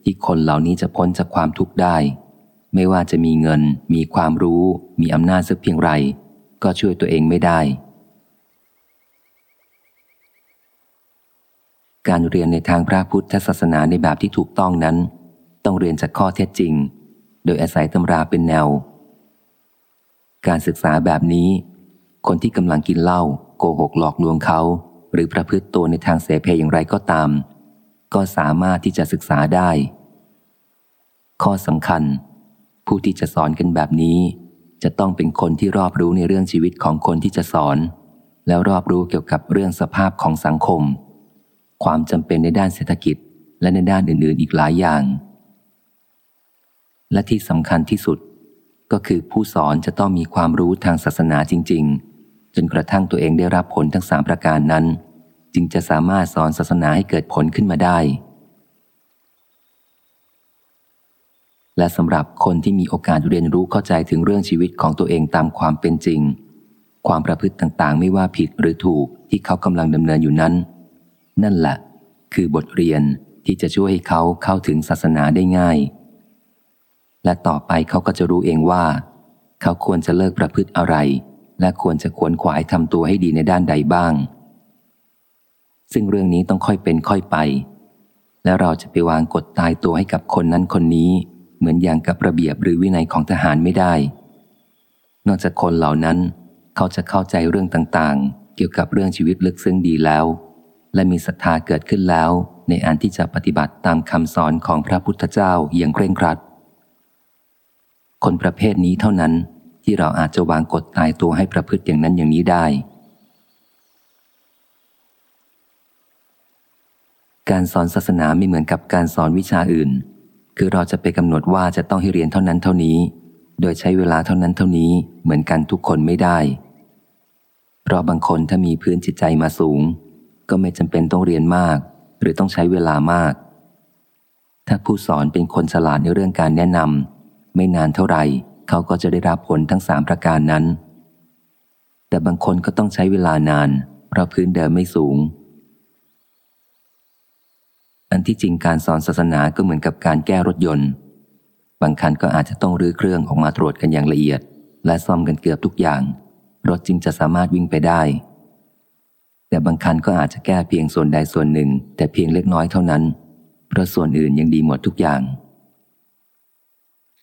ที่คนเหล่านี้จะพ้นจากความทุกข์ได้ ไม่ว่าจะมีเงิน มีความรู้ มีอำนาจสักเพียงไร ก็ช่วยตัวเองไม่ได้ การเรียนในทางพระพุทธศาสนาในแบบที่ถูกต้องนั้น ต้องเรียนจากข้อเท็จจริง โดยอาศัยตำราเป็นแนว การศึกษาแบบนี้ คนที่กำลังกินเหล้าโกหกหลอกลวงเขา หรือประพฤติตัวในทางเสเพอย่างไรก็ตาม ก็สามารถที่จะศึกษาได้ ข้อสำคัญ ผู้ที่จะสอนกันแบบนี้ จะต้องเป็นคนที่รอบรู้ในเรื่องชีวิตของคนที่จะสอน แล้วรอบรู้เกี่ยวกับเรื่องสภาพของสังคม ความจำเป็นในด้านเศรษฐกิจและในด้านอื่นๆ อีกหลายอย่าง และที่สำคัญที่สุด ก็คือผู้สอนจะต้องมีความรู้ทางศาสนาจริง ๆ จนกระทั่งตัวเองได้รับผลทั้งสามประการนั้น จึงจะสามารถสอนศาสนาให้เกิดผลขึ้นมาได้ และสำหรับคนที่มีโอกาสเรียนรู้เข้าใจถึงเรื่องชีวิตของตัวเองตามความเป็นจริง ความประพฤติต่างๆ ไม่ว่าผิดหรือถูกที่เขากำลังดำเนินอยู่นั้น นั่นแหละ คือบทเรียนที่จะช่วยให้เขาเข้าถึงศาสนาได้ง่าย และต่อไปเขาก็จะรู้เองว่า เขาควรจะเลิกประพฤติอะไร และควรจะขวนขวายทำตัวให้ดีในด้านใดบ้าง ซึ่งเรื่องนี้ต้องค่อยเป็นค่อยไป และเราจะไปวางกฎตายตัวให้กับคนนั้นคนนี้ เหมือนอย่างกับระเบียบหรือวินัยของทหารไม่ได้ นอกจากคนเหล่านั้น เขาจะเข้าใจเรื่องต่างๆ เกี่ยวกับเรื่องชีวิตลึกซึ้งดีแล้ว และมีศรัทธาเกิดขึ้นแล้ว ในอันที่จะปฏิบัติตามคำสอนของพระพุทธเจ้าอย่างเคร่งครัด คนประเภทนี้เท่านั้นที่เราอาจจะวางกฎตายตัวให้ประพฤติอย่างนั้นอย่างนี้ได้ การสอนศาสนาไม่เหมือนกับการสอนวิชาอื่น คือเราจะไปกำหนดว่าจะต้องให้เรียนเท่านั้นเท่านี้ โดยใช้เวลาเท่านั้นเท่านี้เหมือนกันทุกคนไม่ได้ เพราะบางคนถ้ามีพื้นจิตใจมาสูง ก็ไม่จำเป็นต้องเรียนมาก หรือต้องใช้เวลามาก ถ้าผู้สอนเป็นคนฉลาดในเรื่องการแนะนำ ไม่นานเท่าไหร่ เขาก็จะได้รับผลทั้งสามประการนั้น แต่บางคนก็ต้องใช้เวลานาน เพราะพื้นเดิมไม่สูง อันที่จริงการสอนศาสนาก็เหมือนกับการแก้รถยนต์ บางคันก็อาจจะต้องรื้อเครื่องออกมาตรวจกันอย่างละเอียด และซ่อมกันเกือบทุกอย่าง รถจึงจะสามารถวิ่งไปได้ แต่บางคันก็อาจจะแก้เพียงส่วนใดส่วนหนึ่ง แต่เพียงเล็กน้อยเท่านั้น เพราะส่วนอื่นยังดีหมดทุกอย่าง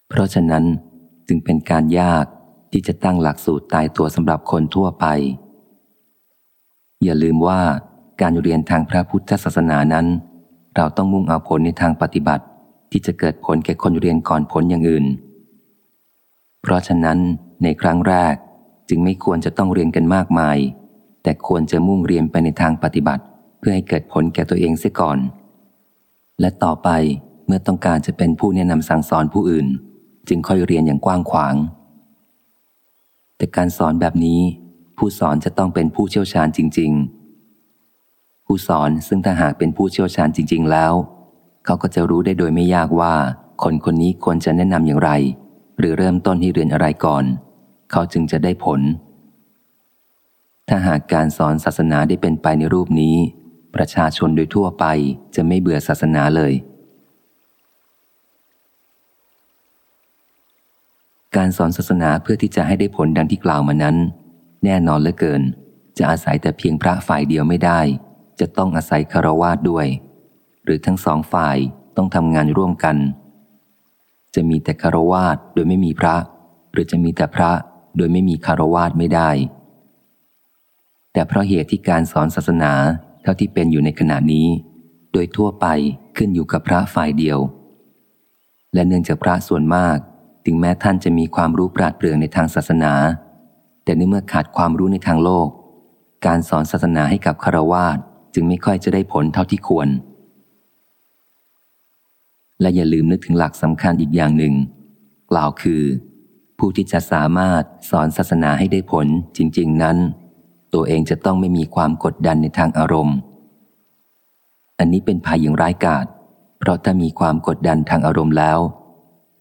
เพราะฉะนั้นจึงเป็นการยากที่จะตั้งหลักสูตรตายตัวสำหรับคนทั่วไป อย่าลืมว่าการเรียนทางพระพุทธศาสนานั้น เราต้องมุ่งเอาผลในทางปฏิบัติ ที่จะเกิดผลแก่คนเรียนก่อนผลอย่างอื่น เพราะฉะนั้นในครั้งแรกจึงไม่ควรจะต้องเรียนกันมากมาย แต่ควรจะมุ่งเรียนไปในทางปฏิบัติ เพื่อให้เกิดผลแก่ตัวเองเสียก่อน และต่อไปเมื่อต้องการจะเป็นผู้แนะนำสั่งสอนผู้อื่น จึงค่อยเรียนอย่างกว้างขวาง แต่การสอนแบบนี้ ผู้สอนจะต้องเป็นผู้เชี่ยวชาญจริง ๆ ผู้สอนซึ่งถ้าหากเป็นผู้เชี่ยวชาญจริง ๆ แล้ว เขาก็จะรู้ได้โดยไม่ยากว่า คนคนนี้ควรจะแนะนำอย่างไร หรือเริ่มต้นที่เรียนอะไรก่อน เขาจึงจะได้ผล ถ้าหากการสอนศาสนาได้เป็นไปในรูปนี้ ประชาชนโดยทั่วไปจะไม่เบื่อศาสนาเลย การสอนศาสนาเพื่อที่จะให้ได้ผลดังที่กล่าวมานั้น แน่นอนเหลือเกิน จะอาศัยแต่เพียงพระฝ่ายเดียวไม่ได้ จะต้องอาศัยคารวาสด้วย หรือทั้งสองฝ่ายต้องทำงานร่วมกัน จะมีแต่คารวาสโดยไม่มีพระ หรือจะมีแต่พระโดยไม่มีคารวาสไม่ได้ แต่เพราะเหตุที่การสอนศาสนาเท่าที่เป็นอยู่ในขณะนี้ โดยทั่วไปขึ้นอยู่กับพระฝ่ายเดียว และเนื่องจากพระส่วนมาก ถึงแม้ท่านจะมีความรู้ปราดเปรื่องในทางศาสนา แต่ในเมื่อขาดความรู้ในทางโลก การสอนศาสนาให้กับคารวาสจึงไม่ค่อยจะได้ผลเท่าที่ควร และอย่าลืมนึกถึงหลักสำคัญอีกอย่างหนึ่ง กล่าวคือ ผู้ที่จะสามารถสอนศาสนาให้ได้ผลจริง ๆ นั้น ตัวเองจะต้องไม่มีความกดดันในทางอารมณ์ อันนี้เป็นภัยอย่างร้ายกาจเพราะถ้ามีความกดดันทางอารมณ์แล้ว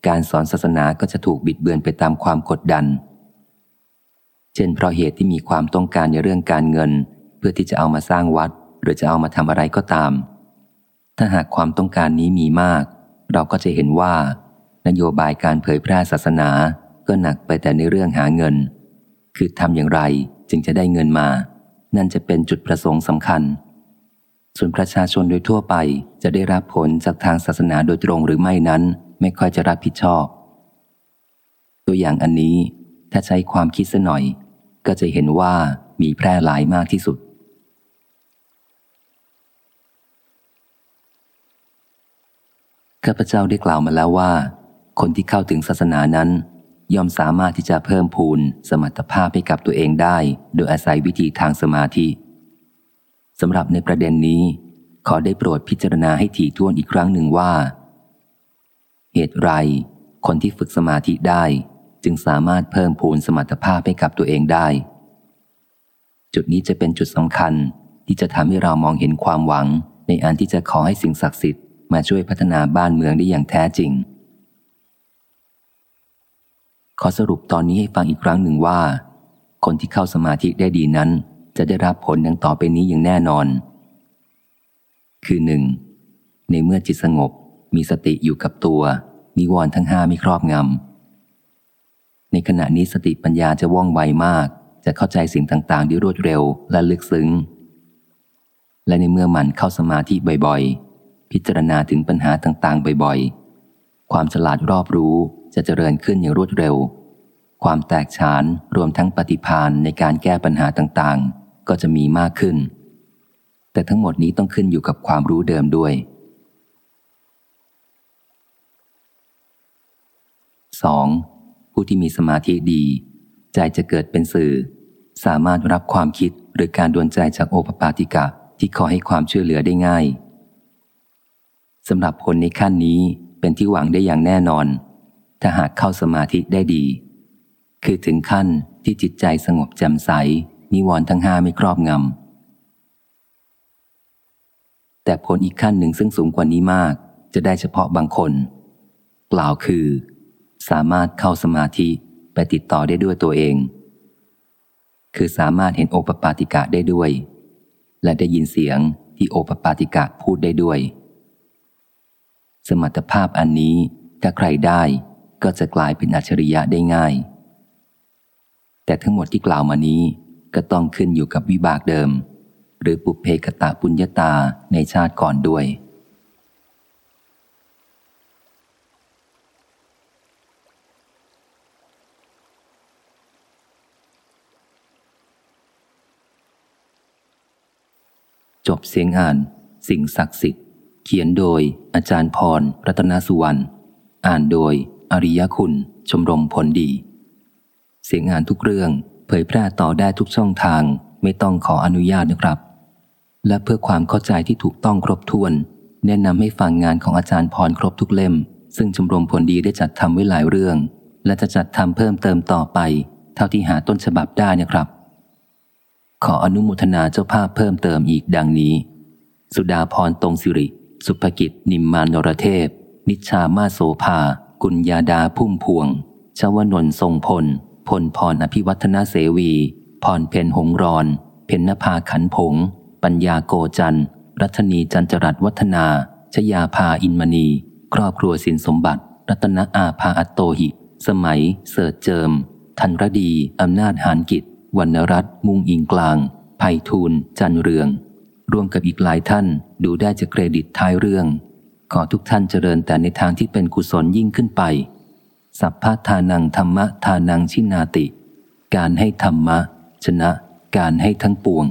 การสอนศาสนาก็จะถูกบิดเบือนไปตามความกดดัน เช่นเพราะเหตุที่มีความต้องการในเรื่องการเงิน เพื่อที่จะเอามาสร้างวัด หรือจะเอามาทำอะไรก็ตาม ถ้าหากความต้องการนี้มีมาก เราก็จะเห็นว่า นโยบายการเผยแพร่ศาสนาก็หนักไปแต่ในเรื่องหาเงิน คือทำอย่างไรจึงจะได้เงินมา นั่นจะเป็นจุดประสงค์สำคัญ ส่วนประชาชนโดยทั่วไปจะได้รับผลจากทางศาสนาโดยตรงหรือไม่นั้น ไม่ค่อยจะรับผิดชอบ ตัวอย่างอันนี้ถ้าใช้ความคิดซะหน่อย ก็จะเห็นว่ามีแพร่หลายมากที่สุด ข้าพเจ้าได้กล่าวมาแล้วว่า คนที่เข้าถึงศาสนานั้น ย่อมสามารถที่จะเพิ่มพูนสมรรถภาพให้กับตัวเองได้ โดยอาศัยวิธีทางสมาธิสำหรับในประเด็นนี้ ขอได้โปรดพิจารณาให้ถี่ถ้วนอีกครั้งหนึ่งว่า เหตุไร คนที่ฝึกสมาธิได้ จึงสามารถเพิ่มพูนสมรรถภาพให้กับตัวเองได้ จุดนี้จะเป็นจุดสำคัญที่จะทำให้เรามองเห็นความหวัง ในอันที่จะขอให้สิ่งศักดิ์สิทธิ์มาช่วยพัฒนาบ้านเมืองได้อย่างแท้จริง ขอสรุปตอนนี้ให้ฟังอีกครั้งหนึ่งว่า คนที่เข้าสมาธิได้ดีนั้น จะได้รับผลดังต่อไปนี้อย่างแน่นอน คือหนึ่งในเมื่อจิตสงบ มีสติอยู่กับตัว นิวรณ์ทั้งห้าไม่ครอบงำ ในขณะนี้สติปัญญาจะว่องไวมาก จะเข้าใจสิ่งต่างๆได้รวดเร็วและลึกซึ้ง และในเมื่อมันเข้าสมาธิบ่อยๆ พิจารณาถึงปัญหาต่างๆ บ่อยๆ ความฉลาดรอบรู้จะเจริญขึ้นอย่างรวดเร็ว ความแตกฉานรวมทั้งปฏิพานในการแก้ปัญหาต่างๆ ก็จะมีมากขึ้น แต่ทั้งหมดนี้ต้องขึ้นอยู่กับความรู้เดิมด้วย 2. ผู้ที่มีสมาธิดี ใจจะเกิดเป็นสื่อ สามารถรับความคิดหรือการดวนใจจากโอปปาติกะที่ขอให้ความช่วยเหลือได้ง่ายสำหรับคนในขั้นนี้เป็นที่หวังได้อย่างแน่นอน ถ้าหากเข้าสมาธิได้ดี คือถึงขั้นที่จิตใจสงบแจ่มใส นิวรณ์ทั้งห้าไม่ครอบงำแต่ผลอีกขั้นหนึ่งซึ่งสูงกว่านี้มาก จะได้เฉพาะบางคน กล่าวคือ สามารถเข้าสมาธิไปติดต่อได้ด้วยตัวเอง คือสามารถเห็นโอปปาติกะได้ด้วย และได้ยินเสียงที่โอปปาติกะพูดได้ด้วย สมรรถภาพอันนี้ถ้าใครได้ก็จะกลายเป็นอัจฉริยะได้ง่าย แต่ทั้งหมดที่กล่าวมานี้ก็ต้องขึ้นอยู่กับวิบากเดิม หรือปุเพกตะปุญญาตาในชาติก่อนด้วย จบเสียงอ่าน สิ่งศักดิ์สิทธิ์ เขียนโดยอาจารย์พร รัตนสุวรรณ อ่านโดย อริยคุณ ชมรมผลดี เสียงอ่านทุกเรื่อง เผยแพร่ต่อได้ทุกช่องทาง ไม่ต้องขออนุญาตนะครับ และเพื่อความเข้าใจที่ถูกต้องครบถ้วน แนะนำให้ฟังงานของอาจารย์พรครบทุกเล่ม ซึ่งชมรมผลดีได้จัดทำไว้หลายเรื่อง และจะจัดทำเพิ่มเติมต่อไป เท่าที่หาต้นฉบับได้นะครับ ขออนุโมทนาเจ้าภาพเพิ่มเติมอีกดังนี้ สุดาพรตรงสิริ สุภกิจ นิมมานรเทพ นิชามาโสภา กุญญาดาพุ่มพวง ชวนนทรงพล พลพรอภิวัฒนาเสวี พรเพนหงรอน เพนนภาขันผง ปัญญาโกจัน รัตนีจันจรัตวัฒนา ชยาภาอินมณี ครอบครัวสินสมบัติ รัตนอาภาอัตโตหิ สมัย เสิร์เจิม ทันรดี อำนาจหานกิจ วรรณรัตน์มุ่งอิงกลางไผ่ทูล จันเรือง ร่วมกับอีกหลายท่านดูได้จากเครดิตท้ายเรื่อง ขอทุกท่านเจริญแต่ในทางที่เป็นกุศลยิ่งขึ้นไป สัพพะทานังธรรมะทานังชินาติ การให้ธรรมะ ชนะ การให้ทั้งปวง